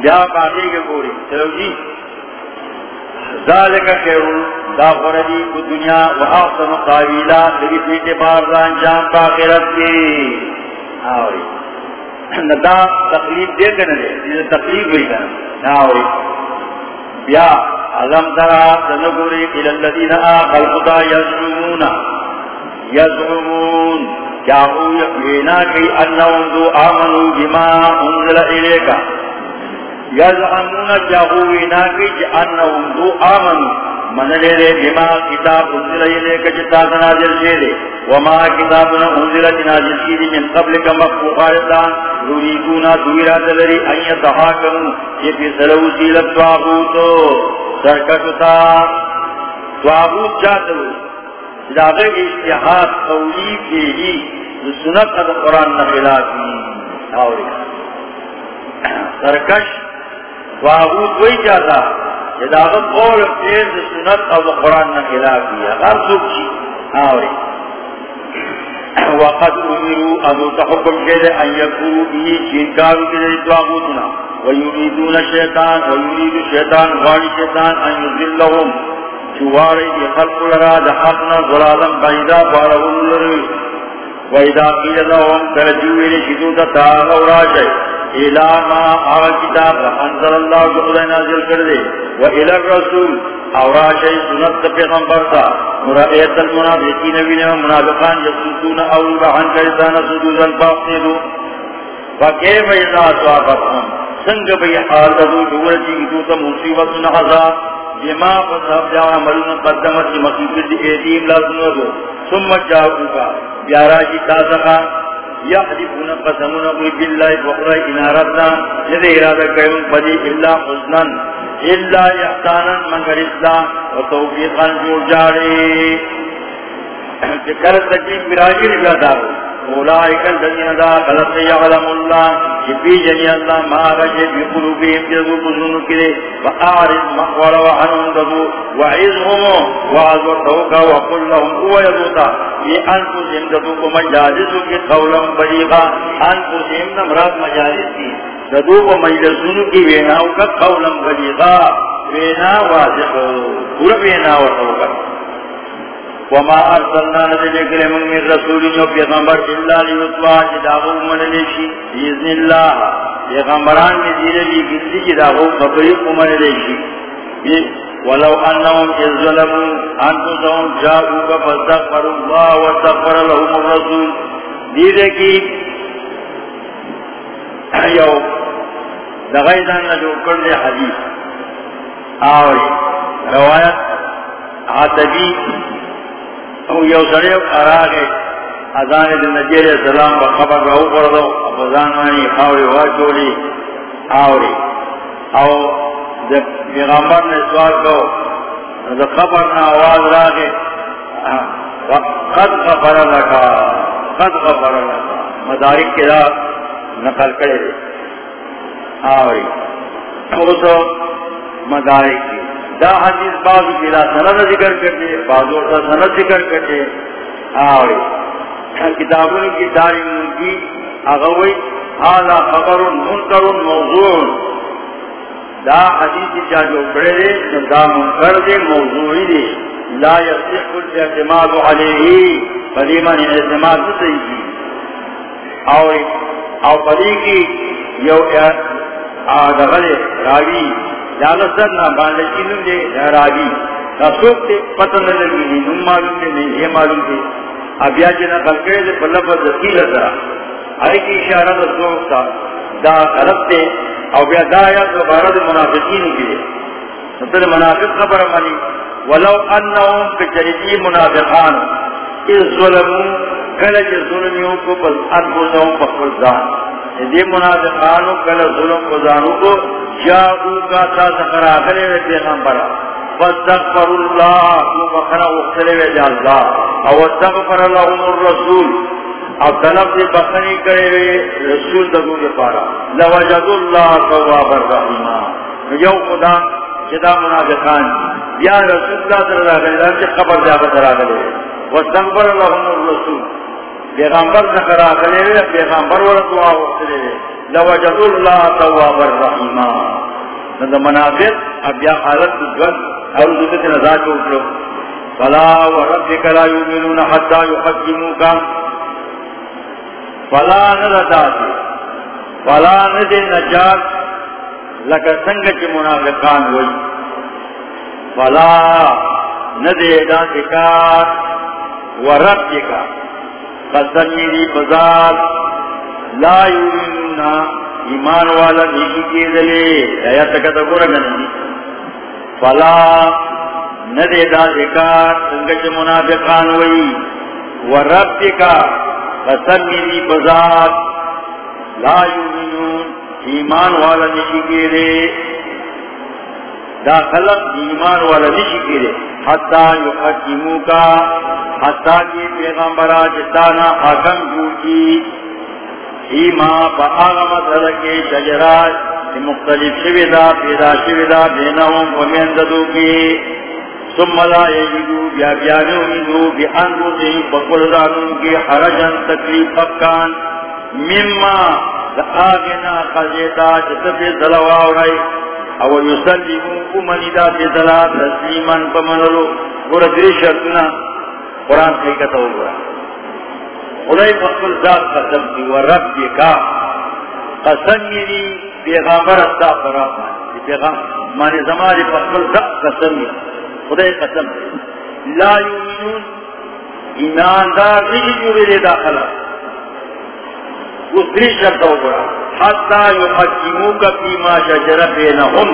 S1: بیا آگے کے گوری چلو جی ذالک خیر، دا غردی کو دنیا و احسن قابیلا لگی پیٹے بار ران جان باقرت کی. آوری. ندا تقلیب دے کر دے جیسے تقلیب ہوئی کر آوری. بیا علم ترا تنگوری الالذین آخل خدا یزعمون. یزعمون. کیا ہو یقینا کی انہم دو آمنو بما انزل الیکا یزعمون کیا ہو یقینا کی جی انہم دو آمنو. من لے لے بما کتاب انزل الیک جتا نازل شے دے وما کتاب انزل نازل شے دی من قبل کا مخفوقاتان یریدونا دویرا دلری ان یتحاکم یہ فی سلو سیلت طاغوت سرکتتا طاغوت جاتو. جاگے اشتہاد قولی کے ہی سنت قرآن نخلافی آوری. سرکش طاغوت وہی جاتا داغت قول سنت او قرآن نا خلاف دیا غر سوک چی؟ آوری۔ وقد امروا ابو تحكم كده ان يكونوا به شنكاروا كده اتواغوتنا ويريدون الشيطان ويريد الشيطان غالي الشيطان ان يذلهم شواري خلق لرا دحقنا ظلالا بعيدا فارهم لروا وإذا قيل لهم ترجوا إلي شدود تعالى وراشي إلى ما آغا كتاب أنزل الله جهد نازل کرده وإلى الرسول أوراشي سنت پیغمبر تا. مرأيت المنافقين بنا منافقان يسودون أول عن كرسان سدودا فاقندو فكيف إذا أصابتهم سنگ بي حال دو جوڑ جی دوتا مصیبت عذاب بما فصاب جا عملون قدمت مصیبت ایدیم لازم دو ثم جاؤکا بیارا جی تازقا. یحدفون قسمون قل بالله باللہ وقرائی انارتنا جد ارادہ کرن پدی اللہ حسنا، اللہ احسانا منگر اسلام و توفیقا جوڑ جاڑے۔ چکر تکیم براجی رکھا دارو اولائک الذین دا خلق یعلم اللہ جبی جنی اللہ ما غجب بقلوبهم جدو بزنو کرے فآرد مقور وحنون ددو وعزهم وعز وطوکا وقل لهم هو يدوتا بأنفسهم ددو کو مجالسو کی قولا بلیغا انفسهم نمراد مجالس کی ددو کو مجلسونو کی ویناو کا قولا بلیغا وینا واضح پورا وینا وطوکا وما ارسلنا نزل کرم من رسول جو پیغمبر اللہ لیتوا جداغو من لیشی بیزن اللہ پیغمبران میں نزیل لی کسی جداغو خبری من لیشی ولو انہم از ظلمون انتوزہم جاؤکا فاستغفر اللہ واستغفر لهم الرسول. دیدے کی یو دغیدان نجو کردے حدیث. آوری. روایت. عاتبی او یو سڑے اراغے ازان دن نبی علیہ السلام با خبر رہو کردو افضان مانی خاوری واچولی آوری او جب پیغمبر نے سوال کو جب خبر نا آواز راگے قد غفر لکا قد غفر لکا مدارک کے دا نقل کرے آوری او سو مدارک؟ دا حدیث بعض بلا سند ذکر کرتے بعض اور سند ذکر کرتے۔ آوری کتابوں کی داری منگی اغوی حالا خبر منکر موضوع دا حدیث چا جو بڑے دے، دا منکر دے، موضوعی دے۔ لا یصح الاعتماد علیہ فلیمن اعتماد صحیح کی آوری او پلی کی یو آدغل راوی۔ جالسر نہ باندھے چینوں دے راوی رسوک تے پتہ نہ لگی نہیں نم معلوم دے نہیں یہ معلوم دے اب یا جنا خلقے دے پر لفظ ذکیل ذرا آئی کی اشارہ رسوک تھا دا غلط دے او بیا دا یا دوبارہ دے منافقین کی دے نتر منافق خبر مانی ولو انہم کچریتی منافقان اس ظلموں کلچ ظلمیوں کو بس انفسہم فقل ذان دی منافقانو کل ظلم کو زانو کو جاؤ کا تا سخر آخرے وے پیغمبرا فاستغفر اللہ تو اختلے وے جا اللہ۔ او استغفر لهم الرسول۔ او طلب دی بخنی کرے وے رسول دگو کے پارا۔ لوجد اللہ تواب الرحیم یو خدا جدا منافقان۔ یا رسول اللہ صلی اللہ علیہ وسلم سے خبر جا بتر آگلے واستغفر لهم الرسول۔ پیغمبر ذکر آگلے وے، پیغمبر ورد ورطوا اختلے وے۔ لوجد اللہ تواب الرحیم ندا منافق، اب یا حالت جد اور ذکر نزا کو اٹھو فلا وربک لا یؤمنون حتى يحكموك فلا ندات فلا ند نجات. لك سنگ منافقان ہوئی. فلا ند ذکر وربک قسم دی بذات. لا یؤمنون ایمان والا نیکی کی دلے، آیا تکا تا گورا گنی فلا ندے دا ذکار سنگچ منافقان وئی۔ ورب کا قسم میری بزاد لا یومنون ایمان والا نیکی کی دے۔ دا خلق ایمان والا نیکی کی دے۔ حتی یحکیمو کا حتی کی پیغمبرہ جتانا حکم جو کی ایما پا آغا مسئلہ کے شجرات مختلف شویدہ پیدا شویدہ بینہم ومینددو کی. ثم لا يجدو بیا بیا نومیدو بی انگو دی بقل دانون کی، حرجن تکلیف فکان مما دا آگنا خزیتا چتفی دلواو رئی او یسلیمو، امنی دا تی دلا تسلیمن پمنلو. گورا دری قرآن حقیقت ہو گورا. خدای بقل ذات قسم کی و رب دی کا. قسم میری پیغامبر استا پر آمان پیغام مانی زمانی بقل ذات قسم میری خدای قسم لا یؤمنون. ایماندار نہیں جوڑے دے داخلہ دوسری شرط ہو گیا حتی یحکمو کا فیما شجر بینہم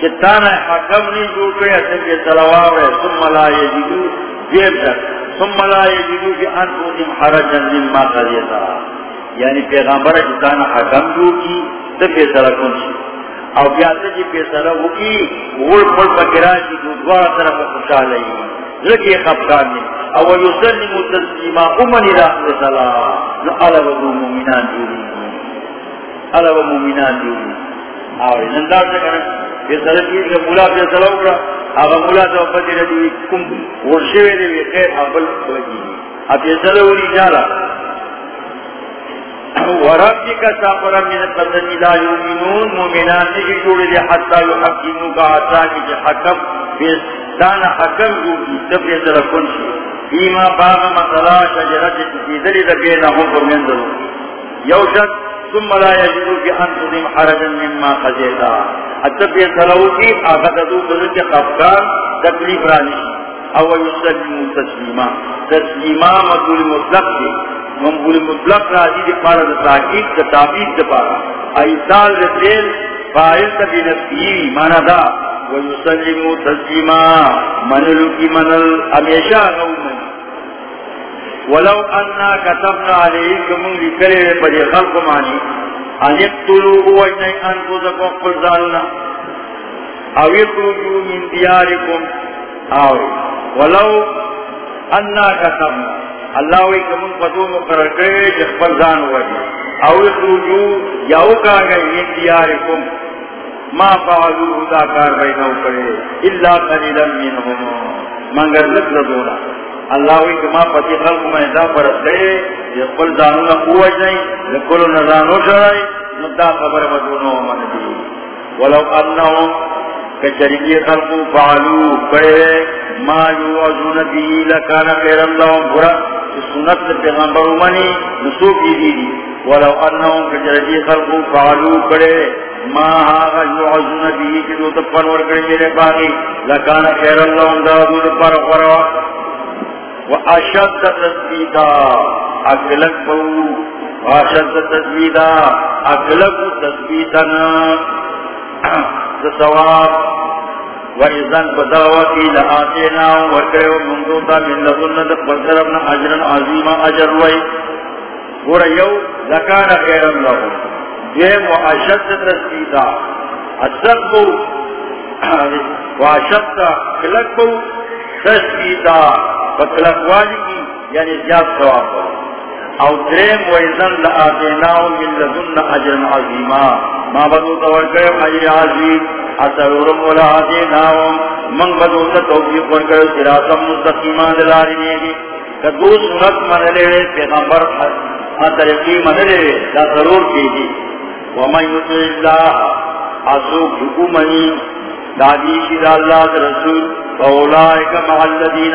S1: چتانا حکم نہیں جوڑ گئے اصل کے تلوار ہے ثم لا یجدو دیر تک ثم لا یجدو کہ انفوسم حرجا مما قضیتا یعنی پیغمبر چتانا حکم جوڑ کی تو فیصلہ کن سی او بیاتے جی پیسرہ ہوگی غل پل پکرا جی دوار طرف خوشا لئی۔ لگی خفکان دی او یسلم تسلیما امنی رحمت صلاح نو علو دو مومنان جوری علو مومنان جوری آوری نندار سے کرنے پیسرہ کی کہ مولا پیسرہ اکرا آگا مولا تو پتی ردی کم ورشوے دی خیر ابل وجی اب پیسرہ ہوری جالا وربی کا سافر من قدر لا یومنون مومنان نے جوڑے دے حتی یحکیمو کا عطا کی جے حکم بیستان حکم جو کی تبری ذرکن شی فیما باغ مطلع شجرت تیدری دبینا ہم پر منزلو یوشد ثم لا یجدو کی انتظم حرجا مما خزیتا اتبی صلو کی آغت دو بزرگ خفکار تکلیف رانی او یسلم تسلیما تسلیما مطول مطلق دی منقول مطلق راضی دی پارا دا تاکید دا تابید دا پارا ایسال دا تیل فائل تا بی مانا دا. ویسلمو تسلیما منلو کی منل امیشا غو من ولو اننا کتبنا علیہم کمون لکلے خلق مانی ان اقتلو وجنی انفوزکو قل ذالنا او اقرجو من دیارکم او ولو اننا کتبنا اللہ وی کمون پتو مقرر کرے جس پر زان وجی او اخروجو یاو کا گئی من دیارکم ما فعلو دا کار بینو کرے اللہ قلیلا منہم منگر لک لدونا. اللہ وی کما پتی خلق میں دا پرس کرے جس پر زانو نا قوج نہیں لکلو نزانو شرائی مدہ خبر مدونو من دی ولو انہم کچرکی خلق فعلو کرے ما یو ازون بی لکانا خیر اللہ برا سنت پیغمبر منی نسو کی دی دی ولو انہوں کجرجی خلقو فعلو کرے ما آغا یعزون بھی کی دو تپنور کرے میرے باقی لکانا خیر اللہ اندازو دپر خوروا و اشد تسبیتا اکلک بو و اشد تسبیتا اکلک تسبیتنا تصواب وَإِذَنْ بَدَوَتِي لَآتِينَا. وَكَيْوَ مُنْدُوتَ مِنْ لَذُنَّ دَقْبَزَرَ ابْنَ عَجْرًا عَظِيمًا. عَجَرْ وَي. قُرَ يَوْ لَكَانَ خَيْرًا لَهُ دِيم وَأَشَدْ تَسْكِيدًا السَّقْبُ تَسْكِيدًا فَخِلَقْ وَالِكِ یعنی زیاد ثواب او دریم وَإِذَنْ لَآتِينَا مِنْ لَذُنَّ عَجْرًا عَظِيمًا. ما بدو تورکر عجر عظیم. اثرورم ولا دیناهم من بدو توفیق ورکر سراتا مستقیمان دلاری نیگی. کدو سنت من لے پیغمبر طریقی من لے دا ضرور کی دی ومن یطع اللہ اسوک حکومنی دادیشی دا اللہ رسول. فاولائک مع الذین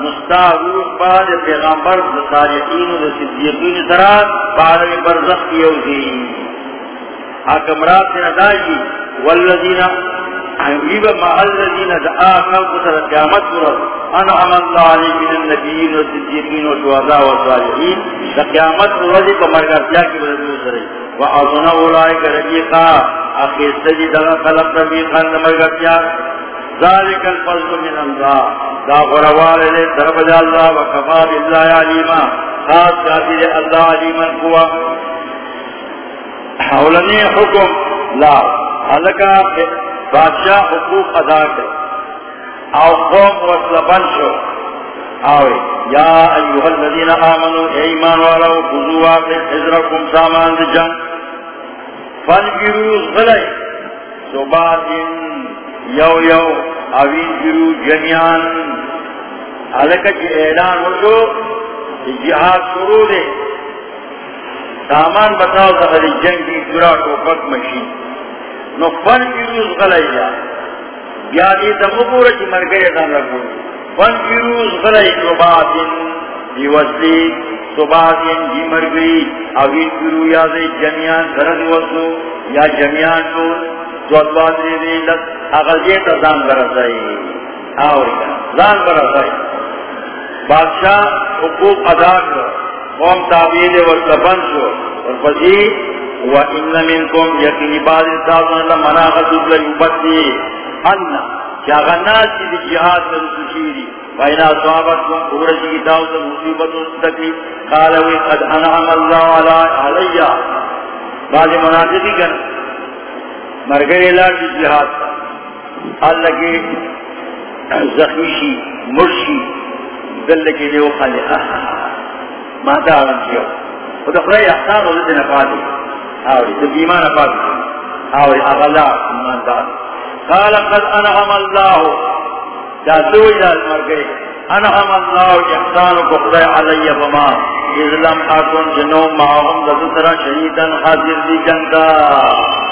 S1: مستا روح بعد پیغمبر صالحین و صدیقین سرات فعلم برزم کی اوزی حاکمرات نے ادائی والذین حبیب ما الذین دعا خلق سر قیامت مرد انعم اللہ علی من النبیین و صدیقین و شہداء و صالحین۔ دا قیامت مرد کا مرگاتیا کی بردو سرے۔ و اعظنا اولائی کا رجیقا اخیست جی دغا خلق ربیقا دا مرگاتیا ذالک الفضل من اللہ دا غروال لے درب دا اللہ وکفا باللہ علیما. خاص کافی لے اللہ علیما قوا حولنی حکم، لا. حلقہ بادشاہ حقوق ادا کر او قوم وصلبن شو. آوے یا ایوہ الذین آمنوا، اے ایمان والا خذوا فی حضرکم سامان دی جنگ فنگروز غلی صبات یو یو اوین گرو جنیان. حلقہ چی اعلان ہو جو جہاد شروع دے. سامان بتاؤ دخل جنگ کی گرا ٹوپک مشین نو فن گروز غلی جا یا دی تمکور چی مرگئی دان رکھو فن گروز غلی صبات دی وصلی صبات دی مرگئی. اوین گرو یا دی جنیان درد وصلو یا جنیان تو دوات دی دی لت اگر جیتا زان برسائی آوری کا زان برسائی بادشاہ حقوق ادا کر قوم تعبیر و سبن شو. اور پسی، و ان منکم یقینی بعض انسان اللہ مناقض اللہ یبتی انہ کیا غناس کی جہاد میں رسوشیری فائنا صحابتکم قورجی کی داوت مصیبت تکلیف قالوی قد انعم اللہ علیہ. بعض مناقضی کرنا مرگئی لار کی جہاد کا اللہ کے زخمیشی مرشی دل کے لیے وہ خالی ما دارن کیو وہ دخلائی احسان ہوتے دن افادی آوری دل ایمان افادی آوری اغلا ایمان دار۔ قال، قد انعم اللہ۔ جاسوئی دار مرگئی انعم اللہ، احسان کو خدای علی فما اذ لم اکن جنو معاهم دسترا شہیدن حاضر دی جنگا۔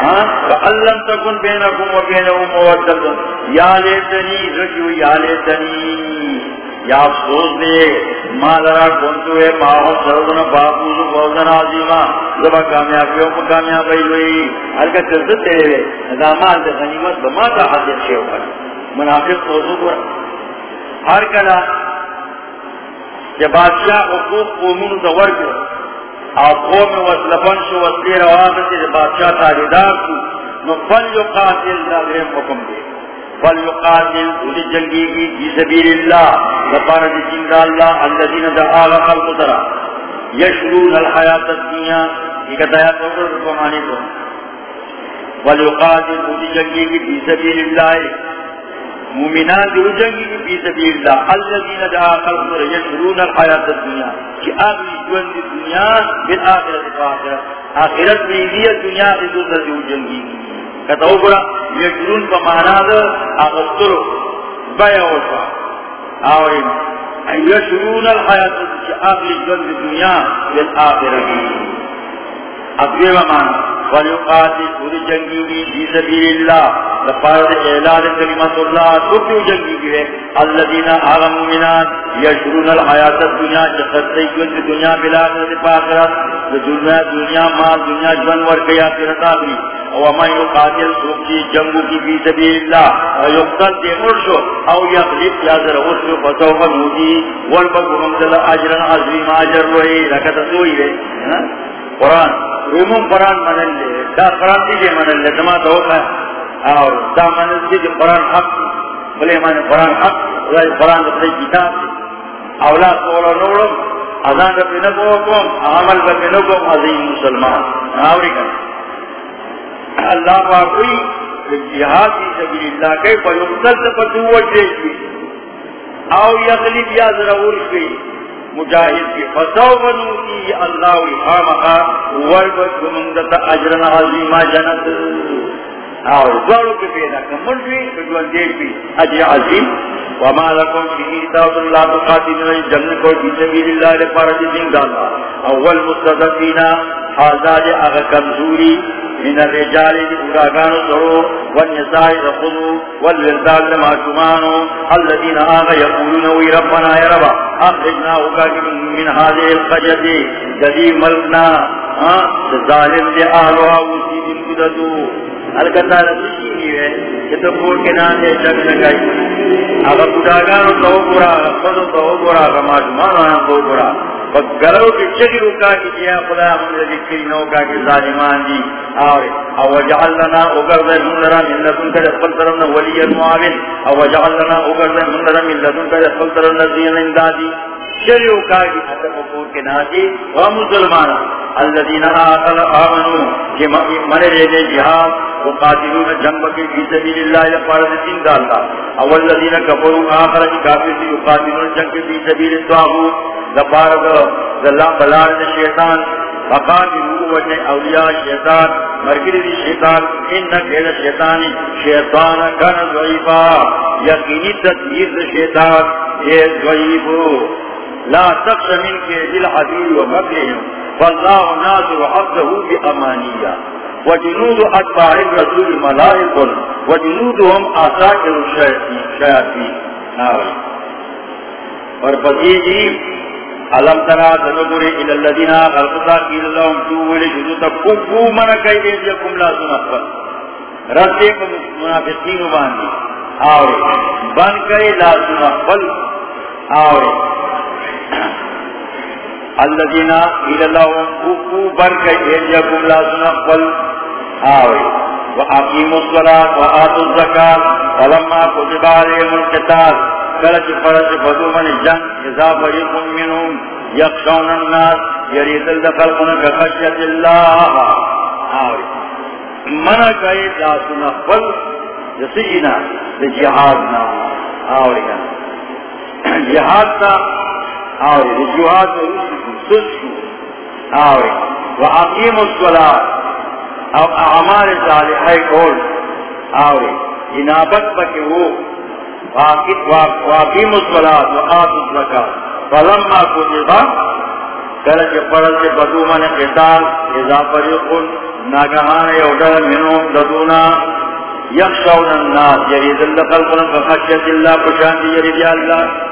S1: ہاں؟ فَأَلَّمْ تَكُنْ بَيْنَكُمْ وَبَيْنَهُمْ مَوَدَّةٌ۔ یا لیتنی رجو یا لیتنی یا افسوس دے، ما لرا کنتو ہے ماہو سردن باقوز فوزن عظیمہ زبا کامیابیوں کو کامیابی ہوئی۔ ہر کا ترزت دے رہے نظامان دے غنیمت بما کا حاضر شیو کر منافق فوزو کو ہر کلا کہ بادشاہ حقوق قومون دور کو اور قوم وصلفن شو وصلی روابط دے بادشاہ تاریدار کو نو فل یقاتل داغرین حکم دے۔ فل یقاتل اولی جنگی کی جی سبیل اللہ لپارا دی جنگا اللہ، الذین دا آغا خلق ترا۔ یشرون الحیات الدنیا یہ کہتا ہے تو کر کو مانی تو۔ فل یقاتل اولی جنگی کی جی سبیل اللہ مومنان دی جنگی کی فی سبیل اللہ. الذین دا خلق ترا یشرون الحیات الدنیا. کہ آگلی جون دی دنیا بالآخرت فاخرت آخرت. میں یہ دنیا کی دوسر جو جنگی. کی کتا اوپرا یجرون پا مانا دا اغسطر بیا وشا آورین یجرون الحیات الدنیا چی اغلی جند دنیا بل بالآخرت اقویم مانا ولیقاتی پوری جنگی کی فی سبیل اللہ لپارد اعلان کلمت اللہ، تو کیوں جنگی کی ہے؟ الذین آغا مومنان یشرون الحیات الدنیا چخصی جند دنیا بلا بالآخرت پاکرت دنیا دنیا مال، دنیا جنور کیا آخرت آخری ومن يقاتل سوكي جنگو کی في سبيل الله ويقتل دي مرشو او يغلب يازر غسر فسوف نودي والبقهم دل اجرا عظيم اجر روئي لك تسوئي لي قرآن رومون قرآن منل لي دا قرآن دي منل لي دما دوقا او دا منل دي قرآن حق۔ بلے مانے قرآن حق ولی قرآن دي کتاب اولاد قولا نورم، اذان ربی نبوکم عمل ربی نبوکم عظیم مسلمان۔ آوری کن۔ اللہ باقی جہاد کی سبیل اللہ کے پیغمبر سے پتو وجہ کی او یغلب یا ضرور کی مجاہد کی فسو بنو کی اللہ خامخا وربت من اجر عظیم جنت. او دوڑو کے پیدا کمن بھی بدون دیر بھی اجر عظیم. وما لکم لكم في كتاب الله تقاتلون الجنة في سبيل الله لفرج دين الله اول مستضعفين هذا اغا كمزوري من الرجال دراغان سرو والنساء رخضو والولدان لما الذين آغا يقولون وي ربنا يا رب أخرجنا وكاك من هذه القجة جدي ملكنا ظالم دي أهلها وسيد الكددو الکتا رسیشی ہے کہ تو کے نام شک اگر تو برا تو برا تو برا گلو کی چلی کی جیا ہاں خدا ہم نے ذکری ظالمان دی اور او لنا اگر من من لدن کا طرف ولی او لنا اگر من من لدن کا طرف اندادی چلی روکا کی حتم کے ناسی و مسلمان الذین آمنوا کہ من رہے جہاد وقاتلون جنب کے فی سبیل اللہ لپارد دین دالتا اول الذین کفروا آخر کی کافر سی وقاتلون جنب فی سبیل الطاغوت لپارد اللہ بلار شیطان فقاتلوا وجہ اولیاء شیطان مرکری دی شیطان شیطانی شیطان کن ضعیفا یقینی تدبیر شیطان یہ لا تخش من کے دل عدیل و مکرہم فاللہ ناظر عبدہ عبده بأمانیہ وجنود اتباع الرسول ملائک وجنودهم آساکر الشیاطین ناوی اور پتیجی علم ترا تنظر الى الذين خلقتا قيل لهم تو ولي جزوتا من كيد يكم لا سنفر رد منافقين باندي آوري. بن كي لا سنفر آوري. الذين قيل لهم كفو بن كي لا سنفر آوري وأقيموا الصلاة وآتوا الزكاة. ولما كتب عليهم القتال کلچ فرش فدو من جنگ اذا فریق منهم یخشون الناس یرید الدخل کنک خشیت اللہ آوری منع کئی جاسونا فل جسینا دی جہادنا آوری جہاد تا آوری دی جہاد سسکو آوری وعقیم الصلاة. او اعمال صالحی کول. وہ الزکاة. فلما کتبا کلچ قتال اذا فریقن ناگہان یوڈر یخشون الناس یرید اللہ اللہ یرید اللہ.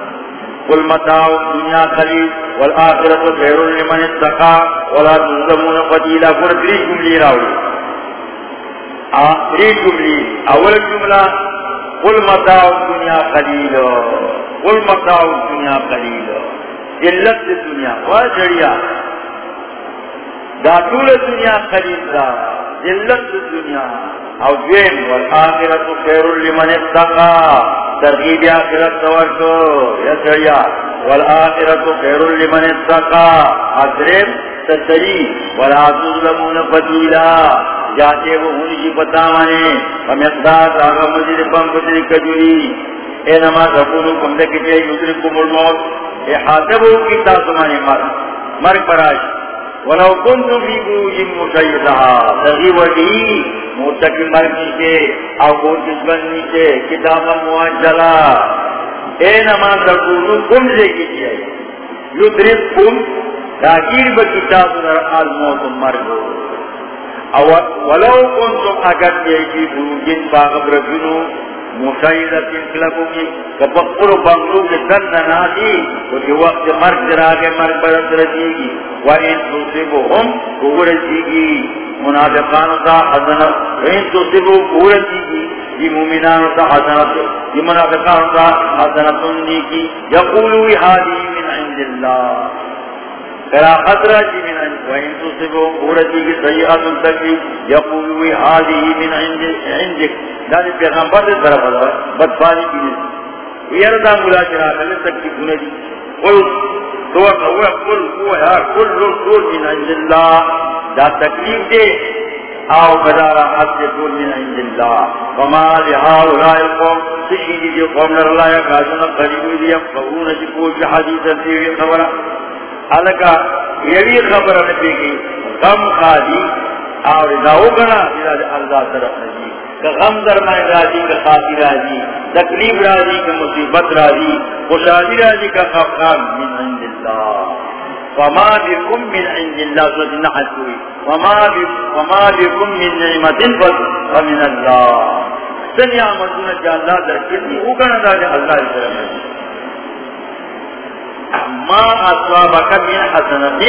S1: قل متاع الدنيا قليل والآخرة خير لمن اتقى ولا تظلمون فتيلا فرقري جملي راوي آخری جملي أول جملة قل متاع الدنيا قليل. قل متاع الدنیا قلیل جلت الدنیا وجڑیا دا طول الدنیا قلیل دا جلت الدنیا او دین والآخرت خیر لمن اتقا. ترغیب آخرت تورکو یا جڑیا والآخرت خیر لمن اتقا. ادرم تسری ولا تظلمون فتیلا جاتے وہ ہونی کی پتا مانے. فمیقدار آگا مجید پم کتری کجوری اے نما سکونو کم دے کتے یدری کم الموت اے کی تاسمانی مر مرک پراش. ولو کنتو فی بوجی مشایدہا تغیب دی موتکی مرک نیچے او کور کسبن نیچے کتابا مواجلہ اے نما سکونو کم دے کتے یدری کم تاکیر با کتاب در الموت مرگو ولو کنتم اگر دیگی بروجن باغب رجنو مشاہدت انقلبوں کی کبقر و بنگلو کے دن نہ ننادی و جو وقت مرگ دراغے مرگ برد رجیگی و این تصیبو ہم قور جیگی منافقان تا حضنت و این تصیبو قور جیگی یہ مومنان تا حضنت یہ منافقان تا حضنت نیکی یقولوی حادی من عند اللہ۔ کرا خطرہ جی من وإن تصبوا أورتي سيئات تكي يقولوا هذه من عندك. ذلك پیغمبر دے طرف ہے بدفانی کی ويردا مولا چرا کل تک کی گنے دی قل تو هو قل هو يا كل رسول من عند الله دا تکلیف دے۔ آو قدارا حد کل من عند اللہ۔ وما لحاو لا القوم، سشیدی جو قوم در اللہ یکازن قریبی دی افقہون چی جی کوچ حدیث دیوی خبرہ حلقہ یوی خبرہ نپی کی غم خادی اور داو کنا اللہ طرف نجی کہ غم در میں راضی کا خاطی راضی، تکلیف راضی کا مصیبت راضی، خوشحالی راضی کا خفقان من عند اللہ۔ وما بكم من عند الله سوى حسوي وما وما بكم من نعمة فمن الله سن يعملون جاء الله دركتني وكان ذلك الله يسلم ما أصابك من حسنة؟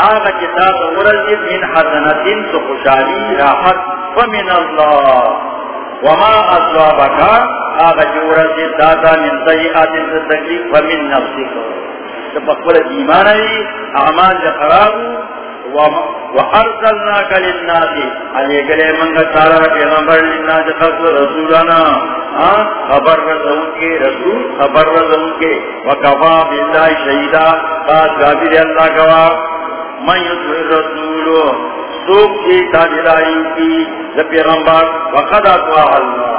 S1: آغا كتاب ورزت من حسنة سخشالي راحت فمن الله. وما أصابك؟ آغا جورزت دادا من سيئات ستكليف فمن نفسك. تبقل ایمان ای اعمال خرابو وارسلناک للناس. علی گلے منگا تارا پیغمبر للناس خلق رسولنا. خبر رضون کے، رسول خبر رضون کے. وکفا باللہ شہیدہ قاد قابل اللہ گوا من یدوی رسولو سوک کی تاجرائی کی پیغمبر وقد اتوا اللہ.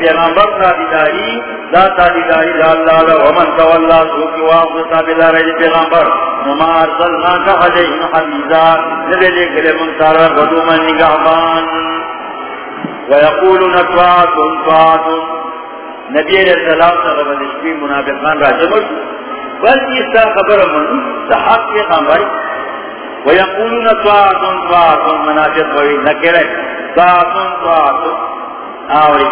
S1: پیغمبر تابداری لا تابداری لا اللہ لا ومن تولا سوکی واقع تابداری پیغمبر. نما ارسلنا کا علیہم حبیزا نبی لے گلے منتارا بدو من نگہبان. ویقولون تواتن تواتن نبی علیہ السلام سے غبت اشبی منافقان راجمت. بل اس خبر من صحاب پیغمبر ويقولون طاعت طاعت منافق ہوئی نکرے طاعت طاعت آوری۔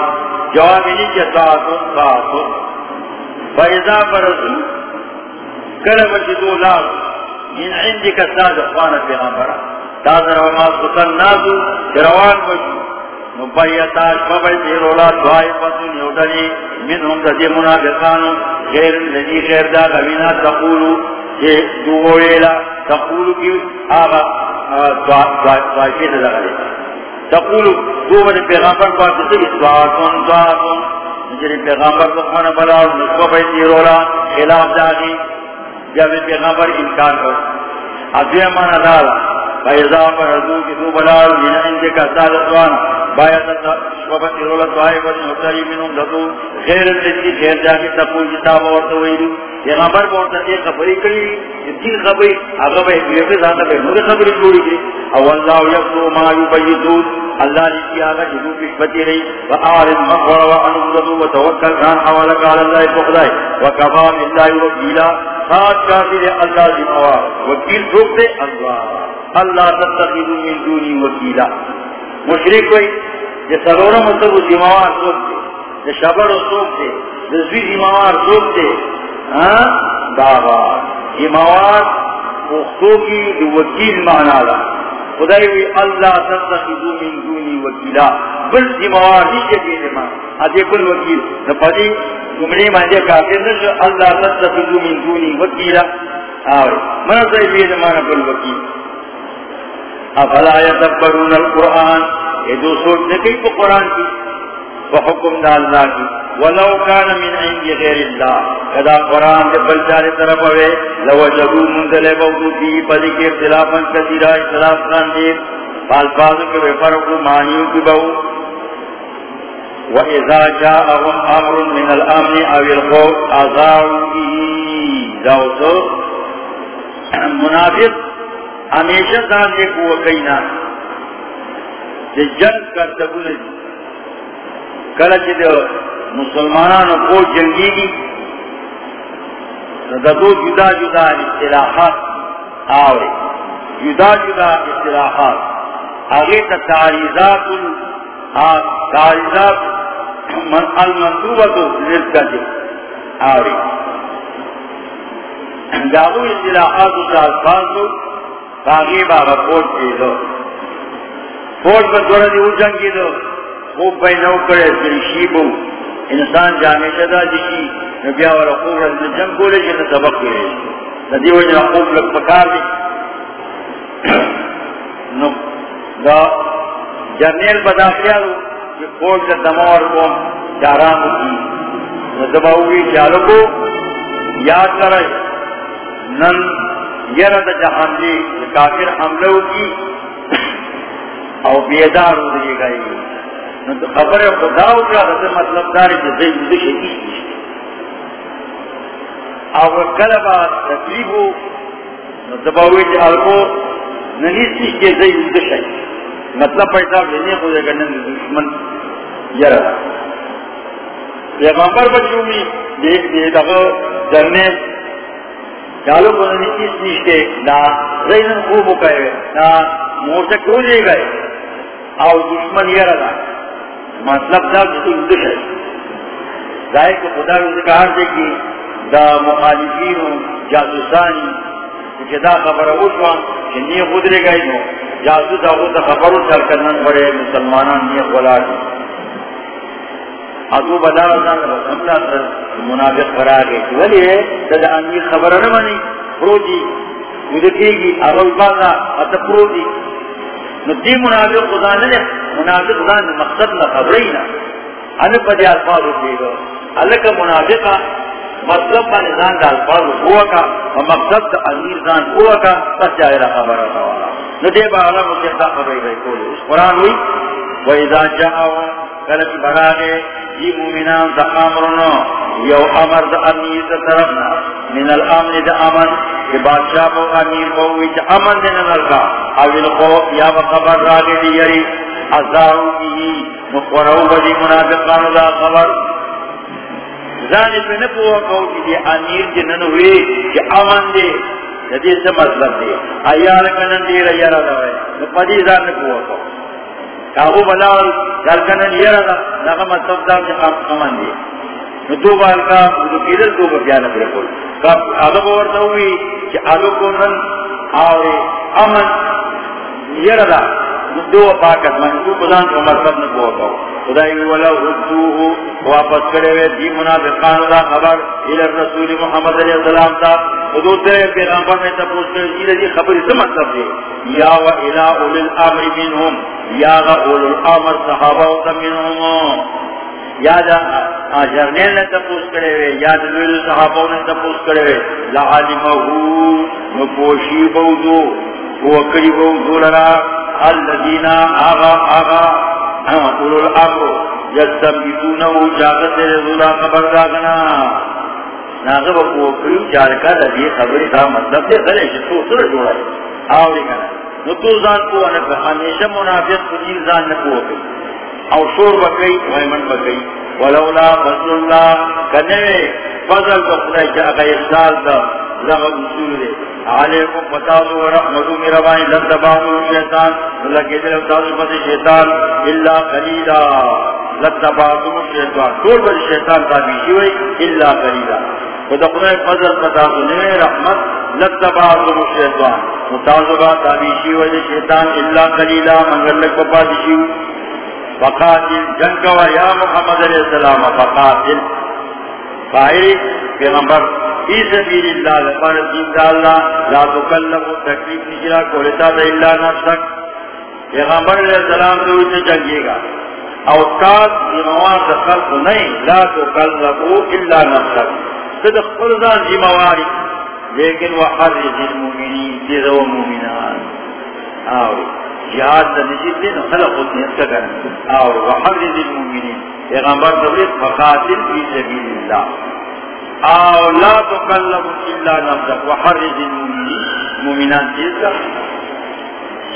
S1: جواب نہیں کہ طاعت ساتھ فیضا برسو کرم جدو لاغ من عندك کا ساتھ اخوانا پیغمبرا تازر وما سلطان نازو روان بشو۔ نبیتاش فبیت من منافقانو دا غوینا تقولو کہ دوویلا تقولو کی آغا دا تقولو دو بڑے پیغامبر اسواتون جنہی پیغامبر کو خوانا نسو خلاف داگی جب پیغامبر انکار کر. مانا فیضا پر حضور کی دو بلا جنہ اندے کا سالتوان بایا تا شوبت رولا دعائی بڑی نوتری منوں خیر اندی خیر جاگی تقول کتاب اور ویلو پیغمبر بولتا ہے خبری کری دین خبری آگا بھائی بیوے زانا بھائی نوری خبری جوڑی کی او اللہ یقضو ما یبیدون اللہ نے کیا آگا جدو کشبتی رہی۔ وآرد مقور وعنودتو وتوکل کان حوالک آل اللہ فقدائی۔ وکفام اللہ وکیلا۔ خاص کافی دے اللہ زموا وکیل روک دے اللہ۔ اللہ تتخذو من دونی وکیلا. مشرک کوئی یہ سلورا مطلب زموار سوک دے یہ شبر سوک دے یہ زموار سوک دے ہاں بابا زموار اختو کی وکیل مانا لہا خدای وی اللہ تتخذو من دونی وکیلا. بل زمواری کے دین ما ادے کل وکیل. نفدی گمڑی مانجے کافر نشو اللہ تتخذو من دونی وکیلا. اور من سے دین ما کل وکیل. افلا یتبرون القرآن؟ یہ دو سوچ نے کئی قرآن کی وحکم دا اللہ کی۔ ولو كان من عند غير الله كذا قران دے بلچارے طرف ہوئے لو جدو منزل بوضو فی پدی کے اختلافا کثیرا اختلاف کان دے فالفاظ کے بے فرق معنیوں کی بہو۔ وَإِذَا جَاءَهُمْ أَمْرٌ مِنَ الْأَمْنِ أَوِ الْخَوْفِ، أَذَاعُوا بِهِ داؤ منافق ہمیشہ دان دے کو کینا کہ جنگ کر تبنے جی. کلچ دے مسلمانان کو جنگی گی دو جدا جدا اصطلاحات آوے. جدا جدا اصطلاحات. آگے تا تعریضات تعریضات من المنصوبت رزقہ دے آوے. جاؤ اصطلاحات اس الفاظ دو آگے بابا فوج دے دو فوج پر دورہ دی جنگی دو خوب بھائی نو کرے شیبو انسان جانے شدا جشی نبیا والا خوب رہا دی. جنگ بولے جنہ جی سبق کرے ندی وجہ خوب لگ پکار دی. نو دا جرنیل بدا کیا دو. کہ خوب سے دماغ کو جارام کی. ندباؤگی چالو کو یاد کرے، نن یہ رد جہان جی کافر حملوں کی او بیدار ہو دیے گئی۔ خبر خدا ہو گیا مطلب داری کہ زی مدش او کلبا تکلیف ہو دباوی جی الکو ننیسی کے زی مدش مطلب پیسا لینے کو دے گا دشمن یرا۔ پیغمبر بچوں میں دیکھ دے دغه چالو کو نہیں، اس نیش کے نا زینن خوب کہے نا مورچہ کیوں لے گئے او دشمن یہ رہا۔ مطلب دا جسے اندش ہے۔ ظاہر کو خدا روز کہا دے کہ دا مخالفین، جاسوسانی، کہ دا خبر اوشوا کہ نیے خود لے گئے نو۔ جاسوس آگو تا خبرو چل کرنن بڑے مسلمانان نیے خلا دی ادو بدا رسان رسمتا سر منافق فرا گئے۔ ولی ہے دا امیر خبر نمانی پروجی مدکی گی اغل بازا اتا پروجی ندی منافق خدا نے منافق خدا نے مقصد نہ خبرینا ان پدی الفاظ دی گو الک منافق مطلب کا نظام دا الفاظ ہوا کا مقصد دا امیر زان ہوا کا پس جائے خبر رہا۔ والا ندی با علم سے خبر رہی کولی اس قرآن ہوئی، وَإِذَا جَاءَ کلچ بڑا گے یہ مومنان دا امرنو یو امر دا امیر دا طرفنا. من الامن دا امن، کہ بادشاہ کو امیر کو ہوئی چا امن دینا نلکا اویل خوف یا بخبر راگے دی یری. ازارو کی مقورو بدی منافقان دا خبر. زانی پہ نپو وقو کی دی امیر جنن ہوئی، کہ امن دے. جدید سے مطلب دے. ایال کنن دے ریا را دوئے نپدی زان نپو وقو کاغو بلاول دلکن یرا دا نغا مطلب دا چی کمان دی نو دو بار کا دو کیدل دو با بیانا برکل کاب آگا بورتا ہوئی چی آگا کنن آوری امن یرا دا دو پاکت من دو بلان کو مطلب نکو وکاو خدای ولو ردوه واپس کرے وے دی منافقان دا خبر الى الرسول محمد علیہ السلام تا. حدود دے پیغمبر میں تپوس کرے جی، جیلے مطلب دی خبر سے مطلب دے یا و الى اول الامر منهم، یا غ اول الامر صحابہ منهم. یا دا جرنیل نے تپوس کرے وے یا دلیل صحابہ نے تپوس کرے وے لعلمہو نپوشی بودو. وکری بودو الذین آغا آغا اولو الامر جاگت خبر ناغب جارکا لدی خبری دا مطلب دے جتو سر جوڑا ہے آوری کنا نو تو زان کو انکا ہمیشہ منافق زان نکو او شور بکئی، ویمن بکئی۔ ولولا فضل اللہ کنوے فضل کو خدای جاگا احسال دا زغب اصول دے۔ علیکم فتاظو ورحمتو میرا بانی شیطان۔ لگے دل اتاظو پس شیطان اللہ قلیلا۔ لتبانو شیطان۔ طول بل شیطان تابیشی ہوئی اللہ قلیلا۔ خدا فضل فتاظو نوے، رحمت لتبانو شیطان۔ متاظو تابیشی ہوئی شیطان اللہ قلیلا منگر لگ پپادشی فقاتل، جنگ و یا محمد علیہ السلام، فقاتل. فائر پیغمبر، فی سبیل اللہ لفر دین دا اللہ، لا تکلم تکلیف نجرا کولتا دا اللہ نفسک. پیغمبر علیہ السلام تو اسے جنگے گا. او اوتاد زموار دا خلق نہیں، لا تکلم الا نفسک. صدق قلدان زمواری لیکن وحرز المومنین تیز و مومنان آوری. جہاد دا نجیب دے نو خلق خود نیت کا کرن اور وحرد المومنین پیغمبر تبلیغ فقاتل فی سبیل اللہ۔ اور لا تکلم الا نفسك وحرد المومنین مومنان چیز کا؟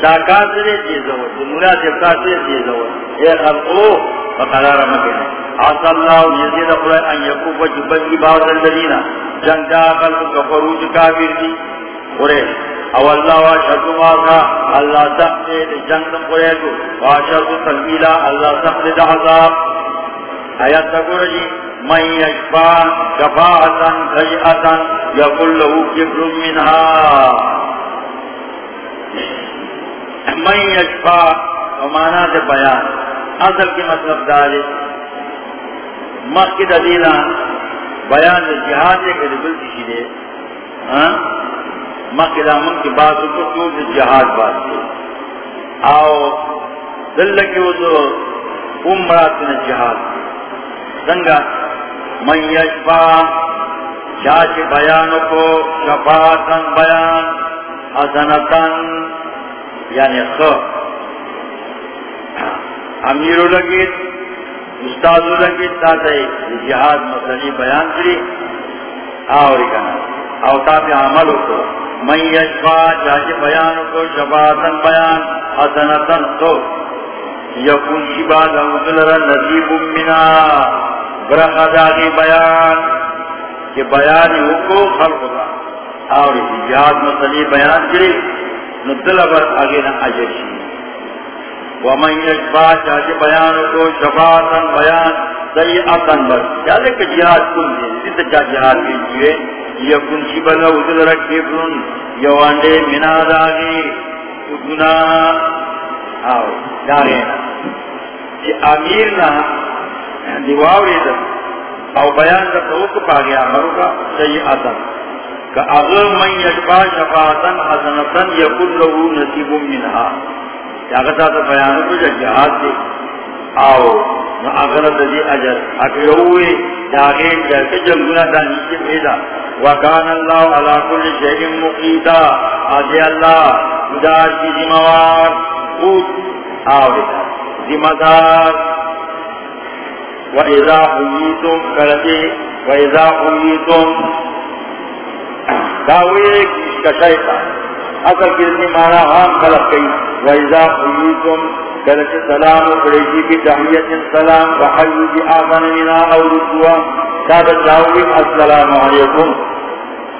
S1: ساکات دے چیز ہو۔ دنورا سے کاتے چیز ہو۔ اے خلقو فقرار مکن عصا اللہ یزید قرآن ان یکوب جبن کی باوت الذین۔ جنگ جا خلق کفروج کافر دی۔ قریش۔ او اللہ واشد مارنا اللہ سخت جنگ قریدو واشد تنبیلا اللہ سخت دعذاب آیات تقول جی من یشفا شفاعتا خیعتا یقل له کبر منها من یشفا ومانا دے بیان، اصل کی مطلب دارے مخی دلیلہ بیان دے، جہاد دے کہ دل کسی دے۔ ہاں؟ مقدامن کی بات کو تو جہاد بات کی آؤ، دل کی وہ تو عمرات نے جہاد سنگا، من یشفا چاچ بیان کو شفاعتن بیان حسنتن یعنی خ امیرو لگی استادو لگی تاتے جہاد مسئلی بیان کری۔ آوری کنا اوتا پہ عملو کو۔ من یشفا چاچے بیانو کو شفاعتن بیان حسنتن تو۔ یکون شبا لہو نصیب منا برخداغی بیان، کہ بیان کو خلق دا اور جہاد مسئلی بیان کرے ندل بر آگے نہ اجر ومن یشفا چاہتے بیان کو شفاعتن بیان سیعتن بر چاہتے کہ جہاد کن دے جس چاہ جہاد کی جوئے یکن شی بلا ادل رکھے فرن یوانڈے مناد آگے ادنا آو، دارے۔ جی کہ امیر نا دیواوری دا او بیان دا توقع توقف آگیا مروکا سیعتن کہ اگر من یشفا شفاعتن حسنتن یکن لہو نصیب منہا۔ یاغتا تا بیانو کو جہاد دے۔ آو، نو اگر دی اجر. اگر ہوئے جاگین جیسے جلگنا دا نیچے پیدا وکان اللہ علا کل شہر مقیتا. آجے اللہ ادار کی ذمہوار خود آو دیتا ذمہ دار وَإِذَا حُيِّتُمْ كَلَتِ وَإِذَا حُيِّتُمْ داوی کشائی تا. اصل کسی مانا ہم خلق کئی. وَإِذَا قُيِّتُمْ کلچ سلام قریشی کی تحییت سلام وحیو جی آمن منا او رسوا سادت داوی السلام علیکم.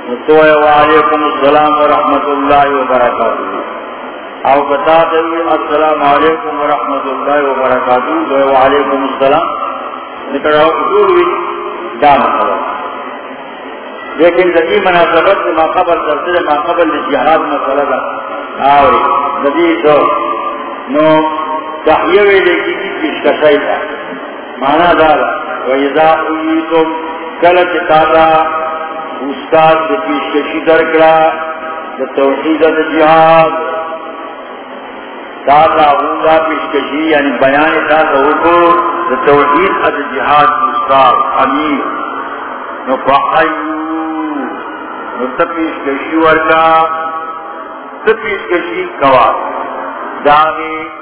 S1: نتوئے وعلیکم السلام ورحمت اللہ وبرکاتہ. او بتا دوی السلام علیکم ورحمت اللہ وبرکاتہ. دوئے وعلیکم السلام. نکڑا اصول ہوئی دام خلق لیکن ندی مناسبت سے ماقبل کرتے ماقبل جہاد مسئلہ کا آوری ندی تو نو تحیوے لیکی کی پیشکشائی تھا مانا دارا وَإِذَا اُوِيتُمْ کلت تاتا استاد سے پیشکشی درکڑا دا توحید دا جہاد. تاتا ہونگا پیشکشی یعنی بیان تاتا ہوگو دا توحید دا جہاد، استاد، امیر. نو فحیو تپیش کشی ورکا تپیش کشی کوا. داغی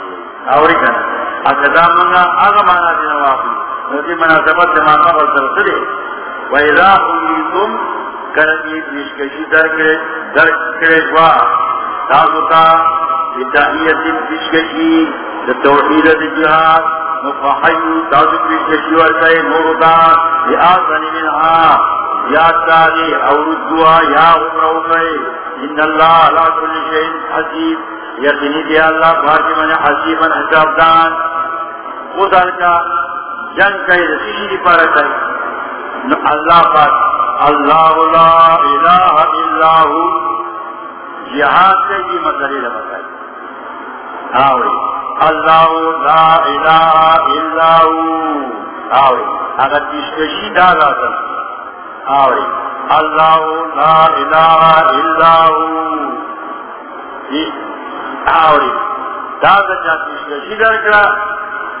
S1: اوری کنا اکدا منگا، آغا مانا دینا واقعی. نوزی مناسبت ما قبر کرولا دیا وَإِذَا قُلِّتُمْ کلتی پیشکشی در کرے در کرے جوا. تازتا بتحییت پیشکشی توحید جہاد، نفحیو تازو پیشکشی ورکے نورتا لآسانی منها یاد داری اور دعا یا عمرہ گئے ان اللہ علا کل شہن حسیب یقینی دیا اللہ بھارتی من حسیب من حساب دان خود کا جنگ کئی رسیشی پر کئی نو اللہ پر اللہ لا الہ الا ہو جہاد سے جی مسئلے لبتائی آوری اللہ لا الہ الا ہو۔ آوری اگر تشکشی ڈالا تھا۔ آوری اللہ لا الہ الا جی، آوری دادا جاتی شکشی در کرا،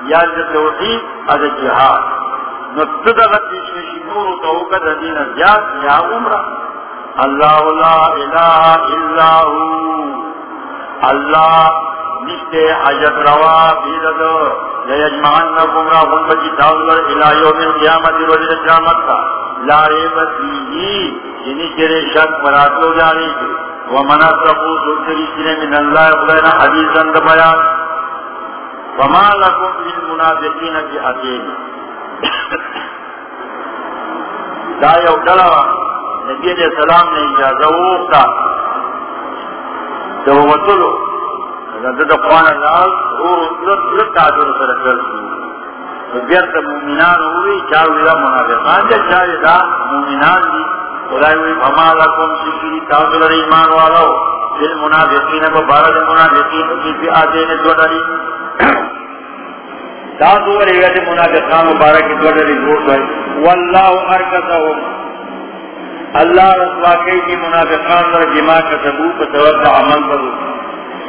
S1: یا توحید از جہاد۔ نتدہ غتی شکشی نورو توقع دین زیاد، یا عمرہ۔ اللہ لا الہ الا اللہ نشتے حجت روا بیددو لیجمعنکم را غنبتی تاولر الہ یوم القیامت روزی قیامت کا لارے بسیجی یعنی جرے شک مراتو جانے کے. ومنا سقو سلسلی سنے من اللہ خلینا حدیثا دبیان وما لکم من منافقین کی حقین دا یو دلوا نبی علیہ السلام نے اجازہ وقتا دو وطلو دا قوان اللہ، او لتا دور سرکل بیرت مومنان ہوئی، چاوی دا منافقان دے چاوی دا مومنان دی. خدای ہوئی فما لکم سکری تاثر ایمان والاو. دل منافقین کو منافقین کی فی آتے نے دو داری دادو علی ویدی منافقان مبارک دوڑی روٹ ہوئی واللہ ارکتہم. اللہ رسوا کئی کی منافقان در جماع کتبو فتوقع عمل کرو.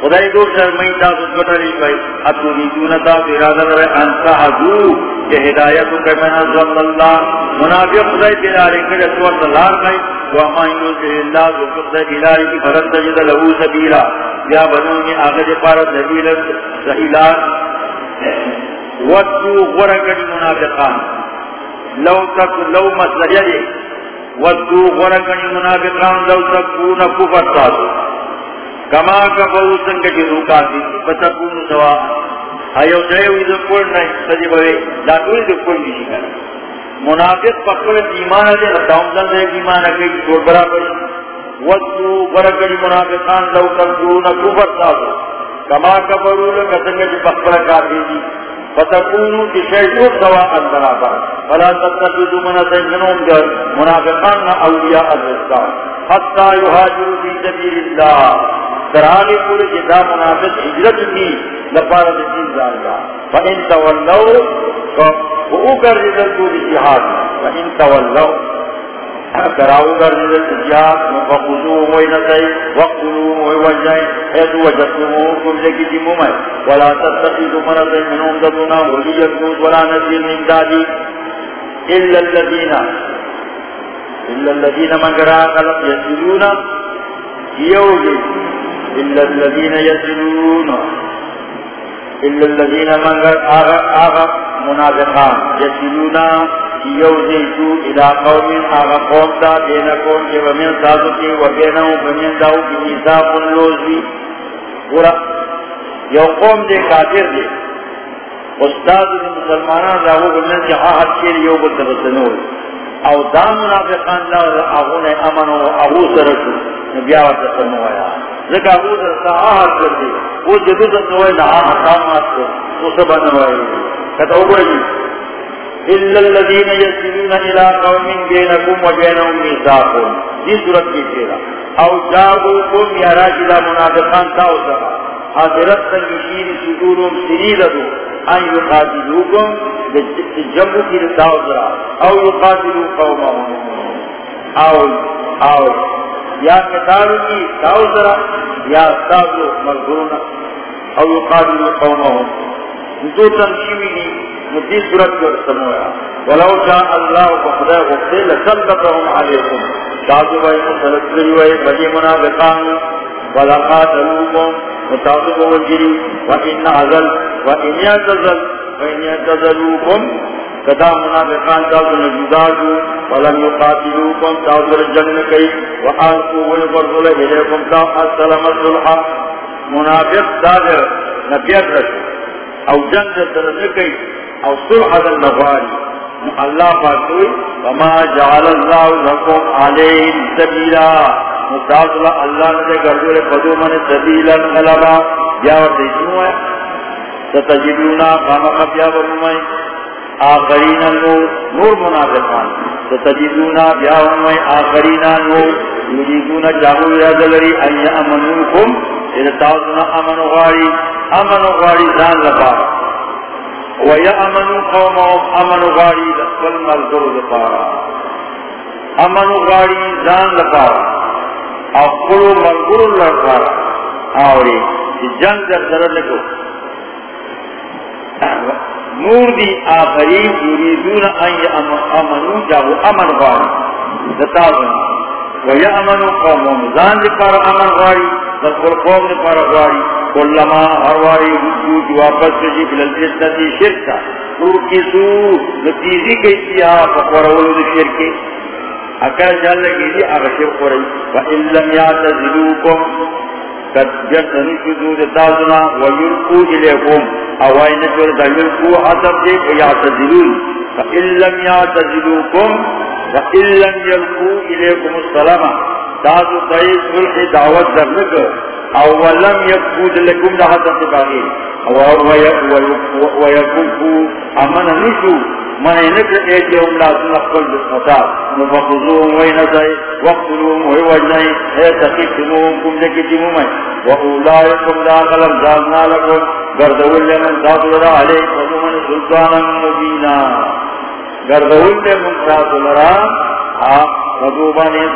S1: خدای دو شرمئی تا سکتری کئی اتو نیدون تا فرادت رہے انسا حضو کہ ہدایتو کہ من ازوال اللہ. منافق خدای تیراری کئی اتوار دلار کئی وما يوزر الله ذكر إلهي فلن تجد له سبيلا يا بنوني آغد پارت سبيلا سهيلا ودو غرقني منافقان. لو تك لو مصدر يدي ودو غرقني منافقان لو تكون كفر تاسو. كما كفروا سنگ جنوكا دي فتكون سوا ایو دیو ایدو کول نئی سجی بوے لا تو ایدو کول نیشی کرا منافق پکڑ ایمان دے داؤں دن دے ایمان اگے چھوڑ برابر۔ ودو برکڑی منافقان لو تکون کفر تاسو کما کفروا لکتنگ جی پکڑ کافی دی فتكونوا بشيء سواء برابر فلا تتخذوا من سجنهم جر منافقان أولياء الرزق۔ حتى يهاجروا في سبيل الله تراغي قول جدا منافق حجرت کی لپارت دین جانگا فإن تولوا فأوكر رزلتوا بجهاد فإن تولوا کراو گر نزل تجاب فقضو موئی نتائی وقتلو موئی وجائی حیث وجدتو کم لکی دی مومائی ولا تستقیدو منتائی منون دتونا ولی یکنوز ولا نزل نمدادی إلا الذين إلا الذين من قلب يسلون إلا الذين يسلون إلا الذين من قرأ آغا منافقان. يسلون یو دیتو الى قوم آغا قوم دا دینا قوم کے، ومن ساتو کے وبینہو ومن داو کی نصاب اللوزی پورا یو قوم دے، کافر دے. استاد دے، مسلمانان دا وہ ومن سے آہد ہاں، شیر یو بتبسنور او دا منافقان دا اغون امن و اغو سرسو. نبیاوت سنوایا ذکا اغو سرسا آہد کر دے وہ جدو سنوائی دا آہد کامات کو، وہ سبا نوائی کہتا اوگو رجی إلا الذين يسلون إلى قوم بينكم وبينهم ميثاق۔ دي سورة کی سیرا او جاؤكم يا راجل منافقان تاوسا حاضرت تنشير صدورهم سريدتو أن يقاتلوكم جمعو کی تاوسا او يقاتلوا قومهم او او یا قتالو کی تاوسا یا استاذو ملغرون او يقاتلوا قومهم دو تنشیوی مدی صورت کو سمویا۔ ولو شاء اللہ بخدا غفتے لسلطتهم علیکم۔ شاہدو بھائی مسلط لئی وئی بجی منافقان۔ ولقاتلوکم متعصب وجری وإن عزل، وإن يعتزل وإن يعتزلوكم کدا منافقان تاؤدو نجدادو ولم يقاتلوكم تاؤدو رجن کئی وآلقو ونفرزل إليكم تاؤ السلام الصلحة منافق تاغر نبیت رشو او جن جنگ ترنکی او صلح دل نغواری. اللہ فاتوئی وما جعل اللہ لکم علیہم سبیلا. مستاصلہ اللہ نے گردور قدو من سبیلا غلبا یا ورد اسمو ہے ستجدونا خانا خبیا برمائی آخرین النور نور منافقان. ستجدونا بیا برمائی آخرین النور یجیدونا جاہو یا دلری ان یامنوکم اذا تاؤدنا امن غاری امن غاری زان لپارا وَيَأْمَنُ قَوْمَهُمْ أَمَنُ غَارِي دَخْلَ مَلْغُرُ دَفَارَ أَمَنُ غَارِي زَانْ دَفَارَ أَقْلُ مَلْغُرُ دَفَارَ آوری، جنگ در در لکو نور دی آخری یریدون ان یأمنو جاہو امن غاری. دتازن وَيَأْمَنُ قَوْمَهُمْ زَانْ دِفَارَ أَمَنْ غَارِي دَخْلُ قَوْمِ دِفَارَ غَارِي کلما ہر ہرواری وجود واپس جی بلدی شرکا. تو کسو نتیزی کئی تیا فقورولو شرکی. اکر جال لگی دی اگر شرک رئی فإن لم یعتزلوکم قد جرسنی شدود تازنا ویلقو الیکم اوائی نجور دا یلقو عصب دے فیعتزلون فإن لم یعتزلوکم فإن لم یلقو الیکم السلام. تازو تایی صلح دعوت در لکر اولم يكود لكم لها تنتباغي ويكفو امن نشو من نكر ايديهم لا تنقل بالمتاب نفقضوهم وينزاي وقتلوهم ويوجناي ايه تقيقتموهم لَا لَكُمْ گردول سلطانا مبینا. گردول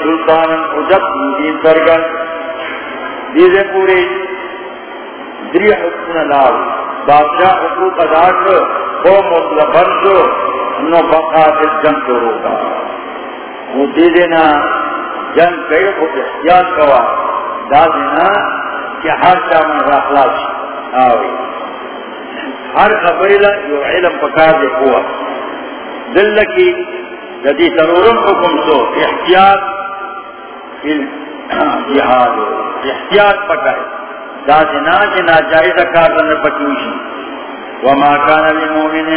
S1: سلطانا مبین ترگن. پوری. دری حکم بادشاہ حقوق ادا کر قوم مطلبن جو نو بقات جنگ شروع کا وہ دے دینا، جنگ کئی کو احتیاط کوا۔ دا دینا کہ ہر شامل راخلاش آوئی ہر قبیلہ جو علم پکار دے قوہ دل لکی جدی ترورم حکم سو احتیاط جہاد احتیاط پکائے دا دینا کہ ناجائز کار دن پکیوشی وما كان للمؤمن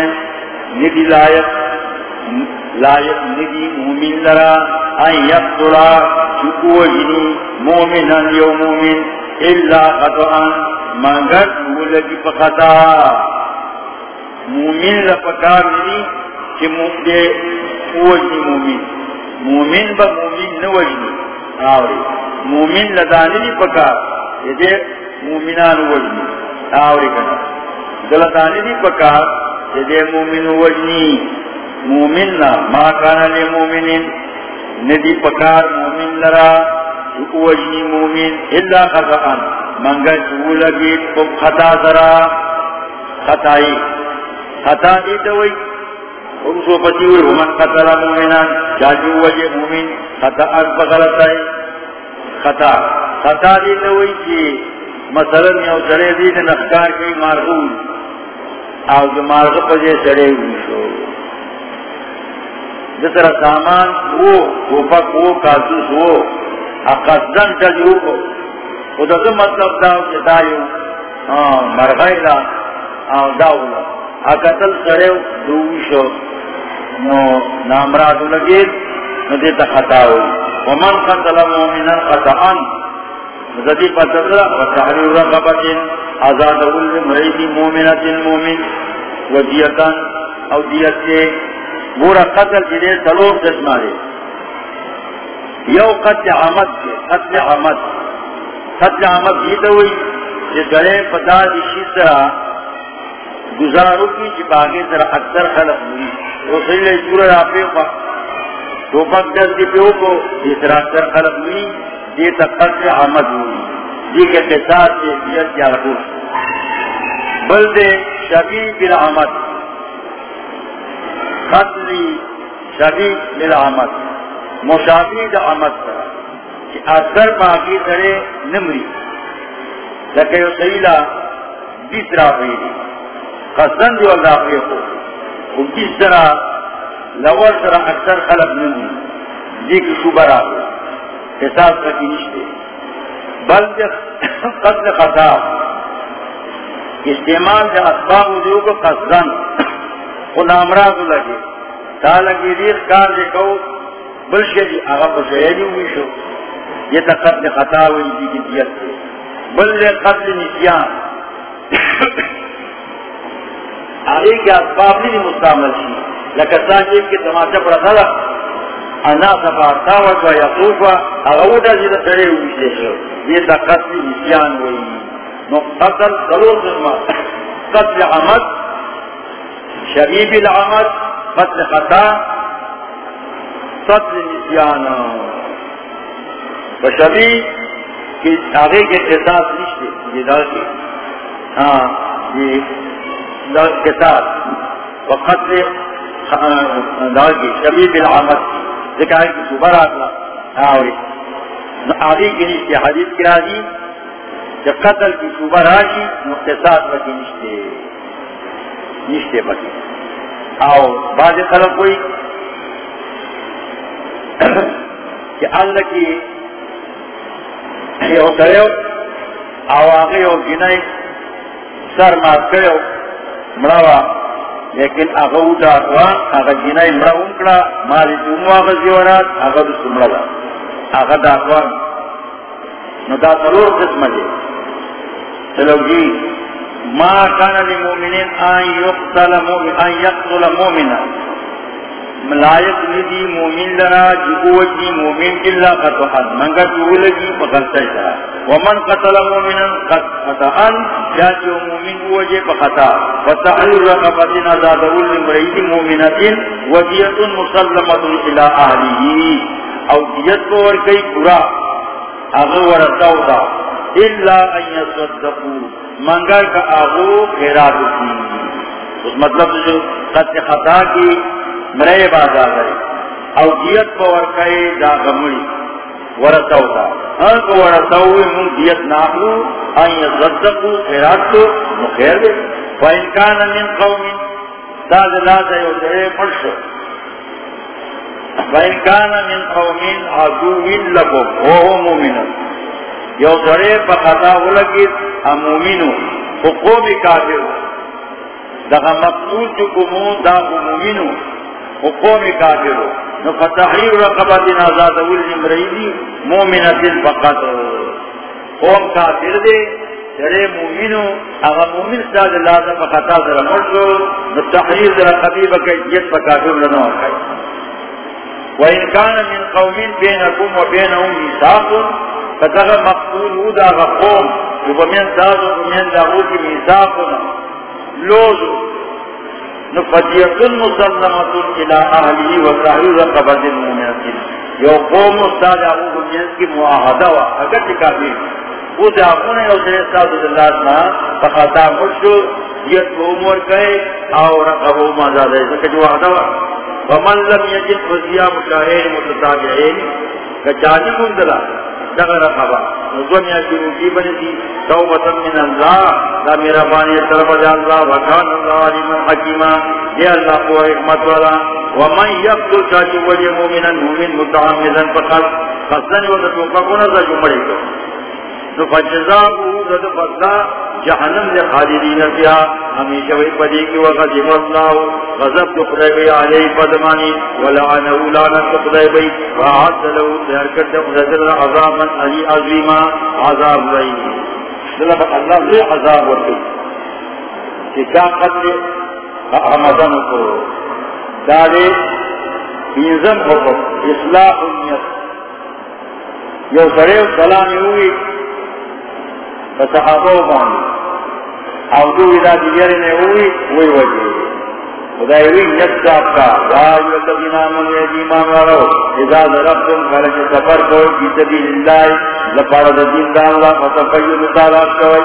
S1: ندي لائق لائق ندي مؤمن لرا، ان يقتل شكو جني مؤمنا يوم مؤمن الا خطا مگر ولدي فخطا مؤمن لفکار ندي کہ مؤمن وجني مؤمن مؤمن با مؤمن نوجني آوری. مؤمن لدانی فکار یہ دے مومنان وجنی. آوری کنا. دلتانی دی پکار دے مومن وجنی، مومن نا، ما کانا لے مومنین، ندی پکار مومن لرا وجنی مومن اللہ خطان منگا چو لگی پب خطا سرا خطائی، خطا دی دوئی ارسو پتی ہوئی ومن قتل مومنان، جاجو وجہ مومن، خطا اکبا غلطائی خطا خطا دی دوئی کی مثلا یو سرے دی نخکار کی مارغول او جو مارغ پجے سڑے ہوئی شو جس سامان وہ گوپک وہ کاسوس وہ اقصدن تجرو کو خدا تو مطلب داو کہ دایو مرغائی لا او داولا اقتل سڑے دوئی شو نو نامرادو لگید نو دیتا خطا ہوئی ومن قتل مومنا قطعا. ذدی پتر وتحریر رقبت آزاد اول مرید مومنت مومن ودیتن او دیت سے گورا قتل جدے سلوک قسمہ دے یو قتل عمد دے، قتل عمد. قتل عمد دیتا ہوئی جس گرے پتا دیشی سرا گزارو کی جب آگے سرا اکثر خلق ہوئی۔ وہ صحیح لیے سورہ راپے ہوا۔ تو پک دس دی پیو کو جس طرح اکثر خلق ہوئی دیتا قتل عمد ہوئی۔ دی کے قصاد سے دیت کیا رکھو بل دے شبی بالعمد قتلی شبی بالعمد مشابی دا عمد کرا کہ اثر باقی کرے نمری۔ لکہ یو سیلا بیس را پیدی قصدن دیو اللہ پیخو وہ کس طرح لور طرح اکثر خلق نمری۔ دی کی شبرا احساس رکی نشتے بل قتل خطا. استعمال جو اسباب دیو کو قصدن. خود امراض لگے. تا لگی ریخ کار دے کو بل شدی آغا بشہیدی ہوئی شو. یہ تا قتل خطا ہوئی دی کی دیت دے. بل قتل نسیان. آگے کے اسباب نہیں مستعمل شی. لکتا جیب کے تماشا پر اثر انا سفارتا وجہ یطوفا اغودا جیدہ سرے ہوئی شو یہ تا قتل نسیان ہوئی نو قتل ضرور قسمہ قتل عمد شبیب العمد، قتل خطا، قتل نسیان. وشبیب کی آگے کے احساس نشتے یہ دار کے ہاں یہ دار کے ساتھ وقتل دار کی شبیب العمد. کی ذکر کی صبح آتلا آوری آگے کی نیچے حدیث کی راضی جب قتل کی صبح راشی مختصات بکی نشتے۔ نشتے بکی آو بعض خلق کوئی کہ اللہ کی یہ ہوتا ہے آو آگے ہو گنائی سر مات کرے مراوا لیکن آگا دا اغوا اغا جنائی مرا امکڑا مالی دومو آگا زیورات اغا دست مرا اغا دا اغوا نو دا تلور قسم دے چلو جی ما کانا لی مومنین آن یقتل مومن آن یقتل مؤمنا ملائک ندی مومن لرا جبوجی مومن اللہ قطعا منگا جولگی پخلتا شرا ومن قتل مومنا قطعا جاچو مومن وجه پخطا فتحریر رقبت نزاد اول مرید مومنت، ودیت مسلمت الى اہلی او دیت پور کئی پورا اغو ورساو دا الا ان یصدقو منگا کا اغو خیرات کی۔ اس مطلب جو قتل خطا کی مرے بازا گئے او دیت کو ورکے دا غمڑی ورتاو دا. ہاں کو ورتاو من دیت ناخلو، ان یصدقو خیرات کو مخیر دے فإن كان من قوم داد لا دیو دے مرشو فإن كان من قوم عدو لكم وهو مؤمن یو سرے پخطا ولگید امومنو حقوم کافر. دغا مقصود جو کمو دا امومنو حقوم کافرو. نو فتحریر رقبت نازاد اول نمرئیدی مومنت فقط. قوم کافر دے جرے مومنو اگا مومن ساد اللہ دا فقطا در مرشو نو تحریر در قبیب کیجیت فا کافر لنو اکائی وإن كان من قوم بينكم وبينهم ميثاق فتغى مقتول ودا قوم ومن ذات ومن ذات ميثاقنا لوزو نفتیت مسلمت الى اہلی و تحریر قبض المومنین یو قوم استاد ابو بنیان کی معاہدہ وا، اگر تکابی وہ جاپون ہے اسے استاد اللہ نا فخطا مشو دیت کو عمر کہے اور رقبو مازاد ہے کہ جو وعدہ وا۔ ومن لم یجد فزیا مشاہین متتابعین کچانی کندلا دغه رقبه. نو دنیا کی روزی بنی تھی توبتا من اللہ دا میرا بانی طرف دے اللہ وکان اللہ علیم حکیما. دے اللہ کو حکمت والا. ومن یقتل چاچو ولی مومنا مومن متعامدا فقط خصدن وزا توقفونا زا جمعی فجزاؤه زد فضلا، جہنم دے خالدین فیا ہمیشہ وی پدی کی وغضب اللہ غضب دخلے بی علی پدمانی ولعنہ لانا دخلے بی وعاد لہو تیار کرتے خزر عذابا علی عظیما. عذاب رئی دلہ اللہ لے عذاب ورکی کہ کیا قتل رمضان کو. دارے بینزم حکم. اصلاح النیت یو سڑے سلامی ہوئی. فصحابو بانی او دو ادا دیگر نے ہوئی وی وجہ خدای وی نیت صاحب کا. وایو الذین آمنوا ایمان والو اذا ضربتم خرج سفر کو فی سبیل اللہ، لپاره د دین د الله فتبین تعالی کوي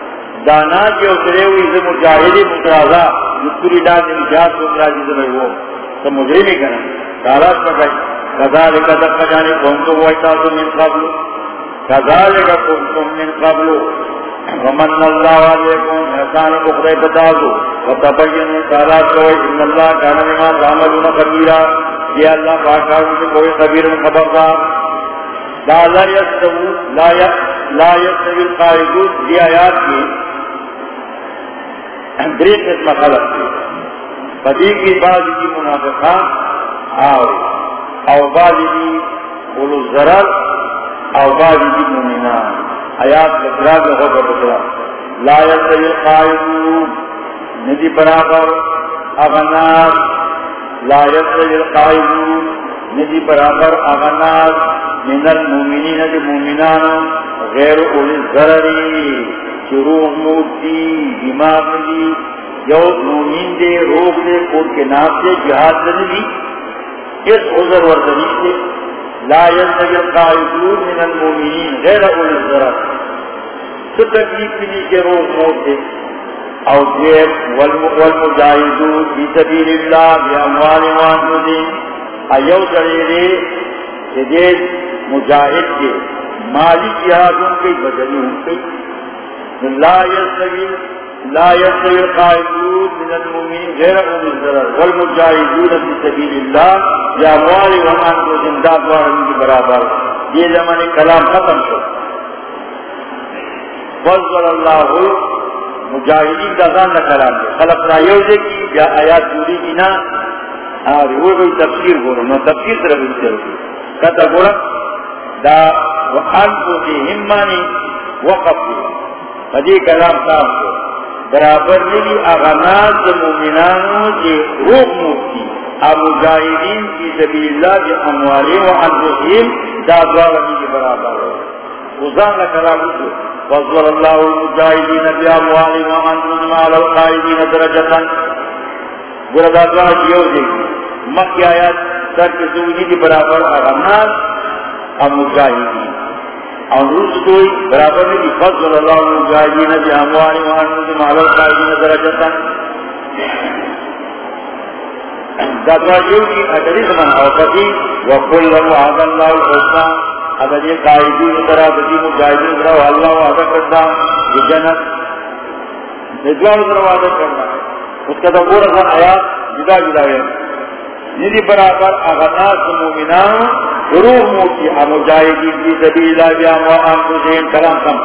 S1: دانا کے اترے ہوئی سے مجاہدی مترازہ پوری دان نجات کو راجی سے وہ، تو مجھے نہیں کرنا دارات پر گئی کذال کا دکا جانے کون تو وہ تو من قبل کذال کا کون تم من قبل ومن اللہ علیکم، احسان بخرے بتازو وتبینو تعالیٰ کوئی ان اللہ کانا بما تعملون خبیرا۔ یہ اللہ پاکاروں سے کوئی خبیر خبردار۔ لا لا یستوو لا لا یستوی القائدون۔ دی آیات کی دری قسم خلق کی بدی کی بعضی کی منافقان آو او بعضی کی اولو ضرر او بعضی کی مومنان۔ آیات لکراب لگو کا بکرا لا القائدون، ندی برابر اغناس لا یستوی القائدون، ندی برابر اغناس من المومنین دی مومنان غیر اولی ضرری۔ چی روح موتی دماغ دی، یو مومن دے، روح دے کون کے نام دے، جہاد دے دی اس عذر وردنیش دے۔ لا ينتج القائدون من المومنین، غیر اولی ضرر تو تکلیف کنی کے روح موت دے۔ او دیر، والمجاہدون فی سبیل اللہ بی اموال وانو دین ایو ضرری دے دے مجاہد کے مالی جہاد ان کے بدلی ان کے۔ لا یستوی لا يستوي القائدون من المؤمنين غير أولي الضرر والمجاهدون في سبيل الله بأموال وأنفسهم ذات وارد برابر. یہ زمانے کلام ختم شو فضل اللہ مجاہدین کا دان کلام دے خلق را یوزے کی، یا آیات جوری کی نا. آوری وہ کوئی تفسیر بولو نو تفسیر طرف اس سے ہوگی کہتا بولا دا وانفسهم مانی وقف دی فدی کلام صاحب کو برابر نہیں اغنات مومنانوں کے روح موتی اب مجاہدین کی سبیل اللہ کے اموالی و انفسیم دادوار ابھی کے برابر ہو وزان لکلا بسو فضل اللہ المجاہدین بی اموالی و انفسیم علی القائدین درجتا۔ برا کیوں دیکھی مکی آیات سر کے سوجی کی برابر اغنات اب مجاہدین اور روز کوئی برابر نہیں فضل اللہ المجاہدین بی اموالی و انفسیم علی القائدین درجتا کی اچھا ادری زمان اوقتی وقل لہو آدھا اللہ الحسنہ، اگر قائدین طرح بدی مجاہدین طرح، اللہ وعدہ کرتا، یہ جنت نجوان طرح وعدہ کرنا اس کا تو پورا سن آیات جدا جدا ہے۔ ندی برابر اغناس مومنان، روح موتی مجاہدین کی سبیل اللہ بیام وآن کو زین کلام کم.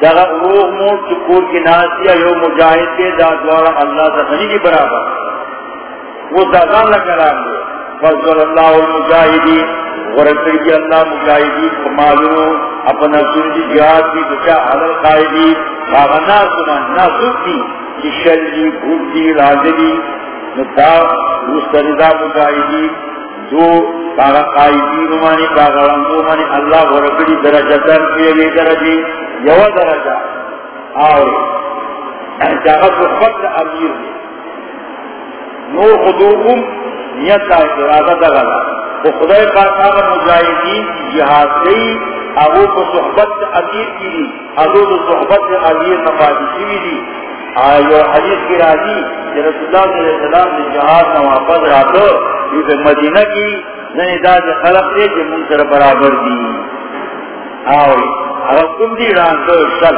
S1: جگہ روح موت چکور کی ناسیہ یو مجاہد کے دا دوارا اللہ سے کی برابر. وہ دادان لگا فضل اللہ المجاہدی ورسلی اللہ مجاہدی کو اپنا سنجی جہاد کی بچا حلل قائدی باغنا سنا ناسوک دی کی جی، شلی بھوک جی، دی راجلی نتا مجاہدی جو باغا قائدی نمانی، باغا رنگو مانی اللہ ورسلی درجہ در پیلے درجی، یو درجہ۔ آوری، جاگت و فضل امیر دی۔ نور خدوکم نیت کا ارادہ دگلا وہ خدای پاک مجاہدین جہاد گئی ابو کو صحبت امیر کی دی ابو کو صحبت امیر نفاذی کی دی۔ آئیو حدیث کی راضی کہ رسول اللہ صلی اللہ علیہ وسلم نے جہاد نہ واپس راتو یہ مدینہ کی نئی داد خلق دے جو منصر برابر دی۔ آوری اگر تم دی رانتو شل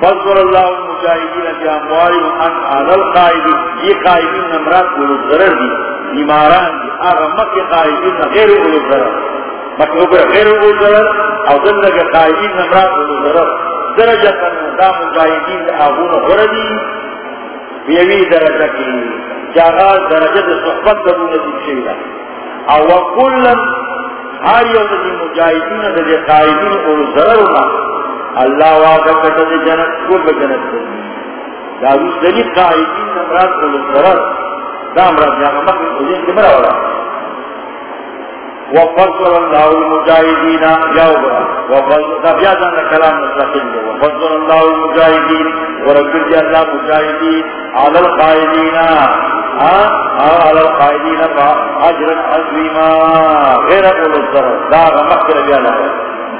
S1: فضل اللہ المجاہدین کی اموالی ان آل القائدین، یہ قائدین نمرات قلو ضرر دی۔ بیماران دی آغا مکی قائدین غیر قلو ضرر۔ مطلوب غیر قلو ضرر او ذلک قائدین نمرات قلو ضرر۔ درجہ دا مجاہدین دی آغون غردی بیوی درجہ کی جاغا درجہ صحبت او ہر یو دی مجاہدین دی قائدین ضرر اللہ وعدہ جنت کو بجنت قائدین نمرات دا امرات کی مرا وفضل اللہ المجاہدین یاوبا وفضل دا بیادان کلام مستقل وفضل اللہ المجاہدین ورکر جی اللہ مجاہدین علی القائدین علی القائدین فا عجر عظیما غیر قول الزرر دا مکہ بیادان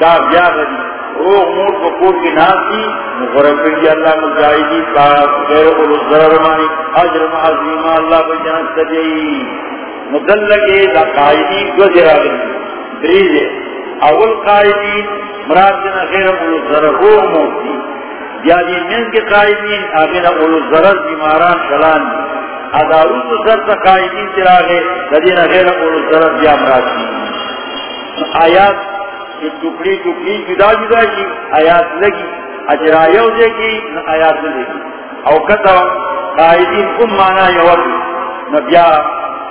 S1: دا بیادان روح مور بکور کی ناسی مغرب کری اللہ مجاہدی پاک غیر قلو ضرر مانی عجر معظیم اللہ بجانت سجئی مدلگے دا دو دریجے جی. اول قائدین مراد جنا غیر قلو ضرر روح مور یعنی من کے قائدین آگینا ضرر بیماران شلان. دی ادارو تو سر تا قائدین غیر ضرر بیا مراد دی آیات ٹکڑی ٹکڑی جدا جدا کی، آیات لگی. اجرائیو دے کی آیات لگی. او کتا قائدین کم مانا یور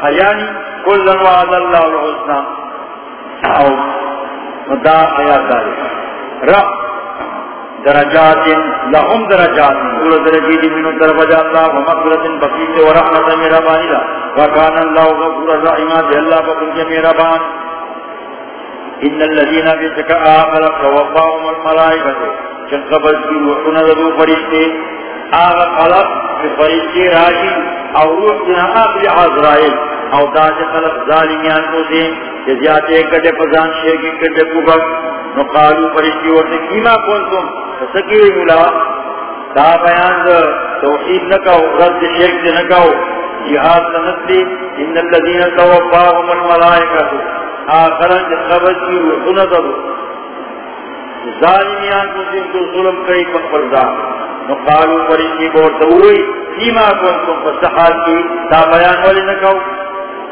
S1: خیانی کلن وعد اللہ الحسنہ۔ او مدى آیات داری رب درجات لهم درجات اول درجی دی منو درجہ اللہ ومقبلت بقیت ورحمت میرا بانی دا۔ وکان اللہ غفور الرحیمات اللہ بکن کے میرا بان۔ ان الذين بيتكا خلق وفاهم الملائكه جنقبل کی روحنا ذو فرشتے۔ آغا خلق فرشتے راجی او روح جنا آقل عزرائیل۔ او دا داج خلق ظالمیان کو دیں جزیاتے کٹے پزان شیخی کٹے کبک نقالو فرشتی ورنے کیما کونتم فسکی ملا دا بیان دا توحید نکاو، رد شیخ نکاو، جہاد سنت ان الذين توفاهم الملائكه آخران کے خبر کی روحنا دو ظالمیان کو جن کو ظلم کئی پکر دا نقالو فرشی بورتا ہوئی فیما کنتم؟ فستحال کی تا بیان والی نکو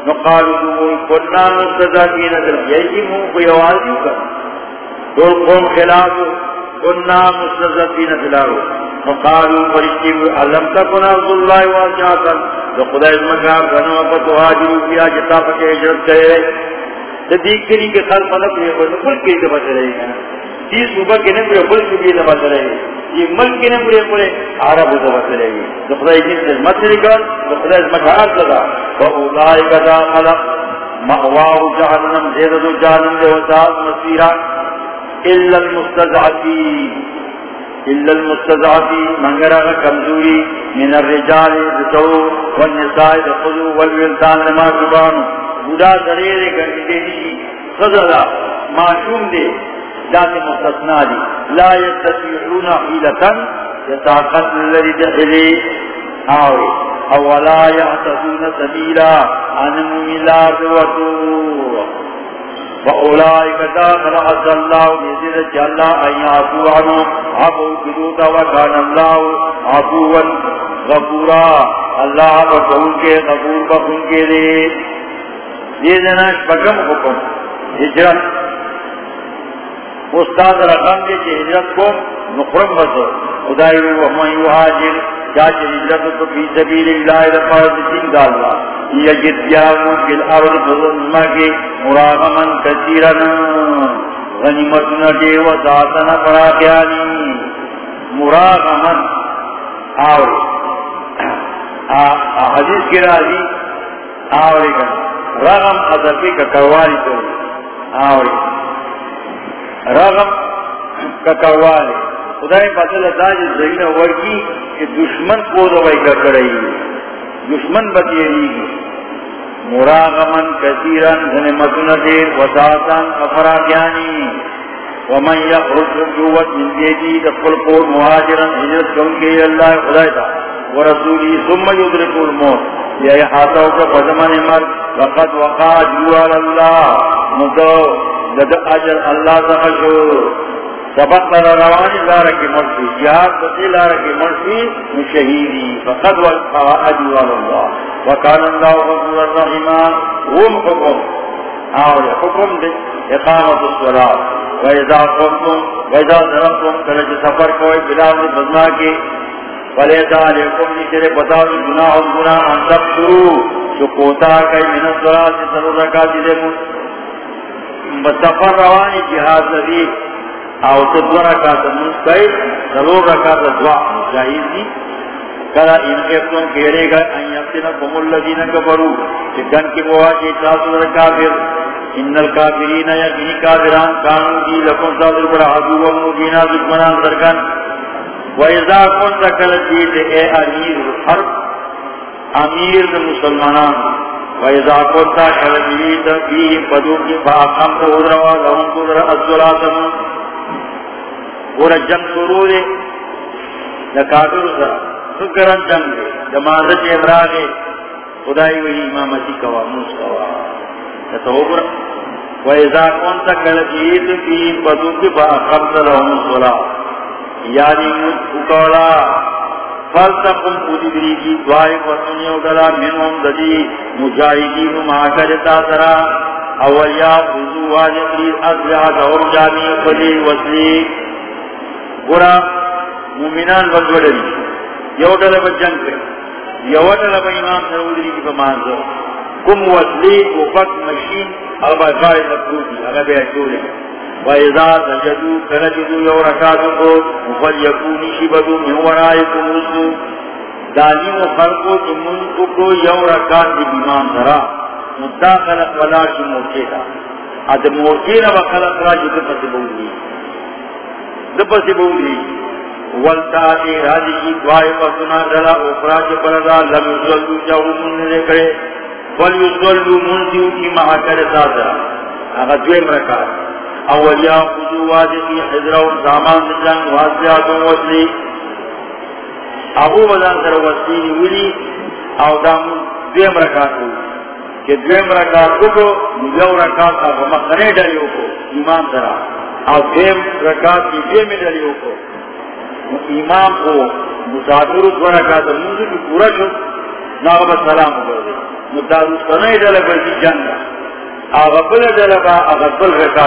S1: نقالو دوئی کننا مستدقین در یہی مون کو یوازیو کر دول قوم خلافو کننا مستدقین دلارو نقالو فرشی علم تکن عبد واجعاتا جو خدا ازمکا کنو فتو حاجرو کیا جتا پکے حجرت کرے دیکھ کری کے خلق نہ کوئی کل کے دبا رہے ہیں تیس صبح کے نمبر کل کے دبا رہے یہ ملک کے نمبر پورے عرب دبا رہے ہیں تو خدا جن مت نکل تو خدا اس مکان لگا۔ فاولائک ذا خلق مأواہ جہنم جہنم دے وزاد مسیرہ۔ الا المستضعفین الا المستضعفین منگر اگر کمزوری من الرجال دتو والنساء دخلو والولدان لما کبانو بودا دلیر گرمی دینی معشوم دے۔ ذات مستثنا دی. لا یستطیعون حیلتن یتاقت للذی دخلی آوری اولا یعتدون سبیلا انمو ملا دوتو فاولائک داخل عز اللہ بزیر جلہ ان یعفو عنو، عفو کدوتا وکان اللہ عفوا غفورا. اللہ بکون کے، غفور بکون کے دے یہ دینا شپکم حکم، ہجرت. استاد رقم دے کہ ہجرت کو نقرم بسو خدای وحمن یوحاجر چاچے ہجرت تو فی سبیل اللہ لفارد دین دا اللہ. یجد جاہو فی الارض فضلما کے مراغمن کثیرن غنیمتنا دے و ذاتنا پڑا کیانی مراغمن آوری. حدیث کی راضی آوری کنا. رغم ادبی کا کروالی تو. آوری. رغم کا کروالی خدای بدل داج زین ورکی کہ دشمن کو دوائی کا کرئی دشمن بتیری مراغمن کثیرن غنمتن دیر وساسان افرا گیانی ومن یخرج رجوت من دیدی دفل قول مہاجرن حجرت کونکے اللہ خدای تا ورسولی، ثم یدرک الموت. یہ ہاتھوں کا فضمان مر وقت وقا جوال اللہ مدو لد اجر اللہ تخشو سبق در روانی لارا کی مرسی جہاد بسی لارا کی مرسی مشہیدی فقد وقا جوال اللہ وقال اللہ غفور الرحیمان اوم حکم آوری حکم دے اقامت الصلاة. ویزا قمتم ویزا ضربتم کلچ سفر کوئی بلاو بزما کی فلیتا علیکم نیچرے بتاو گناہ گناہ ان سب شروع جو کوتا کئی من الصلاة سے سرو رکا دیدے من بسفر روانی جہاز نبی او تو دو رکا تمون کئی سرو رکا دعا مجاہید دی. کلا ان کے خفتون کہرے گا ان یفتنا کم اللذین کفرو چکن کی مواجی تاسو رکا پھر ان الکافرین یقینی کافران کانو جی لکن سادر پر حضو و مجینا دکمنان درکن وَإِذَا كُنْتَ كَلَتِيدِ اے امیر حرب امیر مسلمانان. وَإِذَا كُنْتَ كَلَتِيدِ فِيهِ فَدُوكِ فَأَقَمْتَ اُدْرَوَا لَهُمْ قُدْرَ الزُّلَاتَمُ ورہ جنگ شروع دے لکافر سا سکرن جنگ دے جمازت ابراغے خدای وہی امامتی کوا، موس کوا، تتوبر۔ وَإِذَا كُنْتَ كَلَتِيدِ فِيهِ فَدُوكِ فَأَقَمْتَ لَهُمْ الزُّلَاتَمُ یعنی مکولا فلتقم ادبری کی دعائی فتنیو گلا منہم ددی مجاہدین مہاکرتا سرا اولیا خضو واجقلی ازلحات اور جامی قلی وصلی گرا مومنان وزوڑی یو دل بجنگ کر یو دل با امام سر کی بمانزو کم وصلی وفق مشین اگر بائی مکروتی اگر بے اچھولی وَإِذَا سَجَدُوا فَنَجِدُوا يَوْرَكَاتُكُمْ وَفَلْيَكُونِ شِبَدُوا مِنْ وَرَائِكُمْ رُسُوا دانی و خلقو کی منکو کو یو رکات دی بیمان ذرا مدہ خلق ولا کی موقع دا اد موقع نبا خلق را جی دپا بولی دپا سی بولی والتا دی راجی کی دعائی پسنا دلا اخرا چی پردا لم یزولو جاو من دے کرے فل یزولو منزیو کی محاکر سازا اگر دویم رکات اولیا خضو واجبی حضرون سامان جنگ واسیاتون وصلی ابو بدان سر وصلی ولی او دام دویم رکاتو کہ دویم رکاتو کو یو رکات اب مخنے ڈریو کو ایمان سرا او دویم رکات کی دویم ڈریو کو امام کو مسافر دورا کا تو منزل کی پورا شو ناغب سلام ہو گئے متعلق سنائی ڈالا بلکی جنگ آغبل ڈالا با آغبل رکا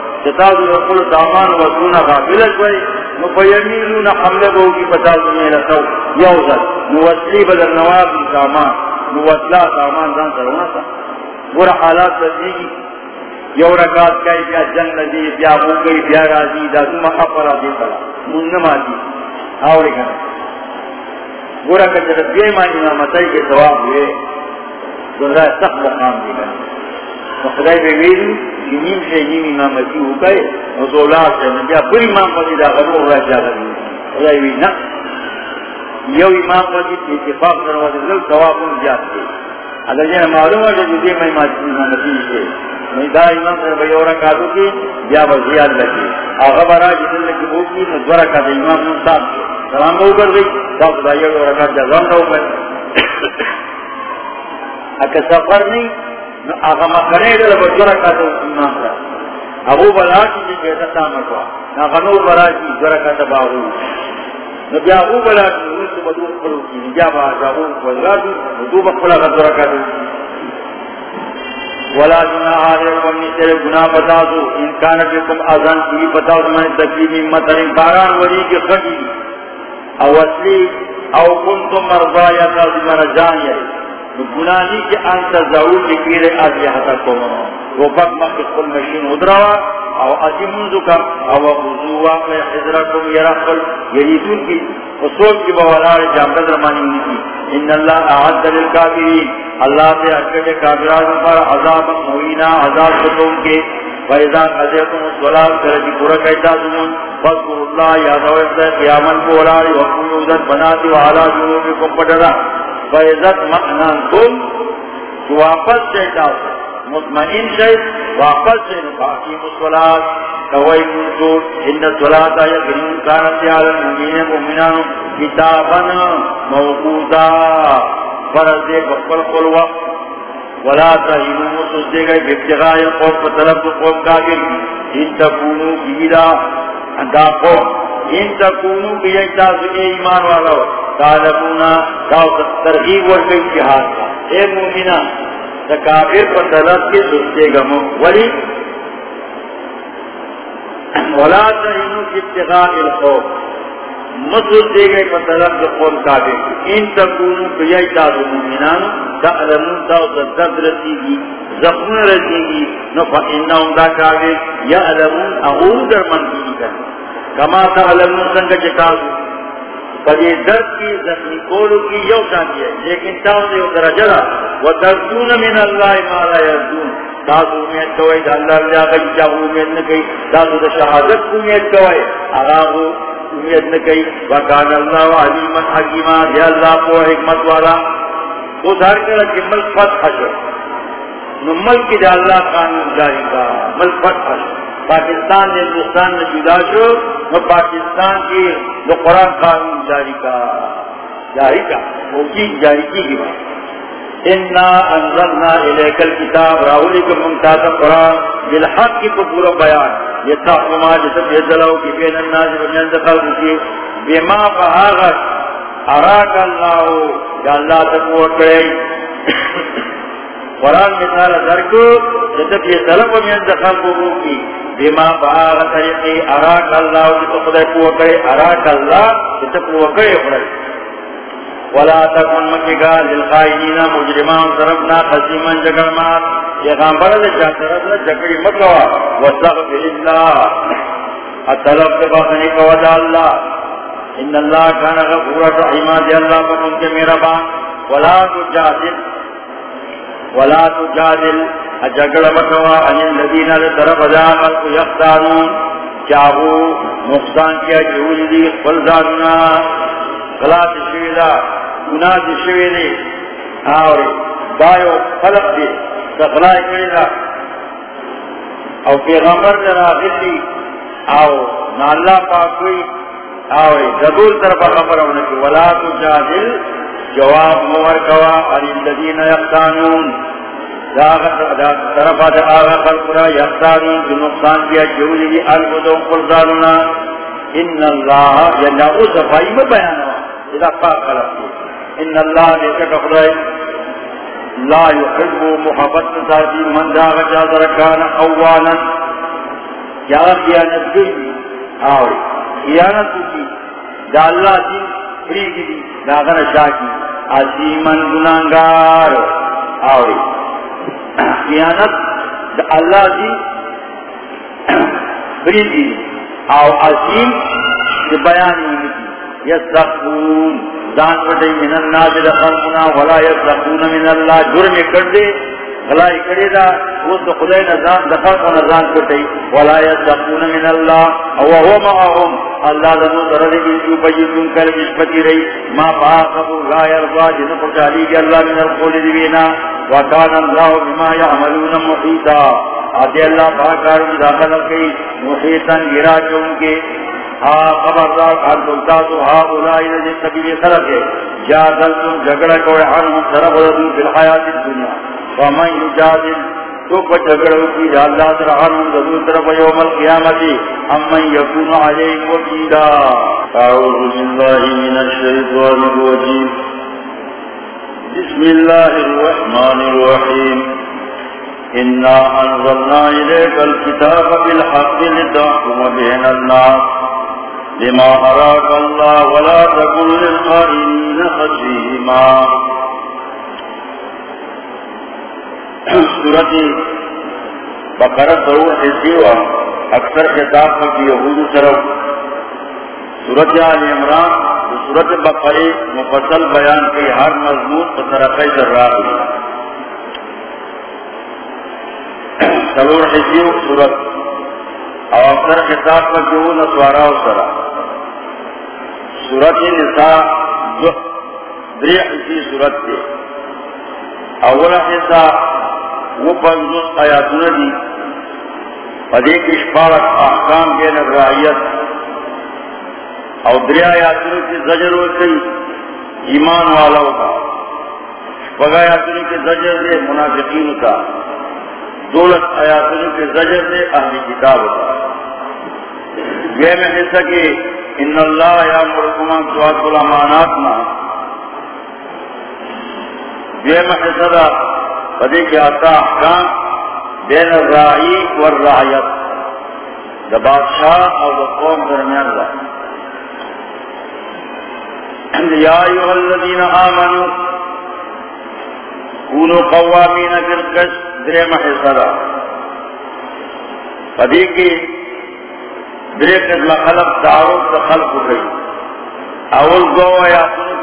S1: چتازو رکل سامان وصلونا غافلت وی نوصلی بدل نواب سامان نوصلہ سامان برا حالات یو رکات کئی بیا جنگ لدی بیا گئی بیا راضی دا سم حفرا دی منما دی. آوری کنا. برا کے ثواب ہوئے سخت مقام خدای بے ویلو کہ نیم سے نیم امامتی ہو گئے، اور دولار سے نبیا بری امام پتی دا غلو رہ جا گئی خدای وی نا۔ یو امام پتی اتفاق دروازے دل ثواب جات کے اگر یہ معلوم ہے کہ یہ میں امامتی سے۔ میں دا امام سے بیورا کاتو کی یا وزیاد لگی۔ آغا برا جسل لکی بوکی نزورا کات امام نمتاب کی سلام بہو کر گئی دا خدایی ورا کات جزام رہو کر اگر سفر نہیں آغا مکرے دل بزورا کاتو امام را ابو بلا کی جی بیتا تامکوا آغا نور برا کی زورا کات باغو نبی ابو بلا کی روز بدو خلو کی نجاب آجا ابو بلا کی بدو بخلا زورا کاتو ولا جنا علیکم نیتے گناہ بتا دو۔ انکان بکم ازان کی بتا دو۔ میں تکلیمی مطرین باران وری کی خجی او اصلی، او کنتم مرضا یا تازی مرجان یا۔ گناہ کے کہ انت زعو کی پیر آزی حتا کم وہ فق مقصد کل مشین ادروا او ازی منزو کا او وضو واقع حضرکم یرخل یریدون کی وصول کی بولار جامدد رمانی ہوئی کی ان اللہ اعد للکابرین اللہ سے اکڑے کابران پر عذاب موینا عذاب ختم کے فیضا قدیتم الصلاة کرجی پورا کہتا سنون فذکر اللہ یادو افضل قیامن بولاری وقنوزت بناتی وعلا جنوبکم پڑھا فیضت معنان کم واپس کہتا مطمئن شید واپس سے نفاقیم الصلاة کوئی منصور ان الصلاة یقنون کانت عالم ممین ممنان کتابا موقودا فرض دے بقبل قل وقت ولا تہینو مسوس دے گئے بابتغائی قوم پر طلب دو قوم ان تکونو بیدا دا قوم. ان تکونو بیئی تاسو ایمان والا طالبونا تاو ترغیب ورکی جہاد کا اے مومنہ، دا کافر پر طلب کے سستے گا ولی، ولا تہینو بابتغائی القوم. مسل دے گئے مطلب جو قوم کابے ان تکونو بیائی تازو مومنان تعلمون تاو تدد رسی گی زخون رسی گی۔ نفا انہم دا کابے یعلمون اغور در من کی کن کما تعلمون سنگا چکازو پر یہ درد کی زخنی کولو کی یو شانتی ہے، لیکن تاو دیو درجہ دا و دردون من اللہ مالا یردون تاسو امید کوئی دا اللہ رجا گئی چاہو امید نکئی تاسو دا شہادت امید کوئی۔ اغاغو امید نہ کئی وکان اللہ علیم حکیمہ یا اللہ کو حکمت والا۔ وہ دھار کر کہ ملک فتح شو نو ملک دا اللہ قانون جاری کا۔ ملک فتح شو پاکستان نے ہندوستان میں جدا شو، نو پاکستان کی جو قرآن قانون جاری کا۔ جاری کا وہ چیز جاری کی گی بات انا انزلنا الیک الكتاب راولی کے ممتاز قرآن بالحق کی پورا بیان یہ تحکمہ جسے بیدلاو کی بین الناس و جنز خلق کی بیما فہاغت اراک اللہ یا اللہ تکو کرے قرآن مثال درکو جسے بیدلاو و جنز خلق کی بیما فہاغت طریقی اراک اللہ جسے خدای کو کرے اراک اللہ جسے کو کرے ولا تكن مكيغا للخائنين مجرمان طرفنا قسيما جگرمان یہ غامبر دے چاہ طرفنا جگری مکوا واستغفر اللہ الطلب تبخنی قوضا اللہ ان اللہ کان غفورا رحیما دے اللہ فکن کے میرا بان ولا تجادل. ولا تجادل. جگڑ مکوا ان الذين لطرف دا يختارون. چاہو نقصان کیا جہول دی قلزادنا غلاط شویدہ گناہ دی شویدے اور دایو خلق دے تخلائی کریدہ او پیغمبر در آخر ترا غلی او نالا پاکوئی او جدول طرف خبر اونکی ولا تجادل، جواب مور کوا علی الذین یقتانون طرف دا آغا خلقنا یقتانون جو نقصان کیا جولی دی البدو قلزانونا ان اللہ یا نعو صفائی میں بیانا اذا پاک خلق ان اللہ نے کہا خدای لا يحب محبت ذاتی من دا غجا درکان اوانا کیا خیانت کی آوری خیانت کی دا اللہ دین فری کی دی دا غر شاکی عظیمن گنانگار آوری خیانت دا اللہ دین فری دی او عظیم دا بیانی یستخون دان پٹے من الناس لخلقنا ولا يسرقون من الله جرم کردے غلائی کرے دا. وہ تو خدای نظام دخل و نظام پٹے ولا يسرقون من الله او هو معهم اللہ ذنو درد کی جو بیتون کر نسبتی رہی. ما فاقب لا يرضى جن کو جالی کہ اللہ من القول دینا وكان الله بما يعملون محيطا آدھے اللہ پاکار داخل کی محیطا گرا چونکے خبردار، ہر دلتا ہا اولائی رجی سبیل خلق ہے جا دلتم جگڑا کوئی عنہم طرف رضو فی الحیات الدنیا۔ ومن یجادل، تو کو جگڑا کی جا اللہ در عنہم رضو طرف یوم القیامتی۔ امن یکون علیہم وکیلا اعوذ باللہ من الشیطان الرجیم۔ بسم اللہ الرحمن الرحیم۔ إنا أنزلنا إليك الكتاب بالحق لتحكم بين الناس۔ لما أراك الله ولا تكن للخائنين خشيما سورة بقرة ضرور حسيوة اکثر خطاب کی یہود طرف سورت آل عمران سورت بقرے مفصل بیان کی ہر مضمون طرفی ذرات سلور حسیو سورت اور اکثر خطاب کا جو نسوارا سرا. سورت نساء دری حسی سورت دے اول حصہ وہ پنزوس آیاتون دی۔ پدے کی شپارت احکام کے نگرائیت اور دری آیاتون کی زجر ہوتی ایمان والا ہوگا شپگا آیاتون کی زجر دے، منافقین کا دولت آیاتون کی زجر دے اہلی کتاب ہوگا یہ میں حصہ کہ ان اللہ یا مرکمان سوات الامانات نا. یہ محصدہ پدی کی آتا احکام بین الرائی والرعیت. دا بادشاہ اور دا قوم درمیان دا. یا ایوہ الذین آمنوا کونو قوامین بالقسط درے محصدہ خلق خلق گئی. اول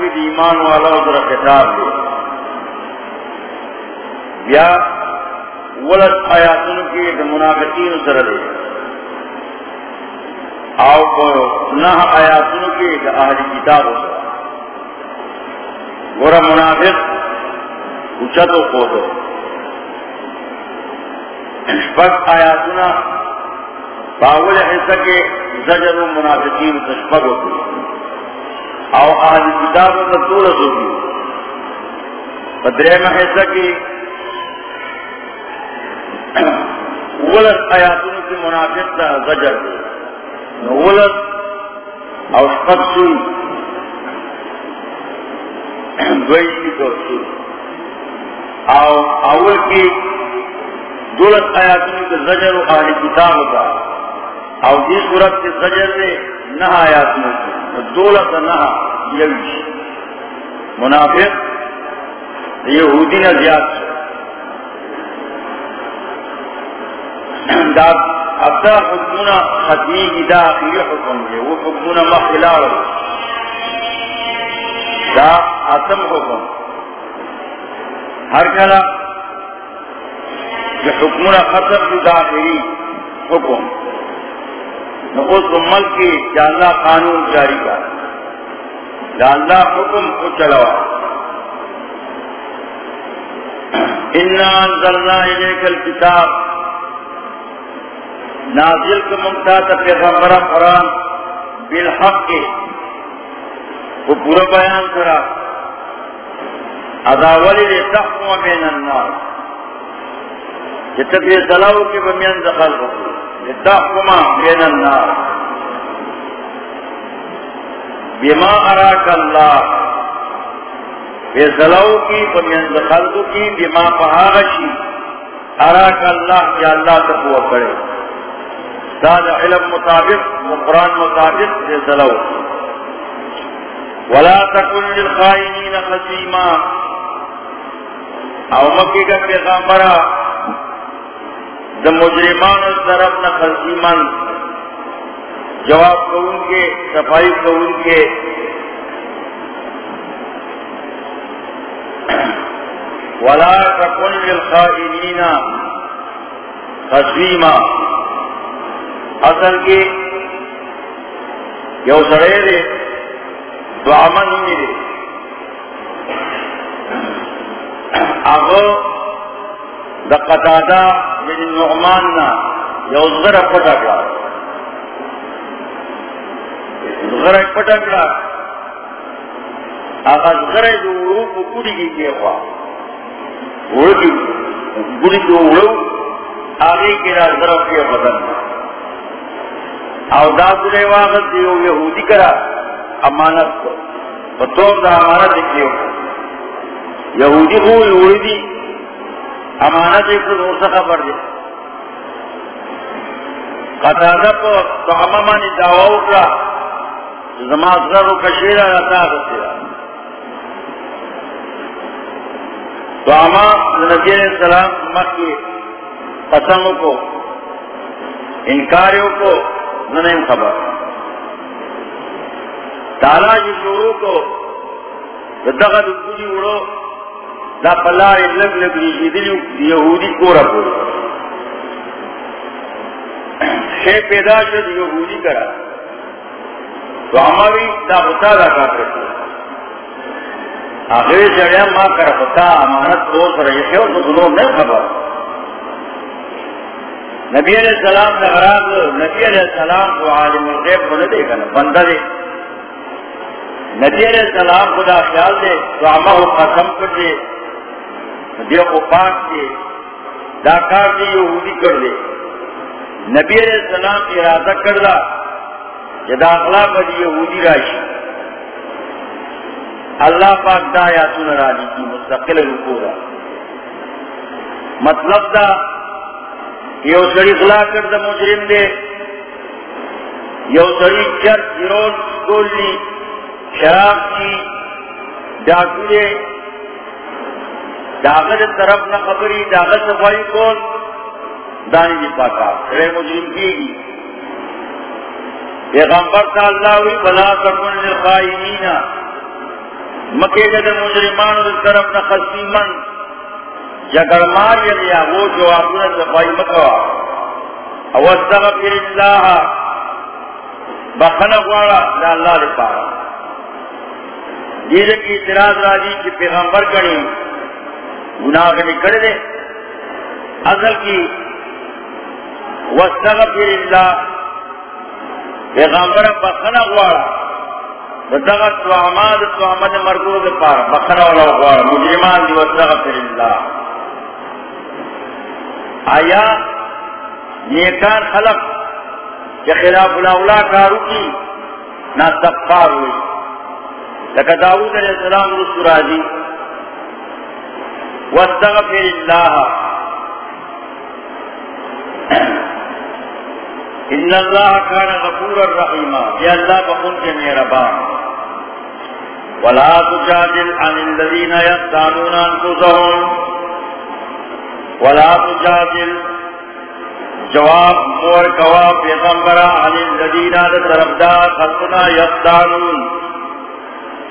S1: کی ایمان والا ادھر کتاب دے یا ولد آیاتن کی منافقین سر دے آؤ نہ آیاتن کی اہلی کتاب ہو گورا منافق اچھا تو کو دو آیاتنا باول حصہ کے زجر و منافقین تشبہ ہوتی او آج کتاب و طولت ہوگی بدرے میں حصہ کی ولد آیاتوں کی منافق تا زجر ولد او شپت سوئی دوئی کی تو سوئی او اول کی دولت آیاتوں کی زجر و آج کتاب ہوتا او دی صورت کے سجر سے نہ آیات میں دولت نہ یوش۔ منافق یہودی نہ زیاد اب دا حکمنا ختمی کی دا آخری حکم ہے۔ وہ حکمنا مخلال دا آتم حکم۔ ہر کلا جو حکمنا ختم کی دا آخری حکم۔ اس ملک کی جاننا قانون جاری کا دا حکم کو چلوا انا انزلنا نازل کو ممتا تا پیغمبر قرآن بالحق۔ کے وہ پورا بیان کرا۔ اداولی لے تحکم بین الناس۔ جتب یہ صلاحو کی بمیان دخل رکھو۔ لے تحکم بین الناس. بما اراک اللہ. یہ صلاحو کی بمیان دخل کی، بما پہاغشی اراک اللہ یا اللہ تقوی کرے. داد علم مطابق قرآن مطابق یہ صلاحو ولا تكن للخائنين خصيما او مکی کا پیغمبرا دا مجرمان اس طرف نہ خصیمن جواب کون کے صفائی کون کے ولا تكن للخائنين خصيما اصل کے یو سڑے دے تو امن ہی دے اگو دا قطادہ من نعمان نا، یو زغر پٹکڑا زغر پٹکڑا آگا زغر جو اڑو کو کڑی کی کیا خواہ اڑو کی کڑی جو اڑو آگے کی را زغر کیا بدن۔ او دا سلے واغت دیو یہودی کرا، امانت کو۔ بطور دا امانت کیوں یہودی کو یہودی امانت ایک تو سے خبر دے قطادہ کو تو امامانی دعوی اکرا زمان ذر و کشیرہ رتا رسیرہ تو امام نبی علیہ السلام مکی قسموں کو، انکاریوں کو ننیم خبر۔ تالا جی شروع کو دغا دکولی اڑو دا پلار لگ لگ ریشیدلی یہودی کو رکھو شے پیدا شد یہودی کرا. تو ہماری دا بتا دا کات رکھو آخر جڑیا ماں کر بتا امانت کو سر یہ کیوں تو دنوں نہیں خبر. نبی علیہ السلام نے غراب نبی علیہ السلام کو عالم الغیب کو نہ دے بندہ دے نبی علیہ السلام خدا خیال دے تو اما قسم کر دے نبی کو پاک دے داکار دے یہودی کر دے۔ نبی علیہ السلام ارادہ کر دا کہ داخلہ پر یہودی راشی۔ اللہ پاک دا یا سن راجی کی مستقل رکو دا۔ مطلب دا یو سڑی خلا کر دا مجرم دے۔ یو سڑی چرچ ایرون سکول لی، شراب کی ڈاکوے داغت طرف نہ خبری داغت صفائی کون دانی جی پاتا رے مجرم کی گی پیغمبر تا اللہ ہوئی بلا سکن للخائنین مکے جد مجرمان اس طرف نہ خصیمن جگر مار یا وہ جو اپنا صفائی مکوا او اللہ بخنق والا لا اللہ لپارا یہ کی اعتراض راجی کی پیغمبر کری گناہ کرنے کرے دے اصل کی وستغفر اللہ پیغمبر بخنا غوارا۔ بدغت و عماد و عمد مرگوز پار بخنا والا غوارا، مجرمان دی وستغفر اللہ آیا نیکان خلق کہ خلاف الاولا کارو کی؟ نا تقفار ہوئی۔ لکہ داود علیہ السلام رسول راجی واستغفر اللہ ان اللہ کان غفور الرحیم یا اللہ بخون کے میرا بان ولا تجادل عن الذين يختانون انفسهم ولا تجادل. جواب مور کوا پیغمبرا عن الذين طرفدار خلقنا يختانون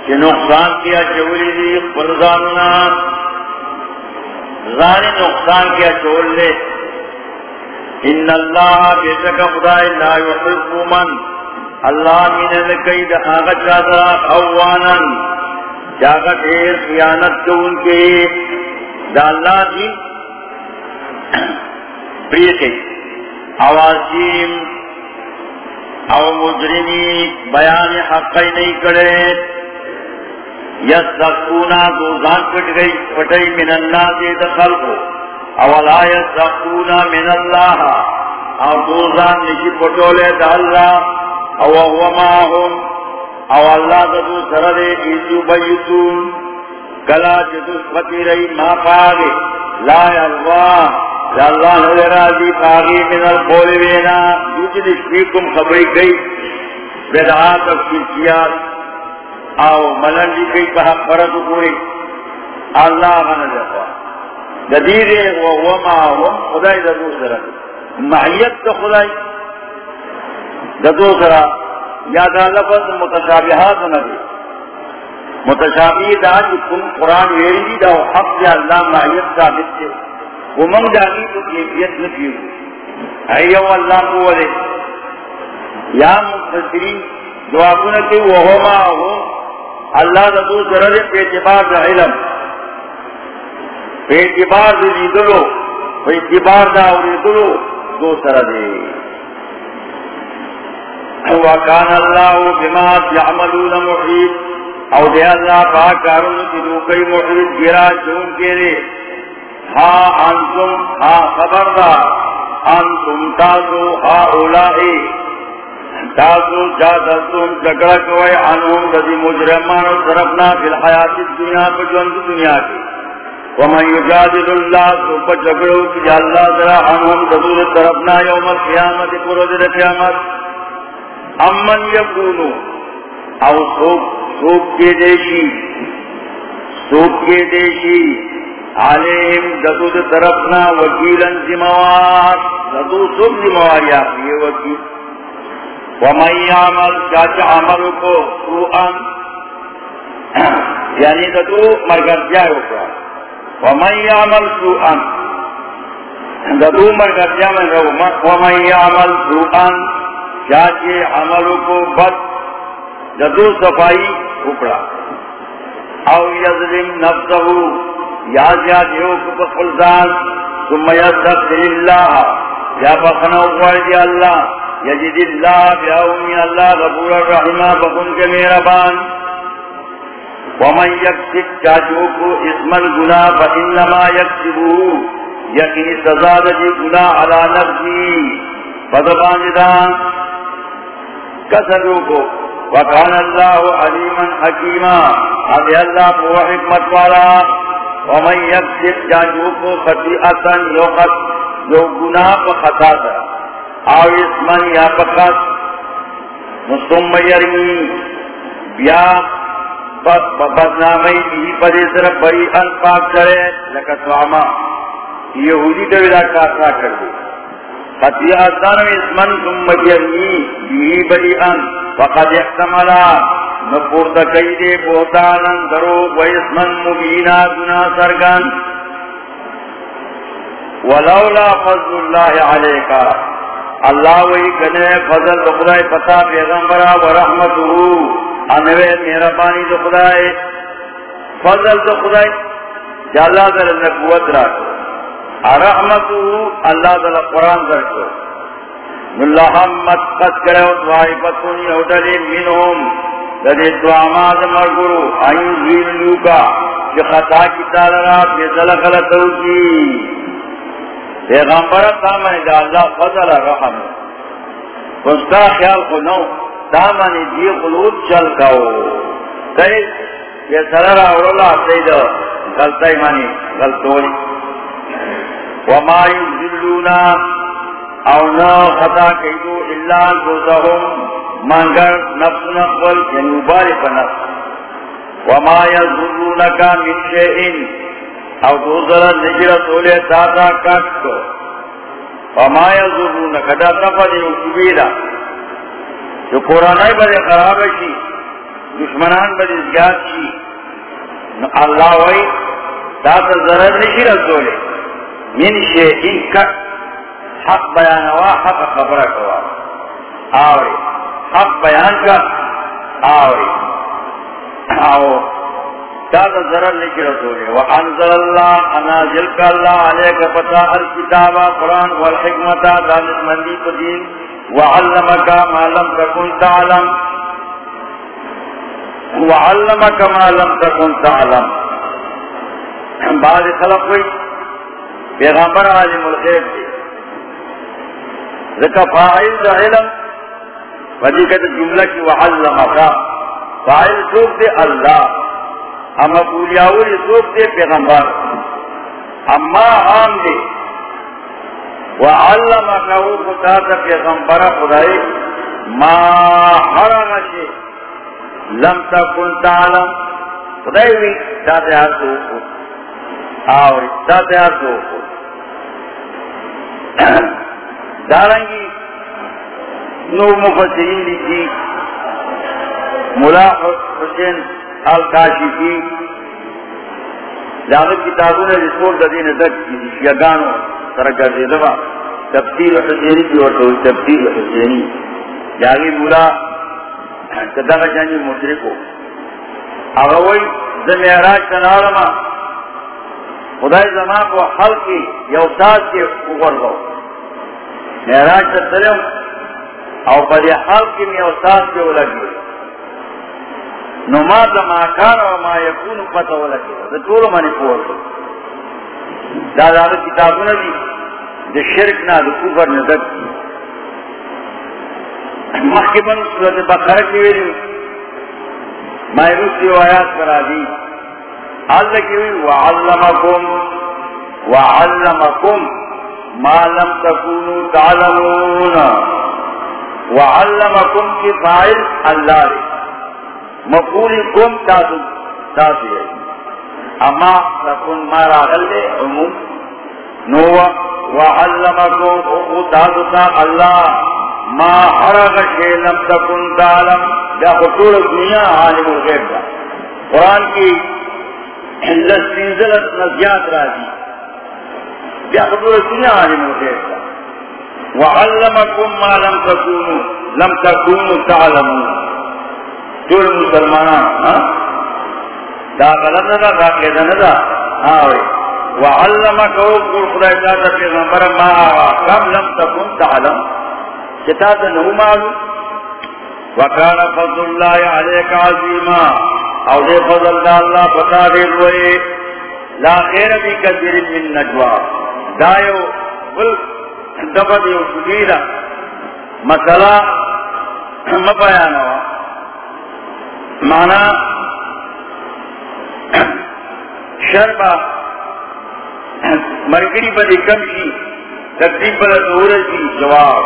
S1: کہ نقصان کیا چولی دی قرضاننا زانی نقصان کیا چول لے۔ ان اللہ بے شک خدای لا يحب من۔ اللہ من کئی دخاغ چادرا اوانا جاگا دیر خیانت کو ان کے۔ دا اللہ دی پریتی آوازیم او مجرمی بیان حقی نہیں کرے۔ یس سکونا دوزان پٹ گئی، پٹئی من اللہ دے دخل کو اولا یس سکونا من اللہ. او دوزان نشی پٹولے دا اللہ. او هو ماهم او اللہ ددو سردے ایزو بیتون. کلا جدو سپتی رئی ما پاگے. لا اللہ یا اللہ نظر راضی پاگی من القول وینا. بینا یوجد اشبیکم خبری گئی. بدعات و کیسیات او ملنڈی جی کئی کہا فرد پوری اللہ غنظر پا جدیر و وما هم خدای ددو سردے معیت تو خدای. ددو سرا. یا دا لفظ متشابہات نبی متشابی دا جو کن قرآن ویری دا حق یا اللہ معیت ثابت سے ومن جانی تو کیفیت نفیو ایو اللہ قولے یا مفسرین جوابونا کہ وہو ما اللہ دو ضرر پہ اعتبار دا علم، پہ اعتبار دا لیدلو، پہ اعتبار دا لیدلو دو سر دے۔ وکان اللہ بما یعملون محیط، او دے اللہ پاک کارون کی دوکئی محیط گرا جون کے لیے ہا انتم، ہا خبردار، انتم تازو ہا اولائی۔ تازو جادلتم جگڑا کوئے انہم رضی مجرمان طرفنا فی الحیات الدنیا پر جوند دنیا کی۔ ومن یجادل اللہ تو پر جگڑو کی اللہ ذرا انہم رضور طرفنا یوم القیامت پرود القیامت امن یکونو، او سوک سوک کے دیشی، سوک کے دیشی۔ علیہم ددو طرفنا وکیلن زموار ددو سب زموار یا یہ وکیل۔ ومن یعمل چاچا عمل کو سوءن یعنی ددو مرگرجہ ہوگا ومن یعمل سوءن ددو مرگرجہ میں رو ومن یعمل سوءن چاچے عمل کو بد ددو صفائی اکڑا۔ او یظلم نفسہو یا یا دیو کو فلزان ثم یستغفر اللہ، یا بخنا اوڑ اللہ۔ یجد اللہ بیاومی اللہ غفور الرحیم بخن کے مہربان. ومن یکسب چاچو کو اسمن گناہ فانما یکسبو، یقینی سزا دی گناہ علا نفسی. فضبان دان کسرو کو وکان اللہ علیما حکیما ابھی اللہ کو حکمت والا. ومن یکسب جاجو کو خطیعتن یو گناہ پا خطا دا آو اسمن یا پکت مستم یرمی بیا بدنامی بھی پدی طرف بری ان پاک کرے لکت واما یہودی دویدہ کاتنا کر دی خطیعتن اسمن ثم یرمی بھی بری ان فقد احتملا نپور دکئی دے بہتانن درو ویسمن مبینا گنا سرگن۔ ولولا فضل اللہ علیکا اللہ وی کنے فضل دخدائی پتا پیغمبرا ورحمتو انوے میرا مہربانی دخدائی فضل دخدائی جا اللہ در نبوت راکو ارحمتو اللہ در قرآن در کو۔ اللہ حمد قد کرے و طوائفتونی اوڈلی منہم۔ دے دعا مرگرو۔ آئین زیر لوکا کہ خطا کی تالرا پیزل غلطو کی۔ پیغمبر تامن دا اللہ فضل رحم کستا خیال کو نو تامن دی قلوب چل کاؤ۔ کئی یہ سرر اولا سید غلطائی مانی غلطولی وما یزلونا او نا خطا کئیدو اللہ گوزہم مانگر نفس نقبل یعنی مباری پا نفس۔ وما یزرونکا من شئین او دوزر نجر سولے تاتا کٹ کو. وما یزرونکا دا تفا دی اکبیرہ جو قرآنائی بڑے خراب شی، دشمنان بڑے زیاد شی. اللہ وی تاتا ضرر نجر سولے من شئین کٹ، حق بیانوا، حق خبرہ کوا. آوری، حق بیان کا آوری. آو تاتا ضرر لکی اللہ انازل کا اللہ علیک پتا قرآن دانت مندی کو دین ما لم تکن تعلم ما لم تکن تعلم بعض خلق ہوئی پیغمبر عالم الغیب دی ذکا فاعل دا علم جملہ کی وعلمکا فاعل سوک دے اللہ اما پولیاوری سوک دے پیغمبر. اما عام دے. وعلم اکاو خطاتا پیغمبر خدای ما حرم شے لم تکن تعلم. خدای وی تاتے ہر سوکو آوری تاتے ہر سوکو دارنگی نو مفسرین لیجی ملا حسین الکاشفی لاغ کتابوں نے رسول دین دک یگانو ترکر دے دبا تفسیر حسینی کی اور تو تفسیر حسینی لاغی مولا کدہ جانی مشرکو اغوی زمیراج تنالما خدای زمان کو حل کی یوساس کے اوپر دو میراج تسلم او پر حل کی میوساس کے لگی نو ما ما کان او ما یکون پتہ ولا کی دا ټول باندې پوهه دا دا کتابونه دي، د شرک نه، د کفر نه. دک محکمن سورۃ بقرہ کې ویلي ما یوسی آیات کرا دی اللہ کی وی وعلمکم وعلمکم ما لم تکونوا تعلمون. وعلمکم کی فائل اللہ دی مقولی کم تاسو تاسو اما لکن مارا غلے عموم. نوہ وعلمکم اخو تاسو تا اللہ ما حرق شے لم تکن تعلم. یا خطور دنیا عالم الغیب دا. قرآن کی حلت سنزلت نزیات راجی یا خطور دنیا عالم الغیب دا. وعلمکم ما لم تکونو. لم تکونو تعلمون. ٹول مسلمان دا غلط ندا دا قیدہ ندا آوے وعلمک او قول خدا اجازت پیغمبر، ما کم لم تکن تعلم. کتاب نو معلوم. وکان فضل اللہ علیک عظیما. او دے فضل دا اللہ پتا دے دوئے لا خیر بی کثیر من نجوا. دایو بل دفت یو سبیلا مسئلہ مپیانوا مانا شربا مرکڑی پر کم کی تقریب پر دور کی جواب۔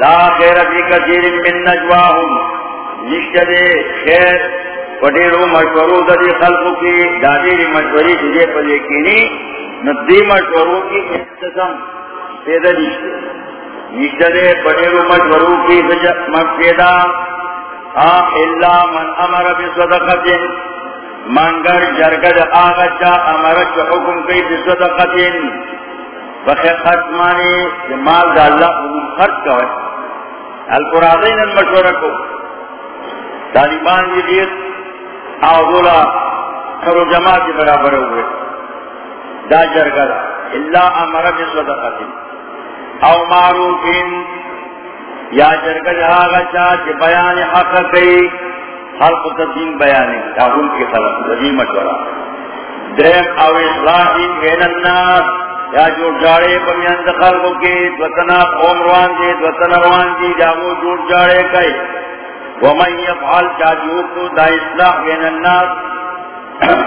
S1: لا خیر فی کثیر من نجواہم۔ نشتدے خیر۔ پٹیرو مشورو ددی خلقو کی دادی مشوری جدے پر یقینی۔ ندی مشورو کی انتظام پیدا نشتے نشتدے پٹیرو مشورو کی پیدا الا من امر بصدقت منگر جرگد آغا چا امرت حکم کئی بصدقت بخیر خرچ مانی مال دا اللہ عموم خرچ کوئے القرآنین المشورہ کو. طالبان کی دیت آغولا کرو جماعت برابر ہوئے. دا جرگد اللہ امر بصدقت او معروفین یا جرگل آغا چاہ چی بیان حق کئی، حلق تدین بیانی تاہم کی خلق تدین مشورہ درم او اصلاحی بین الناس، یا جو جاڑے پمیند خلقوں کے دوتنا قوم روان دی، دوتنا روان دی جاگو جوڑ جاڑے کئی۔ ومن یفعل چاہجو کو دا اصلاح بین الناس،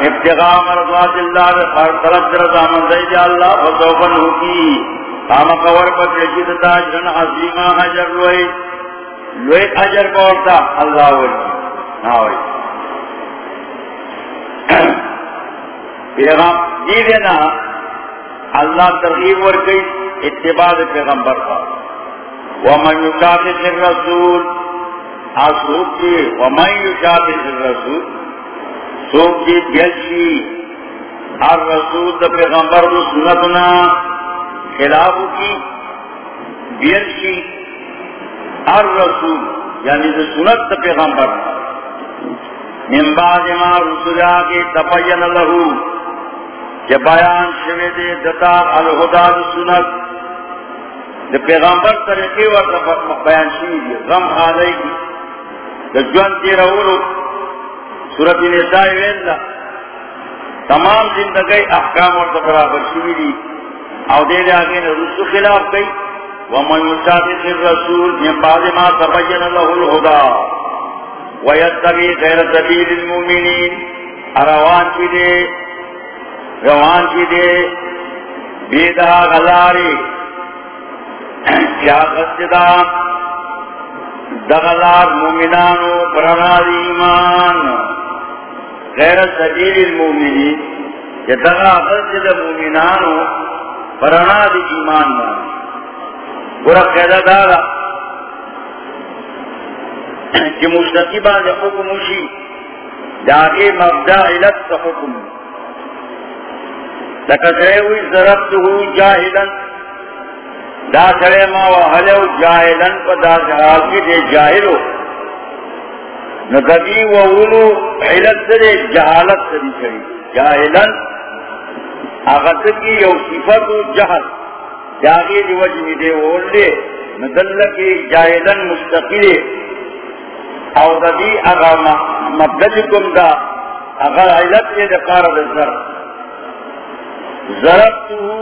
S1: ابتغاء مرضوات اللہ طلب رضا من زید اللہ وصوفن ہوکی کام کور پر جشید تا جن عظیمہ حجر لوئی لوئی حجر کورتا، اللہ وی ناوئی پیغام دی دینا، اللہ ترغیب ورکی، اتباع پیغمبر کا۔ ومن یکافت الرسول آسوک کی، ومن یکافت الرسول، سوک کی بیلشی الرسول پیغمبر سنتنا۔ خلاف کی بیرشی ہر رسول یعنی جو سنت پیغمبر، من بعد ما رسولا کی تبین لہو، کہ بیان شوے دے دتا الہدا سنت دے پیغمبر طریقے ور بیان شوی دی غم آلئی کی دے جوان تی رولو، سورت نسائی ویلہ تمام زندگی احکام اور برابر شوی دی۔ او دے دے آگے رسو خلاف گئی ومن يشاقق الرسول من بعد ما تبين له الهدى ويتبع غير سبيل المؤمنين. اروان کی دے، روان کی دے. بیدہ غلاری. کیا قصدہ؟ دغلار مومنانو پرناد ایمان. غیر سبیل المومنین. کہ دغا قصد مومنانو پرناد ایمان مان گورا قیدہ دارا۔ جی کہ مستقبہ دے حکم شی مبدع علت تا حکم۔ لکترے ہوئی ضربت ضربتہو جاہدن دا سرے ما وحلو جاہدن پا دا سرال کی دے جاہلو نتبی وولو علت سرے، جہالت سری سری جاہدن اغسر کی یو صفت جہل جاگی دی وجہ دے اول دے وولے ندلکی جاہدن مستقل او دا دی اگا مبدلکم دا اگا علت دے دقار دا ضرب ضربتو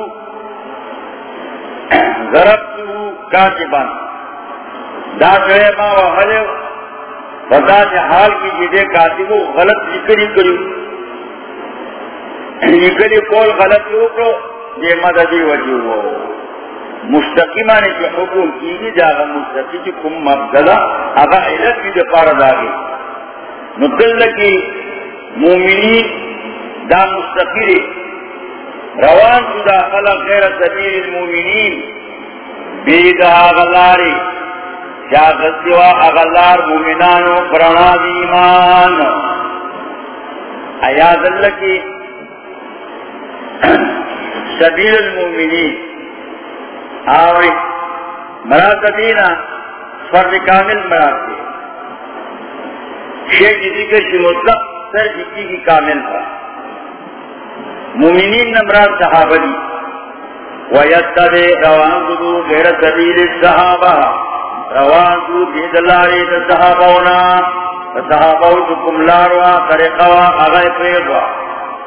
S1: ضربتو کاتبان دا سرے ما وحلے فضا حال کی جدے کاتبو غلط ذکری کری ذکری کول غلط لوکو دے مددی وجہ وہ مستقیمانی کی حکم کی گی جاگا مستقی کی کم مبدلا اگا علت کی دفار داگی ندل کی مومنی دا مستقی روان دا خلق غیر سبیل المومنین بید آغلاری جاگت سوا اغلار مومنانو پرناد ایمان. ایاد اللہ کی سبیل المومنین آوری مراد دینا فرد کامل مراد دی شیخ جی ذکر کی مطلق، سر جی جکی کی کامل تھا مومنین نمراد صحابہ دی. ویتبے روان دو غیر سبیل صحابہ. روان دو دید لاری دا صحابونا صحابو جکم لاروا طریقوا اغای پریدوا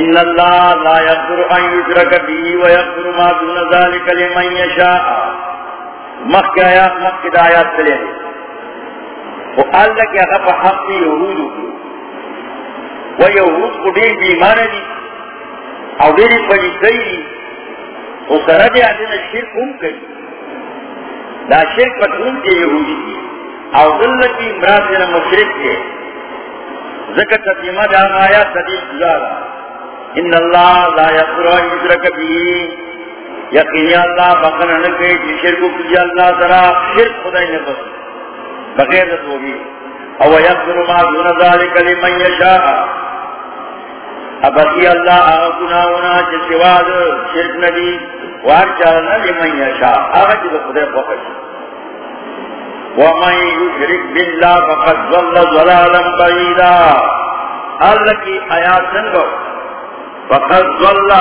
S1: ان اللہ لا یغفر ان یشرک بھی ویغفر ما دون ذلك لمن یشاء مخ کے آیات مخ کے آیات چلے وہ اللہ کے حق یہود وہ یہود کو دیر بھی مانے دی اور دیری پڑی گئی وہ سرد آتے نے شرک ام گئی دا شرک پتون کے یہودی اور اللہ کی امراض مشرک کے ذکر دا آیات گزارا. ان اللہ لا یقرآ یدرک بھی یقینی اللہ بخن نکے جی شرکو کی اللہ ذرا شرک خدای نے بس بغیر دت ہوگی او یغفر ما دون ذلك لمن یشاء. اب کی اللہ گناہونا جس سوا شرک نبی وار چاہنا لمن یشاء. اگر جو خدای بخش ومن یشرک باللہ فقد ضل ضلالا بعیدا. اللہ کی آیات سنگو فقد ضل.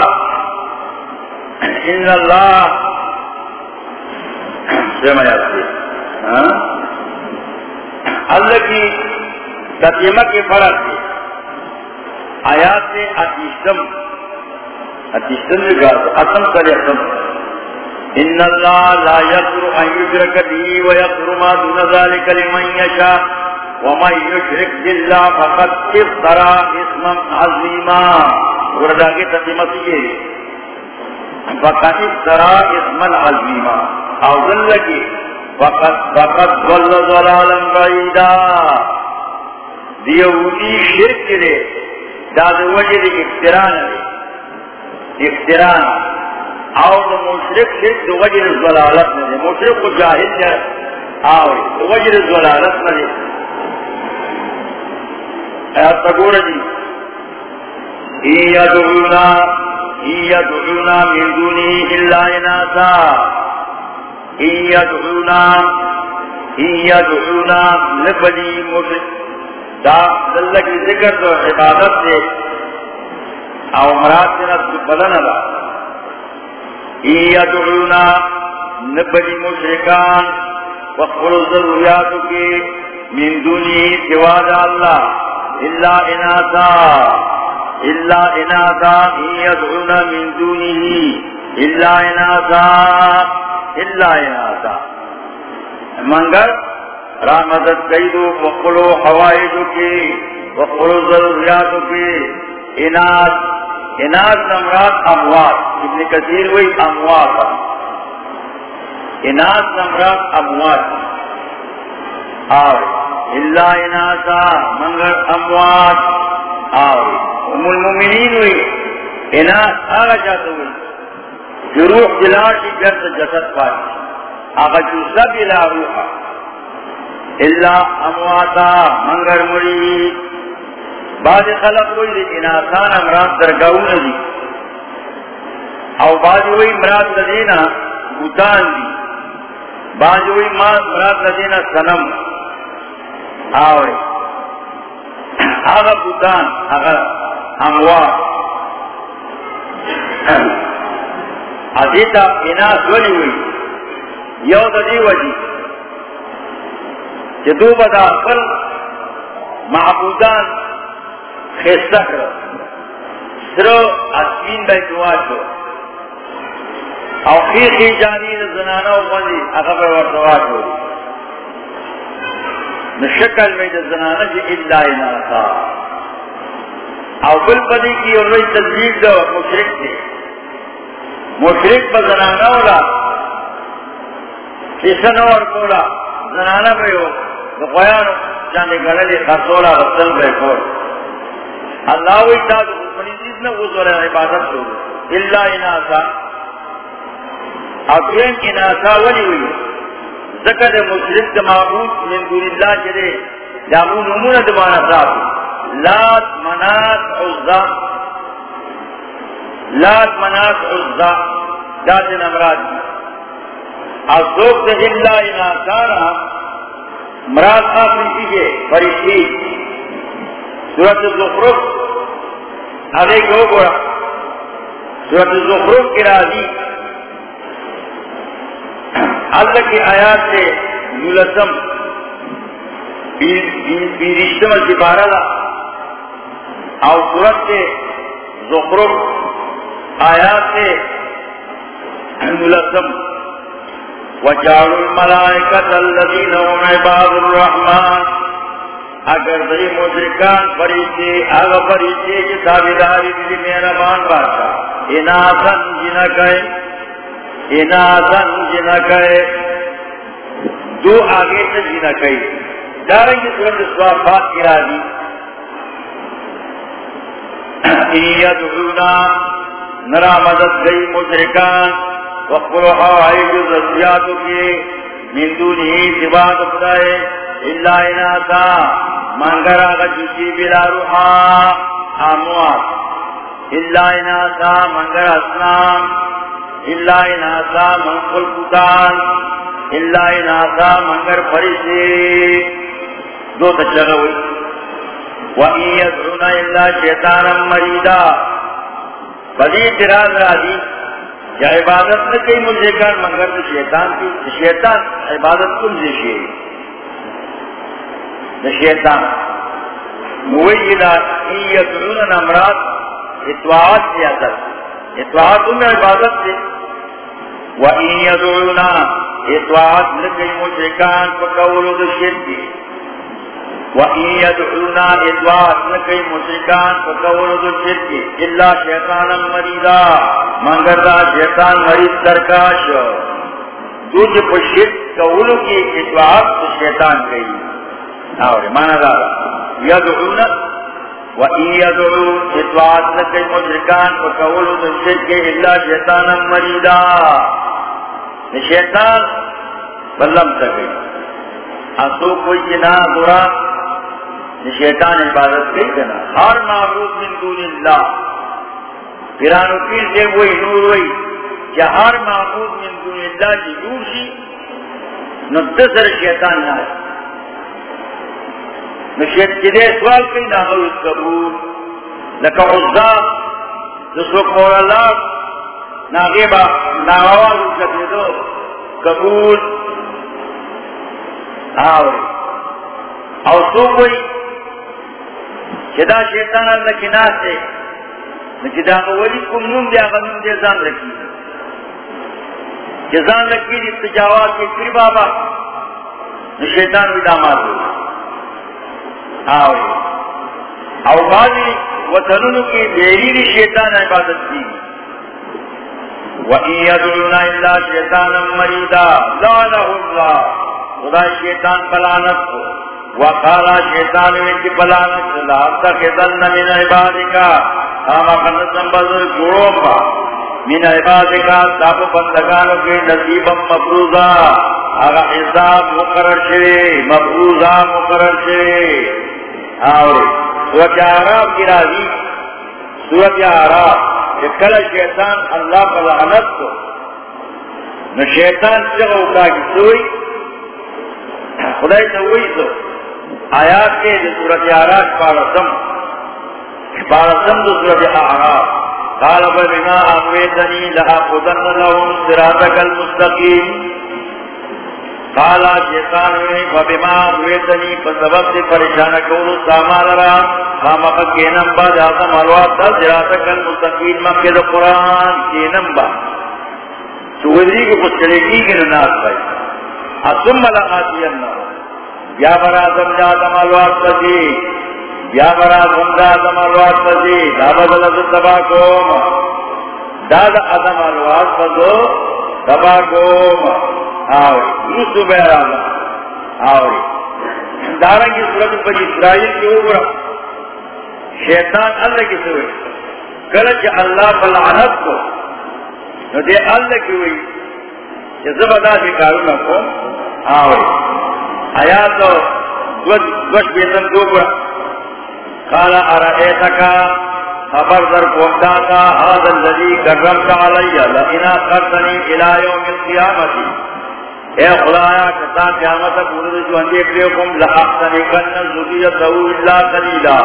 S1: ان اللہ سے میں اللہ کی تتیمہ کے فرق ہے آیات سے اتیشتم. اتیشتم نے کہا اتم کرے اتم. ان اللہ لا یقر ان یشرک بھی ویقر ما دون ذلك لمن یشاء ومن یشرک باللہ فقد افترا اسما عظیما وردا کے تتیمہ سے یہ فقط ترا اسم العظیما او ذلکی فقط فقط ظل ظلالا بعیدا۔ دیوی شرک دے داد وجہ دے افتران دے افتران او دو مشرک شرک دو وجہ دے زلالت دے مشرک کو جاہد دے آو دو وجہ دے زلالت دے ایت تقول جی ایا دعونا من دونی اللہ اناسا دا اللہ کی ذکر تو عبادت سے او مراد سے نفس بلن دا مشرکان. وقل ضروریاتو کی من دونی سواد اللہ. اللہ اناسا اللہ اناسا ایا دعونا من دونی اللہ اناسا اللہ اناسا منگر رامدت قیدو وقلو حوائدو کی وقلو ضروریاتو کی اناد نمرات اموات. ابن کثیر وی اموات. اناد نمرات اموات. آوے اللہ اناسا منگر اموات. آوے ام آگا جرد جسد پاتی آگا جو سب الہ روحا اللہ امواتا، منگر مری۔ بعد خلق ہوئی، لیکن آسان امراض درگاہو ندی او بعد ہوئی مراد لدینا بوتان دی۔ بعد ہوئی مراد لدینا سنم۔ آوے۔ آغا بوتان، آغا اموات ادیتا اناس ولی ہوئی. یو دی وجی جدو بدا کل معبودان خیستہ کرو. سرو اسمین بای دواتو او خیخی جانی زنانا و مندی اغبر ورطواتو نشکل میں زنانا جی اللہ اناسا او بل پدی کی اور رئی تذلیل دو مشرک دے مشرک با زنانا اولا کسن اور کولا زنانا بیو غیانو جانے گللی خرسولا غسل بے کور اللہ وی تاد منی چیز نہ غسول عبادت شو اللہ اناسا۔ اقوین اناسا ولی ہوئی۔ ذکر مشرک معبود یعنی من دون اللہ جرے جامون نمون دمانا صاحب لات منات عزا. لات منات عزا. دات نمراد ازوک دے اللہ اناسا رہا مراد آپ نے کی فرشتی سورت زخرف آگے کو گوڑا سورت زخرف کی راضی اللہ کی آیات سے یولسم بیرشتم سپارہ اور سورت سے زخرف آیات سے یولسم وجعلوا الملائكة الذين هم عباد الرحمن۔ اگر دی مشرکان فریشتے اگر فریشتے کی تابداری دی میرا مان باشا اناسن جنا کہے اناسن جنا کہے۔ دو آگے سے جنا کہے۔ دارنگی سورت سوافات کی راضی۔ ایدعونا نرا مدد گئی مشرکان وقل حوائج رضیات کی من دونی سباد خدائے اللہ اناسا منگر آگا جسی بلا روحا اموات اللہ اناسا منگر اسلام اللہ اناسا منقل قدان اللہ اناسا منگر فرشی دو تچلغ ہوئی. وَإِن يَدْعُونَ إِلَّا شَيْطَانًا مَرِيدًا۔ فَذِي اعتراض راضی، یا عبادت نہ کئی مجھے کر، مگر تو شیطان کی شیطان، عبادت کن سے شیطان۔ مویلا یدعون امراض اتواعات کی اثر۔ اتواعات ان عبادت سے۔ وَإِن يَدْعُونَ اتواعات لکئی مشرکان پکولو دو شرکی وَإِن يَدْعُونَ اتواعات لکئی مشرکان پکولو دو شرکی اللہ شیطانا دا شیطان مریض درکاش. دو جو شرک کولو کی اتواعات تو شیطان کئی. آوری، مانا دا یدعون و ای یدعون اتواد لکی مشرکان و قولو دشرک اللہ شیطانا مریدا. شیطان بلم سکے اسو کوئی جنا دورا شیطان عبادت کئی کنا ہر معبود من دون اللہ۔ پیرانو پیر سے وہی، نور وہی۔ کہ ہر معبود من دون اللہ کی نور سی نتصر شیطان نہ ہے۔ نشیط کی دے سوال کئی نہ ہو اس قبول۔ لکا عزا جسو قول اللہ ناغیبا ناغوال اس کا دو۔ قبول۔ آوری۔ او سو کوئی چدا شیطان اللہ کی ناس ہے چدا ولی کم نوم دیا غنوم دیا زان رکھی جزان رکھی دی تجاوات کے کری بابا. شیطان بھی داماد ہوئی آوری او بازی وطنونو کی دیری شیطان عبادت کی وَإِن يَدْعُونَ إِلَّا شَيْطَانًا مَرِيدًا لَعَنَهُ اللَّهُ. خدا شیطان پلانت کو. وقالا شیطان ویچی پلانت کو لابتا خیدن من عبادکا آما خنسن بزر جوڑوں با من عبادکا تاب بندگانو کے نصیبا مفروضا۔ آگا حساب مقرر شوی، مفروضا مقرر شوی۔ آوری سورت عراب کی راضی۔ سورت عراب کل شیطان اللہ پلانت کو۔ نو شیطان چگو کا کی سوئی؟ خدای تو وہی آیات کے جو سورت آراج پارسم پارسم جو سورت آراج قال بما أغويتني لأخذن لهم صراطك المستقيم قال شيطان وبما أغويتني فسبب سے پریشان کولو سامان را. خامق کینم با جاتا ملوات تا صراطك المستقيم مکد قرآن کینم با تو ودری کو کچھ چلے کی کہ ناس بھائی. ثم لآتینہم یا برا سمجھا دمالوات پسی یا برا سمجھا دمالوات پسی دا بدل از تبا کوم. دا دا ادم ادمالوات پسو تبا کوم. آوری یوسو بیرانا آوری دارنگی صورت پر اسرائیل کی اوپر شیطان اللہ کی سوئی کلچ اللہ بلعنت کو، نو دے اللہ کی ہوئی کہ زبدا سے کارو کو آوری آیات گوش بیتن دو دوبر قال ارائیتکا خبر در قومداتا هذا الذي کرمت علی لئنا قرطنی الى یوم القیامتی اے خدایا کتا قیامت پورد جو اندے کرے کم لحقتنی کن زبیتو اللہ قلیلا.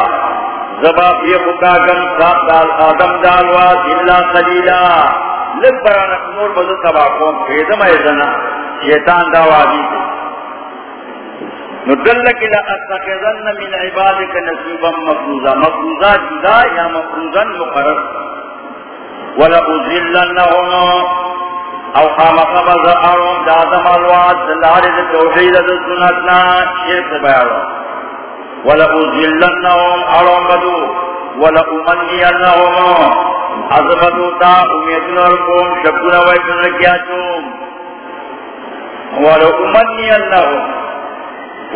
S1: زبا فی خکاکم سات دال، آدم دالوات اللہ قلیلا. لب برانک نور بزر تباکوم خیدم ایزنا. شیطان داوادی دے ندلک الى اتخذن من عبادك نصيبا مفروضا. مفروضا جدا یا مفروضا مقرر. ولا اذلنهم او خامق بزعرهم دادم الوعد دلار التوحيد السنتنا شرك بيارو ولا اذلنهم ارم بدو. ولا امنينهم ازبدو تا امیدن ارکم شکر ویدن رکیاتون ولا امنينهم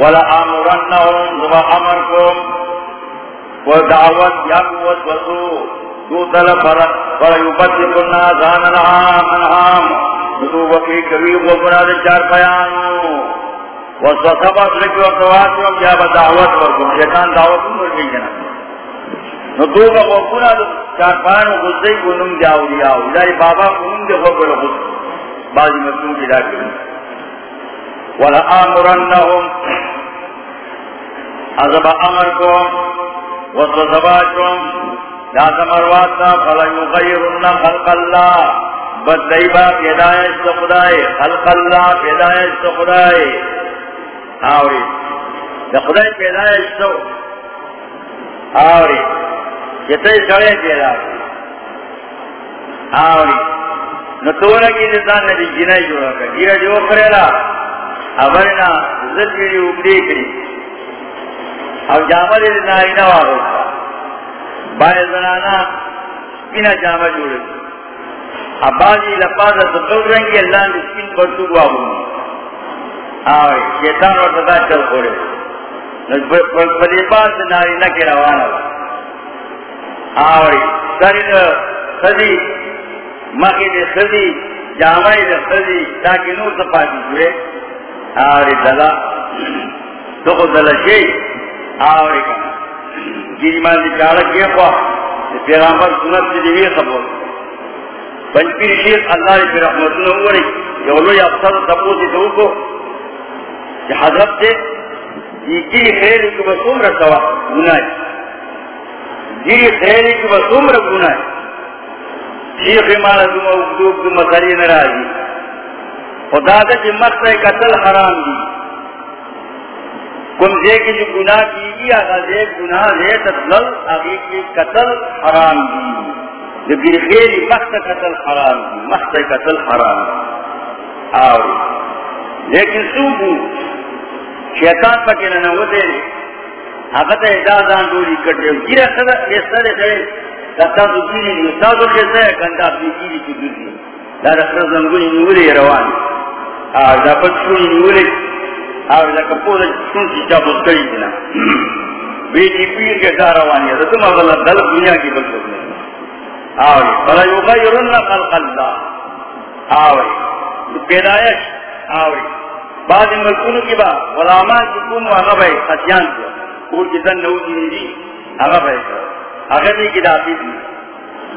S1: ولا امرنهم ذو امركم ودعوت يقوت وسو دو طلب فلا يبدل الناس عن العام العام دو وقی کبھی غبنا دے چار پیانو وصفت لك وقوات يا بدعوت ورکم شیطان دعوت ورکی جنا نو دو وقونا دے چار پیانو غزی کنم جاو. دیاو الہی بابا کنم دے غبر غز بعضی مسلم کی لاکرن ولآمرنهم. عذب أمركم وصدباكم لا تمرواتا فلا يغيرن خلق الله بدائبا پیدایش تو خدای. خلق اللہ پیدایش تو خدای. آوری. دا خدای پیدایش تو. آوری. چتے سڑے پیدا آوری. نو تو نتان نبی جنائی جوڑا کر. گیرہ جو کریلا ابرنا زلگری اگدی کری. اب جامع دے ناری نوارو بائے زنانا سپینا جامع جوڑے. اب بازی لپازا سکل رنگی اللہ نے سپین پرسو گوا ہوں آوے، شیطان اور تدا چل کھوڑے پلیپاس ناری نکی روانا آوری سری دا خزی مخی دا خزی جامعی دا خزی تاکی نور سپاتی شوئے آوری دلا تو دلا شئی، آوری کنا. گیری مان دی چارک کیا خواہ پیغامبر سنت دی دیوی خبر. پنچپیر شیخ اللہ پی رحمتنا ہوئی یولو یا افسر سپوسی تو کو کہ حضرت سے جی خیر کی بسوم رکھوا گناہ جی خیر کی بسوم رکھ گناہ شیخ مالا تم اکدوب تم مسری نراجی خدا دا جی مقصد قتل حرام دی۔ کم دے کی جو گناہ کی گی، آگا دے گناہ دے تدلل آگی کی قتل حرام دی۔ لیکن خیر مقصد قتل حرام دی۔ مقصد قتل حرام دی۔ آوری لیکن سوکو شیطان پکے نہ ہوتے اگتے دادان دوری کٹے گیرا سدا یہ سارے دے کتا تو کیری نہیں استاد کے سے کندا اپنی کیری کی دی دا زنگونی روان دا دا چون دینا پیر کے بلا دل دنیا کی بل نہیں یغیرن خلق اللہ کی با غلامان کی کون آگا بھائی خطیان کو اور کی دن نو دی بھائی آگا دی کی دی.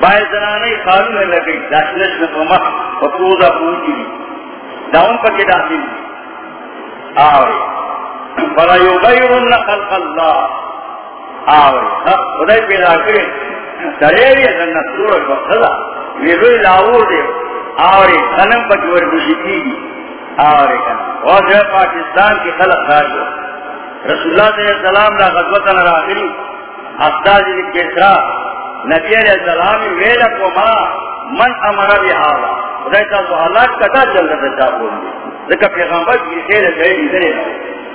S1: بائی زنانے خالو ہے لگئی داشنش نفرما فقوضا پوچی دی۔ داؤن پا کی داتی دی۔ آوری فلا یغیرن خلق اللہ آوری خدای پیدا کرے۔ سریعی ہے دن نسور کو خدا ویلوی لاور دے۔ آوری خنم پا کی ورگوشی کی دی۔ آوری کنا اور پاکستان کی خلق خارج ہو۔ رسول اللہ صلی اللہ علیہ وسلم لا غزوتا نراغلی افتاج کسرا نبی علیہ السلام ویلک وما من امر بحالا خدای تا تو حالات کتا چل رہا تھا بول دی ذکر پیغمبر کی خیر ہے گئی نہیں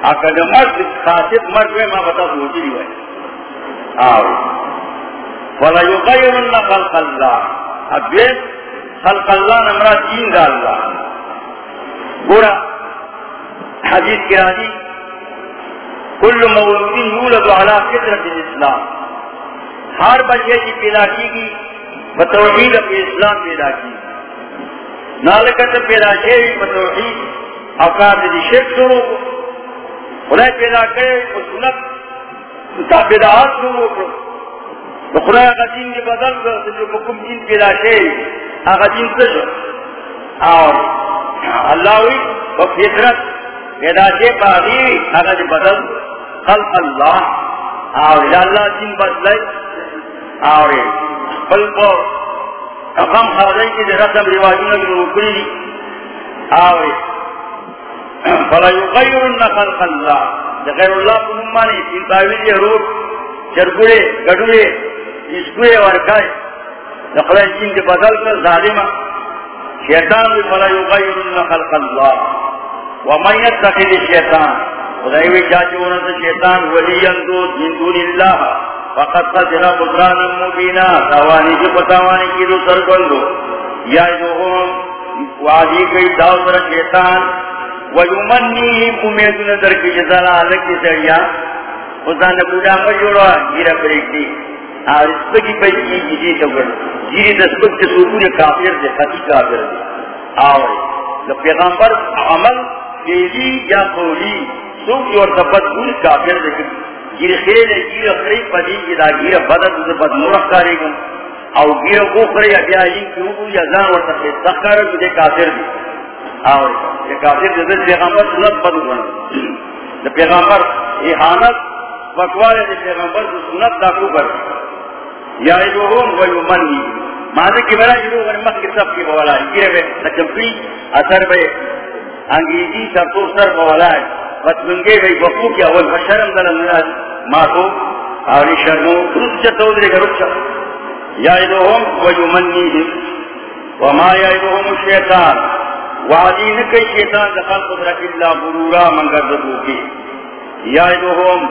S1: رہا جو مرد خاصت مرد ہوئے ماں بتا سوچی دی ہوئے آوری فلا یغیرن خلق اللہ اب یہ خلق اللہ نمرا دین دا اللہ گورا حدیث کی راضی کل مولودین یولد علی فطرت الاسلام. ہر بچے کی پیدا کی گی بتوحید اپنے اسلام پیدا کی۔ نالکت پیدا شیری بتوحید۔ اوقات دی شرک شروع کو۔ خدای پیدا کرے، وہ سنت۔ تابدات شروع کو۔ تو خدای آقا دین کی بدل کر جو حکم دین پیدا شیری آقا دین سے اور اللہ ہوئی، وہ فطرت پیدا سے باغی اگر بدل خلق اللہ۔ اور اللہ دین بدلے۔ اور پل کو رقم خارج کی رسم رواجوں کی روکری اور فلا یغیرن خلق اللہ۔ غیر اللہ کو مانی ان تعویل روح چرگڑے گڑوڑے اسکوئے ورکائے نقلہ دین کے بدل کر ظالمہ۔ شیطان بھی فلا یغیرن خلق اللہ۔ ومن يتخذ الشيطان خدای چاچونا سے شیطان ولی اندو من دون اللہ۔ فقط خسر قدرانا مبینا تاوانی کی پتاوانی کی دو سرکندو یا جوہم وعدی کئی داو سر شیطان. ویمنی امیدون در کی جزالا لکی سریا. خدا نبودا مجوڑا گیرہ بریکی اور اس پہ جی کی پہ کی جیجی سکر جیری دسپک کے سوکون کافر دے، خطی کافر دے. آوے. پیغمبر عمل، فیلی یا قولی سوک جو ارتبت گولی کافر دیکھن گیر خیل گیر خری پدی ادا گیر بدد از بد مرخ کاری گن او گیر گوخری یا این کیوبو یا زان ورطا خیل سخکار جو دے کافر دی. آوری یہ کافر دی دے پیغمبر سنت بدو گن دے پیغمبر احانت، بکوار دے پیغمبر سنت داکو کر یا ایدوہم ویمنی ماذا کی میرا جلو غنمت کی سب کی بولا ہے. گیر بے نچمپی اثر بے. انگریزی سرطور سر بولا ہے. بس بچمنگے بھئی بخو کی اول، بشرم در اندراز ماتو آوری شرمو کروس چتو درے گا رکھا یائدوہم ویمنیہم، وما یائدوہم الشیطان۔ وعدی نکی شیطان دخل قدرت اللہ برورا منگر دبو کی یائدوہم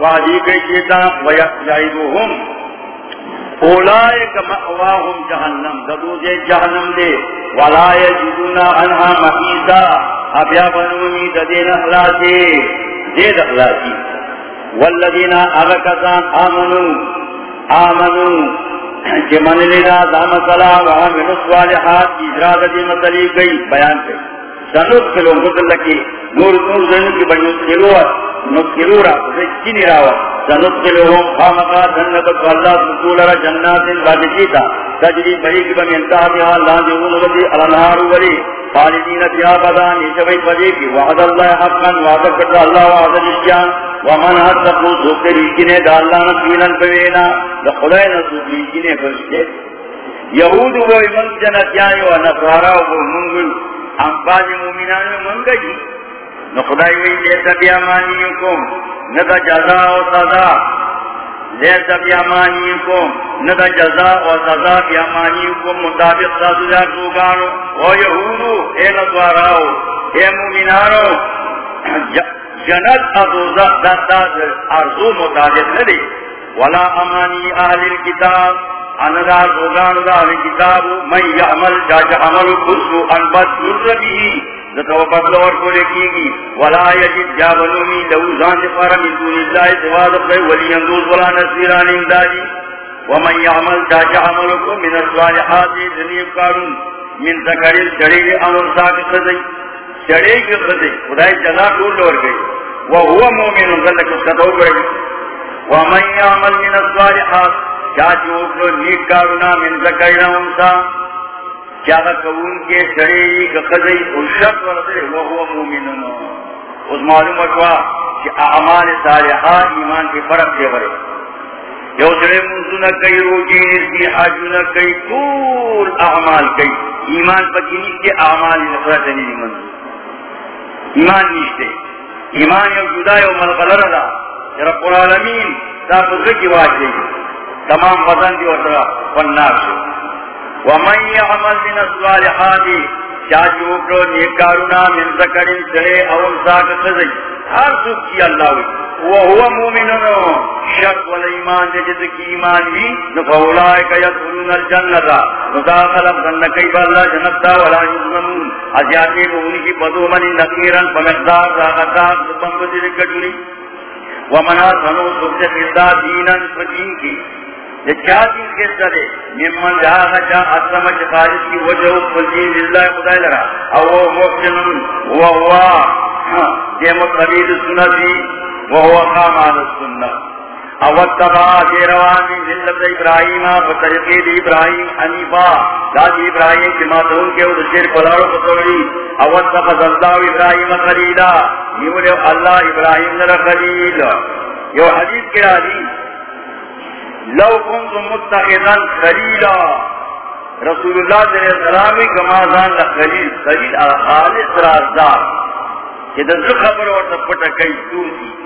S1: وعدی کئی شیطان، ویائدوہم۔ اولائک مأواہم جہنم دبوزے جہنم دے۔ ولا یجدون انہا محیطا ابیا بنونی ددین اخلاصے دید اخلاقی۔ والذین اغکتان آمنو آمنو کہ من لینا دا مسئلہ وعامل صالحات الصالحات اجراد دی مسئلی گئی، بیان پہ سنوک سنوت کلو مدل لکی نور نور زنو کی بنی نسکلو نسکلو را چینی راوا۔ خامقا جنت اللہ سکول جنات بادشیتا تجری بریک بم انتہا اللہ دیون ودی الانہار ولی۔ خالدین بیا بدا نیچوئی پدی کی۔ وعد اللہ حقا، وعد کرتا اللہ وعد ومن حد تقو سوکتے ریکنے دا اللہ نسویلن پوینا۔ دا خدای نسوک ریکنے فرشتے یہود وہ من جنتیانی و نصارا و منگل۔ انفاظ مومنان منگا جی نو خدای وی لیتا بیا مانیکم ندا جزا و سزا. لیتا بیا مانیکم ندا جزا و سزا بیا مانیکم مطابق سازو جا سوگانو و یہودو اے نصاراو اے مومنانو جنت ازوزا دادا ارزو مطابق ندی ولا امانی اہل الكتاب اندار زوگان دا اہل کتاب من یعمل جاج عمل خسو انبت نربی ذکر بدلور کو لکی گی۔ ولا یجد جابنومی لو زان دفار من دون اللہ سواد اپنے ولی اندوز ولا نصیران امدادی ومن یعمل جا جاج عمل من الصالحات ذنیب کارون من ذکر الجڑی امر ساکت دی چڑے کی خدے خدای جزا ٹول لور گئی۔ وہ ہوا مومن ان کا کچھ کتو گئی وہ من يعمل من الصالحات کیا جو لو، نیک کارنا من ذکرنا انسا۔ کیا کون کے چڑے کی خدے اور شرط ورتے وہ ہوا مومن اس معلوم ہوا کہ اعمال صالحات ایمان کے فرق دے بڑے۔ جو سڑے منزو نہ کئی روجی نسبی حاجو نہ کئی، طول اعمال کئی۔ ایمان پکینی کے اعمال نفرت نہیں منزو ایمان نیشتے۔ ایمان یو جدا یو ملغلر دا۔ رب العالمین، دا بزرگی واجدے تمام وزن دی وطرہ فننار شو ومن یعمل من الصالحات، چاچی اکرو نیکارونا من ذکرین سرے اول ساک خزی ہر سوک کی اللہ ہوئی۔ وهو مؤمن شك والإيمان جد کی ایمان بھی نفولائک يدخلون الجنة نداخل ابن كيف الله جنتا ولا يظلمون ازیاتی بہنی کی بدو منی نقیرا فمقدار راغتاب سبن بدر کٹلی ومنا سنو سبت فردہ دینا فدین کی۔ کیا دین کے سرے ممن جہاں غچا اسلام چخارج کی وجہ اللہ خدای لرا محسن یہ مقبید سنتی من داد کے وہ شیر پلارو پتوڑی نر کے حدیث؟ لو كنت متخذا خليلا رسول اللہ صلی اللہ علیہ وسلم کما زان خلیل. خلیل خالص رازدار. کہ در خبر اور تپٹا کئی دور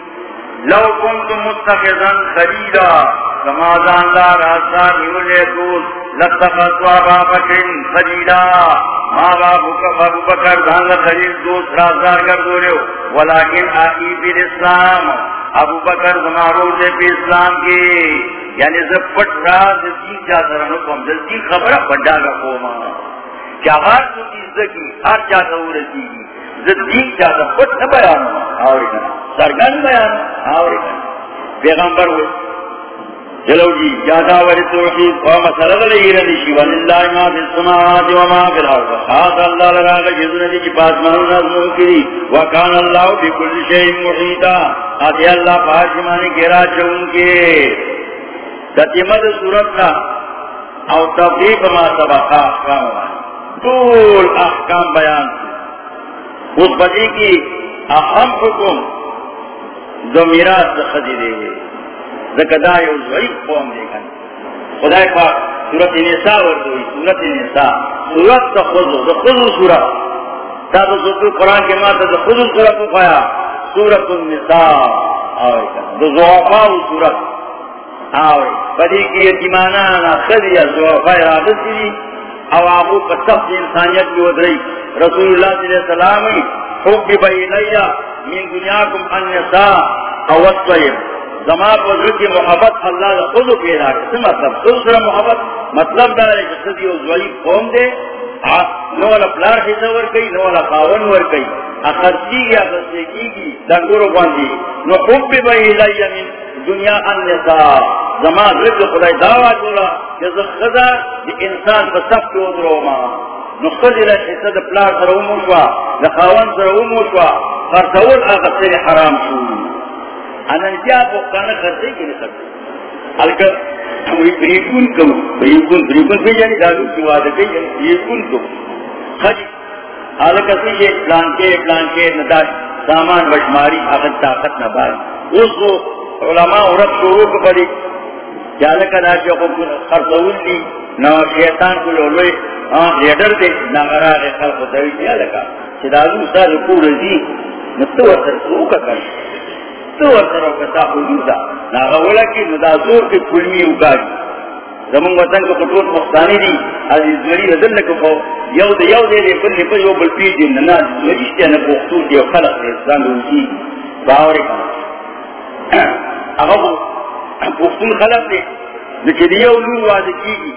S1: لو كنت متخذا خليلا كما ذان لا راسا نولي دول لتخذ وابا بكر خليلا ما بابك ابو بكر ذان خليل دوست راسا کر دوليو ولكن آئی في الاسلام. ابو بکر زمارو سے پی اسلام کی. یعنی زب پٹ راز دین جا سرنو کم جلدی خبر بڑا گا قوما کیا ہر تو چیز کی ہر جا سور کی زدین جا سر پٹ نہ بیانو آوری کنا سرگن بیان آوری پیغمبر ہوئے. چلو جی جادا ولی توحید و مسئلہ لئی رنشی وللہ ما فی السماوات و ما فی الارض. خاص اللہ لراغ جزن دی کی پاس مہن نظم کری وکان اللہ بی کل شئی محیطا. آتی اللہ پاشمانی گرا چون کے. تتیمد صورتنا او تفریب ما سبقا احکام وانی طول احکام بیان اس بدی کی اہم حکم دو میراث خدی دے گے زکدا یو ضعیف قوم دے گا۔ خدای پاک سورت نساء ورته وی سورت نساء۔ سورت ته خود د خود سورت دا د سورت قران کې ما ته د خود سورت وخایا سورت النساء او د زوافا سورت او پدې کې یتیمانا خدی زوافا راځي او هغه په انسانیت کې ودرې رسول الله صلی الله علیه وسلم حب بی بینیا من دنیاکم النساء او الطیب زمان پر ذکی محبت اللہ دا خودو پیدا کرتے مطلب دوسرا محبت مطلب دا ہے جسدی و زوائی قوم دے۔ نوالا پلار حصہ ور کئی، نوالا خاون ور کئی۔ اخرچی گیا بسے کی گی دنگورو باندی۔ نو خوب بھی بھئی لئی من دنیا انتا زمان رد خدای دعوی دولا کہ خدا دی انسان بسب کی ادرو ما نو خدی را حصہ دا پلار سر اموشوا دا خاون سر اموشوا خرطول آغا سر حرام شو. انانتیا پوکانا خرچے کی نہیں سکتے حلکر بریکون کو بریکون بریکون بھی جانی دادو کی یعنی؟ وعدہ کئی بریکون کو خج حال کسی یہ پلان کے پلان کے نداش سامان بشماری آخر طاقت نہ بار اس کو علماء عورت شروع کو پڑی جال کا ناچو کو خرطول لی نہ شیطان کو لولوئے ہاں لیڈر دے نہ غرا خلق دوی۔ کیا لگا چدازو سا رکو رزی نتو اثر سو کا کر۔ تو اثر کا تا حدودا نہ غولا کی ندازور کی کلمی اگاگی زمون وطن کو کٹور مختانی دی۔ عزیز مری نظر لکو یو دے یو دے دے پل پل یو بل پیر دی۔ ننا مجیشتی انا پوختور دی خلق دے اسلام روشی باوری کنا۔ اگو پوختون خلق دے لیکن دیو لون وعد کی گی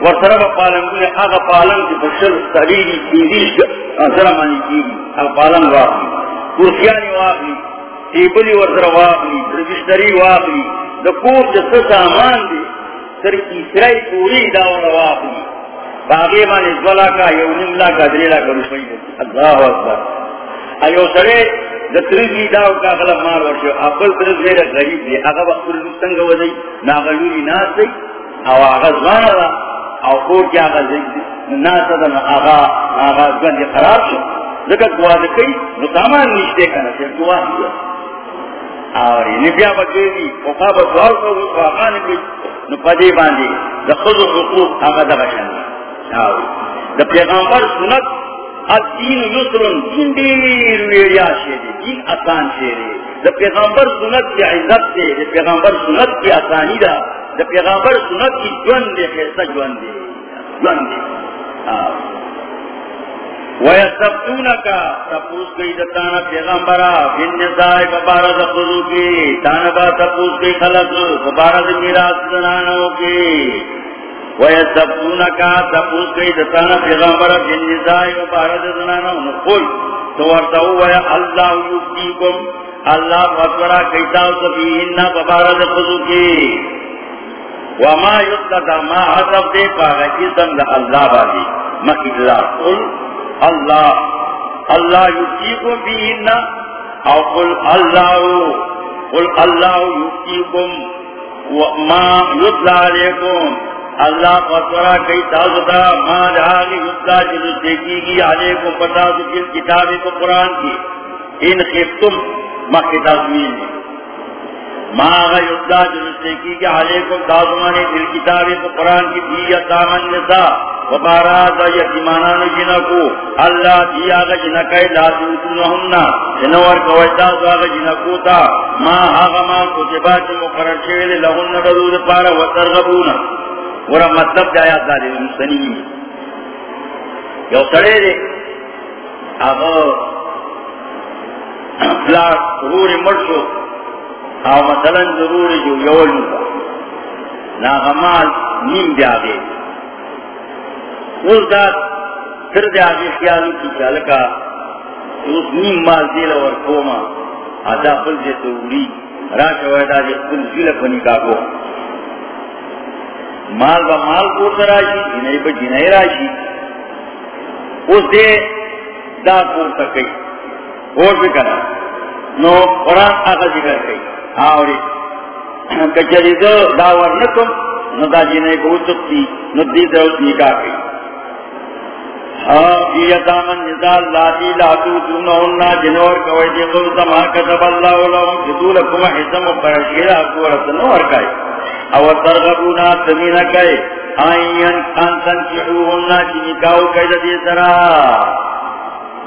S1: ورسرب پالن گونے آگا پالن کی بشل سبیلی تیزیش سرمانی کی گی آگا پالن واقعی کرسیانی واقعی تیبلی ورسر واقعی رجشتری واقعی دکور جس سامان دی سر کیسرائی پوری داون واقعی باقی من ازولا کا یو نملا کا دلیلا کا رسوئی دی. اللہ اکبر. ایو سرے دتریزی داو کا غلب مار ورشو. اقل ترز غیر غریب دی. اگا وقت پر رسنگ وزی ناغلوری ناس دی. او آغا زوانا دا او خور کی آغا زید ناس دا آغا آغا زوان دی قرار شو. ذکر دعا دکی نو سامان نشتے کنا سر دعا دی اور نبیا بکیدی وقابا سوال کو واقع نبی نو پدی باندی دا خود حقوق آغا دا بشن دا پیغمبر سنت الدین یسرن دین دیر ویریا شیدی دین آسان شیدی دا پیغمبر سنت کی عزت دے دا پیغمبر سنت کی آسانی دا. دا پیغمبر سنت کی جون دے خیصہ جون دے. جون دے. وَيَسْتَفْتُونَكَ تَپُوس گئی دتانا پیغمبرا بن نسائی ببارد خضو کی تانبا تپوس گئی خلق ببارد میراس زنانوں کی. وَيَسْتَفْتُونَكَ تَپُوس گئی دتانا پیغمبرا نقل تو ورطاو ویا اللہ اللہ کیتاو ببارد خضو کی وما ما دے پاگا جسم دا اللہ مکی اللہ قل اللہ اللہ او قل اللہ قل اللہ علیکم اللہ فتورا کئی تازدہ ما لہاگی یتلا جلو دیکھی گی علیکم پتازو جل کتابی کو قرآن کی۔ ان خفتم مکی تازمین ما آغا یتلا جلو دیکھی گی علیکم تازمانی جل کتابی کو قرآن کی بھی یتامن نساء وبارات یتیمانان جنکو اللہ دی آگا جنکای لا تیوتونہننا جنور کویتا سو آگا جنکو تا۔ ما آگا ما کتبات مقرر شویل لہن ردود پارا وترغبونا ورہ مطلب جایا داری مستنی یو سڑے دے۔ آگا پلاس ضرور مرشو آو مثلا ضرور جو یول نکا ناغمال نیم بیاگے اس دا پھر دے آگے خیالو کی چالکا اس نیم مال دیل اور کوما۔ آدھا پل جے تو اوڑی راکا ویدا جے کل زیل پنی کاکو مال با مال کو راشی جنہی با جنہی راشی اس دے دا کور تکی اور بھی کرا نو، قرآن آگا ذکر کئی. آوری. کچھلی دو داور نکم، نو دا جنہی بہت سکتی نو دی دروت نکا کئی. یتامن نزال لاتی لاتو دونہننا جنور کوئی دی قلتا ما کتب اللہ لهم جدولکم حسم پرشیر اکو رسنو ارکائی او ترغبونا تمینہ کئی، آئین انسان چحوہننا چی نکاو کئی دی سرا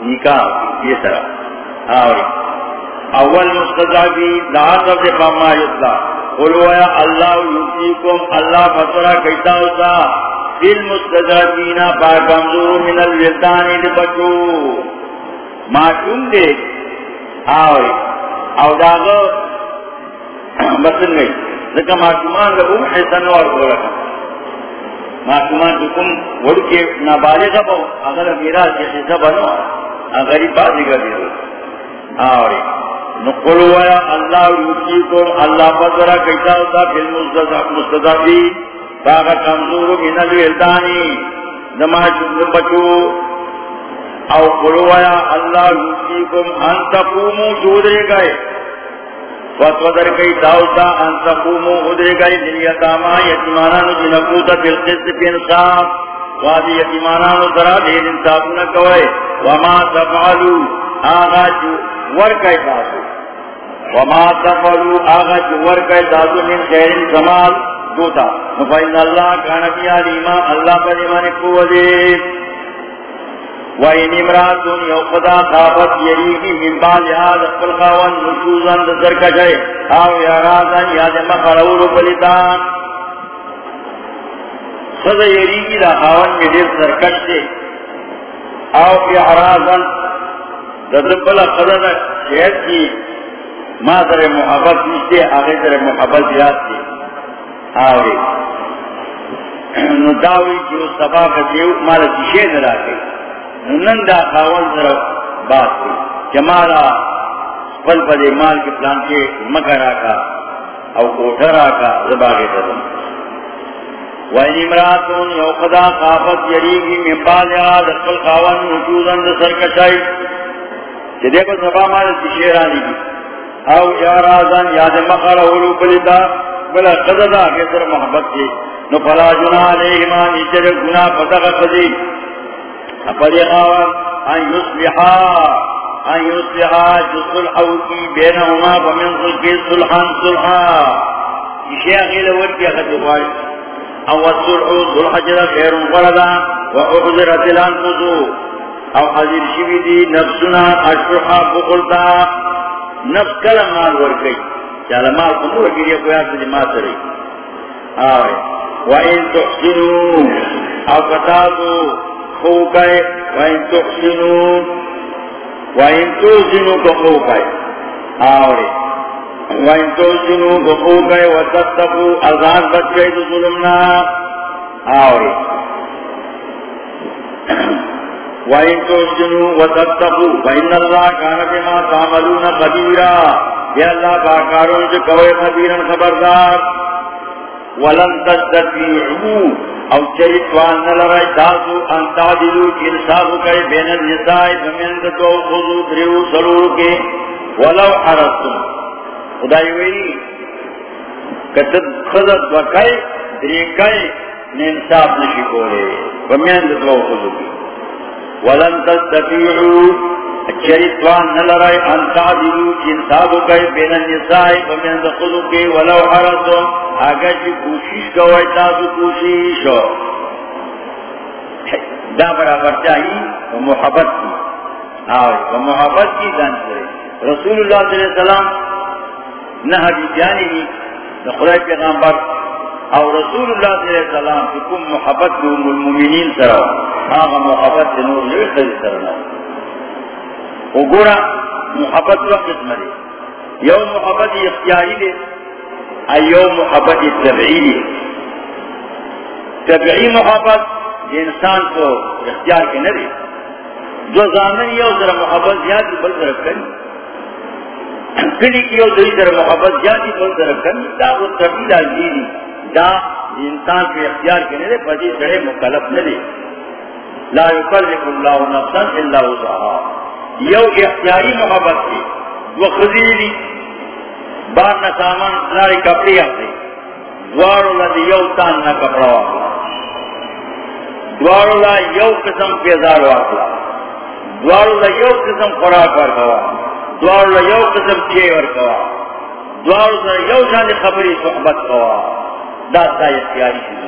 S1: نکاو دی سرا آوری. اول مستضعفی لعاصف دی فاما یطلا قلو یا اللہ یوتیکم اللہ فسرا کئیتا ہوتا؟ دل مستدرکین با کمزور من الویلدانی دی بچو معشوم دے؟ آوری. او داغو بسن گئی. لکہ معشومان دا ام حسن اور گورکا معشومان جو کم وڑو نابالغ باو اگر میرا سے حصہ بنو غریب بازی کا دیو آوری نقلو ویا اللہ یوکیکم اللہ بدرہ کیتا ہوتا فی المستدفی باغا کمزورو من الویلدانی نماز بچو. او قلو ویا اللہ یوکیکم ان تقومو جودرے گئے فتودر کئی داوتا ان تقومو ادرے گئے دل یتاما یتیمانانو جنکوتا بالقسط یتیمانانو درا دیر انصافنا کوئے وما تفعلو آغا جو ورکای تاسو وما تفعلو آغا جو ورکای تاسو من خیر کمال دوتا نفائن اللہ کانبی وَإِنِ امْرَاتٌ يَوْقَدَا خَافَتْ يَرِيكِ مِنْ بَعْلِهَا دَقْبَلْ خَوَنْ نُشُوزًا دَزَرْكَشَيْ آو يَرَازًا يَادَ مَخَرَوْرُ بَلِتَانِ خذ یریگی دا خاون میں دیر سرکش دے او اعراضاً دا دبلا خذ شہد کی ما در محبت نیشتے آگے در محبت یاد دے آوری نو داوی کی اس مالا تیشے نرا نن دا خاون در بات دی. جمالا پل پدے مال کے پلان کے مکر آکا او کوٹر آکا زباگے تدم وَإِنِ امْرَاتٌ يَوْقَدَا خَافَتْ يَرِيگِ مِنْ بَالِهَا دَخْلْ خَاوَنْ نُجُوزًا دَسَرْ کَشَئِ کہ دیکھو سبا مالا تشیرانی دی او یارازان یاد مخار اولو بلتا بلا قددا کسر محبت کی نو فلا جنا علیہما نیچر گناہ پتغ قدی اپدی خاوان ان یصلحا ان یصلحا کی بینہما فمن صلحا او صلح جدا خیر فردا الانفس او حضر شوی دی نفسنا اشرحا نفس مال ورکی چالا مال کمور گیریا کوئی آسا جماع آوے وَإِن تُحْسِنُوا او قطعتو خوکائے وَإِن تُحْسِنُوا وَإِن تُحْسِنُوا کو خوکائے آوے وَإِن تُحْسِنُوا بَخُوكَ وَتَتَّقُوا أَذَانْ بَچَّيْ ظُلُمْنَا آوری. وَإِن تُحْسِنُوا وَتَتَّقُوا، فَإِنَّ اللَّهَ كَانَ بِمَا تَعْمَلُونَ خَبِيرًا. اللہ باکاروں جو کوئے خبیرن خبردار. وَلَن تَسْتَطِيعُوا او چریتوان نلرائی تاسو انتادلو انصافو کئی بین النسائی فمن دتو خضو دریو سلو کے. ولو حرستم خدای وی کتد خدت وکای دریکای ننصاب نشی کولے. ومیان دتو خودو کی. ولن تستطیعو اچریتوان نلرائی انتعدلو انصابو کئی بین النسائی ومیان دخودو کی ولو حرسو آگا چی کوشش کوئی تاسو کوششو دا برابر چاہی و محبت کی۔ آوے و محبت کی دان کرے۔ رسول اللہ صلی اللہ علیہ وسلم نہ حدیثیانی ہی نہ خدای پیغامبر او رسول اللہ صلی اللہ علیہ وسلم کی کم محبت کی ام المومنین سرا، آغا محبت کی نور لیوی خیلی سرنا او گورا، محبت وقت قسم دے۔ یو محبت اختیاری دے۔ ایو محبت تبعی دے تبعی محبت انسان کو اختیار کے نہ دے جو زامن یو ذرا محبت زیادہ بل ذرا کریں کلی کی دوی در محبت جاتی بل در کمی. دا وہ طبیل آجیدی دا انسان کے اختیار کے نرے پدی سڑے مکلف نرے لا یکلف اللہ نفسا اللہ وزاہا یو اختیاری محبت کی. وہ خزیلی بار نہ سامان، ناری کپڑی آتے دوارو لدی یو تان نہ کپڑا واقلا دوارو لدی یو قسم پیزار واقلا دوارو لدی یو قسم خوراک واقلا دوار یو قسم چیئے ورکوا۔ دوار یو شان خبری صحبت کوا۔ دا تا اختیاری شدو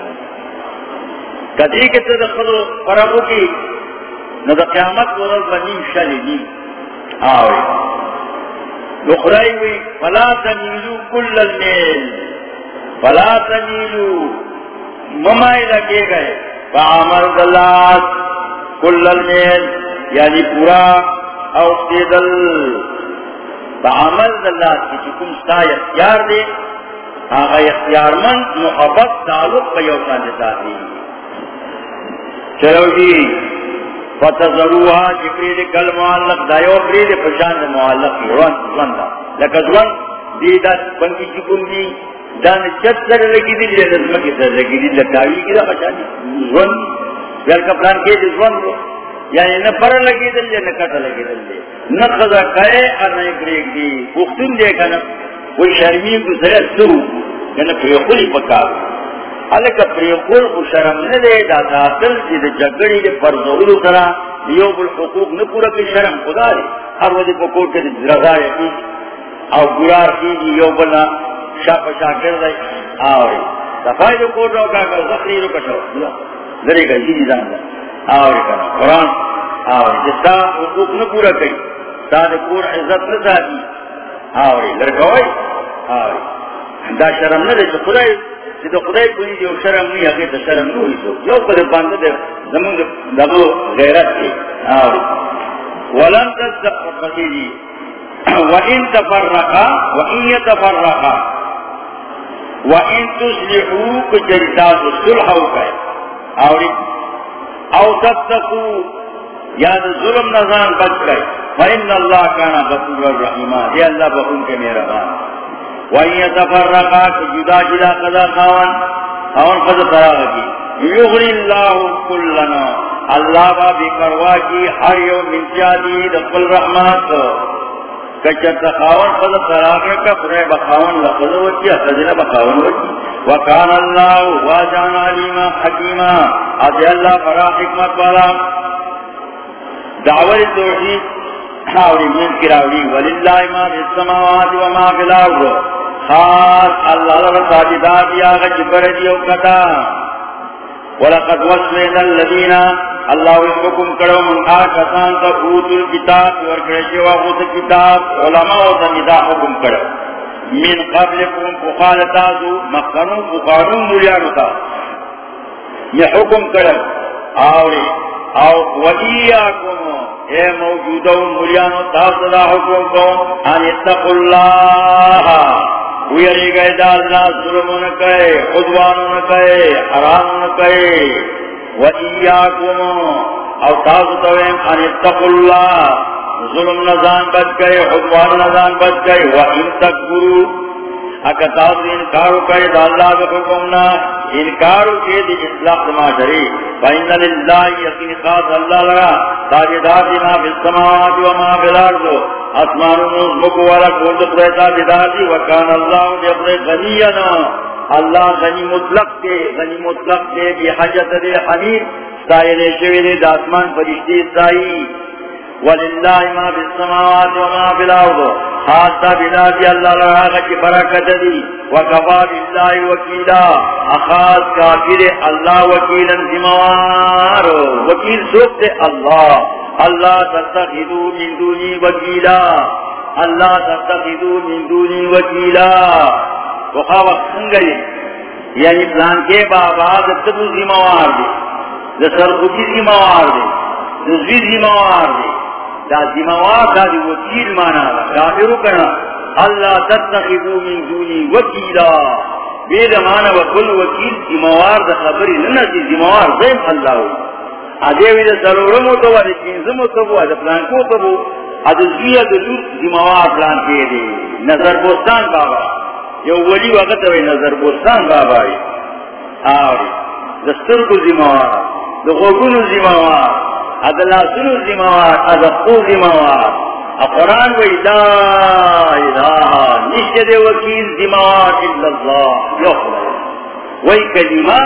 S1: کدی کے تدخل فرقو کی نہ دا قیامت ورد بنیم شلی نیم۔ آوے لخرائی ہوئی فلا تمیلو کل المیل. فلا تمیلو، ممائی لگے گئے. فعمل دلات کل المیل یعنی پورا او سیدل بعمل اللہ کی چکم ستا اختیار دے. آغا اختیار من محبت، تعلق کا دیتا دی چلو جی فتذروها جبريل کل معلق دایو برید پشان معلق روان روان دا. لکه روان دی دا بنکی چکون دی. دان چت سر لگی دی لے نظم کی سر لگی دی لکاوی کی دا پشان دی. روان بیل کا پلان کے دی دو یعنی نہ پر لگی دل لے نہ کٹ لگی دل لے نہ قضا کئے اور نہ بریک دی. پختون دے کنا کوئی شرمین کو سر سو یعنی پریخولی پکاو الک پریقول کو شرم نہ دے دا داخل کی دے جگڑی دے پر ضرور کرا یو بل حقوق نہ پورا کی شرم خدا دے۔ ہر وجہ کو کوٹ کے رضا او گرار کی یو بنا شاپ شاکر دے۔ اور صفائی جو کوٹ رو کا زخری رو کٹو درے گا جی جان دا اور قرآن۔ اور جسا حقوق نہ پورا کی سارے کور عزت نہ دی۔ اور لڑکوئی اور دا شرم نہ دے خدای خدای خدای کوئی جو شرم نہیں ہے تو شرم نہیں ہوئی تو جو پر باندھ دے زمین دبو غیرت کی اور ولن تصدقوا وان تفرقا وان يتفرقا. وان تصلحوا كجرتا الصلح وكاي اور او تتقوا یا ظلم نظام بچ گئے. فإن الله كان غفورا رحيما يا الله بخون کے مہربان وَإِن جُدَا جُدَا قَضَا خَوَانْ خَوَانْ قَضَا طَرَاغَ کی يُغْرِ اللَّهُ كُلَّنَا اللہ با بھی کروا کی ہر یو من جادی دقل رحمات کچھت خاون قضا طراغ کا فرے بخاون لقضا وچی اخذنا بخاون وچی۔ اللَّهُ وَاجَانَ عَلِيمًا حَكِيمًا۔ آتے اللہ فرا حکمت والا۔ دعوت توحید حاوری من کراوری وللہ ما فی السماوات وما فی الارض خاص اللہ لگا ساجدہ دیا گا جبر دیو کتا۔ ولقد وصلنا الذین اللہ حکم کرو من آکسان تا اوتو الكتاب ورکرشی وغوت الكتاب علماء تا ندا حکم کرو۔ من قبلكم فقالتازو مخنون فقانون ملیانو تا۔ یہ حکم کرو۔ آوری او وَإِيَّاكُمْ اے موجودہ ملیانو تاثدہ حکم کو، ان اتقوا اللہ. ویری گئے دا اللہ، ظلم نہ کہے خدوان نہ کہے حرام نہ کہے وَإِيَّاكُمْ او تاسو تویم ان اتقوا اللہ. ظلم نظان بچ گئے خدوان نظان بچ گئے و وَإِن تَكْبُرُوا اکا تاسو انکارو کہے دا اللہ کا حکمنا انکارو کے دی اصلاح معاشری فَإِنَّ لِلَّهِ يَقِنِ خاص اللہ لگا۔ تاجدار دی ما فی السماوات و ما فی الارض۔ اسمان مکو والا کول تو پریتا دیداتی وکان اللہ دے اپنے غنینا اللہ غنی مطلق دے، غنی مطلق دے، بی حجت دے حمید۔ سائلے شوی دے، داسمان فرشتی سائی۔ وللہ ما فی السماوات وما فی الارض. خاصا بلادی اللہ لراغا کی برکت دی. وکفا باللہ وکیلا. اخاص کافر اللہ وکیلا زموار. وکیل سوکتے اللہ. اللہ تتخذو من دونی وکیلا. اللہ تتخذو من دونی وکیلا. تو خواہ وقت سنگئی جی. یعنی پلان کے بابا دتبو زموار دے. دسر خودی زموار دے. دزوی زموار دے. دا زموار دا دی وکیل مانا، دا کافرو کرنا اللہ تتخذو من دونی وکیلا. بید مانا وکل وکیل زموار دا خبری ننا سی زموار زیم اللہ ہوئی. ادیوی دا سرورمو تو وادی چینزمو تو بو ادی پلانکو تو بو ادی زوی ادی لوت زموار پلان کے دی نظر بوستان بابا. یو ولی وقت وی نظر بوستان بابا ای آوری. دستر کو زموار دخوکونو زموار ادلاسونو زموار ادخو زموار اقران وی لا الہ نشد وکیل زموار الا اللہ یخلا وی کلمہ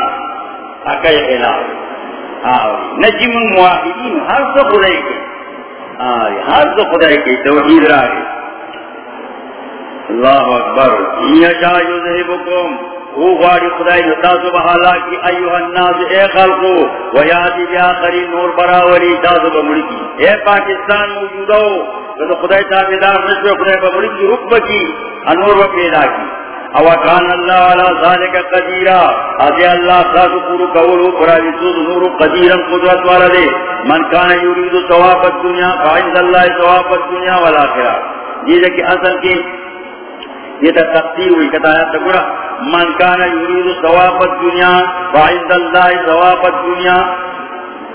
S1: اکی خلاف نجم مواحدین ہر تو خدای کے. ہر تو خدای کے توحید راگے. اللہ اکبر. یشا یذہبکم. او غاری خدای نتاسو بحالا کی ایوہ الناس، اے خلقو ویادی بیا خری نور براوری تاسو بمڑکی اے پاکستان موجود ہو تو خدای تابدار نشو خدای بمڑکی حکم کی انور و پیدا کی. او کان اللہ علا ذالک قدیرا. اذی اللہ ساتھ پورو کولو پراوی سوز نورو قدیرا قدرت والا دے من کان یورید ثواب الدنیا، فعند اللہ ثواب الدنیا والآخرہ. یہ دیکھ اصل کی یہ تا تقدیر ہوئی کتایا تکڑا من کان یورید ثواب الدنیا فعند اللہ ثواب الدنیا۔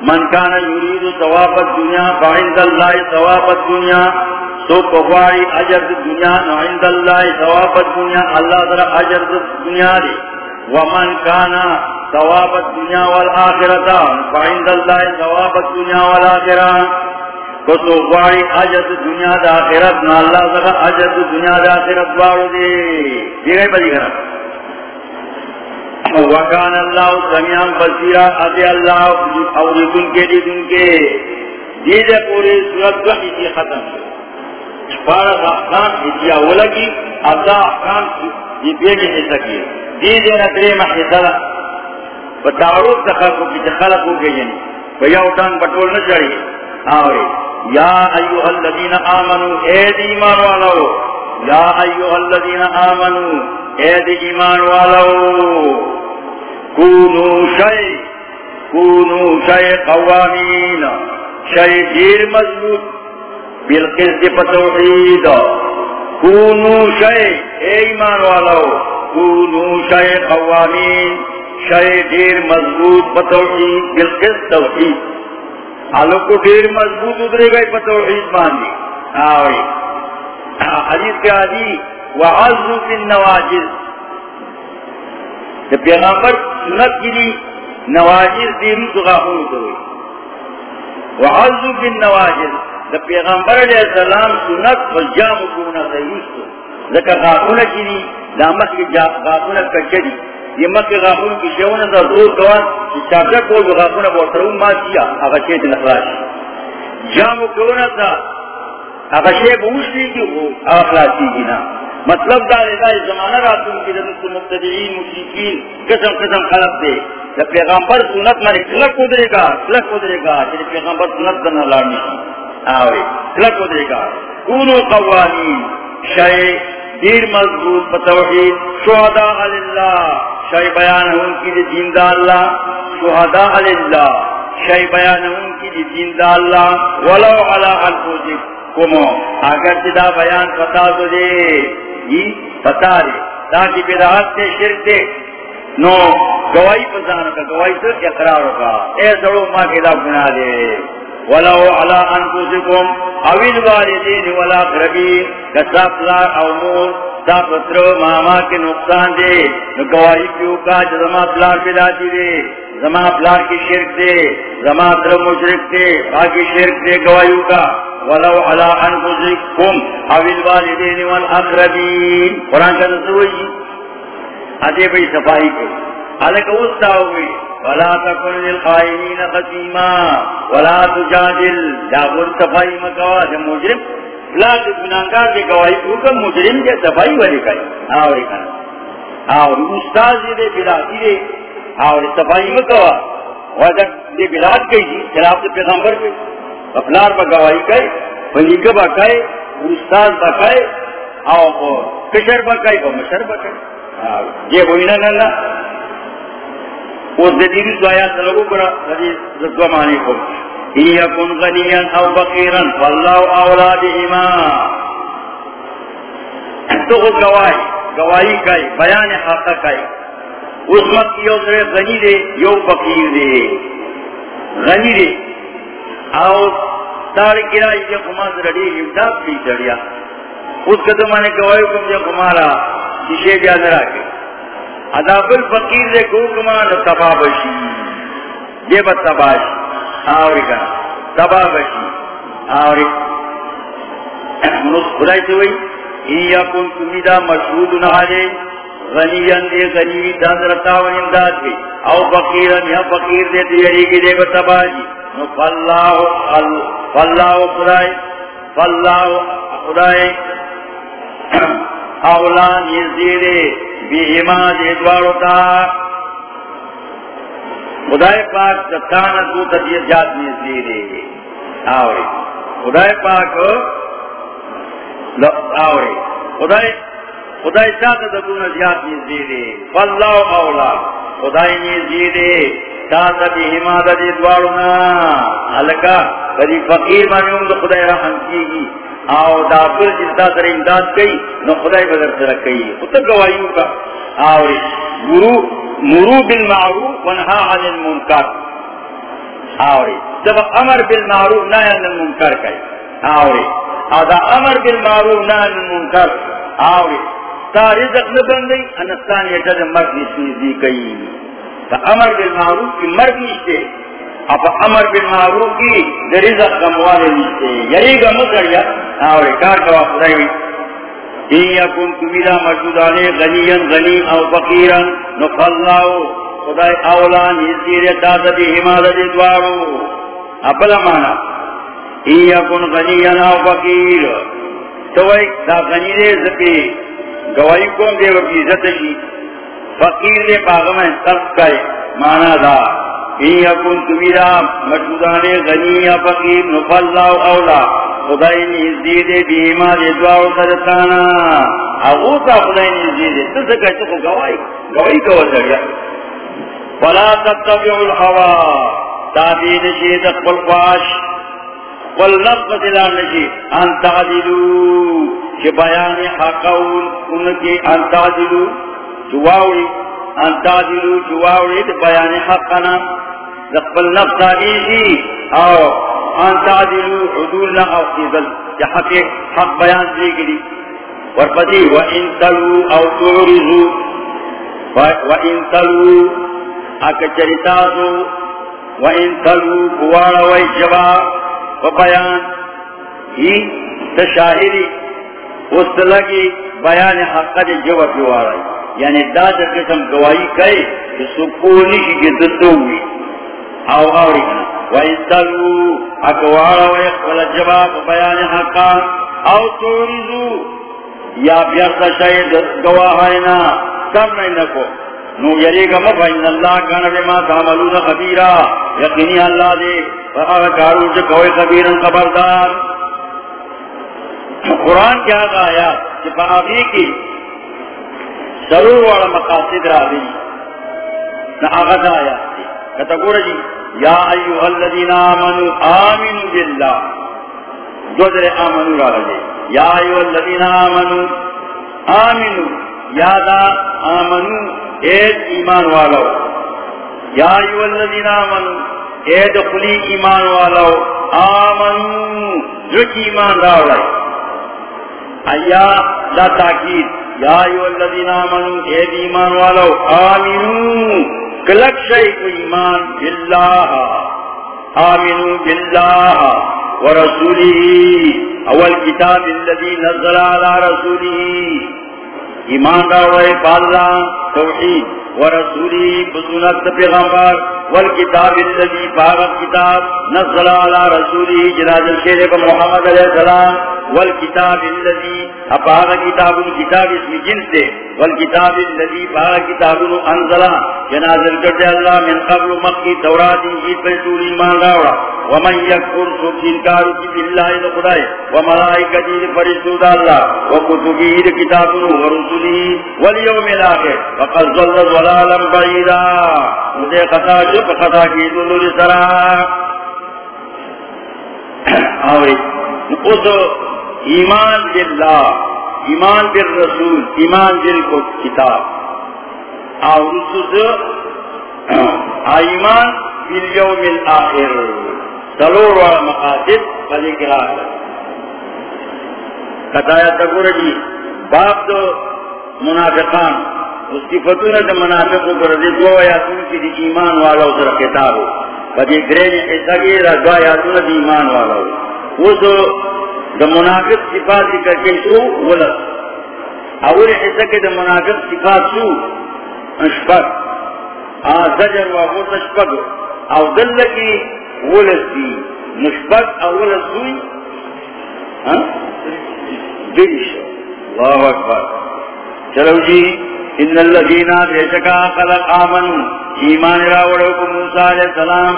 S1: من کان یرید ثواب الدنیا فعند اللہ ثواب الدنیا۔ تو کفاری اجر دنیا عند اللہ ثواب الدنیا۔ اللہ ذرا اجر دنیا دے ومن کان ثواب الدنیا والآخرت، فعند اللہ ثواب الدنیا والآخرت۔ کو تو کفاری دنیا دا آخرت نا اللہ ذرا اجر دنیا دا آخرت بارو دے۔ یہ گئی بلی کرا وکان اللہ سمیان بصیرا ادے اللہ اور دن کے دی دن کے۔ دیدے پوری صورت کا اسی ختم پارا احکام اتیا ہو لگی ابدا احکام یہ بیٹے سے سکی دیدے نترے محصلہ بتعروف تخلقو کی تخلقو کے جنی۔ بھیا اٹھان بٹول نہ چڑھی۔ آوری یا ایوہ الذین آمنو اے دیمان والو یا ایوہ الذین آمنو اے دیمان والو کونو شئی کونو شئی قوامین شئی دیر مضبوط، بالقسط پتوحید کونو شئی اے ایمان والاو کونو شئی قوامین شئی دیر مضبوط پتوحید بالقسط توحید. آلو کو دیر مضبوط ادرے گئے پتوحید باندی. آوئی. حدیث کے آدھی وعزو فی النواجز. پیغمبر سنت کی دی نواجر دیرو تو غافون کوئی وعزو بن نواجر دا پیغمبر علیہ السلام سنت فجام کونا سیوستو لکا غافون کی دی دا مخی غافون کچھ دی. یہ مخی غافون کی شیون دا زور کوان کہ چاکر کو جو غافون بورترون ما کیا اگا چیت نخلاش جامو کونا تا اگا شیب اوشتی کی ہو اگا خلاسی کی نا. مطلب دا دا زمانہ راتوں کی رضا مبتدعین، مشرکین، قسم قسم خلق دے. جب پیغمبر سنت میں کلک ادرے گا، کلک ادرے گا جب پیغمبر سنت کرنا لارنی آوے، کلک ادرے گا. کونو قوانین، شے دیر مضبوط بتوحید شہداء اللہ شے بیان ان کی دین دا اللہ. شہداء اللہ شے بیان ان کی دین دا اللہ. ولو علا انفوجک کمو اگر جدا بیان پتا تو دے. یہ پتا دے. تاکہ بدعات سے شرک دے. نو، گواہی پسان کا گواہی سے اقرار ہوگا. اے سڑو ماں کے دا گناہ دے. ولو علا انفسکم اویل والدین ولا قربین کساپ لا او مور دا ماما کے نقصان دے نو گواہی کیوں کا جزما پلار پلاتی دے زما پلار کی شرک دے زما در مشرک دے، باقی شرک دے گواہیوں کا۔ ولو على انفسكم او الوالدين والاقربين قران کا نسوئی ادے بھئی صفائی کو الک ولا تكن للخائنين قسيما ولا تجادل. لا بر صفائی مکوا. جب مجرم. لا گناہگار کے گواہی کو مجرم کے صفائی والے کرے اور کہا اور استاد دے بلا دے. اور صفائی مکوا. وجہ دے بلا گئی جی. خلاف پیغمبر کے اپنار با گواہی کئی. فلیگ با کئی. استاد با کئی. او کشر با کئی. با مشر با کئی. یہ ہوئی نا نا. اس دیدی تو آیا برا معنی کو غنیا او تو گواہی گواہی کئی، بیان کئی. اس یو سرے غنی دے، یو فقیر دے. غنی دے. او تار یہ خماس رڑی امداد بھی چڑیا اس کا میں گواہی کم جو کمارا شیشے کے. اداب الفقیر دے کو کمار تبا بشی۔ یہ بس تباش آوری کا تبا بشی۔ آوری۔ منس خدای سے ہوئی این یکن کمیدہ مشہود نہارے غنیان دے غنی دان رتا و امداد بھی او فقیرن یا فقیر دے دیری کی دے بتباجی فاللہ فاللہ خدای۔ فاللہ خدای۔ اولان یزیرے بی ایمان ادوارو تا۔ خدای پاک ستانا تو تدیر جات یزیرے آوری۔ خدای پاک آوری۔ خدای خدای چاہتا تدون زیاد یزیرے فاللہ اولا۔ خدای یزیرے تاتا بی حمادت ادوارنا حلقا بری فقیر مانیوں تو خدای رحم کی گی آو دا پر جلتا در امداد کئی، نو خدای بدر سرک کئی۔ خود گوائیوں کا۔ آوری مرو مرو بالمعروف ونہا عن المنکر۔ آوری جب امر بالمعروف نہ منکر کئی۔ آوری ادا امر بالمعروف نہ منکر آوری تا رزق نبندی انستان یجد مرد نسیزی کئی۔ تا امر بالمعروف کی مرد نیشتے اب امر بالمعروف کی رزق کموالے نیشتے یہی گا مکر یا آوری کار کوا خدای این یکن کمیلا مجدودانے غنیا غنی او فقیرا نفاللہو خدای اولا نیزیر دادا دی حمادہ دی دوارو. اپلا مانا. این یکن غنیا او فقیر. توئی دا غنی دے زکی گواہی کون دے وکی زتشی فقیر دے باغم انتف کئے مانا دا. یکن کمیلا غنی اولا خدای نزدی دے بیما دے دعاو سرطانا اگو تا خدای نزدی دے تو سکا چکو گوائی گوائی سریا فلا الحوا تابی نشی دقبل قواش والنصف دلان نشی بیان چواوی ان تعدلو چواوی بیان حقنا. دقبل نفس تابی او ان تعدلو حدول او قیدل یا حق بیان دی گلی وَإِن تَلُو او تُعْرِزُو وَإِن تَلُو اکا چریتازو. وَإِن تَلُو قوارا وَيْجَبا وَبَيَان ہی تشاہری اس لگی بیان حق دی جواب جوارا یعنی دا دا قسم گواہی کئی کہ سکونی کی گدتو ہوئی او آوری کنا. وَإِنْتَلُوا اَكْوَارَ وَيَقْوَلَ الْجَبَابُ بَيَانِ حَقًا. او تُورِزُوا یا بیارتا شاید گواہائنا سب میں نکو. نو یریگا مفہن اللہ کانا بما تعملون خبیرا. یقینی اللہ دے. فقال کارو چکوئے خبیرا خبردار. قرآن کیا گایا کہ فآبی کی ضرور والا مقاصد را دی. نا آغاز آیا کتا گورا جی یا ایوہ الذین آمنوا آمنوا باللہ. دو در آمنوا را لے یا ایوہ الذین آمنوا آمنوا یا دا آمنوا اید ایمان والو یا ایوہ الذین آمنوا اید خلی ایمان والو آمنوا جو ایمان را لے ایا دا تاکید. یا ایو الذین آمنوا، اے ایمان والو آمینو کلک شیخ ایمان باللہ آمینو باللہ ورسولی اول کتاب الذي نزل على رسولی ایمان راوئے باللہ توحید. ورسوله بسنت پیغمبر والکتاب الذي باغت کتاب نزل على رسوله جناز الشیخ محمد علیہ السلام والکتاب الذي اپاغ کتاب کتاب اسم جنس دے والکتاب الذي باغ کتاب انزل جنازل کرتے اللہ من قبل مقی تورات انجید پر سول ایمان راوڑا ومن یکفر سوک انکارو کی باللہ دا خدای وملائکتی دا فرشتو دا اللہ وکتبی دا کتاب ورسولی والیوم الاخر وقد ظلت ضلالا بعیدا. مجھے خطا جب خطا کی دلو لسرا آوری اس ایمان باللہ، ایمان بالرسول، ایمان بال کو کتاب اور ایمان بالیوم الاخر. سلور والا مقاصد بلی کے آخر کتایا تکور دو منافقان. اس کی فتون ہے منافقوں پر رضی دو آیاتون کی دی ایمان والا اس رکھ کتاب. ہو بجی گرین ایسا کی دو آیاتون دی ایمان والا ہو وہ تو دا منافق صفات ذکر کے شو ولد اول حصہ کے دا منافق صفات شو اشپک زجر و غوط اشپک او دل کی ولد دی نشپک او ولد سوئی ہاں؟ دیش اللہ اکبر. چلو جی. ان اللذین بیشکا خلق آمن. ایمان راوڑو کو موسیٰ علیہ السلام.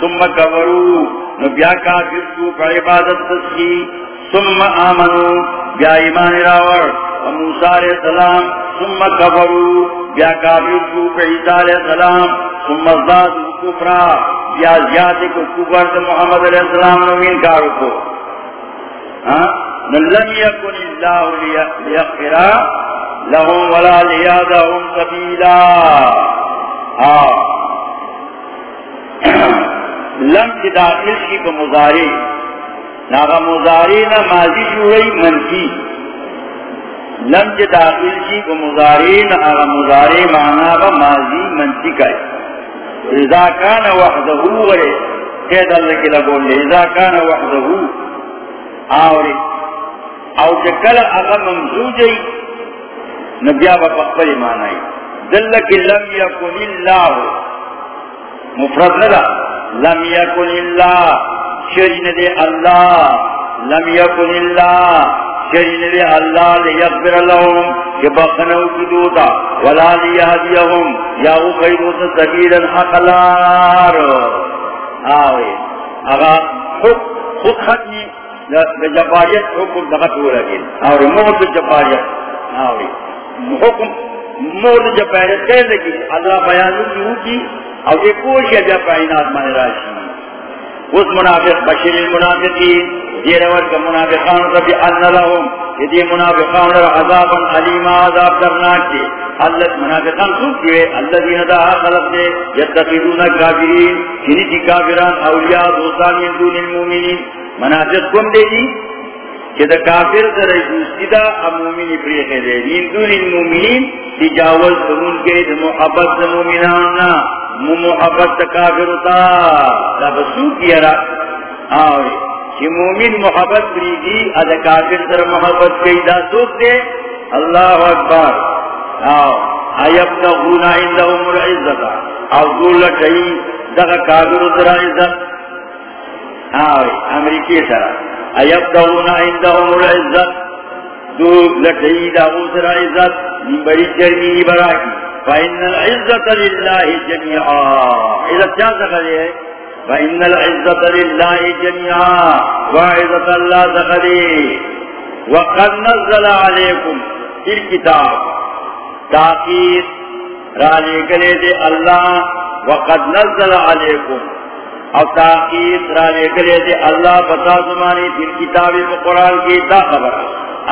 S1: ثم کبرو نبیا کافر کو پر عبادت تسکی. ثم آمنو بیا ایمان راور موسیٰ علیہ السلام. ثم کفرو بیا کافر کو پر عیسیٰ علیہ السلام. ثم ازداد کفرا. بیا زیادی کو کفر محمد علیہ السلام نمین کارو کو. ہاں؟ لم يكن الله ليغفر لهم ولا ليهدهم سبيلا. لم کی داخل کی کو ناغا مزاری نہ ماضی شوئی منفی لم کی داخل کی کو ناغا مزاری مانا با ماضی منفی کا اذا کان وحدہو غرے قید اللہ کی لگول لے اذا کان وحدہو آوری. او جکل اغا ممزوجی نبیا با پخبری مانائی دلکی لم یکن اللہ. مفرد ندا. لم یکن اللہ. شرین دے اللہ. لم یکن اللہ. شرین دے اللہ لیغفر لهم. کہ بخنو کی دوتا. ولا لیہدیہم یاو خیدوتا سبیلا اقلار. آوے. اگا خود خود ختمی. جباریت حکم دغت ہو لگے اور موت جباریت آوے حکم موت جباریت کہہ لگی اللہ بیانو کی ہوتی اور یہ کوئی جب کائنات مانے راشی اس منافق بشیر المنافقین یہ روز کا منافقان ربی ان لهم. یہ منافقان را عذابا علیما عذاب درناک کے اللہ منافقان سوک کیوئے اللہ دین دا خلق دے. یتقیدون کافرین کنی کافران اولیاء دوستان من دون المومنین منافق کم دے دی کہ دا کافر در دوستی دا مومنی پریخے دے من دون المومنین تجاوز سمون کے دا محبت دا مومنان محبت کافر ہوتا بسو کیا را۔ آوے کہ مومن محبت پریگی اد کافر در محبت کئی دا سوک دے۔ اللہ اکبر۔ آو، ایبتغون عندهم العزت۔ او دول لٹئی دغا کافر در عزت۔ آوے امریکی سرا ایبتغون عندهم العزت. دول لٹئی دا در عزت. بڑی جرمی براکی. فإن العزة لله جميعا إذا كان ذلك فإن العزة لله جميعا وعزة الله ذلك وقد نزل علیکم عليكم في الكتاب تاقيد رالي قليد الله وقد نزل عليكم او تاقید را لے گلے دے اللہ بتا زمانی پھر کتابی پا قرآن کی تا خبر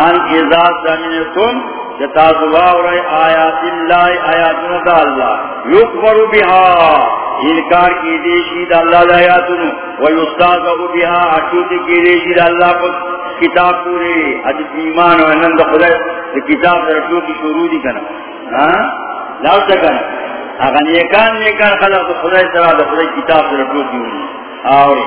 S1: ان ازاد زمینتم رہے آیات اللہ آیات دا اللہ۔ یکبر بہا۔ انکار کی دیشی دا اللہ دا آیاتنو ویستاذہو بہا۔ اچھوتی کی دیشی دا اللہ پر کتاب پورے حدیث ایمان و انند خدای کتاب در رسول کی شروع دی کنا۔ ہاں؟ لاؤ سکنا اگر نیکان نیکان خلق تو خدای سرا دا خدای کتاب در رسول کی ہوئی آوری.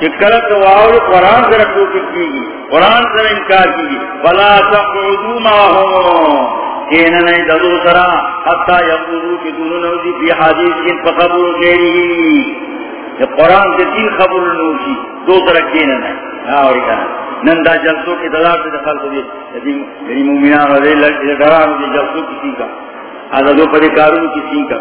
S1: چکلت واؤ قرآن سے رکھو کی کی گی قرآن سے انکار کی گی بلا تقعدو ما ہو کہنا نہیں ددو سرا. حتی یقودو کی دونوں نوزی فی حدیث کن فقبر غیری. یہ قرآن سے تین خبر نوزی. دو سرا کہنا نہیں آوری کہنا نندا جلسوں کے دلار سے دخل کو دی یعنی- میری یعنی مومنان رضی اللہ کے دلار سے جلسوں کسی کا آزادو پر کارون کسی کا.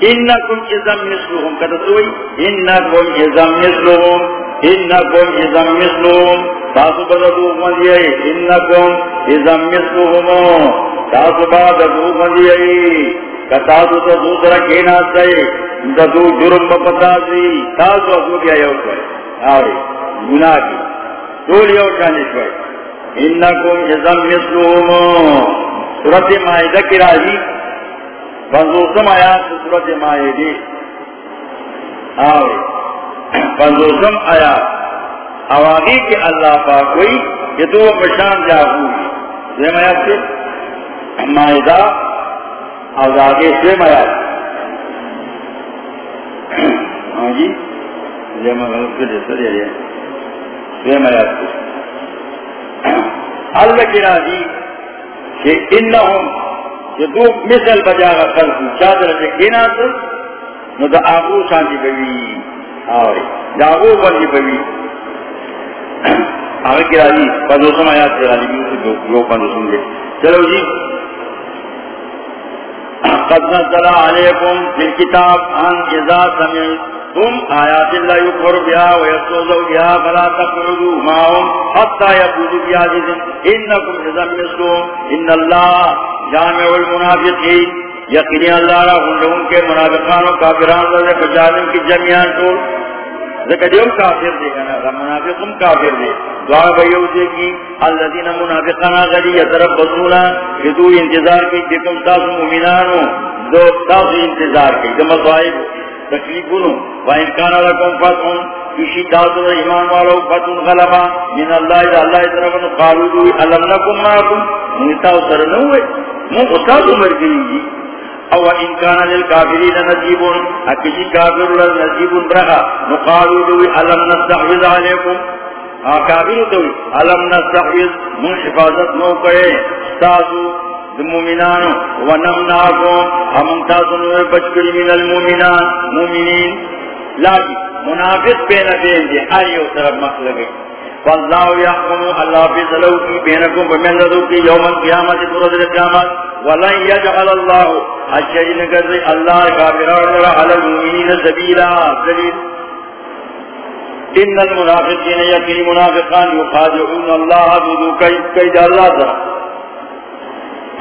S1: انکم ازم مثلهم. کتا سوئی، انکم ازم مثلهم. انکم ازم مثلهم. تاسو بددو مندیئی انکم ازم مثلهم. تاسو بددو مندیئی کتاسو تو دوسرا کینا سئی ددو جرم بپتازی تاسو ازو کیا یو کوئی آوری گناہ کی دول یو چانی کوئی انکم ازم مثلهم. سورت مائدہ کی راضی. پنزوسم آیات صورت مائے دی آوے پنزوسم آیات. آواغی کے اللہ پاک ہوئی یہ دو پشان جا ہوئی سیم آیات سے مائدہ آواغی سیم آیات. ہاں جی. جمع غلط کے جیسا دے سیم آیات. سے اللہ کی راضی کہ انہم دو مثل بجا گا خلق چادر سے کینا تو، نو دا آغو شانتی بوی، آوری، دا آغو بندی بوی. آگے کی راضی پندوسم آیات سے راضی بیو سے دو پندوسم دے. چلو جی. قد نزل علیکم فی الكتاب ان اذا سمعت سمعتم آیات اللہ یکفر بها ویسوزو بها فلا تقعدوا معهم حتى يقولوا بها انکم اذا مثلهم ان اللہ جامع المنافقین. یقینی اللہ را ہنڈون کے منافقان و کافران رضا پچانن کی جمعیان تو ذکر دیو کافر دے یعنی گا منافقم کافر دے. دعا بیو دے کی اللہ دین منافقانا غلی یترب بسونا کہ انتظار کی جکم تاس مومنانو، دو تاس انتظار کی دم صاحب. تکلیفونو. وَإِن كَانَ لَكُمْ فَتْحٌ کشی تاسو ایمان والو فتح غلبا. من اللہ اذا اللہ طرفن قالو دوی علم لکم ماکم منتاو سرنوے من اتاز عمر او ان کان للکافرین نصیبون. اکشی کافر لنصیبون برخا. نقالو دوی علم نستحوذ علیکم. کافر دوی. علم نستحوذ من حفاظت نو کرے. ستاسو مومنان ونمناکم ہم تاسو نوے بچکری من المومنان مومنین لاکی منافق بین بین دی ہر یو طرف مخلقی فاللہ یحکم، اللہ فی صلو کی بینکم بمیلدو کی یوم القیامت فرد القیامت. ولن یجعل اللہ الشیئن قدر اللہ کافرار لرا، علی المؤمنین سبیلا، سبیل. ان المنافقین یقین منافقان یخادعون اللہ دودو کئی جا اللہ ذرا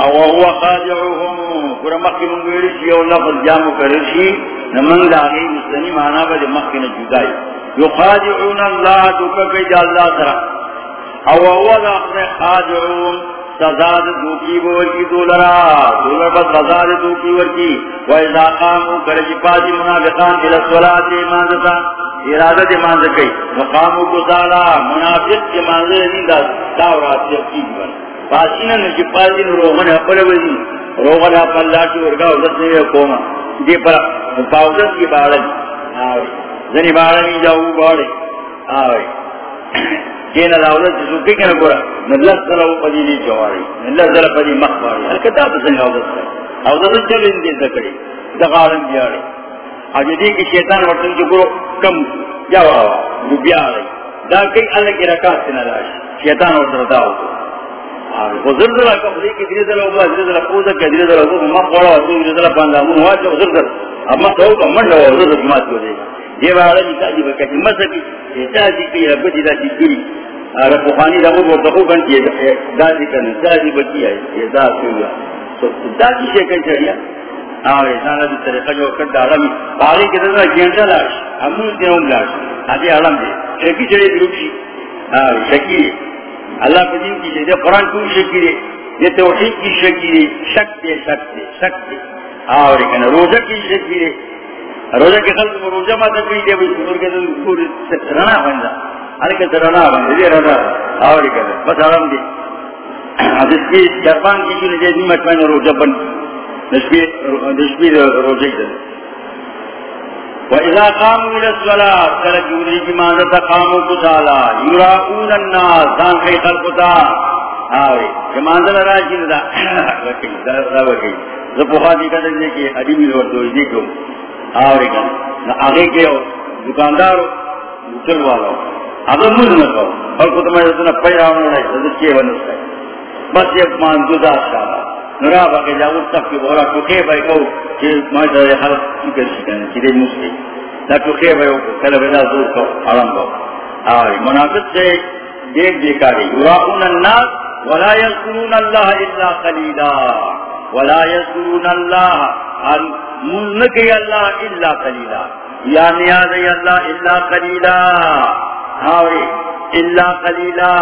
S1: او هو خادعهم. پر مخی من گویرشی او لفظ جامو کرشی نمن لاغی مسلمی مانا با مخی نجودائی یخادعون اللہ دوکا کئی جا اللہ سرا او هو لفظ خادعون سزاد دوکی بورکی دولرا دولر بس سزاد دوکی ورکی و اذا قامو کرشی پاسی منافقان الى صلاة ایمانتا ارادت ایمان کئی وقامو کسالا منافق ایمان دے دا داورات یقین بنا پاسینا نجی پاسینا روغن اپل وزی جی، روغن اپل اللہ کی ورگا عزت نہیں کوما دی پر پاوزت کی بارن آوری زنی بارن جاؤ بارے آوری جینا لاولت سوکی کنا گورا۔ نلس دلو پدی نہیں چواری نلس دل پدی مخ باری۔ حرکتا پسنگ عزت کر عزت چل اندی سکڑی دغارن بیاری آج دی کی شیطان ورطن کی گرو کم جاو آوا جو بیاری دا کئی اللہ کی رکات سنا داشت۔ شیطان ورطن داو زلزلہ کا خلی کی دری دلہ اوبا زلزلہ پوزا کی دری دلہ اوبا مخ بڑا وزو زلزلہ پاندا من ہوا چا زلزل اما تو کا من لو زلزلہ جماعت کو دے۔ یہ بارا جی تاجی بکا جی مسکی یہ تاجی کی رب جی دا جی کری رب خانی دا وہ دخو کن کی دا جی کن دا جی بکی ہے، یہ دا سویا تو دا جی شکن چڑیا آوے سانا دی طریقہ جو کر دا آرامی پاری کے دلہ گینٹا لاش ہمون دیوں لاش آدھی آرام دے۔ شکی چڑے دروکشی آوے شکی اللہ کے دین کی جیسے قرآن کی شکی دے یہ توحید کی شکی دے شک دے شک دے شک دے۔ اور ایک روزہ کی شکی دے روزہ کے خلق میں روزہ ماتا کوئی دے بھئی سنور کے دن پوری رنا بندا ہر کے رنا بندا دے رنا۔ اور ایک بس آرام دے۔ اب اس کی جربان کی جو نجیزی مطمئن روزہ بن نشبی روزہ دے وَإِذَا قَامُوا إِلَى الصَّلَاةِ كَلَ جُورِي کی مانتا قاموا کسالا یراؤون الناس دان کئی خلقتا آوے کہ مانتا راجی ندا وکی دا وکی زبوخا دی کتا دی کہ حدیمی لور دوئی دی کم آوے کن نا آگے کے دکاندار چل والا اگر بس نرا باقی جاؤ تک کی بولا ٹوکے بھائی کو کہ میں تو یہ حالت کی کر سکتے ہیں کہ مسلم نہ ٹوکے بھائی کو کل بنا دور کو حرام کو اور منافق سے دیکھ دیکھا رہی یراؤون الناس ولا يذكرون الله الا قليلا ولا يذكرون الله مزنك الله الا قليلا یا نیاز اللہ الا قلیلا. ہاوی الا قلیلا.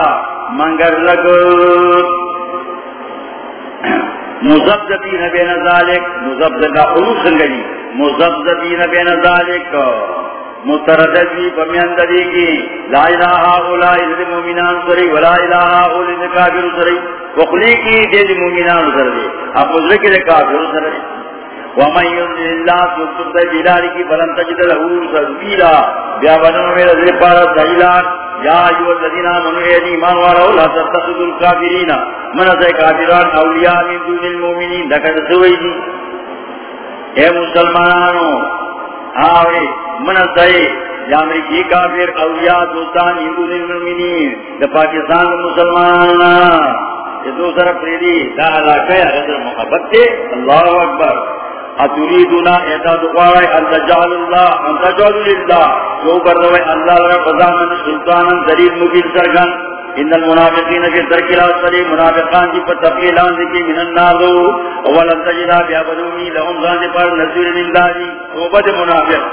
S1: منگر لگو. مزبدبین بین ذالک مزبدبین حروف سنگلی. مزبدبین بین ذالک مترددی بمیندری کی. لا الہ اولائی اذن مومنان سری، ولا الہ اولا اذن کافر سری. وقلی کی دید مومنان سری. اب مزرک کافر سری. ومن يذل الله سبحانه وتعالى کی فلن تجد له سبيلا بیا بنو میرے دل پر سہیلا یا ایو الذین آمنوا ایمان والو، لا تتخذوا الكافرین من ذا کافران اولیاء من دون المؤمنین لقد سوئی اے مسلمانانو، آوے، من ذا یا امریکی کافر، اولیاء، دوستان من دون المؤمنین، دا پاکستان مسلمانان یہ دوسرا پریدی، دا علاقہ ہے محبت اللہ اکبر. اتريدنا اعداد قواري ان تجعل الله ان تجعل لله. جو بردوئي الله لرى قضامن سلطانا ذريد مبين سرگان ان المنافقين في الدرك الاسفل منافقان جی جي فتفقيلان ذكي من النار. اول ولن تجدا بيابدومي لهم ذان پر نزول من داري وبد منافق.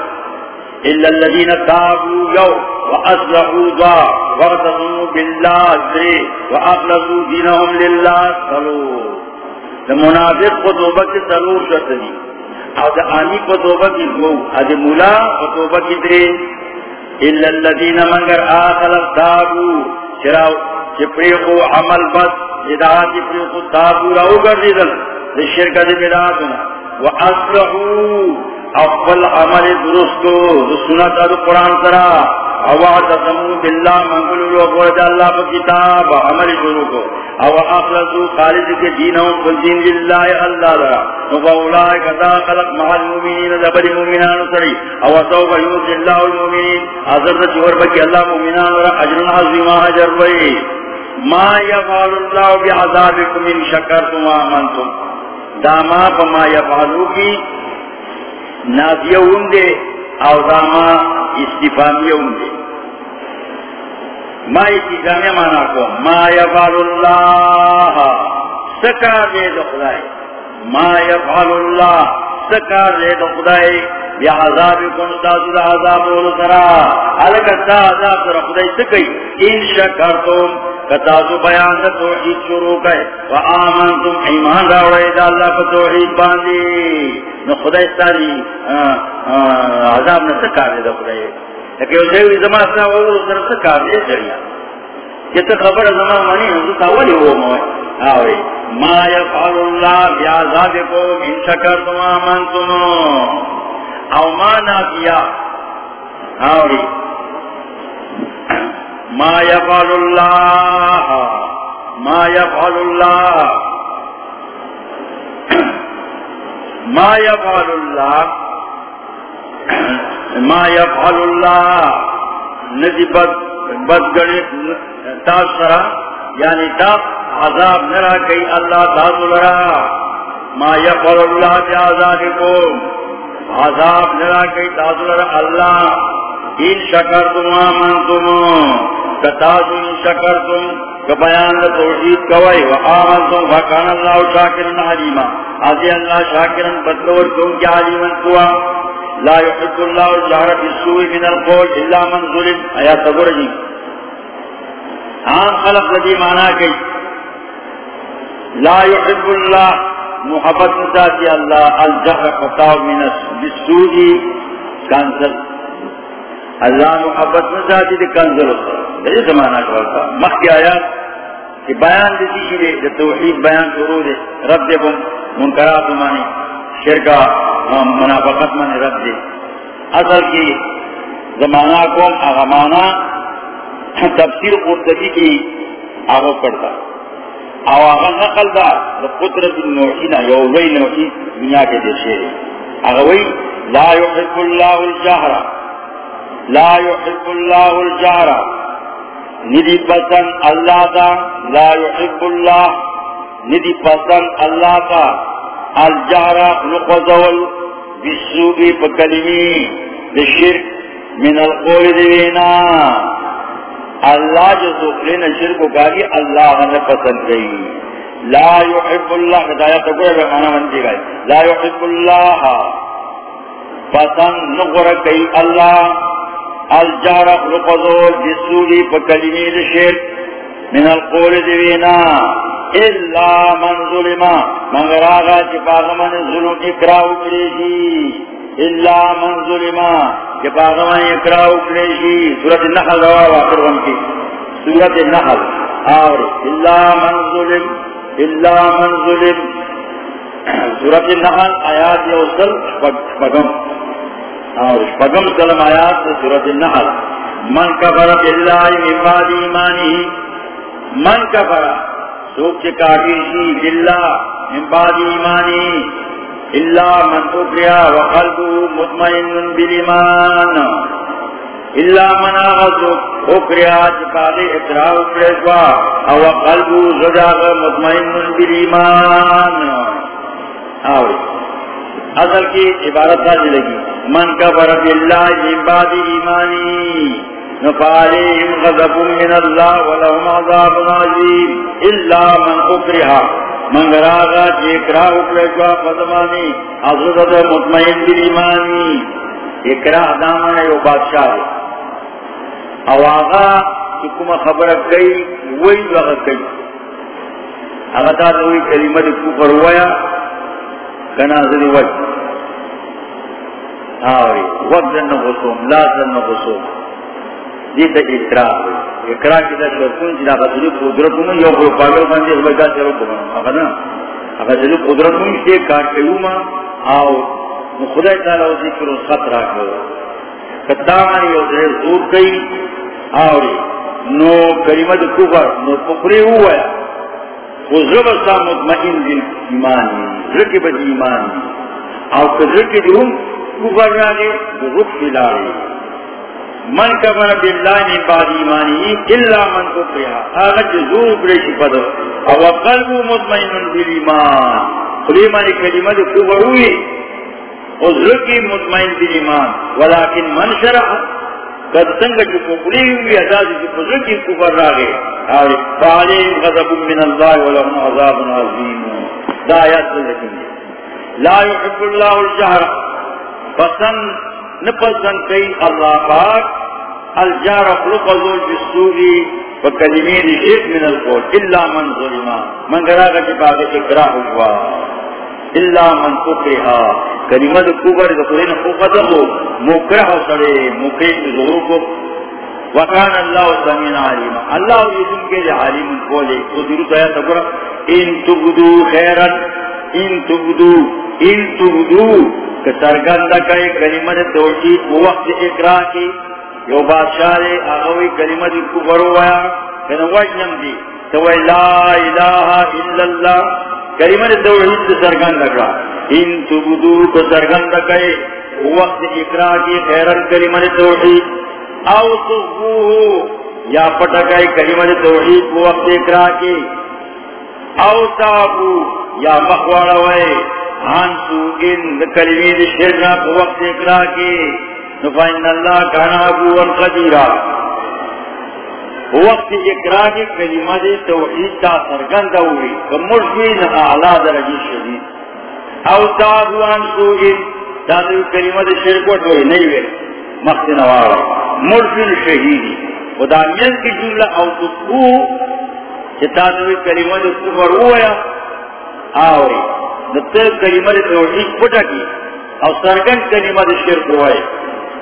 S1: إلا الذين تابوا يو وأصلحوا ذا واغتصموا بالله ذري وأخلصوا دينهم لله صلوا المنافق خطوبة سلور شرطني او دا آنی کو توبہ کی دو اد مولا کو توبہ کی درے الا الذين منگر آخلق تابو چراو چپریقو عمل بس ادعا چپریقو تابو راو کر دیدن دی شرکت بداتنا و اصلحو افضل عمل درستو سنت ادو قرآن سرا اواتقمو باللہ منگلو قرد اللہ پا کتاب. عمل شروع کو. او اخلصو خالد کے دینوں کل دین للہ اللہ لرا فاولائے کتا خلق محل مومنین زبر مومنان سری. او سوف یوز اللہ المومنین حضرت چور بکی اللہ مومنان لرا عجر عظیم حجر بئی ما یفعل اللہ بعذابکم ان شکرتم آمنتم. داما پما یفعلو کی نافیہ ہوں او داما استفامیہ ہوں ما استفامیہ مانا کو، ما یفعل اللہ، سکا دے دخلائی ما یفعل اللہ سکا دے دخلائی بی عذابکم تازد عذاب ولسرا علکتا عذاب در خدای سکی ان شکرتم کتازو بیان دا توحید شروع کئے و آمنتم، ایمان راوڑے دا اللہ پا توحید باندی نو خدای ستاری عذاب نہ سکار دے دا خدای؟ لیکن اسے ہوئی زمان سنا وہ سر سکار دے جریا یہ خبر زمان منی ہوں تو تاولی ہو موئے آوے، ما یفعل اللہ بیعذابکم ان شکرتم آمنتم۔ او ما نافیا آوے، ما يفعل الله ما يفعل الله ما يفعل الله ما يفعل الله ندی بد بد گڑی تاثرا یعنی تا عذاب نرا کئی اللہ تاثر لرا ما يفعل الله بعذابكم عذاب نرا کئی تاثر لرا اللہ۔ ان شکر تم آمن تم کتازو ان شکر تم بیان توحید کوئی۔ و آمن تم فکان اللہ شاکرن حلیما آزی اللہ شاکرن بدلور کن کی حلیمن کوا۔ لا يحب اللہ الجہر بالسوء من القول الا من ظلم. آیا صبر جی؟ عام خلق لدی مانا کی لا يحب اللہ محبت نتاتی اللہ الجہر قطاو من بالسوء کانسل اللہ محبت میں ذاتی دے کنزل. یہ زمانہ کا ہوتا مخ کی آیات کہ بیان دیتی ہی دے توحید بیان شروع دے رب دے بم منکرات مانی شرکا منافقت مانی رب دے اصل کی زمانہ کو اغمانہ تفسیر قرطبی کی آغا کرتا او آغا نقل دا قدرت النوحینا یووی نوحی دنیا کے دے شیرے اغوی لا يحب اللہ الجہرہ لا يحب الله الجهر ندی پسند اللہ کا لا يحب الله ندی پسند اللہ کا الجهر نقضول بالسوء بکلمی بالشرک من القول دینا اللہ جو سوکرین شرک کاری اللہ نے پسند گئی لا يحب الله ہدایت کو مانا منتی گئی لا يحب الله. پسند نقر کئی اللہ الجار رقضول جسولی پکلمی لشرک من القول دیوینا الا من ظلما مگر آغا چپاغ من ظلم اکراو کریشی الا من ظلما چپاغ من اکراو کریشی سورت النحل روا واقر ون کی سورت النحل. اور الا من ظلم. الا من ظلم. سورت النحل آیات یوصل پگم اور پگم سلم آیات سورت النحل. من کفر باللہ من بعد ایمانی من کفر سوک چکاکیشی باللہ، من بعد ایمانی اللہ من اکریا وقلبو مطمئن بالایمان. اللہ من آغازو اکریا چکاکی اکرا اکریا او قلبو زجاغ مطمئن بالایمان. آوری اصل کی عبارت سا لگی، من کفر باللہ من بعد ایمانی. نفعلیم غضب من اللہ ولہم عذاب عظیم الا من اکرہا من گراغا جیکرا اکرہا فضمانی حضرت مطمئن بالایمانی اکرہ دامان یو بادشاہ. ہے او آغا چکم خبر کئی وہی وقت کئی اگر تا دوئی کلمہ دی کفر ہویا کنا ذری وجہ آوری وقت دن نغسوم لا دن نغسوم دیتا اقرار ہوئی اقرار کی دا شرطون جدا غزلی قدرت من یو پر پاگل بندی اس بجا چلو کمانو اگر نا غزلی قدرت من سے کارکلو ما آو خدای تعالی و ذکر و خط را کرو کتامانی یو ذہر زور کئی. آوری. نو کلمت کفر. نو پکری ہوا ہے وہ زبستا مطمئن دل ایمان رکی بجی ایمان او کذرکی دون کفر راگے رخ فلارے من کفر باللہ نے بعد ایمانی الا من کو پریا آغت زور پریشی پدو. او قلب مطمئن بالایمان خلیمان کلمت کفر ہوئی ازرکی مطمئن بالایمان ولیکن من شرح قد سنگ جو کفری ہوئی، ازازی جو ازرکی کفر راگے فعلیم غضب من اللہ ولہم عذاب عظیم. دا آیات لکن لا يحب اللہ الجہر. پسند نپسند کئی اللہ پاک الجار اخلق ذول جسوری وکلمین شرک من القول الا من ظلما من گراغا جی باغ اکراہ ہوا۔ الا من اکرہا کلمت کبر دخلین خوفت ہو۔ مکرہ سڑے مکرہ ظہور کو۔ وکان اللہ سمین علیم، اللہ یزن کے لیے علیم کولے تو دیرو تایا تکرہ ان تبدو خیرا ان تبدو ان تبدو۔ کہ سرگندہ کئی کلمت توحید وقت اقرا کی یو بادشاہ دے آغوی کلمت کفر ہوا کہ نوجنم دی تو لا الہ الا اللہ کلمت توحید سرگندہ کرا ان تبدو کو سرگندہ کئی وقت اقرا کی خیر کلمت توحید. او تخبوہو یا پٹکائی کلمت توحید وقت اقرا کی او تابو، یا مخوارا وے ہان سوگن کلمی دی شرکا کو وقت اقرا کی نفائن اللہ کانا ابو قدیرا وقت اقرا کی کلمہ دی توحید تا سرگندہ ہوئی کمرشوین اعلا درجی شدید۔ او تابو ہان سوگن تادو کلمہ دی شرکوٹ ہوئی نہیں وے۔ مخت نوارا۔ مرشوین شہیدی۔ خدا من کی جملہ او تقو چتادو کلمہ دی کفر ہوا آوری۔ نتر کلمت توحید پٹا کی او سرگن کلمہ کلمت شرک ہوئے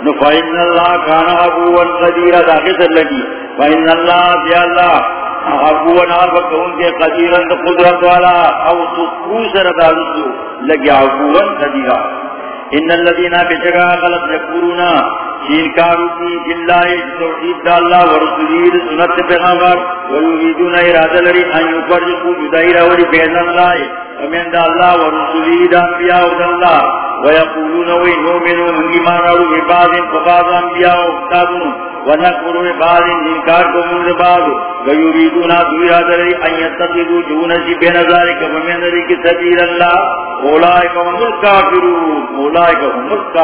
S1: نو فائن اللہ کانا ابوان قدیرہ داخل سر لگی فائن اللہ بیا اللہ ابوان عرب کون کے قدیرہ قدرت والا او سکو سر دالسو لگی ابوان قدیرہ ان الذين بشغا غلط يقولون. شين كارو في بالله توحيد الله ورسوله سنت ان ومن من ان ومن هم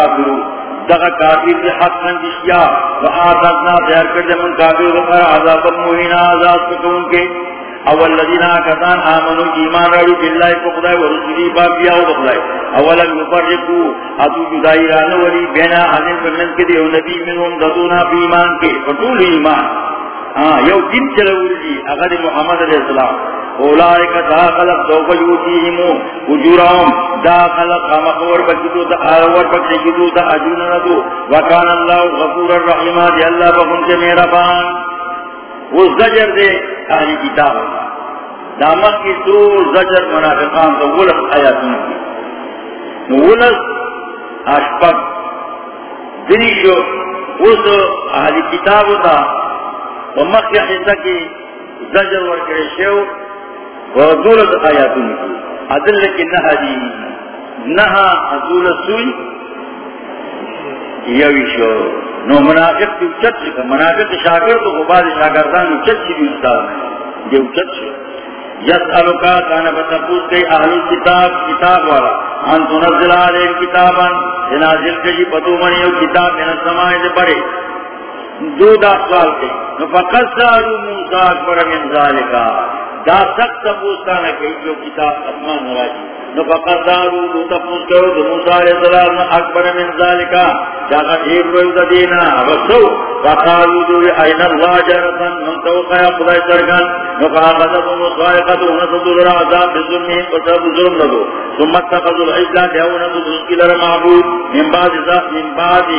S1: هم دغا کافر دی حق خندشیا و آتاتنا تیار کرده من کافر وقر عذاب موہینا آزاد سکون کے۔ اول لذینا کتان آمنو ایمان رڑو باللہ فقدائی و رسولی بابیا و بخدائی اولا یفرقو اتو جدائی رانو ولی بینا حضن فرمند کے دیو نبی منہم ددونا فی ایمان کے۔ فطول ایمان۔ ہاں، یو دن چلو جی اگر محمد علیہ السلام، اولائک دا خلق سوف یوتیہمو اجورہم، دا خلق خمقور بکتو دا آرور بکتو دا اجون ندو، وکان اللہ غفور الرحیمہ دی اللہ بخن کے میرا بان۔ وہ زجر دے، اہلی کتاب۔ دامت کی تو زجر منافقان تو غلط آیاتوں کی۔ غلط اشپک دریشو اس اہلی کتاب دا ومخ ومخی حصہ کی زجر ورکڑے شیو ودولت آیاتون کی عدل کی نحا دی نحا عدول سوی یویشو نو منافق تیو چت شکا منافق شاکر تو بعد شاکردان چت شکا استاد. دیو چت شکا یسالو کا کانا بتپوس کئی اہل کتاب کتاب والا. ان تنزل آلین کتابا. جنازل کجی پتو منیو کتاب من السماعی دے بڑے دو دا سوال کے۔ فقط فقص سالو موسیٰ اکبر من ذالکا دا سخت پوستا کہ جو کتاب اسمان راجی نفقت دارو دو تفنس کرو دو موسیٰ علیہ السلام اکبر من ذالکا. جاگا ٹھیک روی دا دینا رسو فقالو دو این اللہ جرسن من توقع خدای سرگن. نفقا خدت مصائقت ونسد لرا عذاب بظلمین فساد ظلم لدو ثم اتخذوا العجلہ دیونا دو دنسکی لر معبود. من بعد ذات من بعد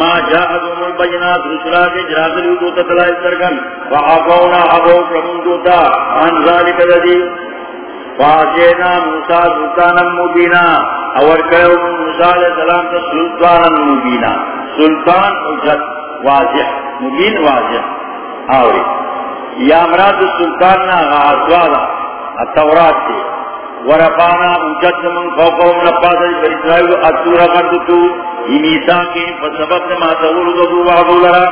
S1: ما جاءدهم البینات رسولات جرازل دو تتلائی سرگن. وعفونا عفوك رمون دوتا عن ذالک لدی فاجینا موسیٰ سلطانا مبینا، اور کہو موسیٰ علیہ السلام کا سلطانا مبینا۔ سلطان اجت واضح، مبین، واضح۔ آوری۔ یا مراد سلطان نا غازوالا التورات تے ورفانا اجت من فوقهم نفاظ بریسرائیل اتورا کردتو ایمیتا کی فسبب ما تقول دو بعضو لرا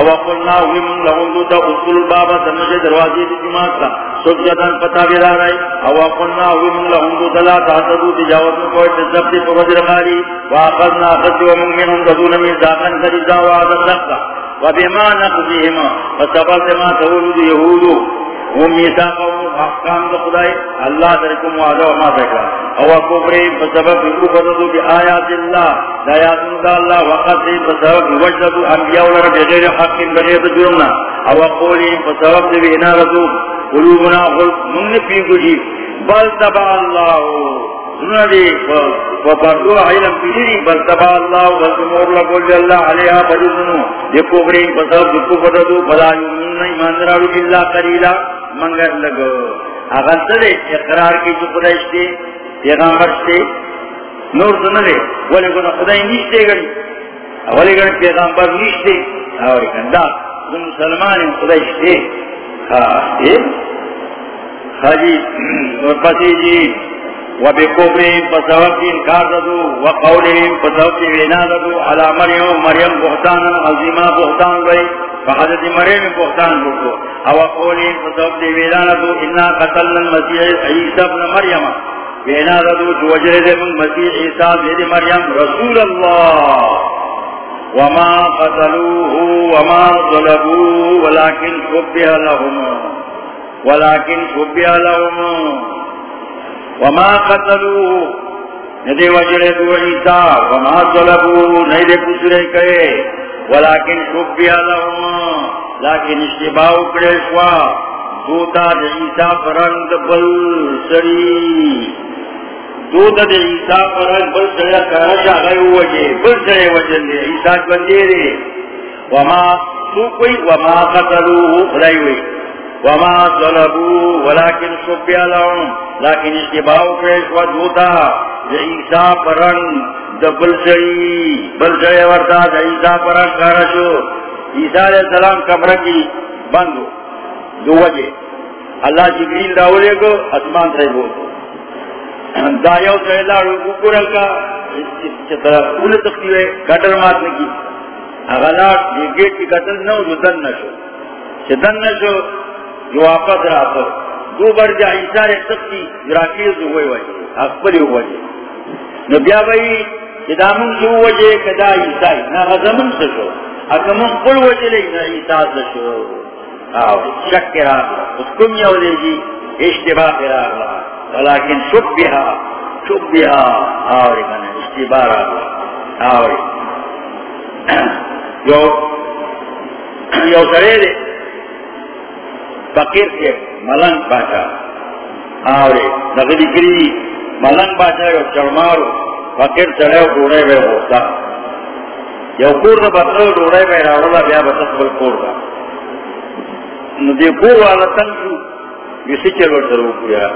S1: او قلنا وهم لهم دوتا اصول البابا دنجے دروازی دی جماعت سجدن پتا بھی رہا رہی او قلنا وهم لهم دوتا لا تحسدو تجاوت میں کوئی تزبتی فقدر خالی واقضنا خسی ومن منهم دون میزاقا خریزا وعدا سختا وبما نقضيهما فسبب ما تقول دو يهودو هم میزاقا احکام دا خدای اللہ درکم وعدا وما تکرا او کفرین فسبب اکفردو بی آیات اللہ دایات دا اللہ وقت فسبب وجدو انبیاء لر بغیر حق بغیر جرمنا۔ او قولین فسبب دی انارتو قلوبنا غلق من فی گجی بل تبع اللہ۔ سننا دی وپردو علم پیدری بل تبع اللہ۔ والجمور لقل اللہ۔ علیہا بجزنو دی کفرین فسبب اکفردو فلا یمنون ایمان راڑو باللہ قلیلہ۔ منگر لگو اگر تلے اقرار کی جو خدایش دے پیغامبر سے نور تو نہ دے بولے کو خدای نیشتے گڑی ولی گنا پیغامبر نیش دے اور گندا تم مسلمان خدایش دے حاجی اور پسی جی وبكفرهم فسبب انكار ددو وقولهم فسبب وینا ددو على مريم مريم بہتانا عظیما بہتان گئی فحضرت مریم بہتان بکو او قولهم فسبب وینا ددو انا قتلنا المسیح عیسى ابن مریم وینا ددو جوجر دے من مسیح عیسى بید مریم رسول اللہ وما قتلوه وما ظلبوه ولكن شبه لهم ولكن شبه لهم وما قتلوه ندے وجرے دو عیسیٰ. وما طلبوه ندے کسرے کئے. ولیکن شبیہ لهم لیکن اشتباہ اکڑے شوا. دوتا دے عیسیٰ فرند بل سری. دوتا دے عیسیٰ فرند بل سری. کارشا غیر وجے جی. بل سری وجن دے. عیسیٰ بندے دے. وما سوکوئی. وما قتلوه خلائیوئی وما طلبوا. ولكن شبه لهم لكن اشتباهوا كريش ودوتا جعيسى پرن دبل شئی بل شئی وردا جعيسى پرن کارشو عیسیٰ علیہ السلام کمرہ کی بندو دو وجہ۔ اللہ جبریل راولے کو اسمان سے بول۔ دایو سے لارو ککرل کا۔ اول تقیوے گٹر مات کی۔ اغلاق یہ گیٹ کی قتل نو جو دن نشو چھ دن نشو جو واپس رہا تو دو بر جا، انسان سختی راکیز ہوئے وجہ اکبر وجہ نبیا بھائی دامن جو وجہ کدا عیسائی نہ غزمن سے شو۔ من قل وجہ لئی نہ عیسا سے آو، شک کے رہا اس کم یو لے جی اشتباہ کے رہا ولیکن شب بیہا شب بیہا آوری کنا اشتباہ رہا آوری یو یو سرے دے۔ فقیر کے ملنگ باچا۔ آورے نقلی کری، ملنگ باچا یو چرمارو فقیر چڑے ڈوڑے بے ہوتا۔ یو کور دا بطلو ڈوڑے بے راولا، بیا بطل کور دا۔ ندی کور والا تنگ شو یسی چلو سرو کیا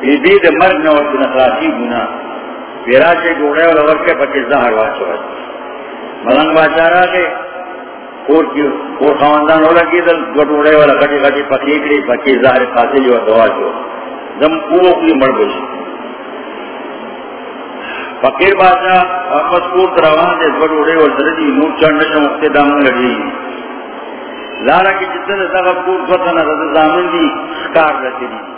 S1: بی بی دا مرگ نوات نخلاسی گنا بیرا چے ڈوڑے والا ورکے پکی زہر واچو ملنگ باچا را کے اور کی اور خواندان ہولا کی دل گٹوڑے والا کٹی کٹی پکی کری پکی ظاہر قاتل جو دعا جو۔ دم کو کی مر گئی۔ فقیر بادشاہ واپس کو روان دے گٹوڑے اور دردی نور چڑھنے سے مقتے دامن لگی۔ لارا کی جتنے سگا پور فتنا رضا دامن دی سکار رہتے دی۔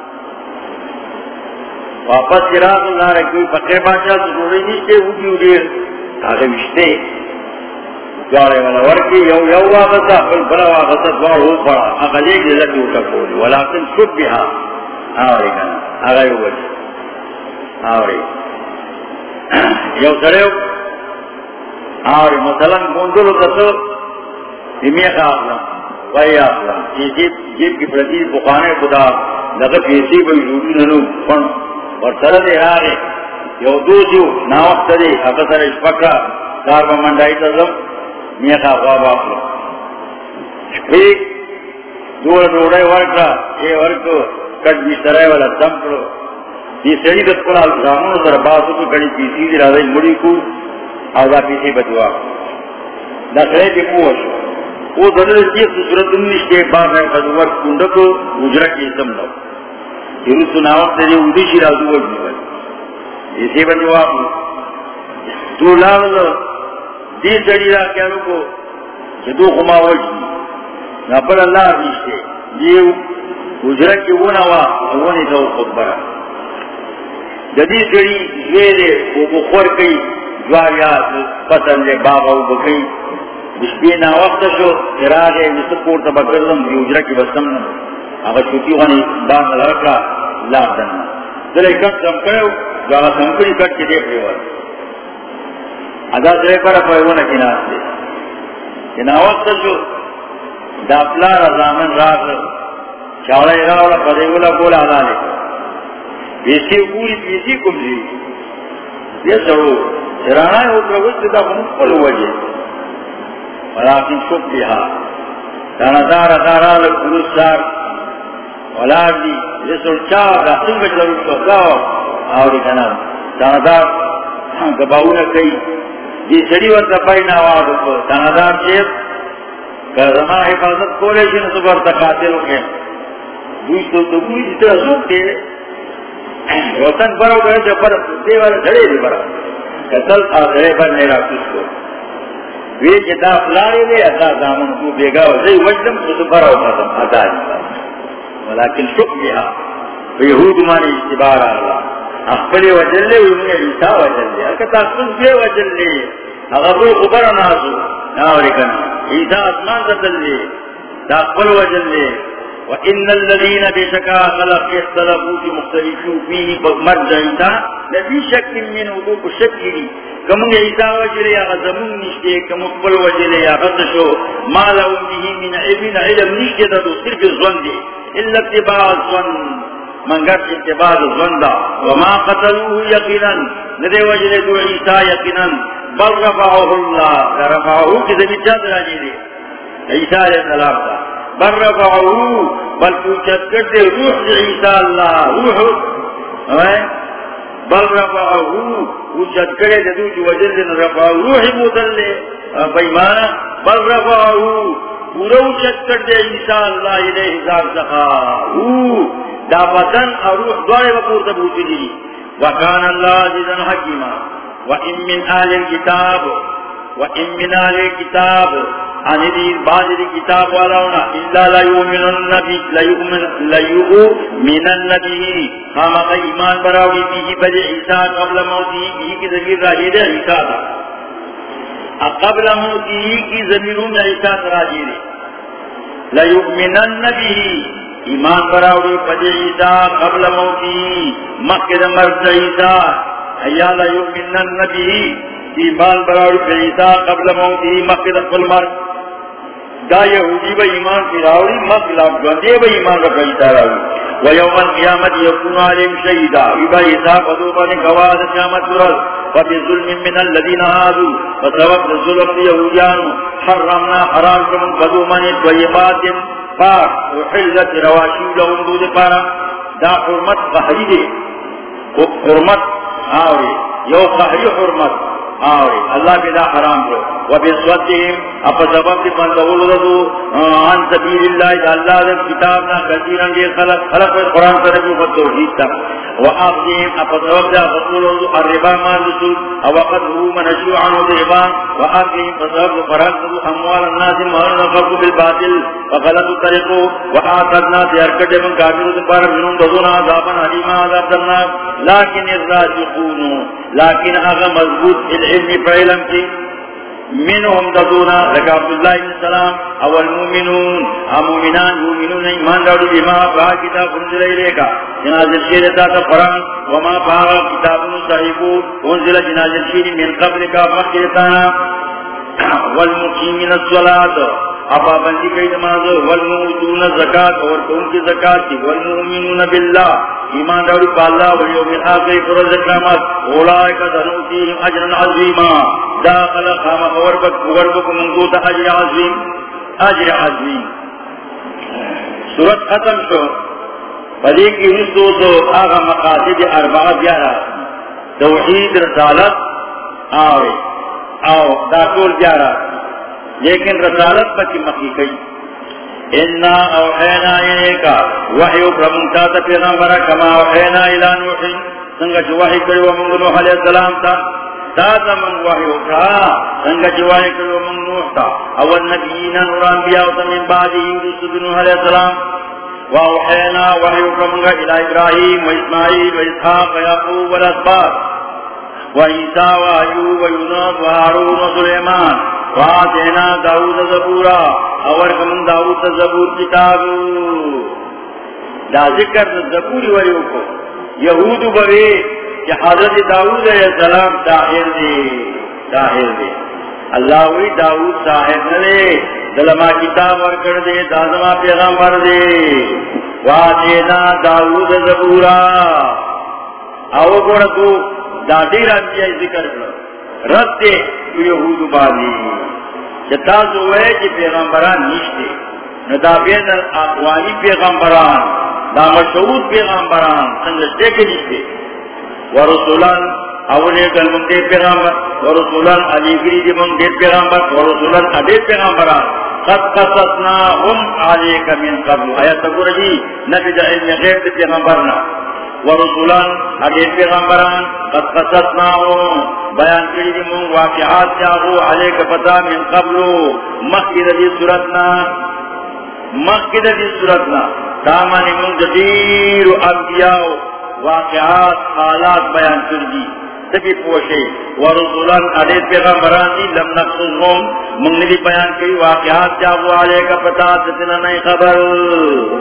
S1: واپس کی رات لارا کی فقیر بادشاہ تو روڑے نیچے ہوگی ہوگی آگے مشتے۔ دوارے والا ورکی، یو یو واقصا پل بلا واقصا دوار ہو پڑا۔ اقلی کی لگی اٹھا کولی ولیکن شب بیہا آوری کنا آگئی وجہ آوری۔ یو سڑیو آوری۔ مثلا گوندلو تسو امیخ آخلا۔ وائی آخلا۔ جیب جیب کی پرتیز بخانے خدا۔ لگا پیسی بھئی جوڑی ننو۔ پن۔ اور سرد آگے یو دو جو ناوقت دے اکثر اشپکا کار با مندائی تزم میخ آخواب آخلا شپیک دور دوڑے ورکا، اے ورکو کٹ بیشترائی والا دم کرو. یہ سڑی دس پر الزامون در باسو کو کڑی پیسی دی رازی مڑی کو آزا پیسی بدوا دخلے کی پوش وہ دلل چیز صورت انیش کے بعد ہے خدوات کندکو اجرہ کی اسم لو یہ رسو ناوقت دے اودیشی رازو وجنی والی اسی بدوا تو لال دی سڑی را کیا رکو کہ دو خما وجنی نا پر اللہ رشتے یہ اجرہ کی وہ نوا ونی تو خود برا جدی جڑی یہ دے وہ بخور کئی جواریات پسند لے بابا وہ بکئی بشبینا وقت شو اراد اراغے نسکور تبا کردم دی اجرہ کی بسم اگر چھوٹی وانی بان لرکا لا دننا دلے کٹ کم کرو جو آگا کٹ کے دیکھ رہے ادا دلے پر اپنے کی دے دا پدیولا لے کم یہ دا وجہ ولیکن شک بیہا لکروس سار ولاد دی دا آوری گباونا کئی دی سڑی وقت پاینا وادو کو دانا دار چیز کہ زمان حفاظت کولے جن سبر تقاتلو کے۔ دوش تو تو کوئی جتر جی سوک دے۔ وطن برو گئے جو پر دے دیوار جھڑے دی برا۔ کتل آخرے پر میرا کس کو۔ وی جی جتا فلارے لے اتا دامن کو بیگا وزی وجدم خود برا ہوتا تم اتا جتا ولیکن شک بیا ہاں۔ یہود مانی اجتبار آلہ اخبری وجل لے وی منہ عیسیٰ وجل لے۔ اکتا کس بے وجل لے۔ اغبر خبر نازو ناوری کنا عیسیٰ اسمان تدل لے دا وجل لے۔ وَإِنَّ الَّذِينَ بِشَكَا خَلَقِ اخْتَلَفُوا مُخْتَلِفُوا فِيهِ فَمَرْجَ عِيسَى لَفِي شَكٍّ مِّنْهُ دُوكُ شَكِّرِ كَمُنْ عِيسَى وَجِلِ يَا غَزَمُنْ نِشْتِ كَمُقْبَلْ وَجِلِ يَا غَزَشُ مَا لَهُمْ بِهِ مِنْ عِبِنَ عِلَمْ نِشْتِ دَدُو صِرْفِ الظَّنْدِ إِلَّا اتِّبَاعَ الظَّنْ من گرد اتباع الظن وما قتلوه يقنا ندے وجل دو عیسیٰ یقنا بل رفعه اللہ رفعه کی زمین چاند راجی دے۔ عیسیٰ علیہ السلام کا بل رفعه بل پوچھت کرتے روح عیسیٰ اللہ، روح۔ بل رفعه پوچھت کرے دو جو وجل دن رفعه روح مدلے بیمانا بل رفعه پورا اچھت کرتے عیسیٰ اللہ علیہ حساب سخا دا بدن اور روح دوارے وقور تبوتی دی. وکان اللہ عزیزا حکیما. وَإِن مِّنْ آلِ الْكِتَابِ، وَإِن مِّنْ آلِ الْكِتَابِ. آنی دی بعض دی کتاب والا ہونا اللہ لیومن النبی لیومن النبی ہم ایمان براوی بھی بجے عیسیٰ قبل موتی بھی کی ضمیر راجی دے عیسیٰ دا. قبل موتی کی زمینوں میں ایسا راجی دے لیومن النبی ایمان براوی بجے عیسا قبل موتی مقد مرد عیسا ایالا یومن النبی ایمان براوی بجے عیسا قبل موتی مقد مرد دا یہودی با ایمان کی راوی مقلب جوندے با ایمان کا قیدہ راوی ویوم القیامت یکون علیم شہیدہ ایبا حساب ادوبا نے گواز قیامت رل فبی ظلم من الذین آدو فسوق ظلم دی یہودیانو۔ حرمنا حرام کمن قدومانی طویبات پاک وحلت رواشی لهم دود پارا۔ دا حرمت قہری دے۔ حرمت آوری یو قہری حرمت۔ آوری اللہ بدا حرام کرو کو وبصوتهم اپسبب دی بندول رضو۔ عن سبیل اللہ دا اللہ دے کتابنا کثیرا دی خلق خلق قرآن پر جو فتوحید تا وآخذهم اپسبب دی بندول رضو، الربا ما رسول۔ وقد هو منشو عنو دی ربا وآخذهم فسبب قرآن رضو، اموال الناس مهرن فرق بالباطل۔ وغلط طریقو، وآخذنا دی ارکت من کافر دی پر منون دزونا، عذابا حلیما عذاب درنا لیکن الراسخون لیکن اغا مضبوط علمی فعلم کی منهم ددونا لك عبد الله بن السلام او المؤمنون المؤمنان يؤمنون ایمان دارو بما فا کتاب انزل الیکا جنازل شیر تا قرآن، وما فا کتاب صحیبو انزل جنازل شیر من قبل کا مخیرتانا والمقیمین الصلاة. ابا بندی کئی نماز والموتون زکاة اور کون کی زکاة کی؟ والمؤمنون باللہ. ایمان دارو پا اللہ ولیوم آخری فرز اکرامات اولائک دنوتیهم اجرا عظیما. داخل خام غربک غربک منگوت اجر عظیم. اجر عظیم. سورت ختم شو. پدی کی نسو تو آغا مقاصد اربعہ بیارا توحید رسالت آوے. آو داکول بیارا لیکن رسالت پکی مکی کئی۔ انا اوحینا انیکا وحیو برمونتا تا پیغمبرا کما اوحینا الى نوحی سنگا چو وحی کری ومنگ نوح علیہ السلام تا۔ تا تا من وحی اکرا سنگا چو وحی کری ومنگ نوح تا۔ اول نبیین نور انبیاء تا من بعدی رسول نوح علیہ السلام۔ واوحینا وحی اکرمنگا الى ابراہیم و اسماعیل و اسحاق و یعقوب و الاسبار و عیسیٰ و ایوب و یونس و حارون و سلیمان واتینا داود زبورا، اور کمن داود زبور کتابو دا ذکر زبوری وریو کو۔ یہود بوے کہ حضرت داود علیہ السلام داہر دے داہر دے۔ اللہ وی داود صاحب نلے دلما کتاب ورکر دے دازما پیغمبر دے۔ واتینا داود زبورا۔ او گوڑا تو دادی رانجی ذکر کرو رد دے یہود جتا پیغمبران ندا بین اقوانی پیغمبران، دا مشہور پیغمبران سنگستے کے نیشتے ورسولان اولی کل منگے پیغمبر، ورسولان علی گری دی منگے پیغمبر، ورسولان علی پیغمبران. قد قصصنا هم علیک من قبل. آیت تقول جی نبی دا علم غیب دی پیغمبرنا. ورسولان اگے پیغمبران، قد قصصناهم بیان کری دی من واقعات جاغو علیک پتا من قبلو. مخید دی صورتنا. مخید دی صورتنا. دامانی من جدیر انبیاء واقعات، حالات بیان کری دی تبی پوشے ورسولان اگے پیغمبران دی، لم نقصصهم من ندی بیان کری واقعات جاغو علیک پتا ستنا نئی خبر.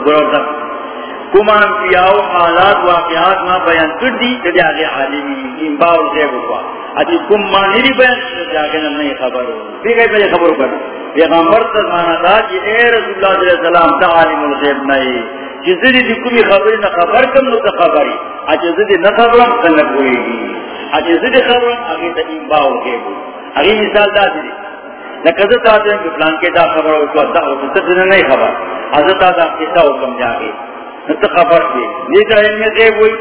S1: گروہ کمان پیاو حالات واقعات ما بیان کر دی کہ آگے عالمی ان باور غیب ہوا اتی کم مانیری بیان کر آگے نہیں خبر ہو. بھی گئی پہلے خبر کر پیغمبر تا مانا تھا کہ اے رسول اللہ علیہ السلام تا عالم الغیب نہیں جس دی دی کمی خبری نہ خبر کم نو تا خبری. اچھا زدی نہ خبرم کنک ہوئی گی. اچھا زدی خبرم آگے تا ان باور غیب ہو. اگی مثال دا دی نکذت آتے ہیں کہ پلان کے دا خبر ہو تو دا ہو تو نہیں خبر حضرت آدھا قصہ حکم جاگے نت خبر کی نیتا علم غیب ہوئی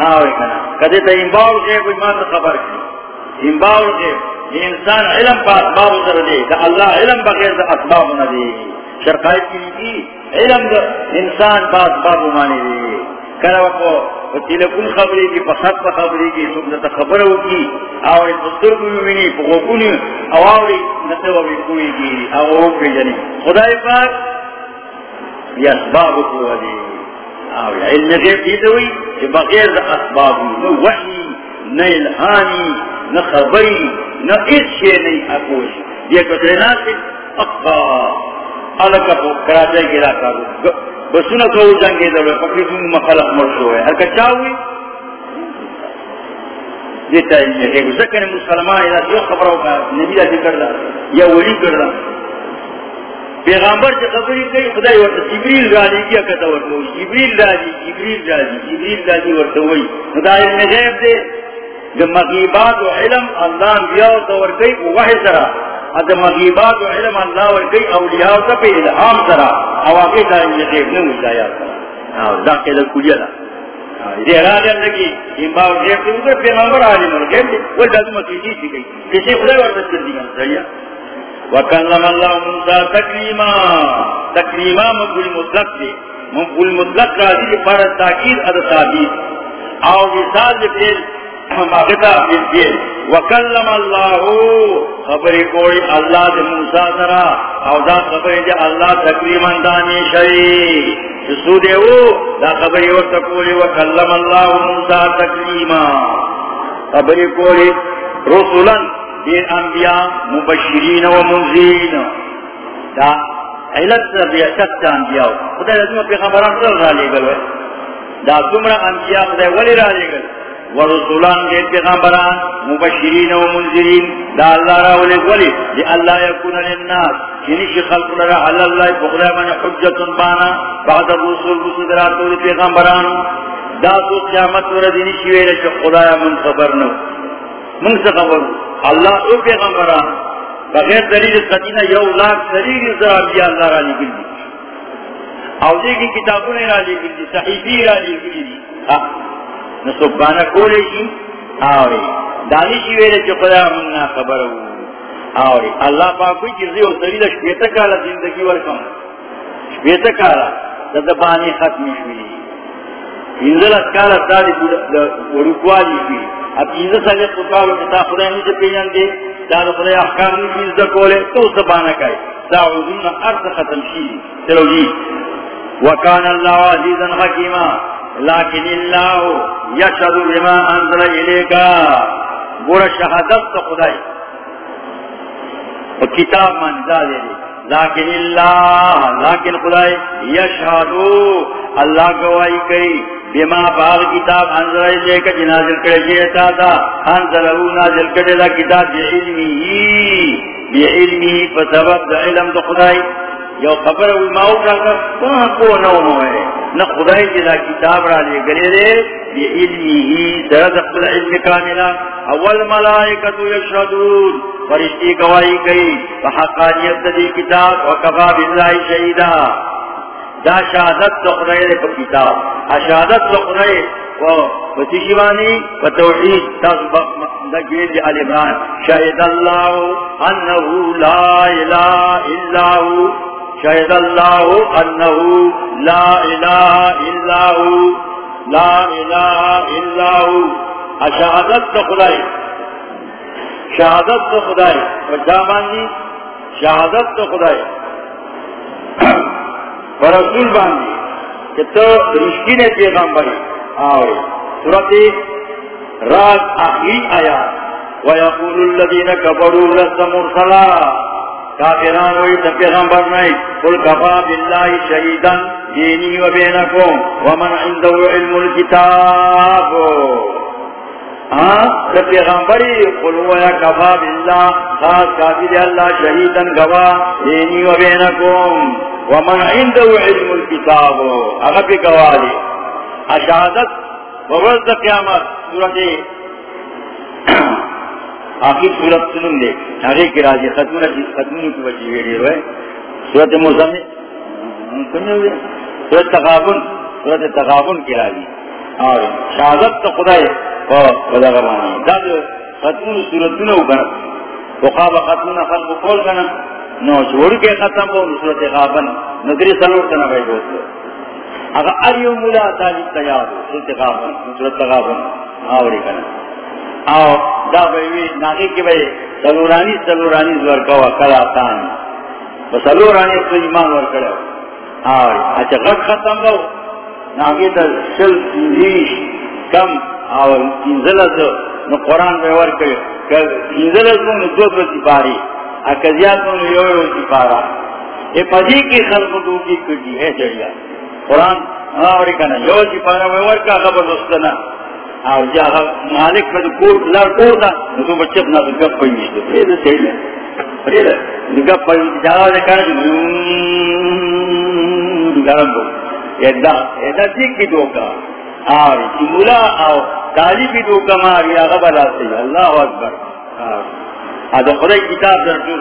S1: ہاں آوے کنا کدے تا انباو غیب ہوئی، ما تا خبر کی انباو غیب یہ انسان علم پا اسباب سر دے دا اللہ علم بغیر دا اسباب نہ دے. شرقائی کی کی علم دا انسان پا اسباب مانے دے. کنا وقو تیلکون خبری کی پسات پا خبری کی سکتا خبر ہو کی آوری پستر کو یمینی پغوکونی اواوری نتو بھی کوئی کی، آوری پی جنی. خدای پاک یہ اسباب کو دے. علم غیب بغیر دا اسباب نو نہ خبری، نہ اس اقا تو جنگے دلو پکری سنگ مرشو ہے۔ ہر کچا ہوئی مسلمان خبروں کا نبی ذکر دا یا ولی کر دا پیغمبر سے خبری کئی، خدای ورطا جبریل راجی کیا کتا ورطا ہوئی جبریل راجی جبریل راجی جبریل راجی ورطا ہوئی خدای علم غیب دے. جب مغیبات و علم اللہ انبیاء ورطا ورطا وحی سرا. جب مغیبات و علم اللہ ورطا اولیاء ورطا پہ الہام سرا. اواقی تا علم غیب نے مجھایا سرا داخل کلیا دا. یہ راجی اللہ کی. امباو غیب دے اوپر پیغمبر عالم غیب دے. وہ جازم اکیسی تھی گئی کسی خدای ورطا چل دی وکلم اللہ موسیٰ تکریما تکریما مقبول مطلق دے مقبول مطلق راضی کے پر تاکیر اد ثابت او مثال دے پھر ماغتا پھر پھر وکلم اللہ خبری کوئی اللہ دے موسیٰ سرا. او دا خبری دے اللہ تکریما دانی شئی جسو دے وہ دا خبری اور تکولی وکلم اللہ موسیٰ تکریما خبری کوئی رسولن دیر انبیاء، مبشرین و منزین دا علت بیعتت دا انبیاء. خدا لازم پیغمبران صلی اللہ علیہ گلو دا سمرا انبیاء خدا ولی را لے گلو ورسولان دے پیغمبران، مبشرین و منذرین. دا اللہ را ولی ولی دی اللہ یکون للناس. ینشی خلق لرا علی اللہ بخلا من حجت بانا. بعد الرسول بسدرات ولی پیغمبران دا تو قیامت ورد نشی ویلے چا خدایا من خبر نو من سے خبر اللہ او پیغمبران. بغیر دلیل قدینہ یو لاکھ دلیل ذرا بیا اللہ را لگل دی او دیکھ کتابوں را لگل دی صحیفی را لگل دی نسبانا کولے شی آوری دانی شی ویلے چی خدا مننا خبر ہو آوری اللہ پاکوی چی زیو سویدہ شپیتا کالا زندگی ورکم شپیتا کالا دبانی ختمی شوی انزل اتکالا سالی ورکوالی شوی اب کتا خدا نیچے پیجن دے احکام نیچے کولے، تو کئی ختم شی۔ چلو جی۔ وکان اللہ عزیزا حکیما، لیکن اللہ یشہد بما انزل الیکا گورا شہادت خدای۔ کتاب دے لیکن اللہ، لیکن خدای یشہد۔ اللہ گواہی کئی بما باغ کتاب انزل الیکا جنازل کرے جیتا تھا انزلہو نازل کرے دا کتاب بعلمی بعلمی فسبب دا علم دا خدای۔ یو خبر ہوئی ماؤ کا کہاں کو نو ہے؟ نہ خدائی جدا کتاب را لے گلے دے یہ علمی ہی درد اقبل علم کاملا اول ملائکت یشہدون، فرشتی گواہی گئی فحقانیت دی کتاب، وکفا باللہ شہیدہ۔ دا شہادت تو خدای دے پر کتاب اشہادت تو خدای وتشیوانی وتوحید تصبق دجیل دی علیمان شہد اللہ انہو لا الہ الا ہو شہد اللہ انہو لا الہ الا ہو لا الہ الا ہو اشہادت تو خدای شہادت تو خدای وجامانی شہادت تو خدای رسول باندھی کہ تو رشکی نے پیغمبری آئے سورت رات آخری آیا وَيَقُولُ الَّذِينَ كَفَرُوا لَسَّ مُرْسَلًا. کافران ہوئی تو پیغمبر نہیں قل کفا باللہ شہیدن دینی و بینکم. ومن عندو علم الكتاب. ہاں، پیغمبری قل ہوا کفا باللہ، خاص کافی کافر اللہ شہیدن گوا دینی و بینکم. ومن عنده علم الكتاب، اگر بھی گوالی اشہادت وورد قیامت، صورت آخر صورت سنن دے. آگے کی راجی ختمون کی ختمون کی وجہ ویڈی ہوئے صورت موسم صورت تغابن صورت تغابن کی راجی اور شہادت تو خدا ہے خدا غرمانی دا ختمون صورتون ہو کنا وقاب ختمون خلق قول کنا نو چھوڑ کے ختم ہو صورت غابن نظری سلور کنا بھائی دوستو اگر ار اریو مولا تعلیم تیار ہو صورت غابن صورت غابن آوری کنا آو دا بھئی ناکی کی بھئی سلورانی سلورانی زور کوا کلا تانی و سلورانی تو ایمان ور کرو آوری اچھا غد ختم گو ناکی تا شل تنزیش کم آور تنزلت نو قرآن بے ور کرو تنزلت نو دو دو سپاری اکزیات نو یو یو سپارا اے پدی کی خلق دو کی کٹی ہے جڑیا قرآن آوری کنا یو سپارا بے ور کا خبر دستنا اور جہاں مالک پر کوٹ لڑ کو دا تو بچے اپنا گپ پئی نہیں یہ تو صحیح ہے پھر گپ پئی جہاں نے کہا گرم ہو ایدا ایدا ٹھیک کی دو اور مولا او تالی بھی دو کا مار یا سے اللہ اکبر۔ ہاں خدا کتاب در کی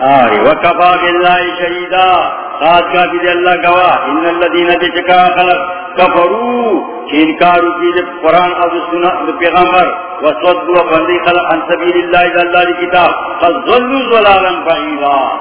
S1: آئی وکفا باللہ شہیدہ خاص کا بھی اللہ گواہ۔ ان الذین بچکا خلق کفرو۔ کہ کی قرآن اور سنہ پیغمبر۔ وصدو فندی خلق عن سبیل اللہ اللہ دی کتاب فظلو ظلالا فعیلا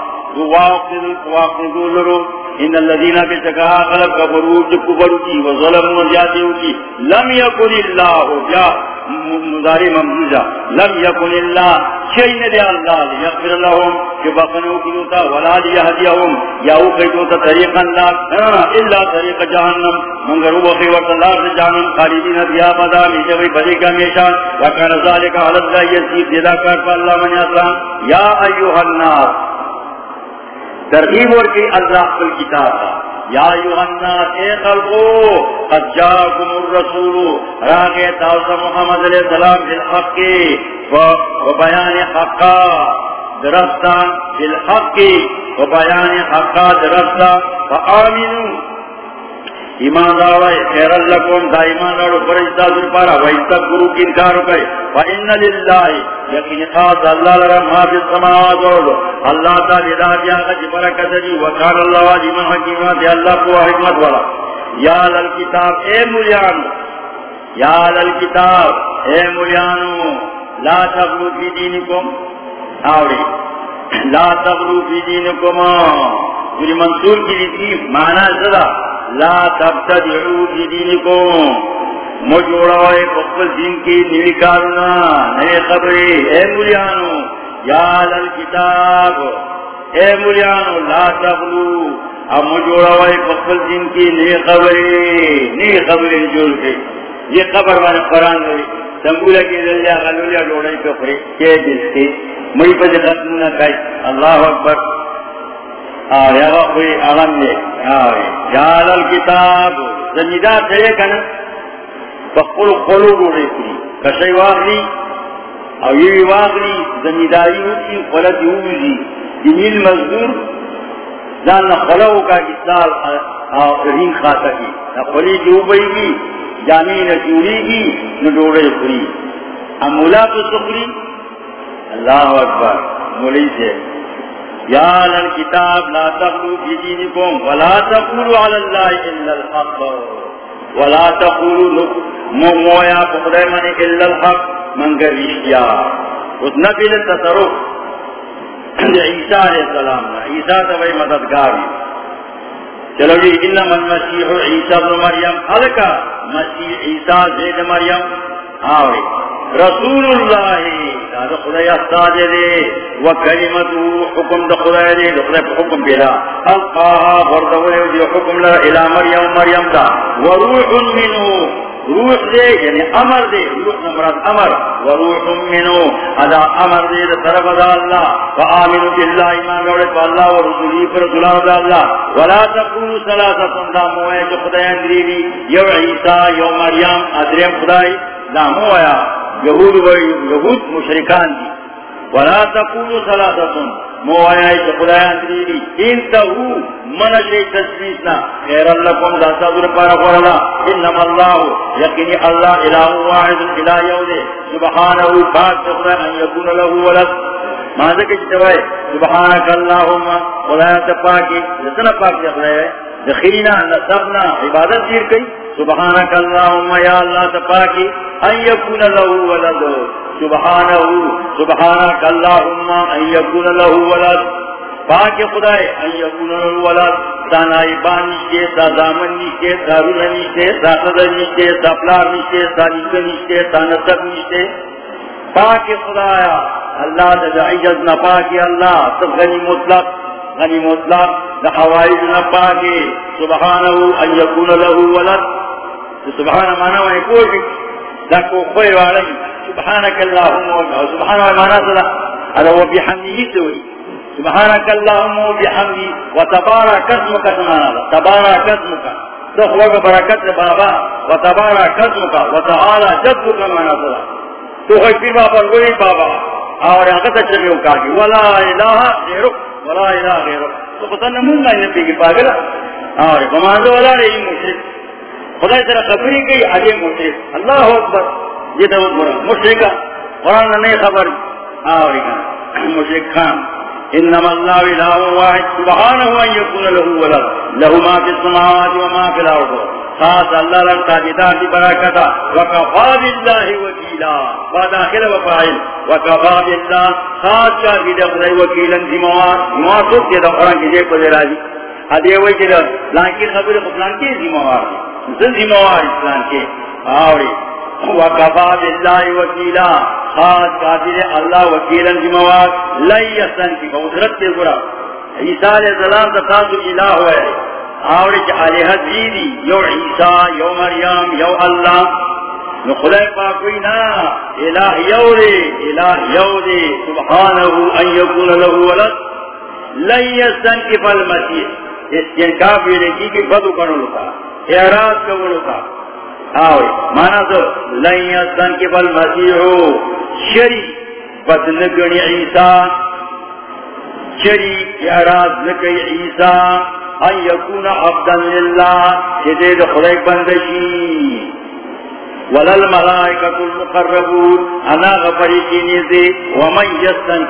S1: واقعدو لرو۔ ان الذین بچکا خلق کفرو جب کفرو کی وظلمو زیادیو کی لم یکن اللہ جا مزاری ممزوزہ لم یکن اللہ چین دے اللہ لیغفر لهم. کہ بخنو کیوتا ولا لیہدیہم یاو قیدوتا طریق اللہ الا طریق جہنم منگر وقی وقت اللہ سے جہنم خالدین دیا بدا میجوی بدی کا میشان وکان ذالک حلد اللہ یزید دیدہ کر پا اللہ من اسلام یا ایوہ الناس ترغیب اور کی اللہ کل کتاب تھا یا یوحنا اے خلقو، قد جاکم الرسول راگے تاوسا محمد علیہ السلام بالحق کی و بیان حقا درستا بالحق کی و بیان حقا درستا فآمنو. ایمان داوائی خیر اللہ اللکم دا ایمان داوائی فرشتہ در پارا ویستک گرو کی انکار کئی فإن للہ یقین خاص اللہ لرم ما فی السماوات والارض اللہ تعالی دا بیا کی برکت دی وکال اللہ علیما حکیما دی اللہ کو حکمت والا۔ یا للکتاب اے مولیان یا للکتاب اے مولیانو، لا تغلو فی دینکم۔ آوری، لا تغلو فی دینکم۔ جو منصور کی لیتی معنی زدہ۔ لا تبتدعو فی دینکم مجھوڑا پپل دین کی نیوی کارنا، نئے خبری اے ملیانو یا لل کتاب اے ملیانو لا تغلو۔ اب مجھوڑا پپل دین کی نئے خبری نئے خبری جوڑ کے۔ یہ خبر وانے قرآن ہوئی تنگولہ کی ذلیا غلولیا لوڑائی پہ خری کہ جس کے مئی پہ ختم نہ کئی اللہ اکبر۔ آیا کوئی کتاب کنا کشی واغلی او یوی واغلی زمیداری ہوتی جمیل مزدور۔ جان خلو کا اصلاح آخرین خاصا کی۔ جو بئی گی جامی نجوری گی نڈوڑے کری امولا تو سکری اللہ اکبر، مولی سے۔ یا لن لا تقلو فی دینکم ولا تقولوا علی اللہ الا الحق. ولا تقولوا مویا پخدے منی الا الحق منگر رشتیا. اس نبی نے تصرف. عیسیٰ علیہ السلام عیسیٰ تو بھائی چلو جی انما المسیح عیسیٰ ابن مریم حلقہ مسیح عیسیٰ زید مریم. آوری رسول اللہ دا خدای استاد دے و کلمتو، حکم دا خدای دے دا خدای حکم بیلا. القاها بردولی دی، حکم لها الى مریم مریم دا. و روح منو. روح دے یعنی امر دے، روح نمرات امر. و روح منو ادا امر دے طرف دا اللہ. و آمنو باللہ، ایمان روڑے پا اللہ و رسولی پر رسولان دا اللہ. ولا تقولو سلاسة دا موئے جو خدای اندریلی یو عیسیٰ، یو مریم، ادریم خدای. دا موئے یہود یہود مشرکان دی. ولا تقولوا ثلاثه مویا ای خدایان من شی خیر انما یقین واحد یود پاک خدا ان یکون له ولد۔ ما ذکر سبحانك اللهم جتنا پاک خدا ہے۔ نصبنا عبادت دیر کئی۔ سبحانك اللهم يا الله تپاکی ان يكون له ولد۔ سبحانه، سبحانك اللهم ان يكون له ولد. پاک خدای ان يكون له ولد. دانا ایبان نشتے دا زامن نشتے دا رون نشتے دا قدر نشتے دا پلار نشتے دا نشتے نشتے دا نصب نشتے پاک خدایا اللہ دا عجز نپاکی اللہ سب غنی مطلق غنی مطلق دا حوائج نپاکی سبحانه ان يكون له ولد. سبحان مانا وہی کوئی لکو خوئی وعلم سبحانك اللهم سبحان مانا صدا هذا هو بحمده سوي سبحانك اللهم وبحمده وتبارك اسمك تبارك اسمك تخوك بركة بابا. وتبارك اسمك وتعالى جدك مانا صدا تو خوئی پیر بابا الوئی بابا. اور یہاں کتا چلیو کاگی ولا الہ غیرک. ولا الہ غیرک. تو پتہ نمون گا نبی کی پاگلا اور بماندو ولا رہی مشرک. خدا طرح خبری گئی آگے مشرق اللہ اکبر. یہ تو برا مشرق قرآن نہیں خبر۔ ہاں، آوری کا مشرق خان۔ انما اللہ الہ واحد سبحانہ ان یکون له ولد۔ له ما فی السماوات و ما فی الارض۔ خاص اللہ لگتا جدار دی برکتا وکفا باللہ وکیلا۔ فداخل وفائل وکفا باللہ۔ خاص کا جدار دی وکیلا زموار زموار سوک جدار قرآن کی جیب پر راجی ادھے وہی جدار لانکی خبر خبران کی زموار دی ذمہ اسلام کے۔ ہاں، آوری وکفا باللہ وکیلا. خاص قادر اللہ وکیلا جمعات لئی یسن کی قدرت کے گرا عیسیٰ علیہ السلام تا تاسو الہ ہوئے آورج علیہ دیدی یو عیسیٰ، یو مریم، یو اللہ. نو نخلائے پاکوئی نا. الہ یو دے. الہ یو دے. سبحانہو ان یکون لہو ولد. لئی یسن کی فالمسیح اس کے کافی رکی کی بدو کنو کا اعراض کنو کا آوے۔ مانا تو لن یستن کی بل مسیحو شری بس نگنی عیسیٰ، شری اعراض نگنی عیسیٰ، ان یکون عبدا للہ چیزے دے خدای بندشی۔ ولل ملائکت المقربون، انا غفری کی نیزے ومن یستن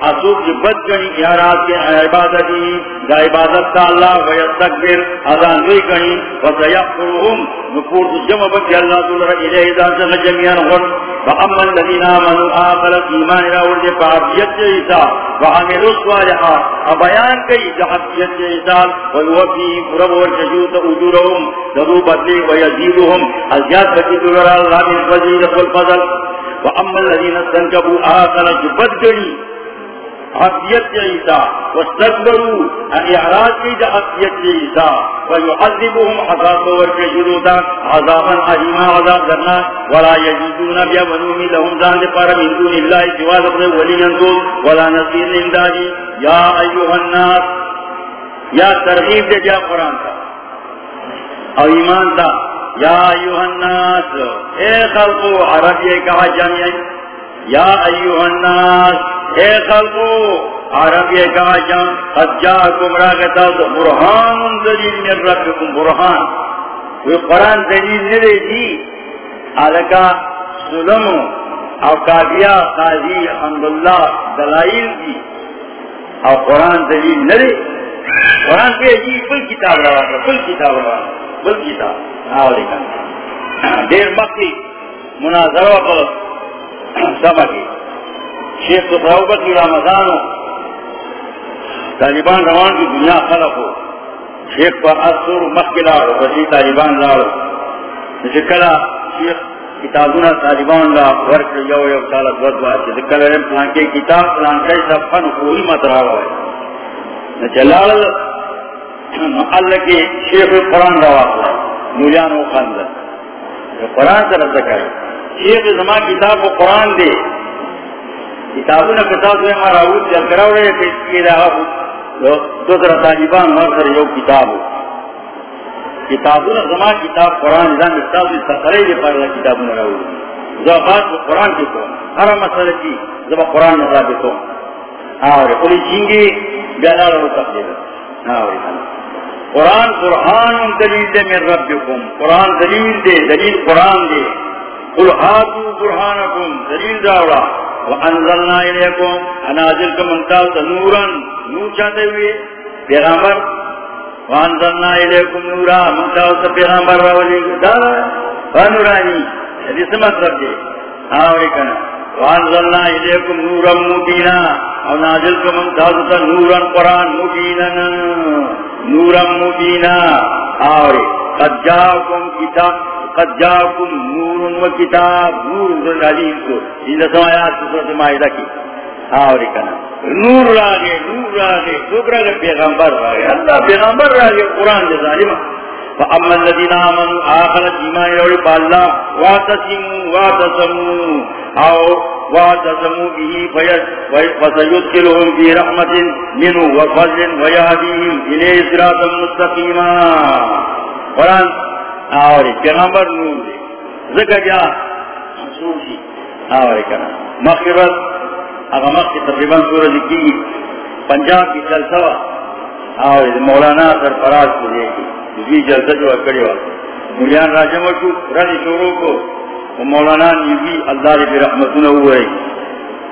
S1: کی اصوب کی بدگنی اعراض کے عبادتی دا عبادت تا اللہ ویستکبر ازان دوی کنی وزیقفرهم نپورت جمع بکی اللہ دولر الہ ازان سن جمعیان غن فاما الذین آمنوا آخلت ایمان راول دے فعبیت جیسا وعملوا الصالحات، ابیان کئی جحبیت جیسا والوفی قرب ورشجوت اجورهم دو بدلی ویزیدهم ازیاد بکی دولر اللہ من فضیل فالفضل وَأَمَّا الَّذِينَ اسْتَنْكَبُوا آخَرَ جُبَدْ عقیت جیسا واستقبروا ان اعراض کی جا عقیت جیسا ویعذبهم عذاب ورک جدودا عذابا عظیما عذاب درنا ولا یجدون بیا ونومی لهم زان پارا من دون اللہ سواز اپنے ولی انتو ولا نصیر لندادی یا ایوہ الناس یا ترغیب دے جا قرآن تا. او ایمان تا. یا ایوہ الناس، اے خلقو عربی کہا جمعی یا ایوہ الناس، اے خلقو، عرب یہ کہا جان، قد جاکم راگتا تو برحان دلیل من ربکم برحان وہ قرآن دلیل نرے دی آلکا سلم او قادیہ قاضی حمداللہ دلائل دی او قرآن دلیل نرے قرآن پہ جی کل کتاب روا تھا کل کتاب روا کل کتاب آو دیکھا دیر مقی، مناظرہ پر سمجھے شیخ تو صحبت کی رمضان ہو طالبان روان کی دنیا خلق ہو. شیخ پر اثر مخی لارو بسی طالبان لارو جسے کلا شیخ کتابونا طالبان لا ورک یو یو سال سالت ودوا جسے کلا رم پلانکے کتاب پلانکے سب فن کوئی مت رہا ہے. جلال اللہ کے شیخ قرآن روا مولیان و خاندر قرآن سے رسکا ہے شیخ زمان کتاب و قرآن دے. کتابوں نے کتاب سے ہمارا روز جل کرا رہے کہ اس کی رہا دوسرا طالبان، ہر سر یو کتاب کتابوں نے زمان کتاب، قرآن جان کتاب سے سکرے دے پڑھ رہا کتابوں نے رہا جو بات کو قرآن کی کو ہر مسئلہ کی جب قرآن میں ثابت ہو اور کوئی چینگی بیانا رہو تقدیر اور ہاں، ہاں. قرآن قرآن دلیل دے من ربکم. قرآن دلیل دے، دلیل قرآن دے. قل ہاتو قرآنکم دلیل داوڑا وانزلنا الیکم، انازل کا نورا. نور چاہتے ہوئے؟ پیغامبر وانزلنا الیکم نورا منتال تا پیغامبر راولی. دارا فانورانی حدیث مطلب دے. آوری کنا. وانزلنا الیکم نورا مبینا. ونازل کا منتال تا نورا قرآن مبینا. نورا مبینا. آوری. قد جاکم کتاب قد جاکم نور و کتاب نور ذل علیل کو ان سمایات سورت مائدہ کی آوری کنا نور راگے نور راگے دوکرا گے پیغمبر راگے اللہ پیغمبر راگے قرآن دے ظالمہ. فاما الذين امنوا اخلت ایمان یوڑی پا اللہ واتسموا واتسموا او واتسموا به فیس وسیدخلهم في رحمت منه وفضل ويهديهم اليه صراطا مستقيما. قرآن آوری، پیغمبر نور دے زکا جا، منصور جی. آوری کنا. مخیبت اگا مخی تقریباً سورہ لکی پنجاب کی سلسلہ آوری، مولانا سرفراز کو دے گی دوی جلسہ جو اکڑی وقت مولیان راجم وشو رضی شروع کو. مولانا نیوی اللہ ربی رحمتون ہوئے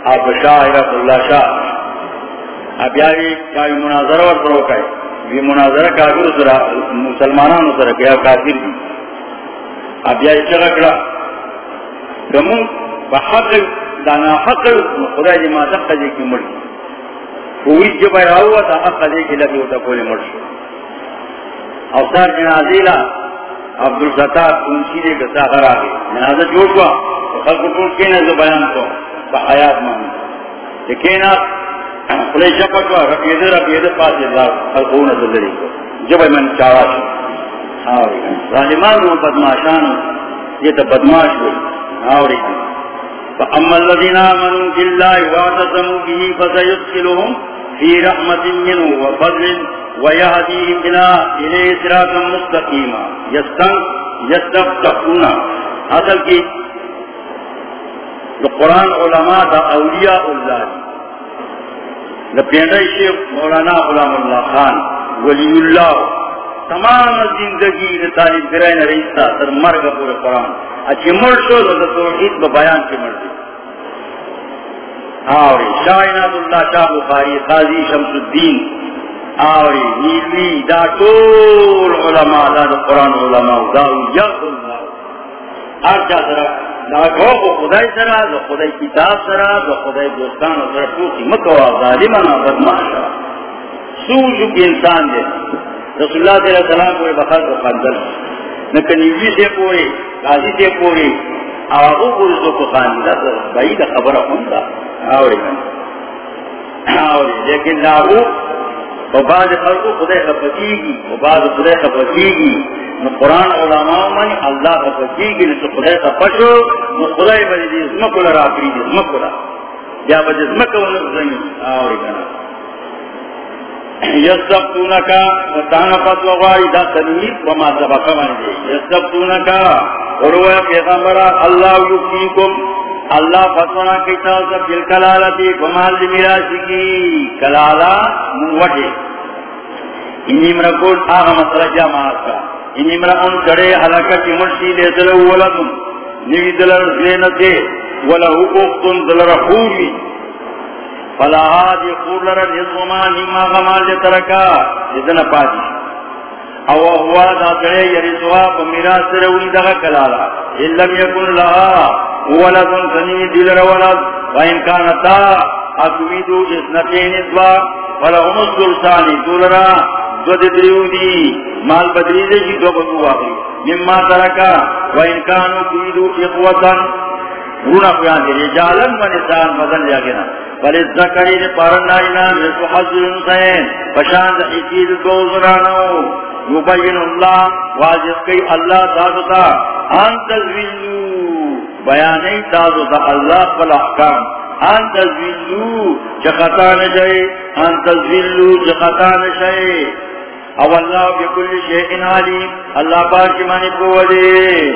S1: آپ شاہ رب اللہ شاہ. اب یاری کاوی مناظرہ ورد روکائے یہ مناظرہ کافر سرا مسلمانانو سرا کیا کافر دی اب یہ چگا کڑا گمون بحق دانا حق خدا جی ما دقا جی کی مر پوری جب آئیوا تا حق جی کی لگی ہوتا کولی مر شو۔ اوسار جنازیلا عبد الستار کنسی دے گسا غر آگے جنازہ جوڑ گوا خلق ٹوٹ کے نظر بیان کو بحیات مانی لیکن خلی شپٹ وا رفید رفید پاس اللہ خلقو نظر کو جب من چاوا شو. ظالمان و بدماشان یہ تو بدماش ہوئی آوری فأما الذين آمنوا بالله واعتصموا به فسيدخلهم في رحمة منه وفضل ويهديهم إلى صراطا مستقيما. يستفتحون. اصل کی، جو قرآن علماء دا اولیاء اللہ دا شیخ مولانا غلام اللہ خان ولی اللہ تمام زندگی دا تعلیم کرائن رئیستا تر مرگ پورے قرآن۔ اچھی مر شو دا توحید بیان کے مر دی۔ آوری شاہنات اللہ شاہ بخاری، قاضی شمس الدین۔ آوری، نیلوی، دا طول علماء، دا دا قرآن علماء، دا یاد اللہ ہر جا سرا کو خدای سرا دا خدای کتاب سرا خدای دوستان ظالمانا بدماشا کی انسان دے رسول اللہ علیہ کوئی بخار کو خاندل نکا سے پوری قاضی سے پوری آغو پوری کو خاندل بھائی دا خبر خوندا آوری آوری لیکن لاغو وبعد خلقو خدای خفتی گی وبعد خدای خفتی گی نو قرآن علماء من اللہ خفتی گی نو خدای خفشو نو خدای بجی دی زمکو لرا کری دی زمکو لرا یا بجی زمکو لرا زنی آوری کنا یستبتونکا وطانا پت وغاری دا تنمید وما سبقا من دی۔ یستبتونکا قروہ پیغمبرہ اللہ یکیکم اللہ فتونا کی تاوزا فی الکلالتی کمال دی میراسی کی کلالا موٹے انی مرکول آغا مسئلہ جامعات کا انی مرکول کڑے حلقہ کی مرسی لے دلو ولدن نوی دلر زینتے ولہو اختن دلر خوری۔ فلاحات یہ خور لرا نظوما نیما غمال دے ترکا۔ جدن پاتی۔ او ہوا دا کڑے یری یعنی سوا پا میراس روی دغا کلالا اللم یکن لہا ولد سنی دلر ولد. وإن كانتا أكويدو إثنتين إثبا فلهم السلطاني دولرا دود دريودي مال بدريزة جي جی دو بدو واقعي مما تركا وإن كانوا كويدو إخوة رونا قيان دي رجالا ونسان مدن جاگنا فلزکری دي پارنائنا رسو حضر انسان فشان حسید دوزرانو يبين الله واجب كي الله تازتا أنت الزلو بیانی تازو دا اللہ پل احکام۔ انت زلو چخطا نشئے انت زلو چخطا نشئے او اللہ بکل شیئن علیم۔ اللہ پاکی منی کو دے